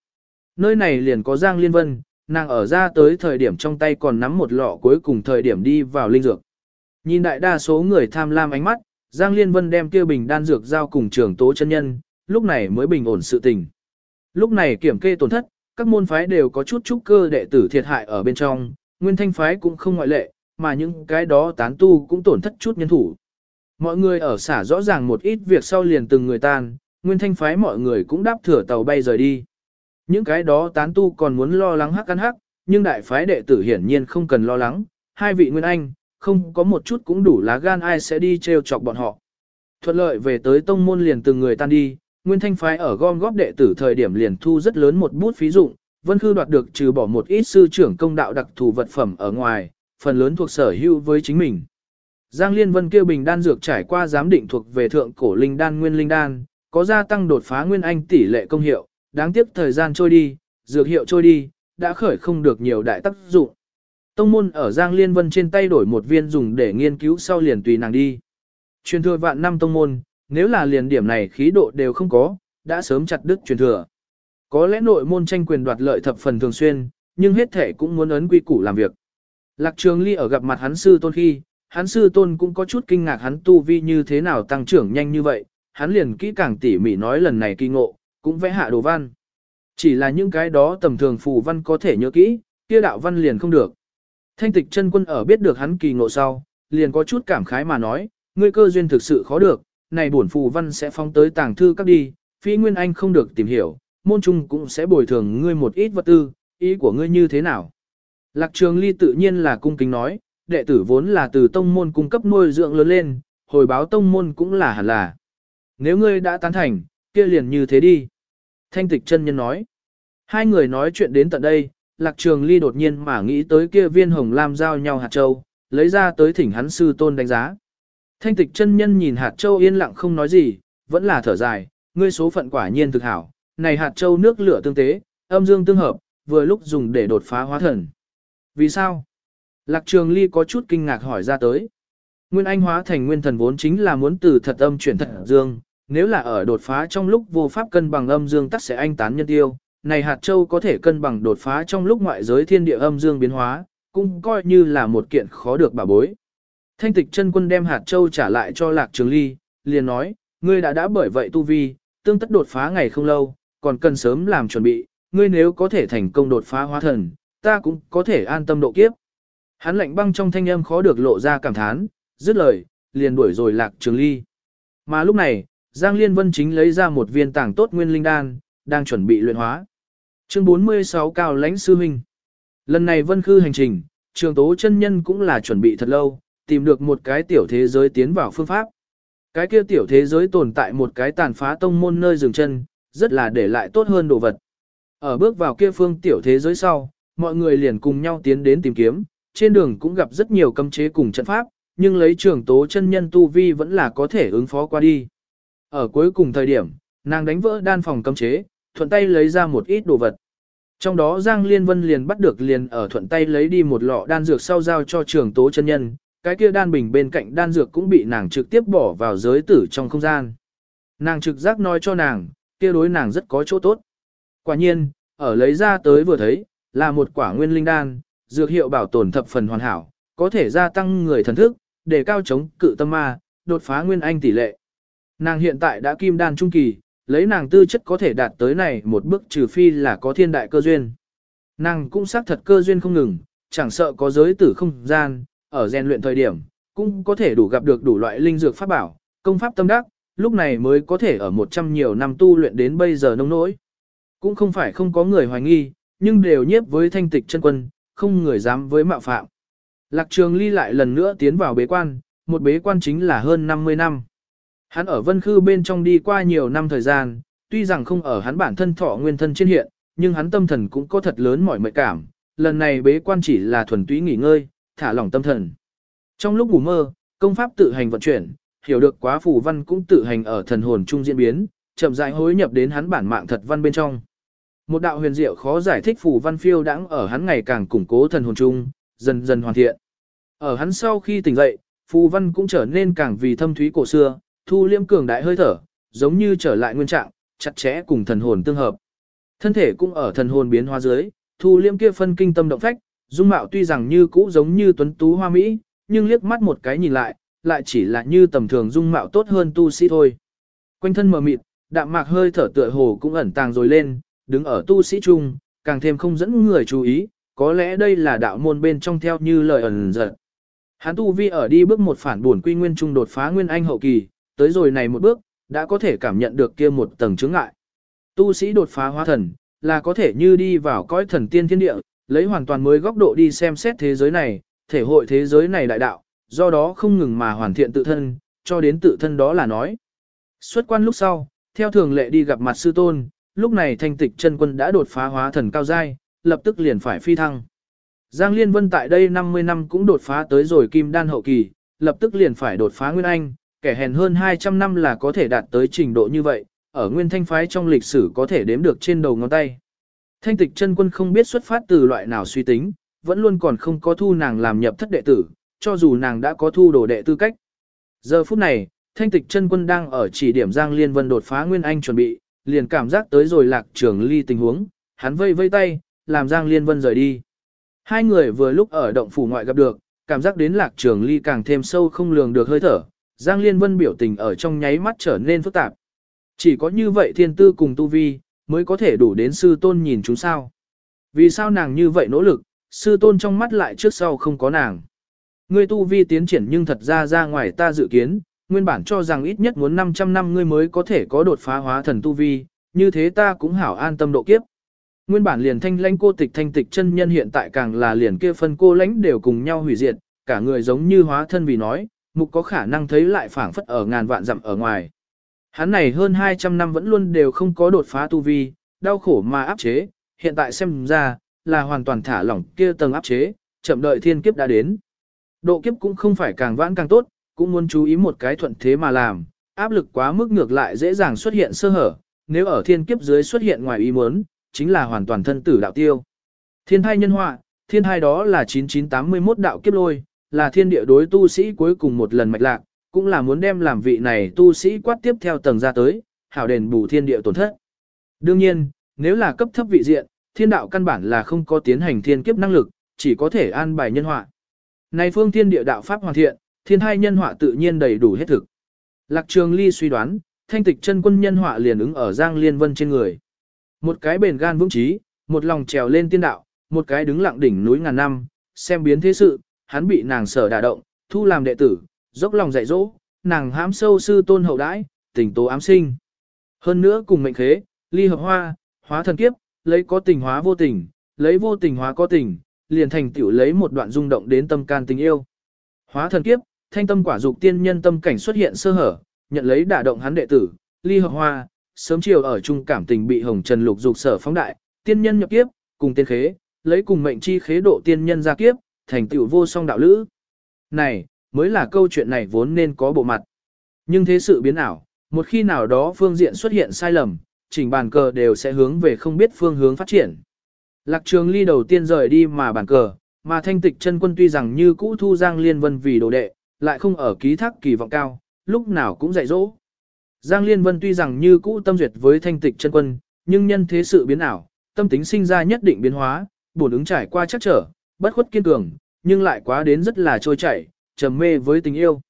[SPEAKER 1] Nơi này liền có Giang Liên Vân, nàng ở ra tới thời điểm trong tay còn nắm một lọ cuối cùng thời điểm đi vào linh dược. Nhìn đại đa số người tham lam ánh mắt, Giang Liên Vân đem kia bình đan dược giao cùng trưởng tố chân nhân, lúc này mới bình ổn sự tình. Lúc này kiểm kê tổn thất, các môn phái đều có chút trúc cơ đệ tử thiệt hại ở bên trong, nguyên thanh phái cũng không ngoại lệ, mà những cái đó tán tu cũng tổn thất chút nhân thủ. Mọi người ở xả rõ ràng một ít việc sau liền từng người tan, nguyên thanh phái mọi người cũng đáp thửa tàu bay rời đi. Những cái đó tán tu còn muốn lo lắng hắc ăn hắc, nhưng đại phái đệ tử hiển nhiên không cần lo lắng, hai vị nguyên anh, không có một chút cũng đủ lá gan ai sẽ đi treo chọc bọn họ. Thuận lợi về tới tông môn liền từng người tan đi, nguyên thanh phái ở gom góp đệ tử thời điểm liền thu rất lớn một bút phí dụng, vân khư đoạt được trừ bỏ một ít sư trưởng công đạo đặc thù vật phẩm ở ngoài, phần lớn thuộc sở hữu với chính mình. Giang Liên Vân kêu bình đan dược trải qua giám định thuộc về thượng cổ linh đan nguyên linh đan, có gia tăng đột phá nguyên anh tỷ lệ công hiệu, đáng tiếc thời gian trôi đi, dược hiệu trôi đi, đã khởi không được nhiều đại tác dụng. Tông môn ở Giang Liên Vân trên tay đổi một viên dùng để nghiên cứu sau liền tùy nàng đi. Truyền thừa vạn năm tông môn, nếu là liền điểm này khí độ đều không có, đã sớm chặt đứt truyền thừa. Có lẽ nội môn tranh quyền đoạt lợi thập phần thường xuyên, nhưng hết thể cũng muốn ấn quy củ làm việc. Lạc Trường Ly ở gặp mặt hắn sư tôn khi, hắn sư tôn cũng có chút kinh ngạc hắn tu vi như thế nào tăng trưởng nhanh như vậy, hắn liền kỹ càng tỉ mỉ nói lần này kỳ ngộ, cũng vẽ hạ đồ văn. Chỉ là những cái đó tầm thường phù văn có thể nhớ kỹ, kia đạo văn liền không được. Thanh tịch chân quân ở biết được hắn kỳ ngộ sau, liền có chút cảm khái mà nói, ngươi cơ duyên thực sự khó được, này bổn phù văn sẽ phóng tới tàng thư các đi, phi nguyên anh không được tìm hiểu, môn trung cũng sẽ bồi thường ngươi một ít vật tư, ý của ngươi như thế nào. Lạc trường ly tự nhiên là cung kính nói, đệ tử vốn là từ tông môn cung cấp nuôi dưỡng lớn lên, hồi báo tông môn cũng là hẳn là. Nếu ngươi đã tán thành, kia liền như thế đi. Thanh tịch chân nhân nói. Hai người nói chuyện đến tận đây, lạc trường ly đột nhiên mà nghĩ tới kia viên hồng lam giao nhau hạt châu, lấy ra tới thỉnh hắn sư tôn đánh giá. Thanh tịch chân nhân nhìn hạt châu yên lặng không nói gì, vẫn là thở dài, ngươi số phận quả nhiên thực hảo, này hạt châu nước lửa tương tế, âm dương tương hợp, vừa lúc dùng để đột phá hóa thần. Vì sao? Lạc Trường Ly có chút kinh ngạc hỏi ra tới. Nguyên Anh hóa thành nguyên thần vốn chính là muốn từ thật âm chuyển thật dương, nếu là ở đột phá trong lúc vô pháp cân bằng âm dương tắc sẽ anh tán nhân tiêu, này hạt châu có thể cân bằng đột phá trong lúc ngoại giới thiên địa âm dương biến hóa, cũng coi như là một kiện khó được bảo bối. Thanh tịch chân quân đem hạt châu trả lại cho Lạc Trường Ly, liền nói, ngươi đã đã bởi vậy tu vi, tương tất đột phá ngày không lâu, còn cần sớm làm chuẩn bị, ngươi nếu có thể thành công đột phá hóa thần, ta cũng có thể an tâm độ kiếp. Hắn lạnh băng trong thanh âm khó được lộ ra cảm thán, dứt lời, liền đuổi rồi lạc trường ly. Mà lúc này, Giang Liên Vân chính lấy ra một viên tảng tốt nguyên linh đan, đang chuẩn bị luyện hóa. Chương 46 Cao lãnh sư huynh. Lần này Vân Khư hành trình, trường tố chân nhân cũng là chuẩn bị thật lâu, tìm được một cái tiểu thế giới tiến vào phương pháp. Cái kia tiểu thế giới tồn tại một cái tàn phá tông môn nơi dừng chân, rất là để lại tốt hơn đồ vật. Ở bước vào kia phương tiểu thế giới sau, mọi người liền cùng nhau tiến đến tìm kiếm, trên đường cũng gặp rất nhiều cấm chế cùng trận pháp, nhưng lấy trường tố chân nhân tu vi vẫn là có thể ứng phó qua đi. Ở cuối cùng thời điểm, nàng đánh vỡ đan phòng cấm chế, thuận tay lấy ra một ít đồ vật. Trong đó Giang Liên Vân liền bắt được liền ở thuận tay lấy đi một lọ đan dược sau giao cho trường tố chân nhân, cái kia đan bình bên cạnh đan dược cũng bị nàng trực tiếp bỏ vào giới tử trong không gian. Nàng trực giác nói cho nàng, kia đối nàng rất có chỗ tốt. Quả nhiên, ở lấy ra tới vừa thấy, là một quả nguyên linh đan, dược hiệu bảo tồn thập phần hoàn hảo, có thể gia tăng người thần thức, để cao chống cự tâm ma, đột phá nguyên anh tỷ lệ. Nàng hiện tại đã kim đan trung kỳ, lấy nàng tư chất có thể đạt tới này một bước trừ phi là có thiên đại cơ duyên. Nàng cũng xác thật cơ duyên không ngừng, chẳng sợ có giới tử không gian, ở rèn luyện thời điểm, cũng có thể đủ gặp được đủ loại linh dược pháp bảo, công pháp tâm đắc, lúc này mới có thể ở một trăm nhiều năm tu luyện đến bây giờ nông nỗi. Cũng không phải không có người hoài nghi, nhưng đều nhiếp với thanh tịch chân quân, không người dám với mạo phạm. Lạc trường ly lại lần nữa tiến vào bế quan, một bế quan chính là hơn 50 năm. Hắn ở vân khư bên trong đi qua nhiều năm thời gian, tuy rằng không ở hắn bản thân thọ nguyên thân trên hiện, nhưng hắn tâm thần cũng có thật lớn mỏi mệt cảm, lần này bế quan chỉ là thuần túy nghỉ ngơi, thả lỏng tâm thần. Trong lúc ngủ mơ, công pháp tự hành vận chuyển, hiểu được quá phù văn cũng tự hành ở thần hồn trung diễn biến, chậm rãi hối nhập đến hắn bản mạng thật văn bên trong. Một đạo huyền diệu khó giải thích phù văn phiêu đãng ở hắn ngày càng củng cố thần hồn trung, dần dần hoàn thiện. Ở hắn sau khi tỉnh dậy, phù văn cũng trở nên càng vì thâm thúy cổ xưa, thu liêm cường đại hơi thở, giống như trở lại nguyên trạng, chặt chẽ cùng thần hồn tương hợp. Thân thể cũng ở thần hồn biến hóa dưới, thu liêm kia phân kinh tâm động phách, dung mạo tuy rằng như cũ giống như tuấn tú hoa mỹ, nhưng liếc mắt một cái nhìn lại, lại chỉ là như tầm thường dung mạo tốt hơn tu sĩ thôi. Quanh thân mờ mịt, đạm mạc hơi thở tựa hồ cũng ẩn tàng rồi lên, đứng ở tu sĩ trung, càng thêm không dẫn người chú ý, có lẽ đây là đạo môn bên trong theo như lời ẩn giật. Hắn tu vi ở đi bước một phản buồn quy nguyên trung đột phá nguyên anh hậu kỳ, tới rồi này một bước, đã có thể cảm nhận được kia một tầng chứng ngại. Tu sĩ đột phá hóa thần, là có thể như đi vào cõi thần tiên thiên địa, lấy hoàn toàn mới góc độ đi xem xét thế giới này, thể hội thế giới này đại đạo, do đó không ngừng mà hoàn thiện tự thân, cho đến tự thân đó là nói. Xuất quan lúc sau, theo thường lệ đi gặp mặt sư tôn, lúc này thanh tịch chân quân đã đột phá hóa thần cao giai, lập tức liền phải phi thăng. Giang Liên Vân tại đây 50 năm cũng đột phá tới rồi kim đan hậu kỳ, lập tức liền phải đột phá nguyên anh, kẻ hèn hơn 200 năm là có thể đạt tới trình độ như vậy, ở nguyên thanh phái trong lịch sử có thể đếm được trên đầu ngón tay. Thanh tịch chân quân không biết xuất phát từ loại nào suy tính, vẫn luôn còn không có thu nàng làm nhập thất đệ tử, cho dù nàng đã có thu đồ đệ tư cách. Giờ phút này, thanh tịch chân quân đang ở chỉ điểm Giang Liên Vân đột phá Nguyên Anh chuẩn bị, liền cảm giác tới rồi lạc trường ly tình huống, hắn vây vây tay, làm Giang Liên Vân rời đi. Hai người vừa lúc ở động phủ ngoại gặp được, cảm giác đến lạc trường ly càng thêm sâu không lường được hơi thở, Giang Liên Vân biểu tình ở trong nháy mắt trở nên phức tạp. Chỉ có như vậy thiên tư cùng tu vi, mới có thể đủ đến sư tôn nhìn chúng sao. Vì sao nàng như vậy nỗ lực, sư tôn trong mắt lại trước sau không có nàng. Ngươi tu vi tiến triển nhưng thật ra ra ngoài ta dự kiến, nguyên bản cho rằng ít nhất muốn 500 năm ngươi mới có thể có đột phá hóa thần tu vi, như thế ta cũng hảo an tâm độ kiếp. Nguyên bản liền thanh lãnh cô tịch thanh tịch chân nhân hiện tại càng là liền kia phân cô lãnh đều cùng nhau hủy diệt, cả người giống như hóa thân vì nói, mục có khả năng thấy lại phảng phất ở ngàn vạn dặm ở ngoài. Hắn này hơn 200 năm vẫn luôn đều không có đột phá tu vi, đau khổ mà áp chế, hiện tại xem ra, là hoàn toàn thả lỏng kia tầng áp chế, chậm đợi thiên kiếp đã đến. Độ kiếp cũng không phải càng vãn càng tốt, cũng muốn chú ý một cái thuận thế mà làm, áp lực quá mức ngược lại dễ dàng xuất hiện sơ hở, nếu ở thiên kiếp dưới xuất hiện ngoài ý muốn, chính là hoàn toàn thân tử đạo tiêu. Thiên thai nhân họa, thiên thai đó là 9981 đạo kiếp lôi, là thiên địa đối tu sĩ cuối cùng một lần mạch lạc, cũng là muốn đem làm vị này tu sĩ quát tiếp theo tầng ra tới, hảo đền bù thiên địa tổn thất. Đương nhiên, nếu là cấp thấp vị diện, thiên đạo căn bản là không có tiến hành thiên kiếp năng lực, chỉ có thể an bài nhân họa. Này phương thiên địa đạo pháp hoàn thiện, thiên hai nhân họa tự nhiên đầy đủ hết thực. Lạc Trường Ly suy đoán, thanh tịch chân quân nhân họa liền ứng ở Giang Liên Vân trên người. Một cái bền gan vững chí, một lòng trèo lên tiên đạo, một cái đứng lặng đỉnh núi ngàn năm, xem biến thế sự, hắn bị nàng sở đả động, thu làm đệ tử, dốc lòng dạy dỗ, nàng hãm sâu sư tôn hậu đãi, tình tố ám sinh. Hơn nữa cùng mệnh khế, ly hợp hoa, hóa thần kiếp, lấy có tình hóa vô tình, lấy vô tình hóa có tình, liền thành tiểu lấy một đoạn rung động đến tâm can tình yêu. Hóa thần kiếp, thanh tâm quả dục tiên nhân tâm cảnh xuất hiện sơ hở, nhận lấy đả động hắn đệ tử, ly hợp hoa, sớm chiều ở chung cảm tình bị hồng trần lục dục sở phóng đại, tiên nhân nhập kiếp, cùng tiên khế, lấy cùng mệnh chi khế độ tiên nhân ra kiếp, thành tựu vô song đạo lữ. Này, mới là câu chuyện này vốn nên có bộ mặt. Nhưng thế sự biến ảo, một khi nào đó phương diện xuất hiện sai lầm, chỉnh bàn cờ đều sẽ hướng về không biết phương hướng phát triển. Lạc trường ly đầu tiên rời đi mà bàn cờ, Mà thanh tịch chân quân tuy rằng như cũ thu Giang Liên Vân vì đồ đệ, lại không ở ký thác kỳ vọng cao, lúc nào cũng dạy dỗ. Giang Liên Vân tuy rằng như cũ tâm duyệt với thanh tịch chân quân, nhưng nhân thế sự biến ảo, tâm tính sinh ra nhất định biến hóa, bổn ứng trải qua chắc trở, bất khuất kiên cường, nhưng lại quá đến rất là trôi chảy, trầm mê với tình yêu.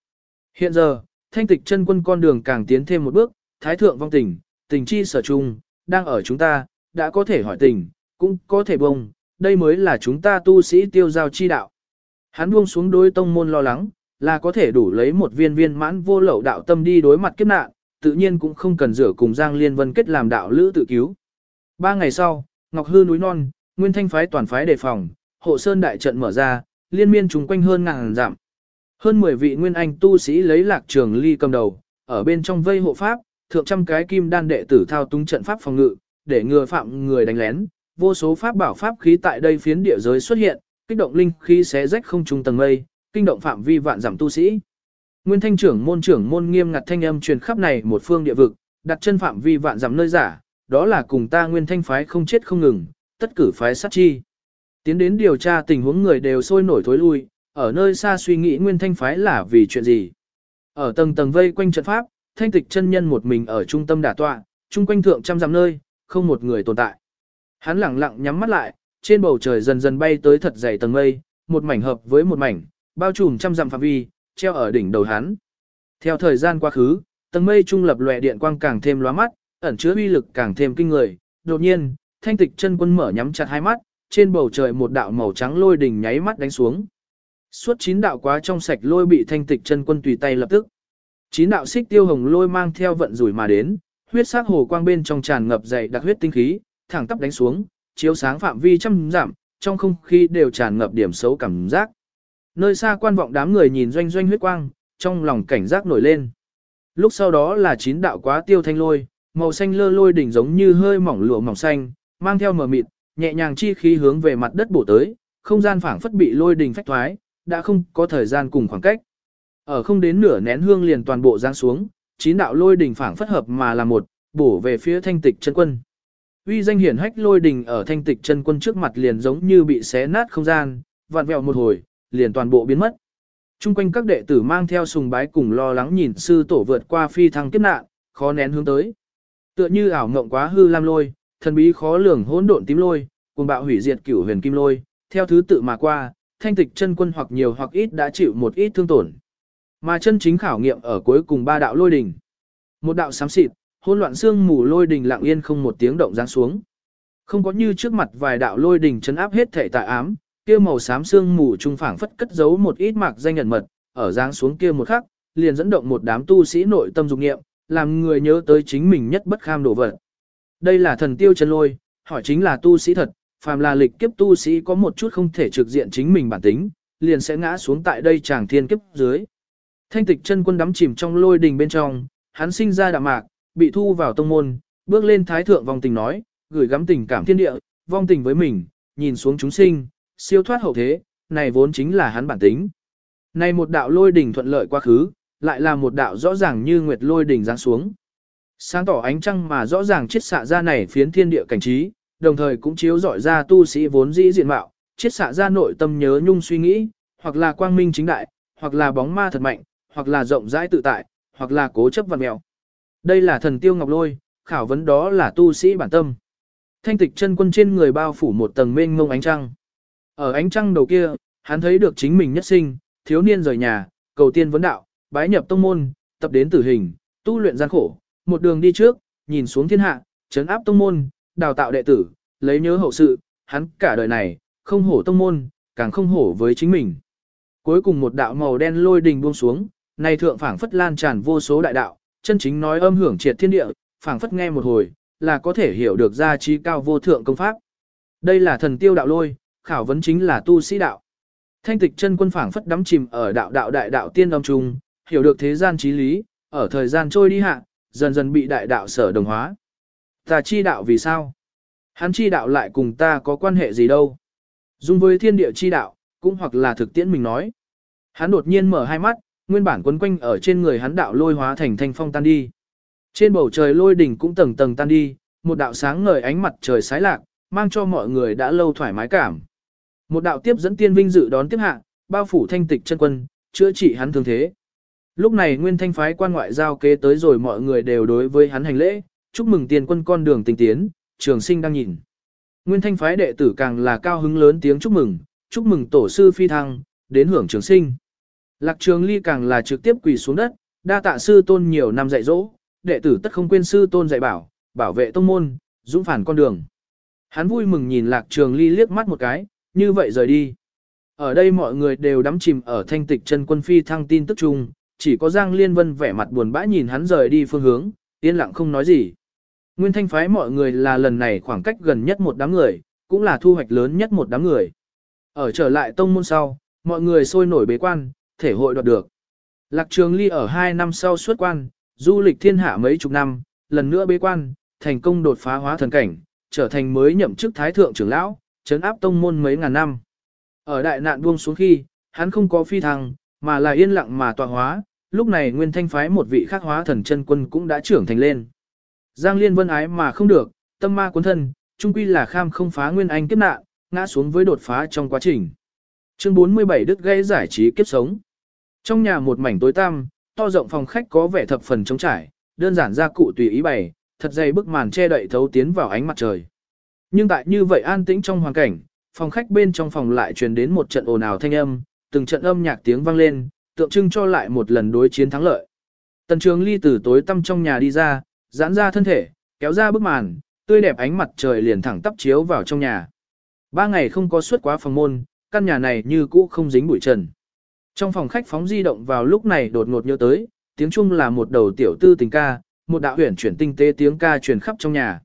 [SPEAKER 1] Hiện giờ, thanh tịch chân quân con đường càng tiến thêm một bước, thái thượng vong tình, tình chi sở chung, đang ở chúng ta, đã có thể hỏi tình, cũng có thể bông, đây mới là chúng ta tu sĩ tiêu giao chi đạo. Hắn buông xuống đối tông môn lo lắng, là có thể đủ lấy một viên viên mãn vô lậu đạo tâm đi đối mặt kiếp nạn, tự nhiên cũng không cần rửa cùng Giang Liên Vân kết làm đạo lữ tự cứu. Ba ngày sau, Ngọc Hư núi non, Nguyên Thanh phái toàn phái đề phòng, hộ sơn đại trận mở ra, liên miên trùng quanh hơn ngàn giảm. Hơn 10 vị nguyên anh tu sĩ lấy lạc trường ly cầm đầu, ở bên trong vây hộ pháp, thượng trăm cái kim đan đệ tử thao túng trận pháp phòng ngự, để ngừa phạm người đánh lén. Vô số pháp bảo pháp khí tại đây phiến địa giới xuất hiện, kích động linh khí xé rách không trung tầng mây, kinh động phạm vi vạn giảm tu sĩ. Nguyên thanh trưởng môn trưởng môn nghiêm ngặt thanh âm truyền khắp này một phương địa vực, đặt chân phạm vi vạn giảm nơi giả, đó là cùng ta nguyên thanh phái không chết không ngừng, tất cử phái sát chi. Tiến đến điều tra tình huống người đều sôi nổi thối lui, ở nơi xa suy nghĩ nguyên thanh phái là vì chuyện gì. Ở tầng tầng vây quanh trận pháp, thanh tịch chân nhân một mình ở trung tâm đả tọa, trung quanh thượng trăm dặm nơi, không một người tồn tại. Hắn lặng lặng nhắm mắt lại, trên bầu trời dần dần bay tới thật dày tầng mây, một mảnh hợp với một mảnh, bao trùm trăm dặm phạm vi, treo ở đỉnh đầu hắn. Theo thời gian quá khứ, tầng mây trung lập lòe điện quang càng thêm lóa mắt, ẩn chứa uy lực càng thêm kinh người. Đột nhiên, thanh tịch chân quân mở nhắm chặt hai mắt, trên bầu trời một đạo màu trắng lôi đỉnh nháy mắt đánh xuống. Suốt chín đạo quá trong sạch lôi bị thanh tịch chân quân tùy tay lập tức. Chín đạo xích tiêu hồng lôi mang theo vận rủi mà đến, huyết sắc hồ quang bên trong tràn ngập dày đặc huyết tinh khí, thẳng tắp đánh xuống, chiếu sáng phạm vi trăm giảm, trong không khí đều tràn ngập điểm xấu cảm giác. Nơi xa quan vọng đám người nhìn doanh doanh huyết quang, trong lòng cảnh giác nổi lên. Lúc sau đó là chín đạo quá tiêu thanh lôi, màu xanh lơ lôi đỉnh giống như hơi mỏng lụa mỏng xanh, mang theo mờ mịt, nhẹ nhàng chi khí hướng về mặt đất bổ tới, không gian phảng phất bị lôi đỉnh phách thoái, đã không có thời gian cùng khoảng cách. Ở không đến nửa nén hương liền toàn bộ giáng xuống, chín đạo lôi đỉnh phảng phất hợp mà là một, bổ về phía thanh tịch chân quân. Uy danh hiển hách lôi đỉnh ở thanh tịch chân quân trước mặt liền giống như bị xé nát không gian, vặn vẹo một hồi, liền toàn bộ biến mất. Trung quanh các đệ tử mang theo sùng bái cùng lo lắng nhìn sư tổ vượt qua phi thăng kiếp nạn, khó nén hướng tới. Tựa như ảo ngộng quá hư lam lôi, thần bí khó lường hỗn độn tím lôi, cùng bạo hủy diệt cửu huyền kim lôi, theo thứ tự mà qua, thanh tịch chân quân hoặc nhiều hoặc ít đã chịu một ít thương tổn. Mà chân chính khảo nghiệm ở cuối cùng ba đạo lôi đỉnh. Một đạo xám xịt, hỗn loạn xương mù lôi đỉnh lặng yên không một tiếng động giáng xuống. Không có như trước mặt vài đạo lôi đỉnh chấn áp hết thể tại ám, kia màu xám xương mù trung phảng phất cất giấu một ít mạc danh nhận mật, ở giáng xuống kia một khắc, liền dẫn động một đám tu sĩ nội tâm dục nghiệm, làm người nhớ tới chính mình nhất bất kham đổ vật. Đây là thần tiêu chân lôi, hỏi chính là tu sĩ thật, phàm là lịch kiếp tu sĩ có một chút không thể trực diện chính mình bản tính, liền sẽ ngã xuống tại đây chàng thiên kiếp dưới. Thanh tịch chân quân đắm chìm trong lôi đình bên trong, hắn sinh ra đạm mạc, bị thu vào tông môn, bước lên thái thượng vong tình nói, gửi gắm tình cảm thiên địa, vong tình với mình, nhìn xuống chúng sinh, siêu thoát hậu thế, này vốn chính là hắn bản tính. Này một đạo lôi đỉnh thuận lợi quá khứ, lại là một đạo rõ ràng như nguyệt lôi đỉnh giáng xuống. Sáng tỏ ánh trăng mà rõ ràng chiết xạ ra này phiến thiên địa cảnh trí, đồng thời cũng chiếu rọi ra tu sĩ vốn dĩ diện mạo, chiết xạ ra nội tâm nhớ nhung suy nghĩ, hoặc là quang minh chính đại, hoặc là bóng ma thật mạnh, hoặc là rộng rãi tự tại, hoặc là cố chấp văn mèo. Đây là thần tiêu ngọc lôi, khảo vấn đó là tu sĩ bản tâm. Thanh tịch chân quân trên người bao phủ một tầng mênh ngông ánh trăng. Ở ánh trăng đầu kia, hắn thấy được chính mình nhất sinh, thiếu niên rời nhà, cầu tiên vấn đạo, bái nhập tông môn, tập đến tử hình, tu luyện gian khổ, một đường đi trước, nhìn xuống thiên hạ, chấn áp tông môn, đào tạo đệ tử, lấy nhớ hậu sự, hắn cả đời này, không hổ tông môn, càng không hổ với chính mình. Cuối cùng một đạo màu đen lôi đình buông xuống, này thượng phảng phất lan tràn vô số đại đạo, chân chính nói âm hưởng triệt thiên địa, phảng phất nghe một hồi, là có thể hiểu được gia trí cao vô thượng công pháp. Đây là thần tiêu đạo lôi, khảo vấn chính là tu sĩ đạo. Thanh tịch chân quân phảng phất đắm chìm ở đạo đạo đại đạo tiên âm trung, hiểu được thế gian trí lý, ở thời gian trôi đi hạ, dần dần bị đại đạo sở đồng hóa. Ta chi đạo vì sao? Hắn chi đạo lại cùng ta có quan hệ gì đâu? Dung với thiên địa chi đạo, cũng hoặc là thực tiễn mình nói. Hắn đột nhiên mở hai mắt, nguyên bản quấn quanh ở trên người hắn đạo lôi hóa thành thanh phong tan đi. Trên bầu trời lôi đỉnh cũng tầng tầng tan đi, một đạo sáng ngời ánh mặt trời sái lạc, mang cho mọi người đã lâu thoải mái cảm. Một đạo tiếp dẫn tiên vinh dự đón tiếp hạ, bao phủ thanh tịch chân quân, chữa trị hắn thương thế. Lúc này nguyên thanh phái quan ngoại giao kế tới rồi mọi người đều đối với hắn hành lễ, chúc mừng tiền quân con đường tình tiến, trường sinh đang nhìn. Nguyên thanh phái đệ tử càng là cao hứng lớn tiếng chúc mừng, chúc mừng tổ sư phi thăng, đến hưởng trường sinh. Lạc trường ly càng là trực tiếp quỳ xuống đất, đa tạ sư tôn nhiều năm dạy dỗ, đệ tử tất không quên sư tôn dạy bảo, bảo vệ tông môn, dũng phản con đường. Hắn vui mừng nhìn lạc trường ly liếc mắt một cái, như vậy rời đi. Ở đây mọi người đều đắm chìm ở thanh tịch chân quân phi thăng tin tức chung, chỉ có Giang Liên Vân vẻ mặt buồn bã nhìn hắn rời đi phương hướng, yên lặng không nói gì. Nguyên thanh phái mọi người là lần này khoảng cách gần nhất một đám người, cũng là thu hoạch lớn nhất một đám người. Ở trở lại tông môn sau, mọi người sôi nổi bế quan, thể hội đoạt được. Lạc Trường Ly ở 2 năm sau xuất quan, du lịch thiên hạ mấy chục năm, lần nữa bế quan, thành công đột phá hóa thần cảnh, trở thành mới nhậm chức thái thượng trưởng lão, chấn áp tông môn mấy ngàn năm. Ở đại nạn buông xuống khi, hắn không có phi thăng, mà là yên lặng mà tọa hóa, lúc này nguyên thanh phái một vị khác hóa thần chân quân cũng đã trưởng thành lên. Giang Liên Vân ái mà không được, tâm ma cuốn thân, trung quy là kham không phá nguyên anh kiếp nạn, ngã xuống với đột phá trong quá trình. Chương 47 Đức gây giải trí kiếp sống. Trong nhà một mảnh tối tăm, to rộng phòng khách có vẻ thập phần trống trải, đơn giản gia cụ tùy ý bày, thật dày bức màn che đậy thấu tiến vào ánh mặt trời. Nhưng tại như vậy an tĩnh trong hoàn cảnh, phòng khách bên trong phòng lại truyền đến một trận ồn ào thanh âm, từng trận âm nhạc tiếng vang lên, tượng trưng cho lại một lần đối chiến thắng lợi. Tần Trường Ly từ tối tăm trong nhà đi ra, giãn ra thân thể, kéo ra bức màn, tươi đẹp ánh mặt trời liền thẳng tắp chiếu vào trong nhà. Ba ngày không có suốt quá phòng môn, căn nhà này như cũ không dính bụi trần. Trong phòng khách phóng di động vào lúc này đột ngột nhớ tới, tiếng chung là một đầu tiểu tư tình ca, một đạo huyền chuyển tinh tế tiếng ca truyền khắp trong nhà.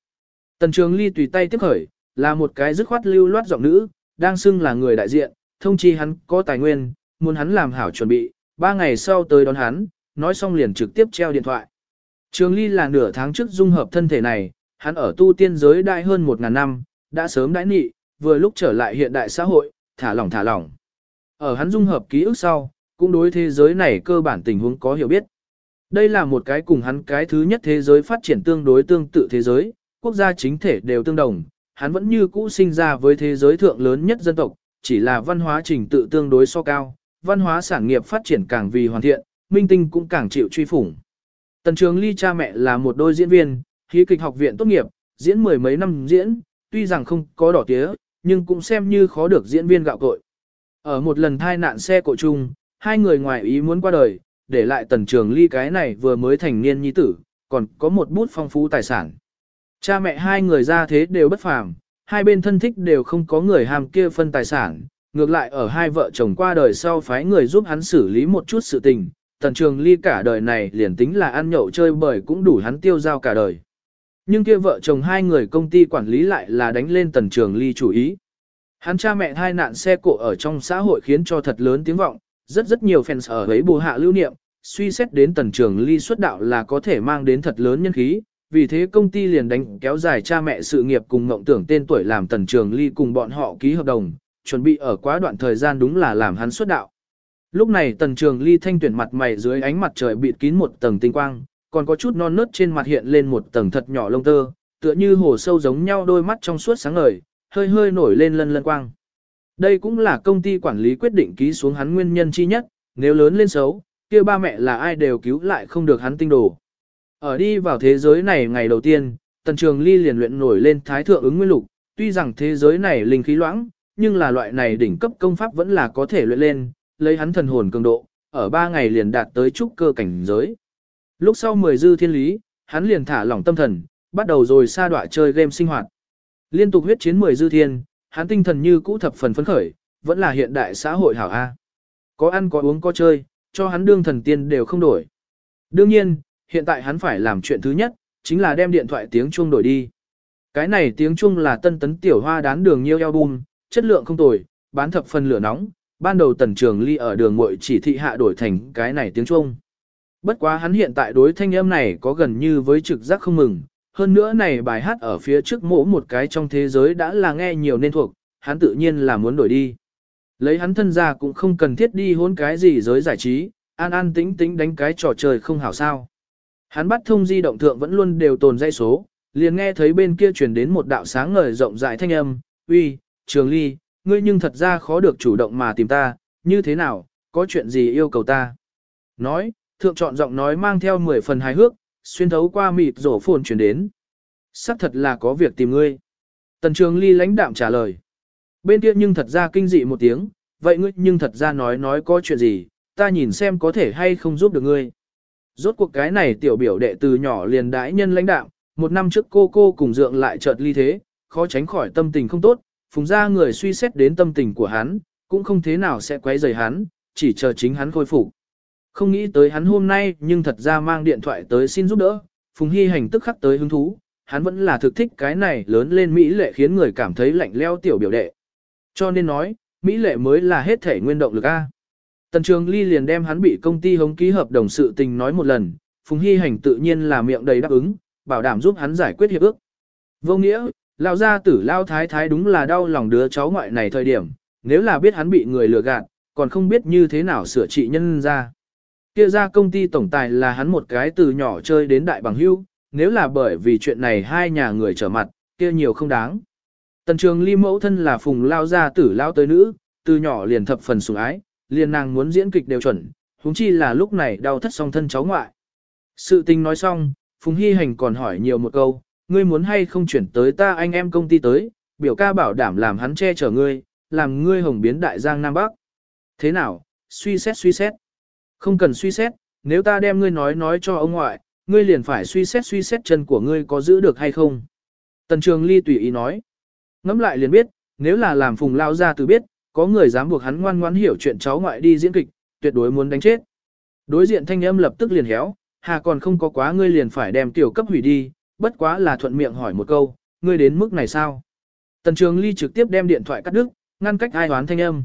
[SPEAKER 1] Tần Trường Ly tùy tay tiếp khởi, là một cái dứt khoát lưu loát giọng nữ, đang xưng là người đại diện, thông chi hắn có tài nguyên, muốn hắn làm hảo chuẩn bị, ba ngày sau tới đón hắn, nói xong liền trực tiếp treo điện thoại. Trường Ly là nửa tháng trước dung hợp thân thể này, hắn ở tu tiên giới đại hơn một ngàn năm, đã sớm đãi nị, vừa lúc trở lại hiện đại xã hội, thả lỏng thả lỏng. Ở hắn dung hợp ký ức sau, cũng đối thế giới này cơ bản tình huống có hiểu biết. Đây là một cái cùng hắn cái thứ nhất thế giới phát triển tương đối tương tự thế giới, quốc gia chính thể đều tương đồng, hắn vẫn như cũ sinh ra với thế giới thượng lớn nhất dân tộc, chỉ là văn hóa trình tự tương đối so cao, văn hóa sản nghiệp phát triển càng vì hoàn thiện, minh tinh cũng càng chịu truy phủng. Tần Trường Ly cha mẹ là một đôi diễn viên, khí kịch học viện tốt nghiệp, diễn mười mấy năm diễn, tuy rằng không có đỏ tía, nhưng cũng xem như khó được diễn viên gạo cội. Ở một lần thai nạn xe cộ chung, hai người ngoài ý muốn qua đời, để lại Tần Trường Ly cái này vừa mới thành niên nhi tử, còn có một bút phong phú tài sản. Cha mẹ hai người ra thế đều bất phàm, hai bên thân thích đều không có người ham kia phân tài sản, ngược lại ở hai vợ chồng qua đời sau phái người giúp hắn xử lý một chút sự tình, tần trường ly cả đời này liền tính là ăn nhậu chơi bời cũng đủ hắn tiêu giao cả đời. Nhưng kia vợ chồng hai người công ty quản lý lại là đánh lên tần trường ly chủ ý. Hắn cha mẹ hai nạn xe cộ ở trong xã hội khiến cho thật lớn tiếng vọng, rất rất nhiều fans ở ấy bù hạ lưu niệm, suy xét đến tần trường ly xuất đạo là có thể mang đến thật lớn nhân khí, vì thế công ty liền đánh kéo dài cha mẹ sự nghiệp cùng ngộng tưởng tên tuổi làm tần trường ly cùng bọn họ ký hợp đồng, chuẩn bị ở quá đoạn thời gian đúng là làm hắn xuất đạo. Lúc này tần trường ly thanh tuyển mặt mày dưới ánh mặt trời bịt kín một tầng tinh quang, còn có chút non nớt trên mặt hiện lên một tầng thật nhỏ lông tơ, tựa như hồ sâu giống nhau đôi mắt trong suốt sáng ngời, hơi hơi nổi lên lân lân quang. Đây cũng là công ty quản lý quyết định ký xuống hắn nguyên nhân chi nhất, nếu lớn lên xấu, kia ba mẹ là ai đều cứu lại không được hắn tinh đồ. Ở đi vào thế giới này ngày đầu tiên, tần trường ly liền luyện nổi lên thái thượng ứng nguyên lục, tuy rằng thế giới này linh khí loãng, nhưng là loại này đỉnh cấp công pháp vẫn là có thể luyện lên, lấy hắn thần hồn cường độ, ở 3 ngày liền đạt tới trúc cơ cảnh giới. Lúc sau 10 dư thiên lý, hắn liền thả lỏng tâm thần, bắt đầu rồi sa đọa chơi game sinh hoạt. Liên tục huyết chiến 10 dư thiên, hắn tinh thần như cũ thập phần phấn khởi, vẫn là hiện đại xã hội hảo A. Có ăn có uống có chơi, cho hắn đương thần tiên đều không đổi. Đương nhiên, hiện tại hắn phải làm chuyện thứ nhất, chính là đem điện thoại tiếng chuông đổi đi. Cái này tiếng chuông là tân tấn tiểu hoa đán đường nhiêu album, chất lượng không tồi, bán thập phần lửa nóng, ban đầu tần trường ly ở đường muội chỉ thị hạ đổi thành cái này tiếng chuông. Bất quá hắn hiện tại đối thanh âm này có gần như với trực giác không mừng, hơn nữa này bài hát ở phía trước mỗ một cái trong thế giới đã là nghe nhiều nên thuộc, hắn tự nhiên là muốn đổi đi. Lấy hắn thân ra cũng không cần thiết đi hôn cái gì giới giải trí, an an tĩnh tĩnh đánh cái trò chơi không hảo sao. Hắn bắt thông di động thượng vẫn luôn đều tồn dây số, liền nghe thấy bên kia truyền đến một đạo sáng ngời rộng rãi thanh âm, uy, trường ly, ngươi nhưng thật ra khó được chủ động mà tìm ta, như thế nào, có chuyện gì yêu cầu ta. Nói, thượng chọn giọng nói mang theo 10 phần hài hước, xuyên thấu qua mịt rổ phồn truyền đến. Sắc thật là có việc tìm ngươi. Tần trường ly lãnh đạm trả lời. Bên kia nhưng thật ra kinh dị một tiếng, vậy ngươi nhưng thật ra nói nói có chuyện gì, ta nhìn xem có thể hay không giúp được ngươi. Rốt cuộc cái này tiểu biểu đệ từ nhỏ liền đãi nhân lãnh đạo một năm trước cô cô cùng dượng lại chợt ly thế, khó tránh khỏi tâm tình không tốt, phùng ra người suy xét đến tâm tình của hắn, cũng không thế nào sẽ quấy rầy hắn, chỉ chờ chính hắn khôi phục. Không nghĩ tới hắn hôm nay nhưng thật ra mang điện thoại tới xin giúp đỡ, Phùng Hy Hành tức khắc tới hứng thú, hắn vẫn là thực thích cái này lớn lên Mỹ lệ khiến người cảm thấy lạnh leo tiểu biểu đệ. Cho nên nói, Mỹ lệ mới là hết thể nguyên động lực A. Tần Trường Ly liền đem hắn bị công ty hống ký hợp đồng sự tình nói một lần, Phùng Hy Hành tự nhiên là miệng đầy đáp ứng, bảo đảm giúp hắn giải quyết hiệp ước. Vô nghĩa, Lão gia tử lao thái thái đúng là đau lòng đứa cháu ngoại này thời điểm, nếu là biết hắn bị người lừa gạt, còn không biết như thế nào sửa trị nhân ra. Kia ra công ty tổng tài là hắn một cái từ nhỏ chơi đến đại bằng hưu, nếu là bởi vì chuyện này hai nhà người trở mặt, kia nhiều không đáng. Tần trường ly mẫu thân là phùng lao gia tử lao tới nữ, từ nhỏ liền thập phần sủng ái, liền nàng muốn diễn kịch đều chuẩn, huống chi là lúc này đau thất song thân cháu ngoại. Sự tình nói xong, Phùng Hy Hành còn hỏi nhiều một câu, ngươi muốn hay không chuyển tới ta anh em công ty tới, biểu ca bảo đảm làm hắn che chở ngươi, làm ngươi hồng biến đại giang Nam Bắc. Thế nào, suy xét suy xét. Không cần suy xét, nếu ta đem ngươi nói nói cho ông ngoại, ngươi liền phải suy xét suy xét chân của ngươi có giữ được hay không. Tần Trường Ly tùy ý nói. Ngẫm lại liền biết, nếu là làm phùng lao ra từ biết, có người dám buộc hắn ngoan ngoãn hiểu chuyện cháu ngoại đi diễn kịch, tuyệt đối muốn đánh chết. Đối diện thanh âm lập tức liền héo, hà còn không có quá ngươi liền phải đem tiểu cấp hủy đi, bất quá là thuận miệng hỏi một câu, ngươi đến mức này sao? Tần Trường Ly trực tiếp đem điện thoại cắt đứt, ngăn cách ai hoán thanh âm.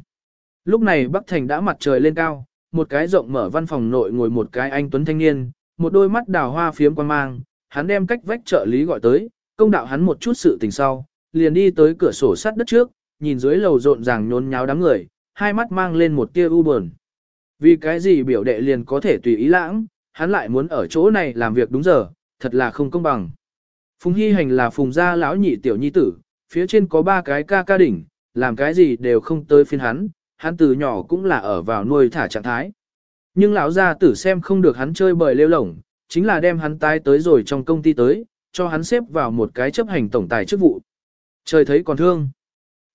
[SPEAKER 1] Lúc này Bắc Thành đã mặt trời lên cao, một cái rộng mở văn phòng nội ngồi một cái anh tuấn thanh niên, một đôi mắt đào hoa phiếm quan mang, hắn đem cách vách trợ lý gọi tới, công đạo hắn một chút sự tình sau, liền đi tới cửa sổ sắt đất trước, nhìn dưới lầu rộn ràng nhốn nháo đám người, hai mắt mang lên một tia u buồn. Vì cái gì biểu đệ liền có thể tùy ý lãng, hắn lại muốn ở chỗ này làm việc đúng giờ, thật là không công bằng. Phùng Hy Hành là phùng gia lão nhị tiểu nhi tử, phía trên có ba cái ca ca đỉnh, làm cái gì đều không tới phiên hắn, hắn từ nhỏ cũng là ở vào nuôi thả trạng thái. Nhưng lão gia tử xem không được hắn chơi bời lêu lổng, chính là đem hắn tái tới rồi trong công ty tới, cho hắn xếp vào một cái chấp hành tổng tài chức vụ. Trời thấy còn thương.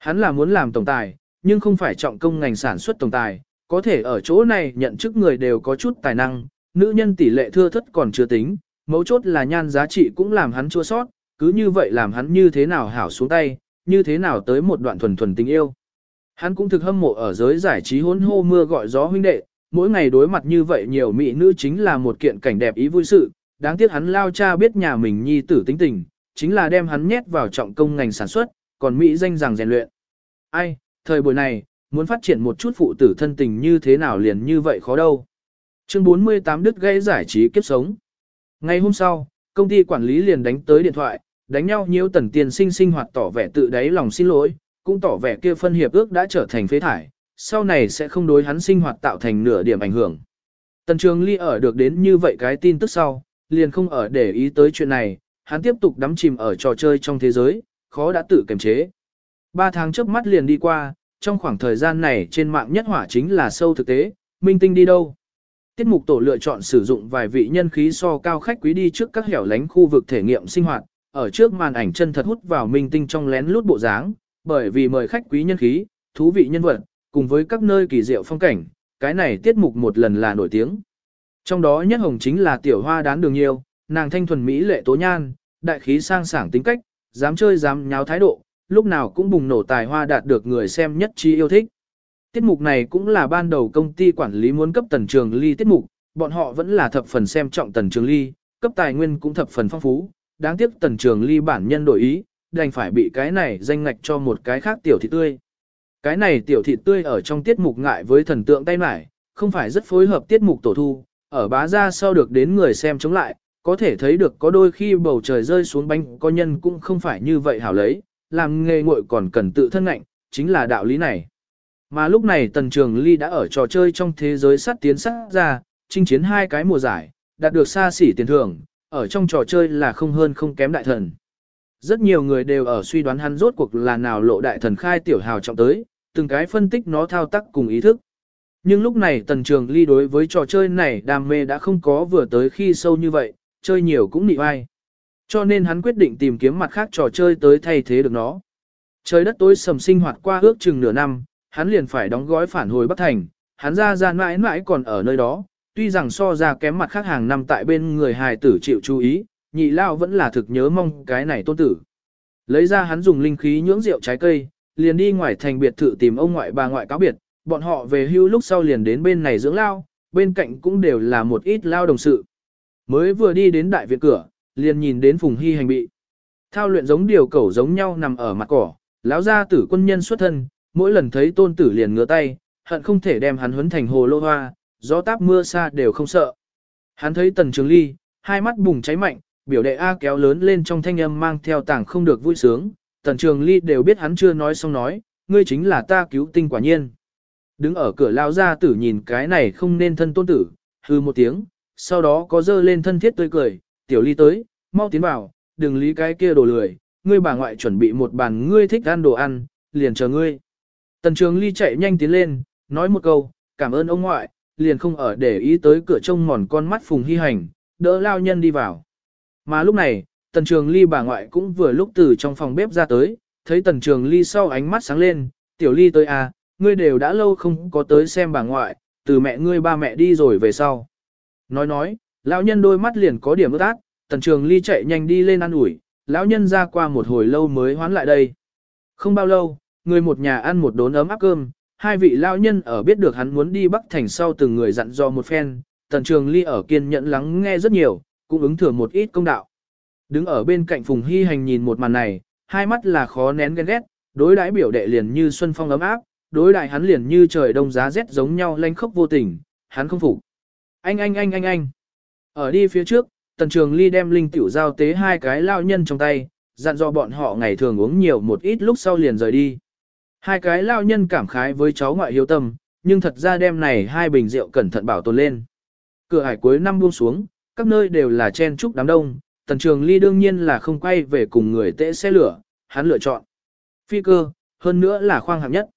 [SPEAKER 1] Hắn là muốn làm tổng tài, nhưng không phải trọng công ngành sản xuất tổng tài, có thể ở chỗ này nhận chức người đều có chút tài năng, nữ nhân tỷ lệ thưa thất còn chưa tính, mấu chốt là nhan giá trị cũng làm hắn chua sót, cứ như vậy làm hắn như thế nào hảo xuống tay, như thế nào tới một đoạn thuần thuần tình yêu. Hắn cũng thực hâm mộ ở giới giải trí hỗn hô mưa gọi gió huynh đệ, mỗi ngày đối mặt như vậy nhiều mỹ nữ chính là một kiện cảnh đẹp ý vui sự, đáng tiếc hắn lao cha biết nhà mình nhi tử tính tình, chính là đem hắn nhét vào trọng công ngành sản xuất, còn mỹ danh rằng rèn luyện. Ai, thời buổi này, muốn phát triển một chút phụ tử thân tình như thế nào liền như vậy khó đâu. Chương 48 đứt gây giải trí kiếp sống. Ngày hôm sau, công ty quản lý liền đánh tới điện thoại, đánh nhau nhiều tần tiền sinh sinh hoạt tỏ vẻ tự đáy lòng xin lỗi, cũng tỏ vẻ kia phân hiệp ước đã trở thành phế thải, sau này sẽ không đối hắn sinh hoạt tạo thành nửa điểm ảnh hưởng. Tần Trường Ly ở được đến như vậy cái tin tức sau, liền không ở để ý tới chuyện này, hắn tiếp tục đắm chìm ở trò chơi trong thế giới, khó đã tự kiềm chế. Ba tháng trước mắt liền đi qua, trong khoảng thời gian này trên mạng nhất hỏa chính là sâu thực tế, minh tinh đi đâu. Tiết mục tổ lựa chọn sử dụng vài vị nhân khí so cao khách quý đi trước các hẻo lánh khu vực thể nghiệm sinh hoạt, ở trước màn ảnh chân thật hút vào minh tinh trong lén lút bộ dáng, bởi vì mời khách quý nhân khí, thú vị nhân vật, cùng với các nơi kỳ diệu phong cảnh, cái này tiết mục một lần là nổi tiếng. Trong đó nhất hồng chính là tiểu hoa đán đường nhiều, nàng thanh thuần mỹ lệ tố nhan, đại khí sang sảng tính cách, dám chơi dám nháo thái độ, lúc nào cũng bùng nổ tài hoa đạt được người xem nhất trí yêu thích. Tiết mục này cũng là ban đầu công ty quản lý muốn cấp tần trường ly tiết mục, bọn họ vẫn là thập phần xem trọng tần trường ly, cấp tài nguyên cũng thập phần phong phú, đáng tiếc tần trường ly bản nhân đổi ý, đành phải bị cái này danh ngạch cho một cái khác tiểu thị tươi. Cái này tiểu thị tươi ở trong tiết mục ngại với thần tượng tay mải, không phải rất phối hợp tiết mục tổ thu, ở bá ra sau được đến người xem chống lại, có thể thấy được có đôi khi bầu trời rơi xuống bánh có nhân cũng không phải như vậy hảo lấy, làm nghề ngội còn cần tự thân ngạnh, chính là đạo lý này. Mà lúc này Tần Trường Ly đã ở trò chơi trong thế giới sát tiến sát ra, chinh chiến hai cái mùa giải, đạt được xa xỉ tiền thưởng, ở trong trò chơi là không hơn không kém đại thần. Rất nhiều người đều ở suy đoán hắn rốt cuộc là nào lộ đại thần khai tiểu hào trọng tới, từng cái phân tích nó thao tác cùng ý thức. Nhưng lúc này tần trường ly đối với trò chơi này đam mê đã không có vừa tới khi sâu như vậy, chơi nhiều cũng nị vai. Cho nên hắn quyết định tìm kiếm mặt khác trò chơi tới thay thế được nó. Trời đất tối sầm sinh hoạt qua ước chừng nửa năm, hắn liền phải đóng gói phản hồi Bắc Thành, hắn ra ra mãi mãi còn ở nơi đó, tuy rằng so ra kém mặt khác hàng năm tại bên người hài tử chịu chú ý, nhị lao vẫn là thực nhớ mong cái này tôn tử. Lấy ra hắn dùng linh khí nhưỡng rượu trái cây, liền đi ngoài thành biệt thự tìm ông ngoại bà ngoại cáo biệt, bọn họ về hưu lúc sau liền đến bên này dưỡng lao, bên cạnh cũng đều là một ít lao đồng sự. Mới vừa đi đến đại viện cửa, liền nhìn đến Phùng Hy hành bị. Thao luyện giống điều cẩu giống nhau nằm ở mặt cỏ, lão gia tử quân nhân xuất thân, mỗi lần thấy tôn tử liền ngửa tay, hận không thể đem hắn huấn thành hồ lô hoa, gió táp mưa xa đều không sợ. Hắn thấy tần trường ly, hai mắt bùng cháy mạnh, biểu đệ A kéo lớn lên trong thanh âm mang theo tảng không được vui sướng, tần trường ly đều biết hắn chưa nói xong nói, ngươi chính là ta cứu tinh quả nhiên. Đứng ở cửa lao gia tử nhìn cái này không nên thân tôn tử, hư một tiếng, sau đó có dơ lên thân thiết tươi cười, tiểu ly tới, mau tiến vào, đừng lý cái kia đồ lười, ngươi bà ngoại chuẩn bị một bàn ngươi thích ăn đồ ăn, liền chờ ngươi. Tần trường ly chạy nhanh tiến lên, nói một câu, cảm ơn ông ngoại, liền không ở để ý tới cửa trông mòn con mắt phùng hy hành, đỡ lao nhân đi vào. Mà lúc này, tần trường ly bà ngoại cũng vừa lúc từ trong phòng bếp ra tới, thấy tần trường ly sau ánh mắt sáng lên, tiểu ly tới à, ngươi đều đã lâu không có tới xem bà ngoại, từ mẹ ngươi ba mẹ đi rồi về sau. Nói nói, lão nhân đôi mắt liền có điểm ướt át, tần trường ly chạy nhanh đi lên ăn ủi, lão nhân ra qua một hồi lâu mới hoán lại đây. Không bao lâu, người một nhà ăn một đốn ấm áp cơm, hai vị lão nhân ở biết được hắn muốn đi Bắc Thành sau từng người dặn dò một phen, tần trường ly ở kiên nhẫn lắng nghe rất nhiều, cũng ứng thừa một ít công đạo. Đứng ở bên cạnh Phùng Hy Hành nhìn một màn này, hai mắt là khó nén ghen ghét, đối đãi biểu đệ liền như xuân phong ấm áp, đối đại hắn liền như trời đông giá rét giống nhau lanh khốc vô tình, hắn không phục. Anh anh anh anh anh. Ở đi phía trước, Tần Trường Ly đem linh tiểu giao tế hai cái lao nhân trong tay, dặn dò bọn họ ngày thường uống nhiều một ít lúc sau liền rời đi. Hai cái lao nhân cảm khái với cháu ngoại hiếu tâm, nhưng thật ra đem này hai bình rượu cẩn thận bảo tồn lên. Cửa hải cuối năm buông xuống, các nơi đều là chen trúc đám đông, Tần Trường Ly đương nhiên là không quay về cùng người tễ xe lửa, hắn lựa chọn. Phi cơ, hơn nữa là khoang hạng nhất.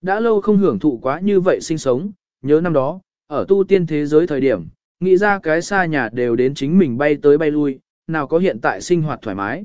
[SPEAKER 1] Đã lâu không hưởng thụ quá như vậy sinh sống, nhớ năm đó, ở tu tiên thế giới thời điểm, nghĩ ra cái xa nhà đều đến chính mình bay tới bay lui, nào có hiện tại sinh hoạt thoải mái.